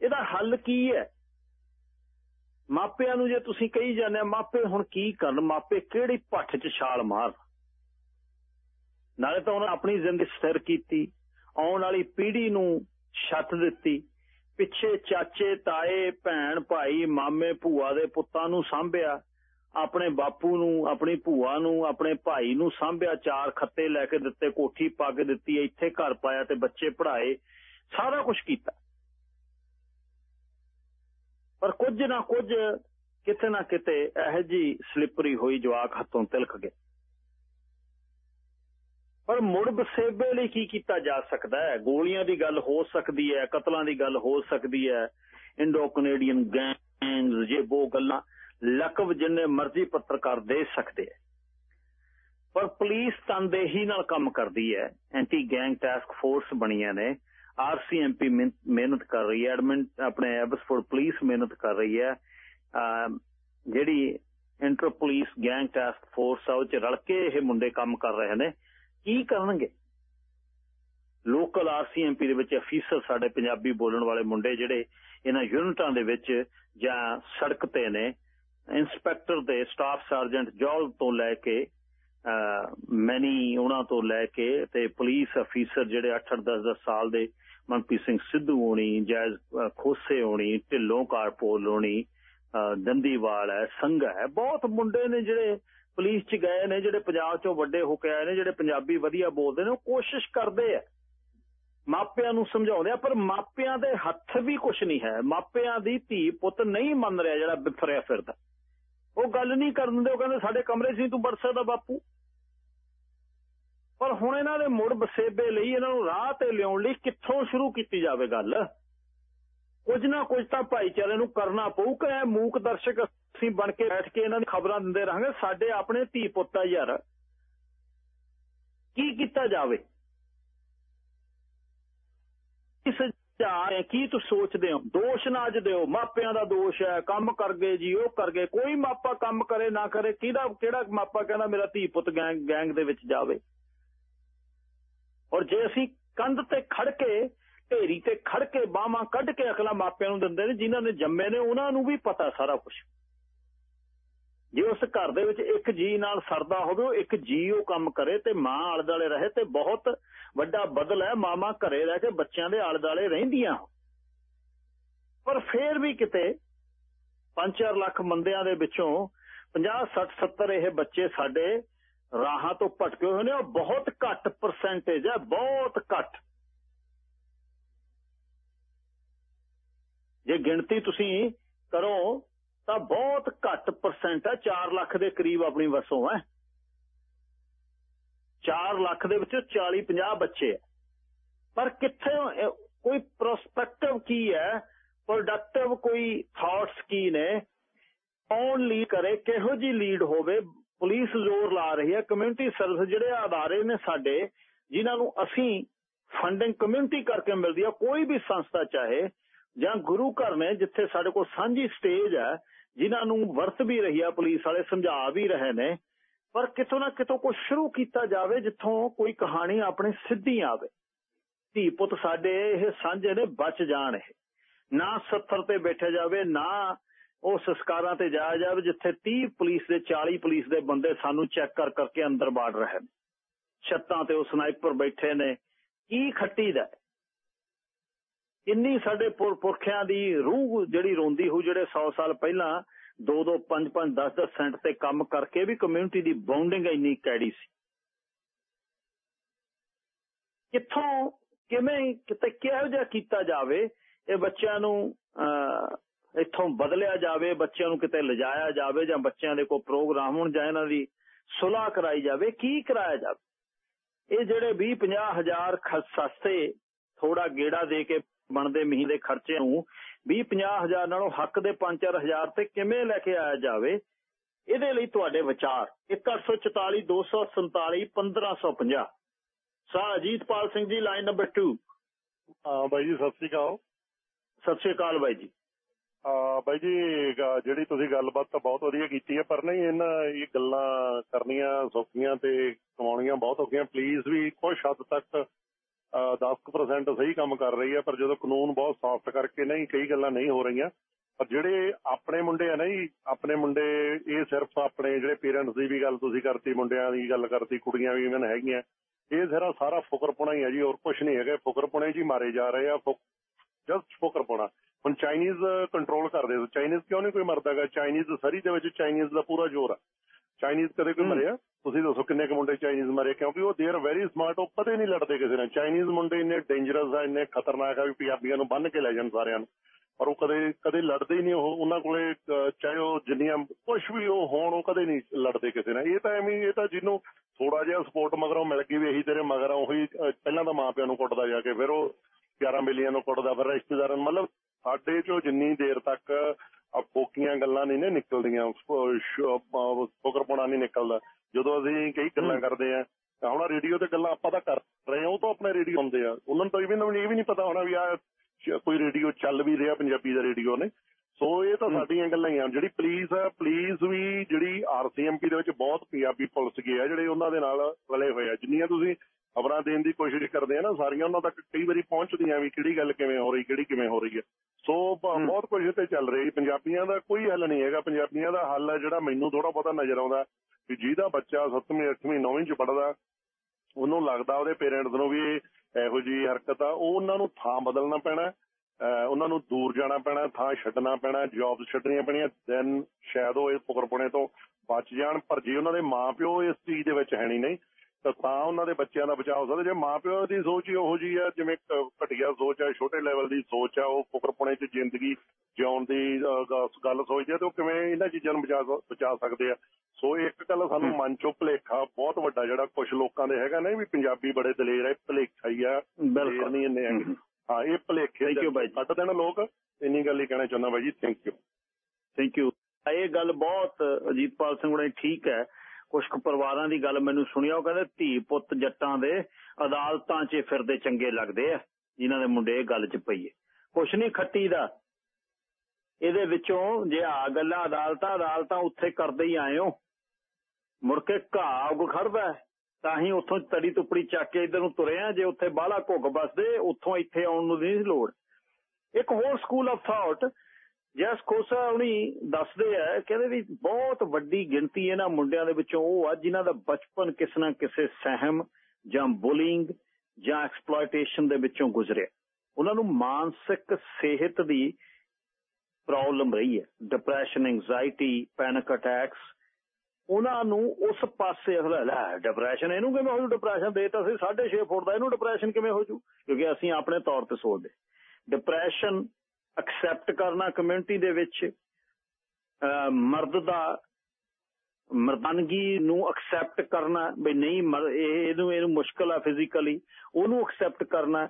ਇਹਦਾ ਹੱਲ ਕੀ ਹੈ? ਮਾਪਿਆਂ ਨੂੰ ਜੇ ਤੁਸੀਂ ਕਹੀ ਜਾਂਦੇ ਮਾਪੇ ਹੁਣ ਕੀ ਕਰਨ? ਮਾਪੇ ਕਿਹੜੀ ਪੱਠ 'ਚ ਛਾਲ ਮਾਰ? ਨਾਲੇ ਤਾਂ ਉਹਨਾਂ ਆਪਣੀ ਜ਼ਿੰਦਗੀ ਸਥਿਰ ਕੀਤੀ, ਆਉਣ ਵਾਲੀ ਪੀੜ੍ਹੀ ਨੂੰ ਛੱਤ ਦਿੱਤੀ ਪਿੱਛੇ ਚਾਚੇ, ਤਾਏ, ਭੈਣ, ਭਾਈ, ਮਾਮੇ, ਭੂਆ ਦੇ ਪੁੱਤਾਂ ਨੂੰ ਸਾਂਭਿਆ। ਆਪਣੇ ਬਾਪੂ ਨੂੰ, ਆਪਣੀ ਭੂਆ ਨੂੰ, ਆਪਣੇ ਭਾਈ ਨੂੰ ਸਾਂਭਿਆ। ਚਾਰ ਖੱਤੇ ਲੈ ਕੇ ਦਿੱਤੇ, ਕੋਠੀ ਪਾ ਕੇ ਦਿੱਤੀ, ਇੱਥੇ ਘਰ ਪਾਇਆ ਤੇ ਬੱਚੇ ਪੜ੍ਹਾਏ। ਸਾਰਾ ਕੁਝ ਕੀਤਾ। ਪਰ ਕੁਝ ਨਾ ਕੁਝ ਕਿਤੇ ਨਾ ਕਿਤੇ ਇਹ ਜੀ ਸਲਿਪਰੀ ਹੋਈ, ਜਵਾਕ ਹੱਥੋਂ ਤਿਲਕ ਗਏ ਪਰ ਮੁੜ ਬਸੇਬੇ ਲਈ ਕੀ ਕੀਤਾ ਜਾ ਸਕਦਾ ਹੈ? ਗੋਲੀਆਂ ਦੀ ਗੱਲ ਹੋ ਸਕਦੀ ਹੈ, ਕਤਲਾਂ ਦੀ ਗੱਲ ਹੋ ਸਕਦੀ ਹੈ, ਇੰਡੋ ਕੈਨੇਡੀਅਨ ਗੈਂਗਸ ਜੇ ਉਹ ਗੱਲਾਂ ਲਕਬ ਜਿੰਨੇ ਮਰਜ਼ੀ ਪੱਤਰਕਾਰ ਦੇ ਸਕਦੇ ਹੈ। ਪਰ ਪੁਲਿਸ ਤਨਦੇਹੀ ਨਾਲ ਕੰਮ ਕਰਦੀ ਹੈ। ਐਂਟੀ ਗੈਂਗ ਟਾਸਕ ਫੋਰਸ ਬਣੀਆਂ ਨੇ। ਆਰਸੀਐਮਪੀ ਮਿਹਨਤ ਕਰ ਰਹੀ ਹੈ। ਐਡਮਿਨ, ਆਪਣੇ ਐਬਸਫੋਰਡ ਪੁਲਿਸ ਮਿਹਨਤ ਕਰ ਰਹੀ ਹੈ। ਜਿਹੜੀ inter police gang task force ਆ, ਉਹ ਚ ਰਲ ਕੇ ਇਹ ਮੁੰਡੇ ਕੰਮ ਕਰ ਰਹੇ ਨੇ। ਕੀ ਕਰਨਗੇ? ਲੋਕਲ ਆਰਸੀਐਮਪੀ ਦੇ ਵਿੱਚ ਅਫੀਸਰ ਸਾਡੇ ਪੰਜਾਬੀ ਬੋਲਣ ਵਾਲੇ ਮੁੰਡੇ ਜਿਹੜੇ ਇਹਨਾਂ ਯੂਨਿਟਾਂ ਦੇ ਵਿੱਚ ਜਾਂ ਸੜਕ ਤੇ ਨੇ, ਇੰਸਪੈਕਟਰ ਦੇ ਸਟਾਫ ਸਰਜੈਂਟ ਜੌਲ ਤੋਂ ਲੈ ਕੇ ਮੈਨੀ ਉਹਨਾਂ ਤੋਂ ਲੈ ਕੇ ਤੇ ਪੁਲਿਸ ਅਫੀਸਰ ਜਿਹੜੇ 8-8 10-10 ਸਾਲ ਦੇ ਮਨਪ੍ਰੀਤ ਸਿੰਘ ਸਿੱਧੂ ਹੋਣੀ, ਜੈਜ਼ ਖੋਸੇ ਹੋਣੀ, ਢਿੱਲੋਂ ਕਾਰਪੋਲ ਹੋਣੀ ਦੰਦੀਵਾਲ ਹੈ, ਸੰਘਾ ਹੈ, ਬਹੁਤ ਮੁੰਡੇ ਨੇ ਜਿਹੜੇ ਪੁਲਿਸ 'ਚ ਗਏ ਨੇ ਜਿਹੜੇ ਪੰਜਾਬ 'ਚੋਂ ਵੱਡੇ ਹੋ ਕੇ ਆਏ ਨੇ, ਜਿਹੜੇ ਪੰਜਾਬੀ ਵਧੀਆ ਬੋਲਦੇ ਨੇ, ਉਹ ਕੋਸ਼ਿਸ਼ ਕਰਦੇ ਆ। ਮਾਪਿਆਂ ਨੂੰ ਸਮਝਾਉਂਦੇ ਆ, ਪਰ ਮਾਪਿਆਂ ਦੇ ਹੱਥ ਵੀ ਕੁਝ ਨਹੀਂ ਹੈ। ਮਾਪਿਆਂ ਦੀ ਧੀ ਪੁੱਤ ਨਹੀਂ ਮੰਨ ਰਿਹਾ ਜਿਹੜਾ ਬਿਫਰਿਆ ਫਿਰਦਾ। ਉਹ ਗੱਲ ਨਹੀਂ ਕਰਨ ਦਿੰਦੇ, ਉਹ ਕਹਿੰਦੇ, ਸਾਡੇ ਕਮਰੇ 'ਚ ਨਹੀਂ ਤੂੰ ਵੜ ਸਕਦਾ ਬਾਪੂ। ਪਰ ਹੁਣ ਇਹਨਾਂ ਦੇ ਮੁੜ ਬਸੇਬੇ ਲਈ ਇਹਨਾਂ ਨੂੰ ਰਾਹ ਤੇ ਲਿਆਉਣ ਲਈ ਕਿੱਥੋਂ ਸ਼ੁਰੂ ਕੀਤੀ ਜਾਵੇ ਗੱਲ? ਕੁਝ ਨਾ ਕੁਝ ਤਾਂ ਭਾਈਚਾਰੇ ਨੂੰ ਕਰਨਾ ਪਊ, ਕਿ ਇਹ ਮੂਕ ਦਰਸ਼ਕ ਅਸੀਂ ਬਣ ਕੇ ਬੈਠ ਕੇ ਇਹਨਾਂ ਦੀ ਖਬਰਾਂ ਦਿੰਦੇ ਰਹਾਂਗੇ। ਸਾਡੇ ਆਪਣੇ ਧੀ ਪੁੱਤ ਯਾਰ। ਕੀ ਕੀਤਾ ਜਾਵੇ? ਇਸ ਜਾ ਕੀ ਤੁਸੀਂ ਸੋਚਦੇ ਹੋ? ਦੋਸ਼ ਨਾ ਅੱਜ ਦਿਓ। ਮਾਪਿਆਂ ਦਾ ਦੋਸ਼ ਹੈ, ਕੰਮ ਕਰ ਗਏ ਜੀ, ਉਹ ਕਰ ਗਏ। ਕੋਈ ਮਾਪਾ ਕੰਮ ਕਰੇ, ਨਾ ਕਰੇ, ਕਿਹਦਾ, ਕਿਹੜਾ ਮਾਪਾ ਕਹਿੰਦਾ ਮੇਰਾ ਧੀ ਪੁੱਤ ਗੈਂਗ ਗੈਂਗ ਦੇ ਵਿੱਚ ਜਾਵੇ? ਔਰ ਜੇ ਅਸੀਂ ਕੰਧ ਤੇ ਖੜ ਕੇ ਢੇਰੀ ਤੇ ਖੜ ਕੇ ਬਾਹਾਂ ਕੱਢ ਕੇ ਅਕਲਾਂ ਮਾਪਿਆਂ ਨੂੰ ਦਿੰਦੇ ਨੇ, ਜਿਨ੍ਹਾਂ ਨੇ ਜੰਮੇ ਨੇ, ਉਹਨਾਂ ਨੂੰ ਵੀ ਪਤਾ ਸਾਰਾ ਕੁਝ ਜੇ ਉਸ ਘਰ ਦੇ ਵਿੱਚ ਇੱਕ ਜੀ ਨਾਲ ਸਰਦਾ ਹੋਵੇ, ਉਹ ਇੱਕ ਜੀ ਉਹ ਕੰਮ ਕਰੇ ਤੇ ਮਾਂ ਆਲੇ ਦੁਆਲੇ ਰਹੇ ਤੇ ਬਹੁਤ ਵੱਡਾ ਬਦਲ ਹੈ। ਮਾਮਾ ਘਰੇ ਰਹਿ ਕੇ ਬੱਚਿਆਂ ਦੇ ਆਲੇ ਦੁਆਲੇ ਰਹਿੰਦੀਆਂ ਪਰ ਫੇਰ ਵੀ ਕਿਤੇ 5-4 ਲੱਖ ਮੰਦਿਆਂ ਦੇ ਵਿੱਚੋਂ 50 60 70 ਇਹ ਬੱਚੇ ਸਾਡੇ ਰਾਹਾਂ ਤੋਂ ਭਟਕੇ ਹੋਏ ਨੇ। ਉਹ ਬਹੁਤ ਘੱਟ ਪਰਸੈਂਟੇਜ ਹੈ, ਬਹੁਤ ਘੱਟ। ਜੇ ਗਿਣਤੀ ਤੁਸੀਂ ਕਰੋ, ਤਾਂ ਬਹੁਤ ਘੱਟ ਪਰਸੈਂਟ ਹੈ 4 ਲੱਖ ਦੇ ਕਰੀਬ ਆਪਣੀ ਵਸੋਂ ਹੈ। 4 ਲੱਖ ਦੇ ਵਿੱਚੋਂ 40 50 ਬੱਚੇ ਹੈ ਪਰ ਕਿੱਥੇ ਕੋਈ ਪ੍ਰੋਸਪੈਕਟਿਵ ਕੀ ਹੈ? ਪ੍ਰੋਡਕਟਿਵ ਕੋਈ ਥਾਟਸ ਕੀ ਨੇ? ਕੌਣ ਲੀਡ ਕਰੇ? ਕਿਹੋ ਜੀ ਲੀਡ ਹੋਵੇ? ਪੁਲਿਸ ਜ਼ੋਰ ਲਾ ਰਹੀ ਹੈ। ਕਮਿਊਨਿਟੀ ਸਰਵਿਸ ਜਿਹੜੇ ਆਧਾਰੇ ਨੇ ਸਾਡੇ, ਜਿਨ੍ਹਾਂ ਨੂੰ ਅਸੀਂ ਫੰਡਿੰਗ ਕਮਿਊਨਿਟੀ ਕਰਕੇ ਮਿਲਦੀ ਹੈ ਕੋਈ ਵੀ ਸੰਸਥਾ ਚਾਹੇ ਜਾਂ ਗੁਰੂ ਘਰ ਨੇ ਜਿੱਥੇ ਸਾਡੇ ਕੋਲ ਸਾਂਝੀ ਸਟੇਜ ਹੈ, ਜਿਨ੍ਹਾਂ ਨੂੰ ਵਰਤ ਵੀ ਰਹੀ ਆ, ਪੁਲਿਸ ਵਾਲੇ ਸਮਝਾ ਵੀ ਰਹੇ ਨੇ, ਪਰ ਕਿਤੋਂ ਨਾ ਕਿਤੋਂ ਕੋਈ ਸ਼ੁਰੂ ਕੀਤਾ ਜਾਵੇ ਜਿੱਥੋਂ ਕੋਈ ਕਹਾਣੀ ਆਪਣੀ ਸਿੱਧੀ ਆਵੇ। ਧੀ ਪੁੱਤ ਸਾਡੇ, ਇਹ ਸਾਂਝੇ ਨੇ, ਬਚ ਜਾਣ ਇਹ। ਨਾ 70 ਤੇ ਬੈਠੇ ਜਾਵੇ, ਨਾ ਉਹ ਸੰਸਕਾਰਾਂ ਤੇ ਜਾਇਆ ਜਾਵੇ, ਜਿੱਥੇ 30 ਪੁਲਿਸ ਦੇ 40 ਪੁਲਿਸ ਦੇ ਬੰਦੇ ਸਾਨੂੰ ਚੈੱਕ ਕਰ ਕਰਕੇ ਅੰਦਰ ਬਾੜ ਰਹੇ ਨੇ। ਛੱਤਾਂ ਤੇ ਉਹ ਸਨਾਈਪਰ ਬੈਠੇ ਨੇ। ਕੀ ਖੱਟੀ ਦਾ ਇੰਨੀ ਸਾਡੇ ਪੁਰਖਿਆਂ ਦੀ ਰੂਹ ਜਿਹੜੀ ਰੋਂਦੀ ਹੋ ਜਿਹੜੇ 100 ਸਾਲ ਪਹਿਲਾਂ 2 2 5 5 10 10 ਸੈਂਟ ਤੇ ਕੰਮ ਕਰਕੇ ਵੀ ਕਮਿਊਨਿਟੀ ਦੀ ਬੌਂਡਿੰਗ ਇੰਨੀ ਕੈੜੀ ਸੀ। ਕਿੱਥੋਂ, ਕਿਵੇਂ, ਕਿਤੇ ਕਿਹੋ ਜਿਹਾ ਕੀਤਾ ਜਾਵੇ, ਇਹ ਬੱਚਿਆਂ ਨੂੰ ਇੱਥੋਂ ਬਦਲਿਆ ਜਾਵੇ, ਬੱਚਿਆਂ ਨੂੰ ਕਿਤੇ ਲਿਜਾਇਆ ਜਾਵੇ ਜਾਂ ਬੱਚਿਆਂ ਦੇ ਕੋਈ ਪ੍ਰੋਗਰਾਮ ਹੋਣ ਜਾਂ ਇਹਨਾਂ ਦੀ ਸੁਲਾਹ ਕਰਾਈ ਜਾਵੇ, ਕੀ ਕਰਾਇਆ ਜਾਵੇ? ਇਹ ਜਿਹੜੇ 20 50 ਹਜ਼ਾਰ ਸਸਤੇ ਥੋੜਾ ਗੇੜਾ ਦੇ ਕੇ ਬਣਦੇ ਮਹੀਨੇ ਦੇ ਖਰਚੇ ਨੂੰ 20 50 ਹਜ਼ਾਰ ਨਾਲੋਂ ਹੱਕ ਦੇ 5-4 ਹਜ਼ਾਰ ਤੇ ਕਿਵੇਂ ਲੈ ਕੇ ਆਇਆ ਜਾਵੇ ਇਹਦੇ ਲਈ ਤੁਹਾਡੇ ਵਿਚਾਰ। 1844 247 1550 ਸਾਹ ਅਜੀਤਪਾਲ ਸਿੰਘ ਜੀ ਲਾਈਨ ਨੰਬਰ 2 ਹਾਂ ਬਾਈ ਜੀ ਸਤਿ ਸ੍ਰੀ ਅਕਾਲ। ਸਤਿ ਸ੍ਰੀ ਅਕਾਲ ਬਾਈ ਜੀ। ਆ ਬਾਈ ਜੀ ਜਿਹੜੀ ਤੁਸੀਂ ਗੱਲਬਾਤ ਤਾਂ ਬਹੁਤ ਵਧੀਆ ਕੀਤੀ ਹੈ ਪਰ ਨਹੀਂ ਇਹਨਾਂ ਇਹ ਗੱਲਾਂ ਕਰਨੀਆਂ ਸੌਖੀਆਂ ਤੇ ਕਮਾਉਣੀਆਂ ਬਹੁਤ ਔਖੀਆਂ। ਪਲੀਜ਼ ਵੀ ਕੁਝ ਹੱਦ ਤੱਕ 10% ਸਹੀ ਕੰਮ ਕਰ ਰਹੀ ਹੈ, ਪਰ ਜਦੋਂ ਕਾਨੂੰਨ ਬਹੁਤ ਸੌਫਟ ਕਰਕੇ ਨਹੀਂ, ਕਈ ਗੱਲਾਂ ਨਹੀਂ ਹੋ ਰਹੀਆਂ, ਪਰ ਜਿਹੜੇ ਆਪਣੇ ਮੁੰਡੇ ਆ ਨਾ ਜੀ, ਆਪਣੇ ਮੁੰਡੇ, ਇਹ ਸਿਰਫ ਆਪਣੇ ਜਿਹੜੇ ਪੇਰੈਂਟਸ ਦੀ ਵੀ ਗੱਲ ਤੁਸੀਂ ਕਰਤੀ, ਮੁੰਡਿਆਂ ਦੀ ਗੱਲ ਕਰਤੀ, ਕੁੜੀਆਂ ਵੀ ਇਵਨ ਹੈਗੀਆਂ, ਇਹ ਜ਼ਰਾ ਸਾਰਾ ਫੁਕਰਪੁਣਾ ਹੀ ਹੈ ਜੀ, ਹੋਰ ਕੁਝ ਨਹੀਂ ਹੈਗਾ, ਫੁਕਰਪੁਣੇ ਜੀ ਮਾਰੇ ਜਾ ਰਹੇ ਆ ਜਸਟ ਫੁਕਰਪੁਣਾ। ਹੁਣ ਚਾਈਨੀਜ਼ ਕੰਟਰੋਲ ਕਰਦੇ ਚਾਈਨੀਜ਼ ਕਿਉਂ ਨਹੀਂ ਕੋਈ ਮਰਦਾਗਾ? ਚਾਈਨੀਜ਼ ਸਰੀ ਦੇ ਵਿੱਚ ਚਾਈਨੀਜ਼ ਦਾ ਪੂਰਾ ਜ਼ੋਰ ਆ। ਚਾਈਨੀਜ਼ ਕਦੇ ਕੋਈ ਮਰਿਆ? ਤੁਸੀਂ ਦੱਸੋ ਕਿੰਨੇ ਕੁ ਮੁੰਡੇ ਚਾਈਨੀਜ਼ ਮਰੇ? ਕਿਉਂਕਿ ਉਹ ਦੇ ਆਰ ਵੈਰੀ ਸਮਾਰਟ ਉਹ ਕਦੇ ਨਹੀਂ ਲੜਦੇ ਕਿਸੇ ਨਾਲ। ਚਾਈਨੀਜ਼ ਮੁੰਡੇ ਇੰਨੇ ਡੇਂਜਰਸ ਆ ਇੰਨੇ ਖਤਰਨਾਕ ਆ ਵੀ ਪੰਜਾਬੀਆਂ ਨੂੰ ਬੰਨ ਕੇ ਲੈ ਜਾਣ ਸਾਰਿਆਂ ਨੂੰ। ਪਰ ਉਹ ਕਦੇ ਕਦੇ ਲੜਦੇ ਹੀ ਨਹੀਂ ਉਹ। ਉਹਨਾਂ ਕੋਲੇ ਚਾਹੇ ਉਹ ਜਿੰਨੀਆਂ ਕੁਝ ਵੀ ਉਹ ਹੋਣ ਉਹ ਕਦੇ ਨਹੀਂ ਲੜਦੇ ਕਿਸੇ ਨਾਲ। ਇਹ ਤਾਂ ਐਵੇਂ ਇਹ ਤਾਂ ਜਿਹਨੂੰ ਥੋੜਾ ਜਿਹਾ ਸਪੋਰਟ ਮਗਰੋਂ ਮਿਲ ਗਈ ਵੀ ਇਹੀ ਤੇਰੇ ਮਗਰ ਉਹੀ ਪਹਿਲਾਂ ਤਾਂ ਮਾਪਿਆਂ ਨੂੰ ਕੁੱਟਦਾ ਜਾ ਕੇ ਫਿਰ ਉਹ 11 ਮਿਲੀਅਨ ਨੂੰ ਕੁੱਟਦਾ ਫਿਰ ਰਿਸ਼ਤੇਦਾਰਾਂ ਮਤਲਬ ਸਾਡੇ ਚੋਂ ਜਿੰਨੀ ਦੇਰ ਤੱਕ ਆ ਫੋਕੀਆਂ ਗੱਲਾਂ ਨਹੀਂ ਨੇ ਨਿਕਲਦੀਆਂ ਫੋਕਰਪਣਾ ਨਹੀਂ ਨਿਕਲਦਾ। ਜਦੋਂ ਅਸੀਂ ਕਈ ਗੱਲਾਂ ਕਰਦੇ ਆ ਹੁਣ ਰੇਡੀਓ ਤੇ ਗੱਲਾਂ ਆਪਾਂ ਤਾਂ ਕਰ ਰਹੇ ਹਾਂ ਉਹ ਤਾਂ ਆਪਣੇ ਰੇਡੀਓ ਹੁੰਦੇ ਆ। ਉਹਨਾਂ ਨੂੰ ਤਾਂ ਵੀ ਨਹੀਂ ਇਹ ਵੀ ਨਹੀਂ ਪਤਾ ਹੋਣਾ ਵੀ ਆ ਕੋਈ ਰੇਡੀਓ ਚੱਲ ਵੀ ਰਿਹਾ ਪੰਜਾਬੀ ਦਾ ਰੇਡੀਓ ਨੇ। ਸੋ ਇਹ ਤਾਂ ਸਾਡੀਆਂ ਗੱਲਾਂ ਹੀ ਆ। ਜਿਹੜੀ ਪੁਲਿਸ ਆ ਪੁਲਿਸ ਵੀ ਜਿਹੜੀ ਆਰਸੀਐਮਪੀ ਦੇ ਵਿੱਚ ਬਹੁਤ ਪੰਜਾਬੀ ਪੁਲਿਸ ਗਏ ਆ ਜਿਹੜੇ ਉਹਨਾਂ ਦੇ ਨਾਲ ਰਲੇ ਹੋਏ ਆ। ਜਿੰਨੀਆਂ ਤੁਸੀਂ ਖਬਰਾਂ ਦੇਣ ਦੀ ਕੋਸ਼ਿਸ਼ ਕਰਦੇ ਆ ਨਾ ਸਾਰੀਆਂ ਉਹਨਾਂ ਤੱਕ ਕਈ ਵਾਰੀ ਪਹੁੰਚਦੀਆਂ ਵੀ ਕਿਹੜੀ ਗੱਲ ਕਿਵੇਂ ਹੋ ਰਹੀ ਕਿਹੜੀ ਕਿਵੇਂ ਹੋ ਰਹੀ ਹੈ। ਸੋ ਬਹੁਤ ਕੁਝ ਤੇ ਚੱਲ ਰਹੀ ਪੰਜਾਬੀਆਂ ਦਾ ਕੋਈ ਹੱਲ ਨਹੀਂ ਹੈਗਾ। ਪੰਜਾਬੀਆਂ ਦਾ ਹੱਲ ਹੈ ਜਿਹੜਾ ਮੈਨੂੰ ਥੋੜਾ ਬਹੁਤਾ ਨਜ਼ਰ ਆਉਂਦਾ ਵੀ ਜਿਹਦਾ ਬੱਚਾ 7ਵੀਂ 8ਵੀਂ 9ਵੀਂ ਚ ਪੜਦਾ ਉਹਨੂੰ ਲੱਗਦਾ ਉਹਦੇ ਪੇਰੈਂਟਸ ਨੂੰ ਵੀ ਇਹ ਜੀ ਹਰਕਤ ਆ। ਉਹ ਉਹਨਾਂ ਨੂੰ ਥਾਂ ਬਦਲਣਾ ਪੈਣਾ ਉਹਨਾਂ ਨੂੰ ਦੂਰ ਜਾਣਾ ਪੈਣਾ ਥਾਂ ਛੱਡਣਾ ਪੈਣਾ ਜੌਬਸ ਛੱਡਣੀਆਂ ਪੈਣੀਆਂ ਦੈਨ ਸ਼ਾਇਦ ਉਹ ਇਸ ਪੁਕਰਪੁਣੇ ਤੋਂ ਬਚ ਜਾਣ। ਪਰ ਜੇ ਉਹਨਾਂ ਦੇ ਮਾਪਿਓ ਇਸ ਚੀਜ਼ ਦੇ ਵਿੱਚ ਹੈ ਨਹੀਂ ਨਹੀਂ ਤਾਂ ਉਹਨਾਂ ਦੇ ਬੱਚਿਆਂ ਦਾ ਬਚਾਅ ਹੋ ਸਕਦਾ। ਜੇ ਮਾਪਿਓ ਦੀ ਸੋਚ ਹੀ ਉਹੋ ਜੀ ਆ ਜਿਵੇਂ ਘਟੀਆ ਸੋਚ ਆ ਛੋਟੇ ਲੈਵਲ ਦੀ ਸੋਚ ਆ ਉਹ ਪੁਕਰਪੁਣੇ 'ਚ ਜ਼ਿੰਦਗੀ ਜਿਉਣ ਦੀ ਗੱਲ ਸੋਚਦੇ ਆ ਤੇ ਉਹ ਕਿਵੇਂ ਇਹਨਾਂ ਚੀਜ਼ਾਂ ਨੂੰ ਬਚਾ ਸਕਦੇ ਆ। ਸੋ ਇੱਕ ਗੱਲ ਸਾਨੂੰ ਮਨ ਚੋਂ ਭੁਲੇਖਾ ਬਹੁਤ ਵੱਡਾ ਜਿਹੜਾ ਕੁਝ ਲੋਕਾਂ ਦੇ ਹੈਗਾ ਨਾ ਵੀ ਪੰਜਾਬੀ ਬੜੇ ਦਲੇਰ ਇਹ ਭੁਲੇਖਾ ਹੀ ਆ। ਦਲੇਰ ਨਹੀਂ ਇੰਨੇ ਹੈਗੇ। ਹਾਂ। ਇਹ ਭੁਲੇਖੇ ਕੱਢ ਦੇਣ ਲੋਕ। ਇੰਨੀ ਗੱਲ ਹੀ ਕਹਿਣਾ ਚਾਹੁੰਦਾ ਬਾਈ ਜੀ। ਥੈਂਕ ਯੂ ਥੈਂਕ ਯੂ ਇਹ ਗੱਲ ਬਹੁਤ ਅਜੀਤਪਾਲ ਸਿੰਘ ਹੁਣੇ ਠੀਕ ਹੈ। ਕੁਝ ਕੁ ਪਰਿਵਾਰਾਂ ਦੀ ਗੱਲ ਮੈਨੂੰ ਸੁਣਿਆ, ਉਹ ਕਹਿੰਦੇ ਧੀ ਪੁੱਤ ਜੱਟਾਂ ਦੇ ਅਦਾਲਤਾਂ 'ਚ ਫਿਰਦੇ ਚੰਗੇ ਲੱਗਦੇ ਆ, ਜਿਨ੍ਹਾਂ ਦੇ ਮੁੰਡੇ ਗੱਲ 'ਚ ਪਈਏ ਕੁਛ ਨਹੀਂ ਖੱਟੀ ਦਾ। ਇਹਦੇ ਵਿੱਚੋਂ ਜੇ ਆ ਗੱਲਾਂ ਅਦਾਲਤਾਂ ਅਦਾਲਤਾਂ ਉੱਥੇ ਕਰਦੇ ਹੀ ਆਏ ਹੋ। ਮੁੜ ਕੇ ਘਾਹ ਉਗ ਖੜਦਾ ਤਾਂ ਹੀ ਉੱਥੋਂ ਤੜੀ ਤੁਪੜੀ ਚੱਕ ਕੇ ਇਧਰ ਨੂੰ ਤੁਰੇ ਆ, ਜੇ ਉੱਥੇ ਬਾਹਲਾ ਘੁੱਗ ਬਸਦੇ ਉੱਥੋਂ ਇੱਥੇ ਆਉਣ ਨੂੰ ਨਹੀਂ ਲੋੜ। ਇੱਕ ਹੋਰ school of thought Jas Khosa ਹੁਣੀ ਦੱਸਦੇ ਆ, ਕਹਿੰਦੇ ਵੀ ਬਹੁਤ ਵੱਡੀ ਗਿਣਤੀ ਇਹਨਾਂ ਮੁੰਡਿਆਂ ਦੇ ਵਿੱਚੋਂ ਉਹ ਆ ਜਿਨ੍ਹਾਂ ਦਾ ਬਚਪਨ ਕਿਸੇ ਨਾ ਕਿਸੇ ਸਹਿਮ ਜਾਂ ਬੁਲਿੰਗ ਜਾਂ ਐਕਸਪਲੋਇਟੇਸ਼ਨ ਦੇ ਵਿੱਚੋਂ ਗੁਜ਼ਰਿਆ। ਉਹਨਾਂ ਨੂੰ ਮਾਨਸਿਕ ਸਿਹਤ ਦੀ ਪ੍ਰੋਬਲਮ ਰਹੀ ਹੈ ਡਿਪਰੈਸ਼ਨ ਐਂਜ਼ਾਇਟੀ ਪੈਨਿਕ ਅਟੈਕਸ ਉਹਨਾਂ ਨੂੰ ਉਸ ਪਾਸੇ ਅਗਲਾ ਡਿਪਰੈਸ਼ਨ ਇਹਨੂੰ ਕਿਵੇਂ ਹੋ ਜੂ ਡਿਪਰੈਸ਼ਨ ਦੇ ਤਾਂ ਅਸੀਂ 6.5 ਫੁੱਟ ਦਾ, ਇਹਨੂੰ ਡਿਪਰੈਸ਼ਨ ਕਿਵੇਂ ਹੋ ਜੂ? ਕਿਉਂਕਿ ਅਸੀਂ ਆਪਣੇ ਤੌਰ ਤੇ ਸੋਚਦੇ। ਡਿਪਰੈਸ਼ਨ ਐਕਸੈਪਟ ਕਰਨਾ ਕਮਿਊਨਿਟੀ ਦੇ ਵਿੱਚ ਮਰਦ ਦਾ, ਮਰਦਾਨਗੀ ਨੂੰ ਐਕਸੈਪਟ ਕਰਨਾ, ਵੀ ਨਹੀਂ ਇਹਨੂੰ ਇਹਨੂੰ ਮੁਸ਼ਕਲ ਆ ਫਿਜ਼ੀਕਲੀ ਉਹਨੂੰ ਐਕਸੈਪਟ ਕਰਨਾ,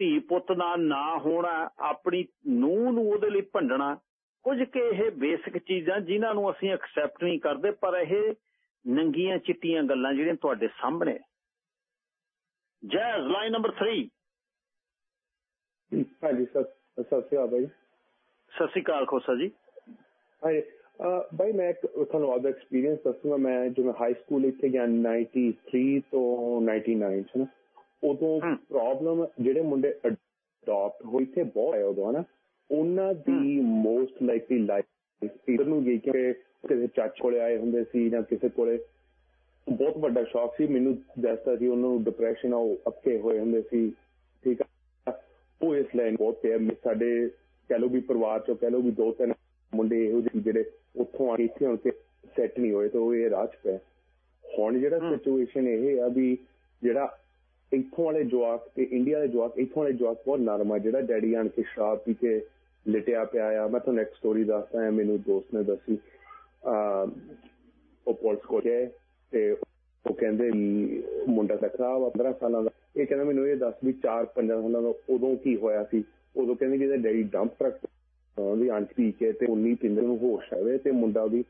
ਧੀ ਪੁੱਤ ਦਾ ਨਾ ਹੋਣਾ, ਆਪਣੀ ਨੂੰਹ ਨੂੰ ਉਹਦੇ ਲਈ ਭੰਡਣਾ, ਕੁਝ ਕਿ ਇਹ ਬੇਸਿਕ ਚੀਜ਼ਾਂ ਜਿਨ੍ਹਾਂ ਨੂੰ ਅਸੀਂ ਐਕਸੈਪਟ ਨਹੀਂ ਕਰਦੇ, ਪਰ ਇਹ ਨੰਗੀਆਂ ਚਿੱਟੀਆਂ ਗੱਲਾਂ ਜਿਹੜੀਆਂ ਤੁਹਾਡੇ ਸਾਹਮਣੇ ਜੈਜ਼ ਲਾਈਨ ਨੰਬਰ 3 ਹਾਂਜੀ ਸਰ ਸਤਿ ਸ਼੍ਰੀ ਅਕਾਲ ਬਾਈ। ਸਤਿ ਸ਼੍ਰੀ ਅਕਾਲ ਖੋਸਾ ਜੀ। ਅਹ ਬਾਈ ਮੈਂ ਇੱਕ ਤੁਹਾਨੂੰ ਆਪਦਾ ਐਕਸਪੀਰੀਅੰਸ ਦੱਸੂਗਾ ਮੈਂ ਜਿਵੇਂ ਹਾਈ ਸਕੂਲ ਇੱਥੇ ਗਿਆ 93 ਤੋਂ 99 ਚ ਨਾ? ਉਦੋਂ ਪ੍ਰੋਬਲਮ ਜਿਹੜੇ ਮੁੰਡੇ ਅਡਾਪਟ ਹੋਏ ਇੱਥੇ ਬਹੁਤ ਆਏ ਉਦੋਂ ਹਨਾ ਉਹਨਾਂ ਦੀ ਮੋਸਟ ਲਾਈਕਲੀ ਲਾਈਫ ਇਧਰ ਨੂੰ ਗਈ ਕਿ ਕਿਸੇ ਚਾਚ ਕੋਲੇ ਆਏ ਹੁੰਦੇ ਸੀ ਜਾਂ ਕਿਸੇ ਕੋਲੇ। ਬਹੁਤ ਵੱਡਾ ਸ਼ੌਕ ਸੀ ਮੈਨੂੰ ਦੱਸਦਾ ਸੀ ਉਹਨਾਂ ਨੂੰ ਡਿਪਰੈਸ਼ਨ ਆ ਉਹ ਅੱਕੇ ਹੋਏ ਹੁੰਦੇ ਸੀ ਠੀਕ ਆ? ਉਹ ਇਸ ਲਾਈਨ ਬਹੁਤ ਮੇ- ਸਾਡੇ ਕਹਿ ਲਓ ਵੀ ਪਰਿਵਾਰ ਚੋਂ ਕਹਿ ਲਓ ਵੀ ਦੋ ਤਿੰਨ ਮੁੰਡੇ ਇਹੋ ਜਿਹੇ ਜਿਹੜੇ ਉੱਥੋਂ ਆ ਕੇ ਇੱਥੇ ਹੁਣ ਤੇ ਸੈੱਟ ਨਹੀਂ ਹੋਏ ਤੇ ਉਹ ਇਹ 'ਚ ਪਏ। ਹੁਣ ਜਿਹੜਾ ਸਿਚੁਏਸ਼ਨ ਇਹ ਆ ਵੀ ਜਿਹੜਾ ਇੱਥੋਂ ਵਾਲੇ ਜਵਾਕ ਤੇ ਇੰਡੀਆ ਦੇ ਜਵਾਕ ਇੱਥੋਂ ਵਾਲੇ ਜਵਾਕ ਬਹੁਤ ਨਰਮ ਆ। ਜਿਹੜਾ ਡੈਡੀ ਆਣ ਕੇ ਸ਼ਰਾਬ ਪੀ ਕੇ ਲਿਟਿਆ ਪਿਆ ਆ। ਮੈਂ ਤੁਹਾਨੂੰ ਇੱਕ ਸਟੋਰੀ ਦੱਸਦਾ ਮੈਨੂੰ ਦੋਸਤ ਨੇ ਦੱਸੀ। ਆ ਉਹ ਪੁਲਿਸ ਕੋਲ ਤੇ ਉਹ ਕਹਿੰਦੇ ਮੁੰਡਾ ਤਾਂ ਖਰਾਬ ਆ 15 ਸਾਲਾਂ ਦਾ। ਇਹ ਕਹਿੰਦਾ ਮੈਨੂੰ ਇਹ ਦੱਸ ਵੀ 4-5 ਸਾਲਾਂ ਦਾ ਉਦੋਂ ਕੀ ਹੋਇਆ ਸੀ? ਉਦੋਂ ਕਹਿੰਦੇ ਕਿ ਇਹਦਾ ਡੈਡੀ ਡੰਪ ਟਰੱਕ ਉਹਦੀ ਆਂਟੀ ਪੀ ਕੇ ਤੇ ਉਨੀ ਪਿੰਦੇ ਨੂੰ ਹੋਸ਼ ਆਵੇ ਤੇ ਮੁੰਡਾ ਉਹਦੀ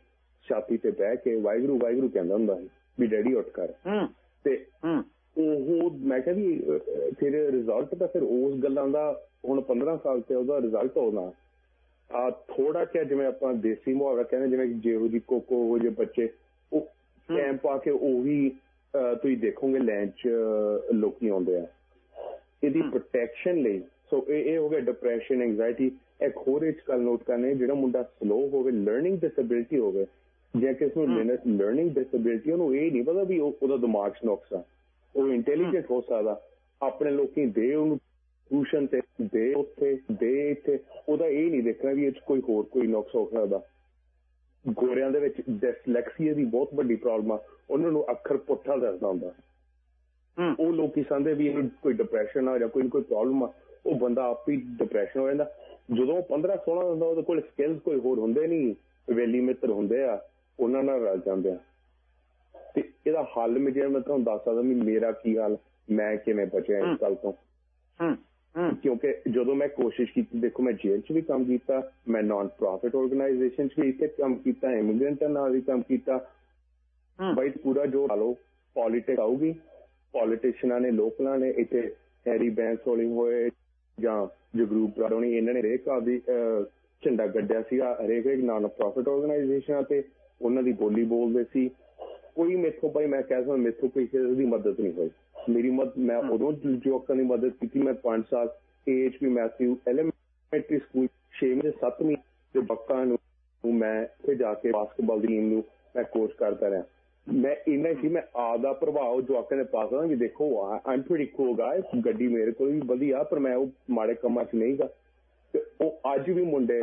ਛਾਤੀ ਤੇ ਬਹਿ ਕੇ ਵਾਹਿਗੁਰੂ ਵਾਹਿਗੁਰੂ ਕਹਿੰਦਾ ਹੁੰਦਾ ਸੀ ਵੀ ਡੈਡੀ ਉੱਠ ਕਰ। ਤੇ ਉਹ ਮੈਂ ਕਿਹਾ ਵੀ ਅਹ, ਫਿਰ ਰਿਜ਼ਲਟ ਤਾਂ ਫਿਰ ਉਸ ਗੱਲਾਂ ਦਾ ਹੁਣ 15 ਸਾਲ ਤੇ ਉਹਦਾ ਰਿਜ਼ਲਟ ਹੋਣਾ ਆ ਥੋੜਾ ਜਿਹਾ ਜਿਵੇਂ ਆਪਾਂ ਦੇਸੀ ਮੁਹਾਵਰਾ ਕਹਿੰਦੇ ਜਿਵੇਂ ਕਿ ਜਿਹੋ ਜੀ ਕੋਕੋ ਉਹ ਜੇ ਬੱਚੇ ਉਹ ਕੈਂਪ ਪਾ ਕੇ ਉਹੀ ਤੁਸੀਂ ਦੇਖੋਗੇ ਲੈਂਡ 'ਚ ਲੋਕੀ ਆਉਂਦੇ ਆ। ਇਹਦੀ ਪ੍ਰੋਟੈਕਸ਼ਨ ਲਈ ਸੋ ਇਹ ਇਹ ਹੋ ਗਿਆ ਡਿਪਰੈਸ਼ਨ ਐਂਜ਼ਾਇਟੀ ਇੱਕ ਹੋਰ ਇੱਕ ਗੱਲ ਨੋਟ ਕਰਨੀ ਜਿਹੜਾ ਮੁੰਡਾ ਸਲੋ ਹੋਵੇ ਲਰਨਿੰਗ ਡਿਸੇਬਿਲਿਟੀ ਹੋਵੇ ਜੇ ਕਿਸੇ ਨੂੰ ਲਰਨਿੰਗ ਡਿਸੇਬਿਲਿਟੀ ਉਹਨੂੰ ਇਹ ਨਹੀਂ ਪਤਾ ਵੀ ਉਹ- ਉਹਦਾ ਦਿਮਾਗ 'ਚ ਨੁਕਸ ਆ। ਉਹ ਇੰਟੈਲੀਜੈਂਟ ਹੋ ਸਕਦਾ। ਆਪਣੇ ਲੋਕੀ ਦੇ ਉਹਨੂੰ ਟਿਊਸ਼ਨ ਤੇ ਦੇ ਉੱਥੇ ਦੇ ਇੱਥੇ ਉਹਦਾ ਇਹ ਨਹੀਂ ਦੇਖਣਾ ਵੀ ਇਹ ਕੋਈ ਹੋਰ ਕੋਈ ਨੁਕਸ ਹੋ ਸਕਦਾ। ਗੋਰਿਆਂ ਦੇ ਵਿੱਚ ਡਿਸਲੈਕਸੀਆ ਦੀ ਬਹੁਤ ਵੱਡੀ ਪ੍ਰੋਬਲਮ ਆ ਉਹਨਾਂ ਨੂੰ ਅੱਖਰ ਪੁੱਠਾ ਦੱਸਦਾ ਹੁੰਦਾ। ਉਹ ਲੋਕੀ ਸੰਦੇ ਵੀ ਇਹਨੂੰ ਕੋਈ ਡਿਪਰੈਸ਼ਨ ਆ ਜਾਂ ਕੋਈ ਕੋਈ ਪ੍ਰੋਬਲਮ ਆ ਉਹ ਬੰਦਾ ਆਪ ਹੀ ਡਿਪਰੈਸ਼ਨ ਹੋ ਜਾਂਦਾ। ਜਦੋਂ 15 16 ਹੁੰਦਾ ਉਹਦੇ ਕੋਲ ਸਕਿੱਲਸ ਕੋਈ ਹੋਰ ਹੁੰਦੇ ਨਹੀਂ ਵੇਲੀ ਮਿੱਤਰ ਹੁੰਦੇ ਆ ਉਹਨਾਂ ਨਾਲ ਰਲ ਜਾਂਦੇ ਆ। ਤੇ ਇਹਦਾ ਹੱਲ ਮੈਂ ਜਿਹੜਾ ਮੈਂ ਤੁਹਾਨੂੰ ਦੱਸ ਸਕਦਾ ਵੀ ਮੇਰਾ ਕੀ ਹਾਲ ਮੈਂ ਕਿਵੇਂ ਬਚਿਆ ਇਸ ਗੱਲ ਤੋਂ। ਕਿਉਂਕਿ ਜਦੋਂ ਮੈਂ ਕੋਸ਼ਿਸ਼ ਕੀਤੀ ਦੇਖੋ ਮੈਂ ਜੇਲ੍ਹ 'ਚ ਵੀ ਕੰਮ ਕੀਤਾ ਮੈਂ ਨਾਨ ਪ੍ਰੋਫਿਟ ਆਰਗੇਨਾਈਜੇਸ਼ਨ 'ਚ ਵੀ ਇੱਥੇ ਕੰਮ ਕੀਤਾ ਇਮੀਗ੍ਰੈਂਟਾਂ ਨਾਲ ਵੀ ਕੰਮ ਕੀਤਾ। ਬਾਈ ਪੂਰਾ ਜੋ ਹਾਲੋ ਪੋਲਿਟਿਕ ਆਊਗੀ ਪੋਲੀਟੀਸ਼ੀਅਨਾਂ ਨੇ ਲੋਕਲਾਂ ਨੇ ਇੱਥੇ ਹੈਰੀ ਬੈਂਸ ਹੋਲੀ ਹੋਏ ਜਾਂ ਜਗਰੂਪ ਰਾਣੀ ਇਹਨਾਂ ਨੇ ਹਰੇਕ ਆਪਦੀ ਝੰਡਾ ਗੱਡਿਆ ਸੀਗਾ ਹਰੇਕ ਇੱਕ ਨਾਨ ਪ੍ਰੋਫਿਟ ਆਰਗੇਨਾਈਜੇਸ਼ਨ ਤੇ ਉਹਨਾਂ ਦੀ ਬੋਲੀ ਬੋਲਦੇ ਸੀ। ਕੋਈ ਮੇਥੋਂ ਭਾਈ ਮੈਂ ਕਹਿ ਸਕਦਾ ਮੇਥੋਂ ਕਿਸੇ ਦੀ ਮਦਦ ਨਹੀਂ ਹੋਈ। ਮੇਰੀ ਮਦਦ ਮੈਂ ਉਦੋਂ ਜੋਕਾਂ ਦੀ ਮਦਦ ਕੀਤੀ ਮੈਂ 5 ਸਾਲ ਏਐਚਪੀ ਮੈਥਿਊ ਐਲੀਮੈਂਟਰੀ ਸਕੂਲ 6 ਦੇ 7ਵੀਂ ਦੇ ਬੱਕਾਂ ਨੂੰ ਮੈਂ ਇੱਥੇ ਜਾ ਕੇ ਬਾਸਕਟਬਾਲ ਦੀ ਟੀਮ ਨੂੰ ਮੈਂ ਕੋਚ ਕਰਦਾ ਰਿਹਾ। ਮੈਂ ਇਹਨਾਂ ਸੀ ਮੈਂ ਆਪਦਾ ਪ੍ਰਭਾਵ ਜਵਾਕਾਂ ਦੇ ਪਾ ਸਕਦਾ ਕਿ ਦੇਖੋ ਆਮ ਪ੍ਰੀਟੀ ਕੂਲ ਗਾਇ ਗੱਡੀ ਮੇਰੇ ਕੋਲ ਵੀ ਵਧੀਆ ਪਰ ਮੈਂ ਉਹ ਮਾੜੇ ਕੰਮਾਂ 'ਚ ਨਹੀਂਗਾ ਤੇ ਉਹ ਅੱਜ ਵੀ ਮੁੰਡੇ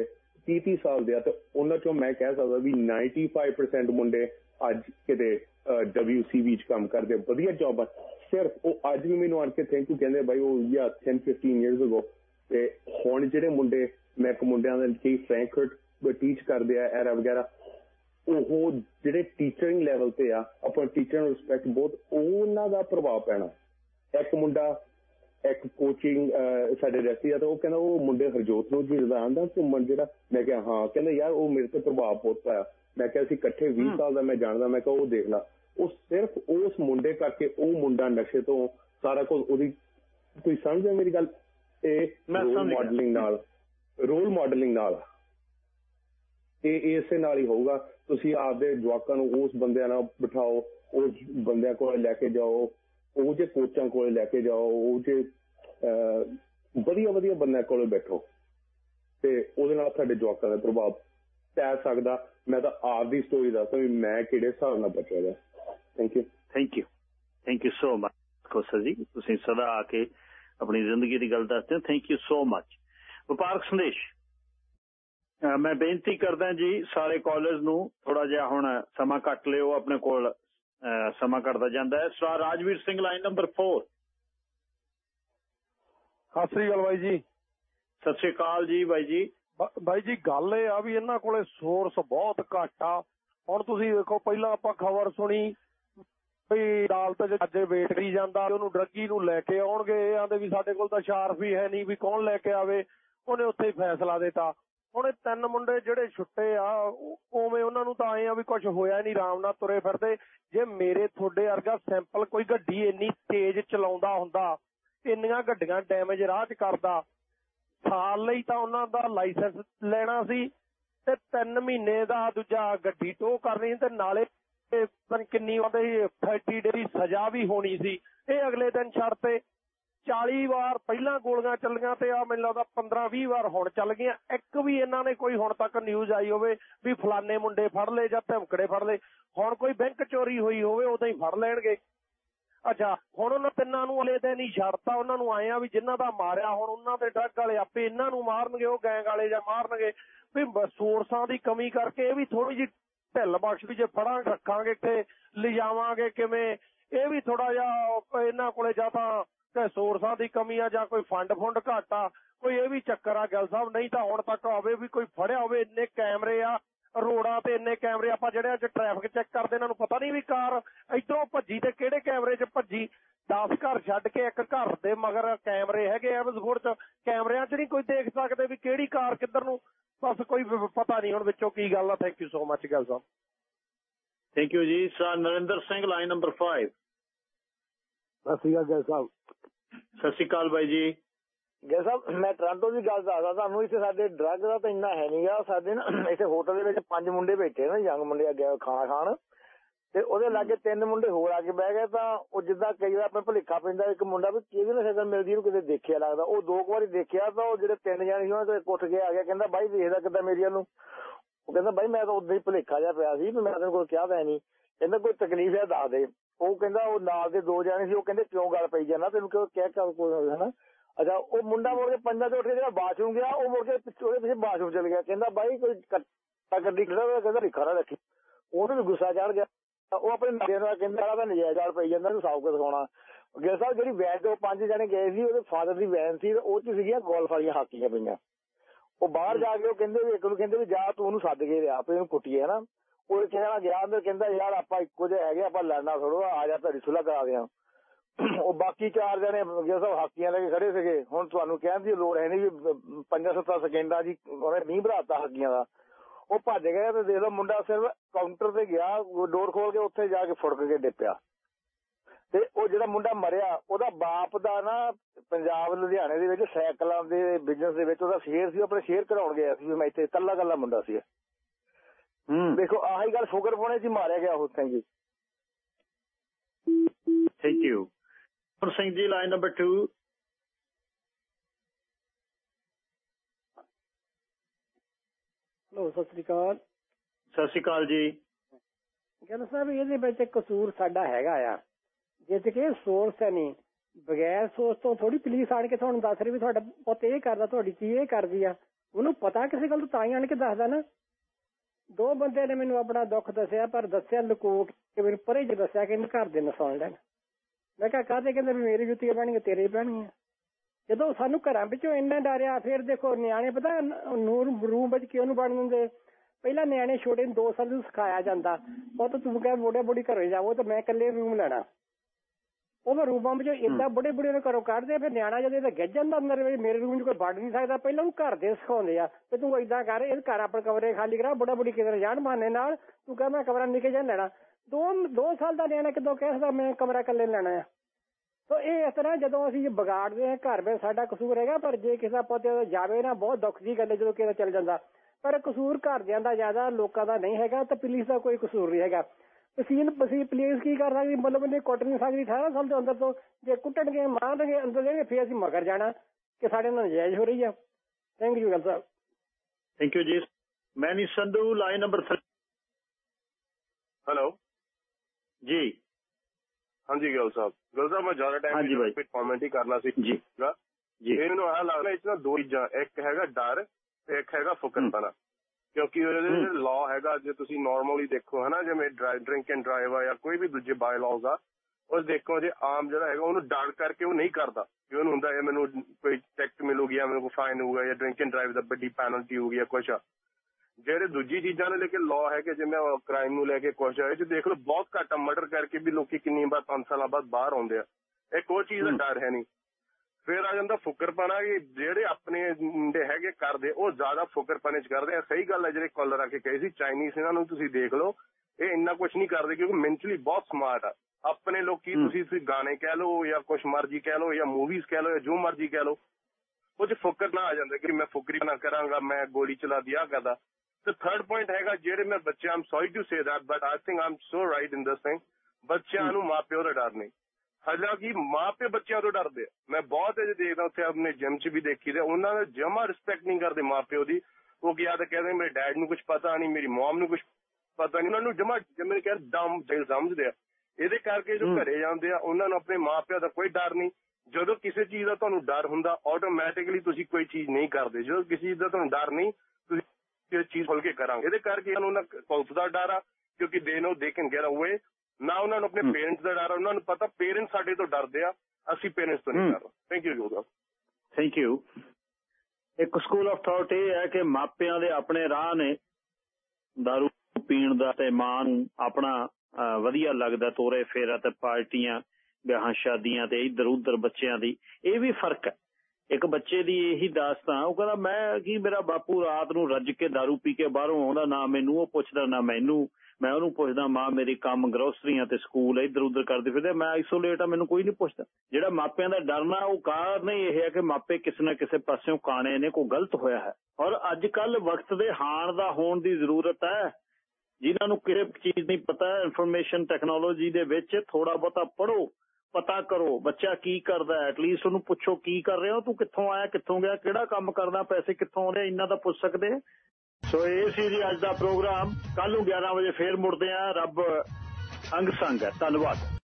30 30 ਸਾਲ ਦੇ ਆ ਤੇ ਉਹਨਾਂ ਚੋਂ ਮੈਂ ਕਹਿ ਸਕਦਾ ਵੀ 95% ਮੁੰਡੇ ਅੱਜ ਕਿਤੇ WCB ਚ ਕੰਮ ਕਰਦੇ ਵਧੀਆ ਜੌਬ ਸਿਰਫ ਉਹ ਅੱਜ ਵੀ ਮੈਨੂੰ ਆਣ ਕੇ ਥੈਂਕ ਯੂ ਕਹਿੰਦੇ ਬਾਈ ਉਹ ਯਾ 10 15 ਇਅਰਸ ਅਗੋ ਤੇ ਹੁਣ ਜਿਹੜੇ ਮੁੰਡੇ ਮੈਂ ਇੱਕ ਮੁੰਡਿਆਂ ਦੇ ਕੀ ਫ੍ਰੈਂਕਫਰਟ ਟੀਚ ਕਰਦੇ ਆ ਐਰਾ ਵਗੈਰਾ ਉਹ ਜਿਹੜੇ ਟੀਚਰਿੰਗ ਲੈਵਲ ਤੇ ਆ ਆਪਾਂ ਟੀਚਰ ਨੂੰ ਰਿਸਪੈਕਟ ਬਹੁਤ ਉਹਨਾਂ ਦਾ ਪ੍ਰਭਾਵ ਪੈਣਾ। ਇੱਕ ਮੁੰਡਾ ਇੱਕ ਕੋਚਿੰਗ ਸਾਡੇ ਰੈਸੀ ਆ ਤਾਂ ਉਹ ਕਹਿੰਦਾ ਉਹ ਮੁੰਡੇ ਹਰਜੋਤ ਨੂੰ ਜਿਹੜਾ ਆਂਦਾ ਘੁੰਮਣ ਜਿਹੜਾ ਮੈਂ ਕਿਹਾ ਹਾਂ ਕਹਿੰਦਾ ਯਾਰ ਉਹ ਮੇਰੇ ਤੇ ਪ੍ਰਭਾਵ ਬਹੁਤ ਪਾਇਆ। ਮੈਂ ਕਿਹਾ ਅਸੀਂ ਇਕੱਠੇ 20 ਸਾਲ ਦਾ ਮੈਂ ਜਾਣਦਾ ਮੈਂ ਕਿਹਾ ਉਹ ਦੇਖ ਲਾ। ਉਹ ਸਿਰਫ ਉਸ ਮੁੰਡੇ ਕਰਕੇ ਉਹ ਮੁੰਡਾ ਨਸ਼ੇ ਤੋਂ ਸਾਰਾ ਕੁਝ ਉਹਦੀ ਤੁਸੀਂ ਸਮਝਦੇ ਮੇਰੀ ਗੱਲ? ਇਹ ਰੋਲ ਮਾਡਲਿੰਗ ਨਾਲ ਰੋਲ ਮਾਡਲਿੰਗ ਨਾਲ। ਇਹ ਇਸੇ ਨਾਲ ਹੀ ਹੋਊਗਾ। ਤੁਸੀਂ ਆਪਦੇ ਜਵਾਕਾਂ ਨੂੰ ਉਸ ਬੰਦਿਆਂ ਨਾਲ ਬਿਠਾਓ ਉਸ ਬੰਦਿਆਂ ਕੋਲ ਲੈ ਕੇ ਜਾਓ ਉਹ ਜੇ ਕੋਚਾਂ ਕੋਲ ਲੈ ਕੇ ਜਾਓ ਉਹ ਜੇ ਵਧੀਆ ਵਧੀਆ ਬੰਦਿਆਂ ਕੋਲ ਬੈਠੋ। ਤੇ ਉਹਦੇ ਨਾਲ ਤੁਹਾਡੇ ਜਵਾਕਾਂ ਦਾ ਪ੍ਰਭਾਵ ਪੈ ਸਕਦਾ। ਮੈਂ ਤਾਂ ਆਪ ਦੀ ਸਟੋਰੀ ਦੱਸਦਾ ਵੀ ਮੈਂ ਕਿਹੜੇ ਹਿਸਾਬ ਨਾਲ ਬਚਿਆ ਗਿਆ thank you thank you thank you so much Khosa ji ਤੁਸੀਂ ਸਦਾ ਆ ਕੇ ਆਪਣੀ ਜ਼ਿੰਦਗੀ ਦੀ ਗੱਲ ਦੱਸਦੇ ਹੋ ਥੈਂਕ ਯੂ ਸੋ ਮਚ ਵਪਾਰਕ ਸੰਦੇਸ਼ ਮੈਂ ਬੇਨਤੀ ਕਰਦਾ ਜੀ ਸਾਰੇ ਕਾਲਰਸ ਨੂੰ ਥੋੜਾ ਜਿਹਾ ਹੁਣ ਸਮਾਂ ਕੱਟ ਲਿਓ ਆਪਣੇ ਕੋਲ ਸਮਾਂ ਕੱਟਦਾ ਜਾਂਦਾ ਹੈ sir Rajveer Singh line number 4 ਸਤਿ ਸ੍ਰੀ ਅਕਾਲ ਬਾਈ ਜੀ ਸਤਿ ਸ੍ਰੀ ਅਕਾਲ ਜੀ ਬਾਈ ਜੀ ਬਾਈ ਜੀ ਗੱਲ ਇਹ ਆ ਵੀ ਇਹਨਾਂ ਕੋਲੇ ਸੋਰਸ ਬਹੁਤ ਘੱਟ ਆ। ਹੁਣ ਤੁਸੀਂ ਦੇਖੋ ਪਹਿਲਾਂ ਆਪਾਂ ਖਬਰ ਸੁਣੀ ਵੀ ਅਦਾਲਤ 'ਚ ਜੱਜੇ ਵੇਟ ਕਰੀ ਜਾਂਦਾ ਉਹਨੂੰ ਡਰੱਗੀ ਨੂੰ ਲੈ ਕੇ ਆਉਣਗੇ। ਇਹ ਆਂਦੇ ਵੀ ਸਾਡੇ ਕੋਲ ਤਾਂ ਸ਼ਾਰਫ ਹੀ ਹੈ ਨਹੀਂ ਵੀ ਕੌਣ ਲੈ ਕੇ ਆਵੇ। ਉਹਨੇ ਉੱਥੇ ਹੀ ਫੈਸਲਾ ਦਿੱਤਾ। ਹੁਣ ਇਹ ਤਿੰਨ ਮੁੰਡੇ ਜਿਹੜੇ ਛੁੱਟੇ ਆ ਉਵੇਂ ਉਹਨਾਂ ਨੂੰ ਤਾਂ ਆਏ ਆ ਵੀ ਕੁਝ ਹੋਇਆ ਨਹੀਂ, ਆਰਾਮ ਨਾਲ ਤੁਰੇ ਫਿਰਦੇ। ਜੇ ਮੇਰੇ ਤੁਹਾਡੇ ਵਰਗਾ ਸੈਂਪਲ ਕੋਈ ਗੱਡੀ ਇੰਨੀ ਤੇਜ਼ ਚਲਾਉਂਦਾ ਹੁੰਦਾ, ਇੰਨੀਆਂ ਗੱਡੀਆਂ ਡੈਮੇਜ ਰਾਹ 'ਚ ਕਰਦਾ, ਸਾਲ ਲਈ ਤਾਂ ਉਹਨਾਂ ਦਾ ਲਾਇਸੈਂਸ ਲੈਣਾ ਸੀ ਤੇ 3 ਮਹੀਨੇ ਦਾ ਦੂਜਾ ਗੱਡੀ ਟੋ ਕਰਨੀ ਤੇ ਨਾਲੇ ਪਨ ਕਿੰਨੀ ਆਉਂਦੇ 30 ਡੇ ਦੀ ਸਜ਼ਾ ਵੀ ਹੋਣੀ ਸੀ। ਇਹ ਅਗਲੇ ਦਿਨ ਛੱਡ ਤੇ 40 ਵਾਰ ਪਹਿਲਾਂ ਗੋਲੀਆਂ ਚੱਲੀਆਂ ਤੇ ਆ ਮੈਨੂੰ ਲੱਗਦਾ 15 20 ਵਾਰ ਹੁਣ ਚੱਲ ਗਈਆਂ। ਇੱਕ ਵੀ ਇਹਨਾਂ ਨੇ ਕੋਈ ਹੁਣ ਤੱਕ ਨਿਊਜ਼ ਆਈ ਹੋਵੇ ਵੀ ਫਲਾਣੇ ਮੁੰਡੇ ਫੜ ਲਏ ਜਾਂ ਧਮਕੜੇ ਫੜ ਲਏ। ਹੁਣ ਕੋਈ ਬੈਂਕ ਚੋਰੀ ਹੋਈ ਹੋਵੇ ਉਦੋਂ ਹੀ ਫੜ ਲੈਣਗੇ। ਅੱਛਾ, ਹੁਣ ਉਹਨਾਂ ਤਿੰਨਾਂ ਨੂੰ ਅਲੇ ਤੇ ਨਹੀਂ ਛੱਡਤਾ, ਉਹਨਾਂ ਨੂੰ ਆਏ ਆ ਵੀ ਜਿਨ੍ਹਾਂ ਦਾ ਮਾਰਿਆ, ਹੁਣ ਉਹਨਾਂ ਦੇ ਡਰੱਗ ਵਾਲੇ ਆਪੇ ਇਹਨਾਂ ਨੂੰ ਮਾਰਨਗੇ, ਉਹ ਗੈਂਗ ਵਾਲੇ ਜਾਂ ਮਾਰਨਗੇ। ਵੀ ਸੋਰਸਾਂ ਦੀ ਕਮੀ ਕਰਕੇ ਇਹ ਵੀ ਥੋੜੀ ਜਿਹੀ ਢਿੱਲ ਬਖਸ਼ ਵੀ ਜੇ ਫੜਾਂ ਰੱਖਾਂਗੇ ਕਿ ਲਿਜਾਵਾਂਗੇ ਕਿਵੇਂ? ਇਹ ਵੀ ਥੋੜਾ ਜਿਹਾ ਇਹਨਾਂ ਕੋਲੇ ਜਾਂ ਤਾਂ ਕਿ ਸੋਰਸਾਂ ਦੀ ਕਮੀ ਆ ਜਾਂ ਕੋਈ ਫੰਡ ਫੁੰਡ ਘੱਟ ਆ, ਕੋਈ ਇਹ ਵੀ ਚੱਕਰ ਆ ਗੱਲ ਸਾਹਿਬ, ਨਹੀਂ ਤਾਂ ਹੁਣ ਤੱਕ ਹੋਵੇ ਵੀ ਕੋਈ ਫੜਿਆ ਹੋਵੇ, ਇੰਨੇ ਕੈਮਰੇ ਆ ਰੋਡਾਂ ਤੇ ਇੰਨੇ ਕੈਮਰੇ ਆਪਾਂ ਜਿਹੜੇ ਅੱਜ ਟ੍ਰੈਫਿਕ ਚੈੱਕ ਕਰਦੇ ਇਹਨਾਂ ਨੂੰ ਪਤਾ ਨਹੀਂ ਵੀ ਕਾਰ ਇਧਰੋਂ ਭੱਜੀ ਤੇ ਕਿਹੜੇ ਕੈਮਰੇ 'ਚ ਭੱਜੀ। 10 ਘਰ ਛੱਡ ਕੇ ਇੱਕ ਘਰ ਦੇ ਮਗਰ ਕੈਮਰੇ ਹੈਗੇ ਆ ਵਿਸਫੋਟ 'ਚ। ਕੈਮਰਿਆਂ 'ਚ ਨਹੀਂ ਕੋਈ ਦੇਖ ਸਕਦੇ ਵੀ ਕਿਹੜੀ ਕਾਰ ਕਿੱਧਰ ਨੂੰ। ਬਸ ਕੋਈ ਪਤਾ ਨਹੀਂ ਹੁਣ ਵਿੱਚੋਂ ਕੀ ਗੱਲ ਆ। Thank you so much Gill Sahib thank you ਜੀ। Sir Narinder Singh line number 5 ਸਤਿ ਸ਼੍ਰੀ ਅਕਾਲ ਗੱਲ ਸਾਹਿਬ। ਸਤਿ ਸ਼੍ਰੀ ਅਕਾਲ ਬਾਈ ਜੀ। ਗਿਆ ਸਾਹਿਬ, ਮੈਂ ਟ੍ਰਾਂਟੋ ਦੀ ਗੱਲ ਦੱਸਦਾ ਤੁਹਾਨੂੰ ਇੱਥੇ ਸਾਡੇ ਡਰੱਗ ਦਾ ਤਾਂ ਇੰਨਾ ਹੈ ਨਹੀਂਗਾ ਸਾਡੇ ਨਾ ਇੱਥੇ ਹੋਟਲ ਦੇ ਵਿੱਚ ਪੰਜ ਮੁੰਡੇ ਬੈਠੇ ਨੇ ਯੰਗ ਮੁੰਡੇ ਅੱਗੇ ਖਾਣਾ ਖਾਣ। ਤੇ ਉਹਦੇ ਲਾਗੇ ਤਿੰਨ ਮੁੰਡੇ ਹੋਰ ਆ ਕੇ ਬਹਿ ਗਏ ਤਾਂ ਉਹ ਜਿੱਦਾਂ ਕਈ ਵਾਰ ਆਪਣੇ ਭੁਲੇਖਾ ਪੈਂਦਾ, ਇੱਕ ਮੁੰਡਾ ਵੀ ਕਿਹਦੇ ਨਾਲ ਸ਼ਕਲ ਮਿਲਦੀ ਉਹਨੂੰ ਕਿਤੇ ਦੇਖਿਆ ਲੱਗਦਾ। ਉਹ ਦੋ ਕੁ ਵਾਰੀ ਦੇਖਿਆ ਤਾਂ ਉਹ ਜਿਹੜੇ ਤਿੰਨ ਜਣੇ ਸੀ, ਉਹਨਾਂ ਤੋਂ ਇੱਕ ਉੱਠ ਕੇ ਆ ਗਿਆ। ਕਹਿੰਦਾ, ਬਾਈ ਦੇਖਦਾ ਕਿੱਦਾਂ ਮੇਰੀਆਂ ਨੂੰ? ਉਹ ਕਹਿੰਦਾ, ਬਾਈ, ਮੈਂ ਤਾਂ ਉਦਾਂ ਹੀ ਭੁਲੇਖਾ ਜਿਹਾ ਪਿਆ ਸੀ ਮੈਂ ਤੈਨੂੰ ਕੋਈ ਕਿਹਾ ਤਾਂ ਨਹੀਂ ਕਹਿੰਦਾ, ਕੋਈ ਤਕਲੀਫ ਹੈ ਦੱਸ ਦੇ। ਉਹ ਕਹਿੰਦਾ, ਉਹ ਨਾਲ ਦੇ ਦੋ ਜਣੇ ਸੀ, ਉਹ ਕਹਿੰਦੇ, ਕਿਉਂ ਗੱਲ ਪਈ ਜਾਂਦਾ ਤੈਨੂੰ ਕਿਉਂ ਕਹਿ ਕਰ ਕੋਈ ਹਨਾ ਅੱਛਾ, ਉਹ ਮੁੰਡਾ ਮੁੜ ਕੇ ਪੰਜਾਂ ਤੋਂ ਉੱਠ ਕੇ ਜਿਹੜਾ ਬਾਥਰੂਮ ਗਿਆ, ਉਹ ਮੁੜ ਕੇ ਪਿੱਛੇ ਪਿੱਛੇ ਬਾਥਰੂਮ ਚਲ ਗਿਆ। ਕਹਿੰਦਾ, ਬਾਈ, ਕੋਈ ਕੱਟਾ ਗੱਡੀ ਖੜਾ ਕਹਿੰਦਾ ਲਿਖਾ ਰੱਖੀ ਉਹਨੂੰ ਵੀ ਗੁੱਸਾ ਚੜ ਗਿਆ। ਉਹ ਆਪਣੇ ਨਾਲੇ ਨਾਲ ਕਹਿੰਦਾ ਆ ਤਾਂ ਨਜਾਇਜ਼ ਗੱਲ ਪਈ ਜਾਂਦਾ ਇਹਨੂੰ ਸਾਫ਼ ਕੇ ਦਿਖਾਉਣਾ। ਗਿਲ ਸਾਹਿਬ ਜਿਹੜੀ ਵੈਨ ਤੋਂ ਪੰਜ ਜਣੇ ਗਏ ਸੀ, ਉਹਦੇ ਫਾਦਰ ਦੀ ਵੈਨ ਸੀ ਉਹ ਚ ਸੀਗੀਆਂ ਗੋਲਫ ਵਾਲੀਆਂ ਹਾਕੀਆਂ ਪਈਆਂ। ਉਹ ਬਾਹਰ ਜਾ ਕੇ ਉਹ ਕਹਿੰਦੇ ਵੀ ਇੱਕ ਨੂੰ ਕਹਿੰਦੇ ਵੀ, ਜਾ, ਤੂੰ ਉਹਨੂੰ ਸੱਦ ਕੇ ਲਿਆ, ਆਪੇ ਇਹਨੂੰ ਕੁੱਟੀਏ, ਹਨਾ। ਉਹ ਕਿਸੇ ਨਾਲ ਗਿਆ ਅੰਦਰ ਕਹਿੰਦਾ, ਯਾਰ, ਆਪਾਂ ਇੱਕੋ ਜਿਹੇ ਹੈਗੇ, ਆਪਾਂ ਲੜਨਾ ਥੋੜਾ ਆ ਜਾ, ਤੁਹਾਡੀ ਸੁਲ੍ਹਾ ਕਰਾ ਦਿਆਂ। ਉਹ ਬਾਕੀ ਚਾਰ ਜਣੇ ਜੇ ਸਭ ਹਾਕੀਆਂ ਲੈ ਕੇ ਖੜੇ ਸੀਗੇ ਹੁਣ ਤੁਹਾਨੂੰ ਕਹਿਣ ਦੀ ਲੋੜ ਹੈ ਨਹੀਂ ਵੀ 5-7 ਸਕਿੰਟਾਂ ਦੀ ਉਹਨੇ ਨਹੀਂ ਭਰਾਤਾ ਹਾਕੀਆਂ ਦਾ। ਉਹ ਭੱਜ ਗਿਆ ਤੇ ਦੇਖ ਲਓ ਮੁੰਡਾ ਸਿਰਫ ਕਾਊਂਟਰ ਤੇ ਗਿਆ ਡੋਰ ਖੋਲ ਕੇ ਉੱਥੇ ਜਾ ਕੇ ਫੁੜਕ ਕੇ ਡਿੱਪਿਆ। ਤੇ ਉਹ ਜਿਹੜਾ ਮੁੰਡਾ ਮਰਿਆ ਉਹਦਾ ਬਾਪ ਦਾ ਨਾ ਪੰਜਾਬ ਲੁਧਿਆਣੇ ਦੇ ਵਿੱਚ ਸਾਈਕਲਾਂ ਦੇ ਬਿਜ਼ਨਸ ਦੇ ਵਿੱਚ ਉਹਦਾ ਸ਼ੇਅਰ ਸੀ ਆਪਣੇ ਸ਼ੇਅਰ ਕਰਾਉਣ ਗਿਆ ਸੀ ਮੈਂ ਇੱਥੇ ਕੱਲਾ ਕੱਲਾ ਮੁੰਡਾ ਸੀ। ਹੂੰ। ਦੇਖੋ ਆਹੀ ਗੱਲ ਸ਼ੂਗਰ 'ਚ ਹੀ ਮਾਰਿਆ ਗਿਆ ਉਹ ਥੈਂਕ ਯੂ ਥੈਂਕ ਯੂ ਪਰ ਸਿੰਘ ਜੀ ਲਾਈਨ ਨੰਬਰ 2 ਲੋ ਸਤਿ ਸ੍ਰੀ ਅਕਾਲ ਸਤਿ ਸ਼੍ਰੀ ਅਕਾਲ ਜੀ ਗੱਲ ਸਾਹਿਬ ਇਹਦੇ ਵਿੱਚ ਕਸੂਰ ਸਾਡਾ ਹੈਗਾ ਆ ਜੇ ਤੇ ਕਿ ਸੋਰਸ ਹੈ ਨਹੀਂ ਬਗੈਰ ਸੋਰਸ ਤੋਂ ਥੋੜੀ ਪੁਲਿਸ ਆਣ ਕੇ ਤੁਹਾਨੂੰ ਦੱਸ ਰਹੀ ਵੀ ਤੁਹਾਡਾ ਪੁੱਤ ਇਹ ਕਰਦਾ ਤੁਹਾਡੀ ਕੀ ਇਹ ਕਰਦੀ ਆ ਉਹਨੂੰ ਪਤਾ ਕਿਸੇ ਗੱਲ ਤੋਂ ਤਾਂ ਹੀ ਆਣ ਕੇ ਦੱਸਦਾ ਨਾ ਦੋ ਬੰਦੇ ਨੇ ਮੈਨੂੰ ਆਪਣਾ ਦੁੱਖ ਦੱਸਿਆ ਪਰ ਦੱਸਿਆ ਲੁਕੋਟ ਕੇ ਮੈਨੂੰ ਪਰੇ ਜੇ ਦੱਸਿਆ ਕਿ ਇਹਨੂੰ ਘਰ ਦੇ ਨਾ ਸੁਣ ਲੈਣ ਮੈਂ ਕਿਹਾ ਕਾਹਦੇ ਕਹਿੰਦੇ ਵੀ ਮੇਰੀ ਜੁੱਤੀਆਂ ਪੈਣਗੀਆਂ ਤੇਰੇ ਪੈਣਗੀਆਂ? ਜਦੋਂ ਸਾਨੂੰ ਘਰਾਂ ਵਿੱਚੋਂ ਇੰਨਾ ਡਰਿਆ ਫਿਰ ਦੇਖੋ ਨਿਆਣੇ ਪਤਾ ਨੂਰ ਰੂਮ ਵਿੱਚ ਕਿਉਂ ਨੂੰ ਬਣ ਦਿੰਦੇ ਪਹਿਲਾਂ ਨਿਆਣੇ ਛੋਟੇ ਨੂੰ 2 ਸਾਲ ਨੂੰ ਸਿਖਾਇਆ ਜਾਂਦਾ। ਉਹ ਤਾਂ ਤੂੰ ਕਹੇ ਬੁੜੇ ਬੁੜੀ ਘਰੋਂ ਜਾਵੋ ਤਾਂ ਮੈਂ ਇਕੱਲੇ ਰੂਮ ਲੈਣਾ। ਉਹ ਮੈਂ ਰੂਮਾਂ ਵਿੱਚੋਂ ਇਦਾਂ ਬੁੜੇ ਬੁੜੇ ਨੂੰ ਘਰੋਂ ਕੱਢਦੇ ਫਿਰ ਨਿਆਣਾ ਜਦੋਂ ਇਹਦਾ ਗਿੱਜ ਜਾਂਦਾ ਅੰਦਰ ਮੇਰੇ ਰੂਮ 'ਚ ਕੋਈ ਵੜ ਨਹੀਂ ਸਕਦਾ। ਪਹਿਲਾਂ ਉਹ ਘਰ ਦੇ ਸਿਖਾਉਂਦੇ ਆ ਤੇ ਤੂੰ ਇਦਾਂ ਕਰ ਇਹ ਘਰ ਆਪਣੇ ਕਮਰੇ ਖਾਲੀ ਕਰਾ ਬੁੜਾ ਬੁੜੀ ਕਿਧਰ ਜਾਣ ਬਹਾਨੇ ਨਾਲ। ਤੂੰ ਕਹ ਮੈਂ ਕਮਰਾ ਨਿੱਕੇ ਜਿਹਾ ਲੈਣਾ। ਦੋ ਦੋ ਸਾਲ ਦਾ ਨਿਆਣਾ ਕਿਦੋਂ ਕਹਿ ਸਕਦਾ ਮੈਂ ਕਮਰਾ ਇਕੱਲੇ ਲੈਣਾ ਆ ਸੋ ਇਹ ਇਸ ਤਰ੍ਹਾਂ ਜਦੋਂ ਅਸੀਂ ਵਿਗਾੜਦੇ ਹਾਂ ਘਰ ਵਿੱਚ ਸਾਡਾ ਕਸੂਰ ਹੈਗਾ ਪਰ ਜੇ ਕਿਸੇ ਦਾ ਪੁੱਤ ਜਾਵੇ ਨਾ ਬਹੁਤ ਦੁੱਖ ਦੀ ਗੱਲ ਹੈ ਜਦੋਂ ਕਿਸੇ ਚੱਲ ਜਾਂਦਾ ਪਰ ਕਸੂਰ ਘਰਦਿਆਂ ਦਾ ਜ਼ਿਆਦਾ ਲੋਕਾਂ ਦਾ ਨਹੀਂ ਹੈਗਾ ਤੇ ਪੁਲਿਸ ਦਾ ਕੋਈ ਕਸੂਰ ਨਹੀਂ ਹੈਗਾ ਪਸੀਨ ਪਸੀ ਪੁਲਿਸ ਕੀ ਕਰ ਸਕਦੀ ਮਤਲਬ ਉਹਨੇ ਕੁੱਟ ਨਹੀਂ ਸਕਦੀ 18 ਸਾਲ ਦੇ ਅੰਦਰ ਤੋਂ ਜੇ ਕੁੱਟਣਗੇ ਮਾਰਨਗੇ ਅੰਦਰ ਜਾਣਗੇ ਫੇਰ ਅਸੀਂ ਮਗਰ ਜਾਣਾ ਕਿ ਸਾਡੇ ਨਾਲ ਨਜਾਇਜ਼ ਹੋ ਰਹੀ ਆ thank you Gill Sahib thank you ਜੀ Manny Sandhu line number 3 hello ਜੀ। ਹਾਂਜੀ ਗਿਲ ਸਾਹਿਬ। ਗਿਲ ਸਾਹਿਬ ਮੈਂ ਜ਼ਿਆਦਾ ਟਾਈਮ ਹਾਂਜੀ ਬਾਈ। ਕਮੈਂਟ ਹੀ ਕਰਨਾ ਸੀ। ਜੀ। ਜੀ। ਇਹ ਮੈਨੂੰ ਆ ਲੱਗਦਾ ਇਸ ਨਾਲ ਦੋ ਚੀਜ਼ਾਂ ਇੱਕ ਹੈਗਾ ਡਰ ਤੇ ਇੱਕ ਹੈਗਾ ਫੁਕਰਪਣਾ ਕਿਉਂਕਿ ਉਹਦੇ ਵਿੱਚ ਲਾਅ ਹੈਗਾ ਜੇ ਤੁਸੀਂ ਨਾਰਮਲੀ ਦੇਖੋ ਹਨਾ ਜਿਵੇਂ ਡਰਿੰਕ ਐਂਡ ਡਰਾਈਵ ਆ ਜਾਂ ਕੋਈ ਵੀ ਦੂਜੇ ਬਾਈ ਲਾਜ਼ ਆ ਉਸ ਦੇਖੋ ਜੇ ਆਮ ਜਿਹੜਾ ਹੈਗਾ ਉਹਨੂੰ ਡਰ ਕਰਕੇ ਉਹ ਨਹੀਂ ਕਰਦਾ। ਕਿ ਉਹਨੂੰ ਹੁੰਦਾ ਹੈ ਮੈਨੂੰ ਕੋਈ ਟੈਕਸ ਮਿਲੂਗੀ ਜਾਂ ਮੈਨੂੰ ਕੋਈ ਫਾਈਨ ਹੋਊਗਾ ਜਾਂ ਡਰਿੰਕ ਐਂਡ ਡਰਾਈਵ ਦਾ ਵੱਡੀ ਪੈਨਲਟੀ ਹੋਊਗੀ ਜਾਂ ਕੁਛ ਆ। ਜਿਹੜੇ ਦੂਜੀ ਚੀਜ਼ਾਂ ਨੇ ਲੈ ਕੇ ਲਾਅ ਹੈ ਕਿ ਜਿਵੇਂ ਕ੍ਰਾਈਮ ਨੂੰ ਲੈ ਕੇ ਕੁਛ ਹੈ ਜੇ ਦੇਖ ਲਓ ਬਹੁਤ ਘੱਟ ਮਰਡਰ ਕਰਕੇ ਵੀ ਲੋਕੀ ਕਿੰਨੀ ਵਾਰ 5 ਸਾਲਾਂ ਬਾਅਦ ਬਾਹਰ ਆਉਂਦੇ ਆ। ਇੱਕ ਉਹ ਚੀਜ਼ ਦਾ ਡਰ ਹੈ ਨਹੀਂ। ਫਿਰ ਆ ਜਾਂਦਾ ਫੁਕਰਪਣਾ ਕਿ ਜਿਹੜੇ ਆਪਣੇ ਮੁੰਡੇ ਹੈਗੇ ਕਰਦੇ ਉਹ ਜ਼ਿਆਦਾ ਫੁਕਰਪਣੇ ਚ ਕਰਦੇ ਆ। ਸਹੀ ਗੱਲ ਹੈ ਜਿਹੜੇ ਕਾਲਰ ਆ ਕੇ ਕਹੇ ਸੀ ਚਾਈਨੀਜ਼ ਇਹਨਾਂ ਨੂੰ ਤੁਸੀਂ ਦੇਖ ਲਓ ਇਹ ਇੰਨਾ ਕੁਝ ਨਹੀਂ ਕਰਦੇ ਕਿਉਂਕਿ ਮੈਂਟਲੀ ਬਹੁਤ ਸਮਾਰਟ ਆ। ਆਪਣੇ ਲੋਕੀ ਤੁਸੀਂ ਤੁਸੀਂ ਗਾਣੇ ਕਹਿ ਲਓ ਜਾਂ ਕੁਝ ਮਰਜ਼ੀ ਕਹਿ ਲਓ ਜਾਂ ਮੂਵੀਜ਼ ਕਹਿ ਲਓ ਜਾਂ ਜੋ ਮਰਜ਼ੀ ਕਹਿ ਲਓ ਉਹ ਚ ਫੁਕਰ ਨਾ ਆ ਜਾਂਦਾ ਕਿ ਮੈਂ ਫੁਕਰੀ ਨਾ ਕਰਾਂਗਾ ਮੈਂ ਗੋਲੀ ਚਲਾ ਦਿਆ ਕਰਦਾ। ਤੇ ਥਰਡ ਪੁਆਇੰਟ ਹੈਗਾ ਜਿਹੜੇ ਮੈਂ ਬੱਚਿਆਂ I'm sorry to say that but I think I'm so right in this thing ਬੱਚਿਆਂ ਨੂੰ ਮਾਪਿਓ ਦਾ ਡਰ ਨਹੀਂ ਹਾਲਾਂਕਿ ਮਾਪੇ ਬੱਚਿਆਂ ਤੋਂ ਡਰਦੇ ਆ ਮੈਂ ਬਹੁਤ ਇਹ ਦੇਖਦਾ ਉੱਥੇ ਆਪਣੇ ਜਿਮ 'ਚ ਵੀ ਦੇਖੀ ਤੇ ਉਹਨਾਂ ਦਾ ਜਮਾ ਰਿਸਪੈਕਟ ਨਹੀਂ ਕਰਦੇ ਮਾਪਿਓ ਦੀ ਉਹ ਕੀ ਤਾਂ ਕਹਿੰਦੇ ਮੇਰੇ ਡੈਡ ਨੂੰ ਕੁਝ ਪਤਾ ਨਹੀਂ ਮੇਰੀ ਮਮ ਨੂੰ ਕੁਝ ਪਤਾ ਨਹੀਂ ਉਹਨਾਂ ਨੂੰ ਜਮਾ ਜਿਵੇਂ ਕਹਿੰਦੇ ਦਮ ਦਿਲ ਸਮਝਦੇ ਆ ਇਹਦੇ ਕਰਕੇ ਜੋ ਘਰੇ ਜਾਂਦੇ ਆ ਉਹਨਾਂ ਨੂੰ ਆਪਣੇ ਮਾਪਿਆਂ ਦਾ ਕੋਈ ਡਰ ਨਹੀਂ ਜਦੋਂ ਕਿਸੇ ਚੀਜ਼ ਦਾ ਤੁਹਾਨੂੰ ਡਰ ਹੁੰਦਾ ਆਟੋਮੈਟਿਕਲੀ ਤੁਸੀਂ ਕੋਈ ਚੀਜ਼ ਨਹੀਂ ਕਰਦੇ ਜਦੋਂ ਕਿਸੇ ਚੀਜ਼ ਦਾ ਤੁਹਾਨੂੰ ਡਰ ਨਹੀਂ ਇਹ ਚੀਜ਼ ਖੁੱਲ ਕੇ ਕਰਾਂਗੇ। ਇਹਦੇ ਕਰਕੇ ਉਹਨਾਂ ਨੂੰ ਪੁਲਿਸ ਦਾ ਡਰ ਆ ਕਿਉਂਕਿ ਦੇ ਨੋ ਦੇ ਕੈਨ ਗੈਟ ਅਵੇ ਨਾ ਉਹਨਾਂ ਨੂੰ ਆਪਣੇ ਪੇਰੈਂਟਸ ਦਾ ਡਰ ਉਹਨਾਂ ਨੂੰ ਪਤਾ ਪੇਰੈਂਟਸ ਸਾਡੇ ਤੋਂ ਡਰਦੇ ਆ ਅਸੀਂ ਪੇਰੈਂਟਸ ਤੋਂ ਨਹੀਂ ਡਰਦੇ। Thank you Joga thank you ਇੱਕ ਸਕੂਲ ਆਫ ਥਾਟ ਇਹ ਹੈ ਕਿ ਮਾਪਿਆਂ ਦੇ ਆਪਣੇ ਰਾਹ ਨੇ दारू ਪੀਣ ਦਾ ਤੇ ਮਾਂ ਨੂੰ ਆਪਣਾ ਵਧੀਆ ਲੱਗਦਾ ਤੋਰੇ ਫੇਰਾ ਤੇ ਪਾਰਟੀਆਂ ਵਿਆਹਾਂ ਸ਼ਾਦੀਆਂ ਤੇ ਇੱਧਰ ਉੱਧਰ ਬੱਚਿਆਂ ਦੀ। ਇਹ ਵੀ ਫ਼ਰਕ ਹੈ। ਇੱਕ ਬੱਚੇ ਦੀ ਇਹੀ ਦਾਸਤਾਨ ਉਹ ਕਹਿੰਦਾ, ਮੈਂ ਕੀ ਮੇਰਾ ਬਾਪੂ ਰਾਤ ਨੂੰ ਰੱਜ ਕੇ दारू ਪੀ ਕੇ ਬਾਹਰੋਂ ਆਉਂਦਾ, ਨਾ ਮੈਨੂੰ, ਉਹ ਪੁੱਛਦਾ, ਨਾ ਮੈਨੂੰ। ਮੈਂ ਉਹਨੂੰ ਪੁੱਛਦਾ, ਮਾਂ, ਮੇਰੀ ਕੰਮ ਗਰੋਸਰੀਆਂ ਤੇ ਸਕੂਲ ਇੱਧਰ ਉੱਧਰ ਕਰਦੇ ਫਿਰਦੇ ਮੈਂ ਆਈਸੋਲੇਟ ਆ, ਮੈਨੂੰ ਕੋਈ ਨਹੀਂ ਪੁੱਛਦਾ। ਜਿਹੜਾ ਮਾਪਿਆਂ ਦਾ ਡਰਨਾ ਉਹ ਕਾਰਨ ਹੀ ਇਹ ਹੈ ਕਿ ਮਾਪੇ ਕਿਸੇ ਨਾ ਕਿਸੇ ਪਾਸਿਓਂ ਕਾਣੇ ਨੇ, ਕੋਈ ਗਲਤ ਹੋਇਆ ਹੈ। ਔਰ ਅੱਜ ਕੱਲ ਵਕਤ ਦੇ ਹਾਣ ਦਾ ਹੋਣ ਦੀ ਜ਼ਰੂਰਤ ਹੈ। ਜਿਨ੍ਹਾਂ ਨੂੰ ਕਿਸੇ ਚੀਜ਼ ਨਹੀਂ ਪਤਾ ਇਨਫੋਰਮੇਸ਼ਨ ਟੈਕਨੋਲੋਜੀ ਦੇ ਵਿੱਚ ਥੋੜਾ ਬਹੁਤਾ ਪੜੋ ਪਤਾ ਕਰੋ, ਬੱਚਾ ਕੀ ਕਰਦਾ ਐਟਲੀਸਟ ਉਹਨੂੰ ਪੁੱਛੋ ਕੀ ਕਰ ਰਿਹਾ ਤੂੰ ਕਿੱਥੋਂ ਆਇਆ, ਕਿੱਥੋਂ ਗਿਆ, ਕਿਹੜਾ ਕੰਮ ਕਰਦਾ, ਪੈਸੇ ਕਿੱਥੋਂ ਆਉਂਦੇ, ਇੰਨਾ ਤਾਂ ਪੁੱਛ ਸਕਦੇ। ਸੋ ਇਹ ਸੀ ਜੀ ਅੱਜ ਦਾ ਪ੍ਰੋਗਰਾਮ ਕੱਲ ਨੂੰ 11 ਵਜੇ ਫੇਰ ਮੁੜਦੇ ਆ ਰੱਬ ਅੰਗ ਸੰਗ ਹੈ। ਧੰਨਵਾਦ।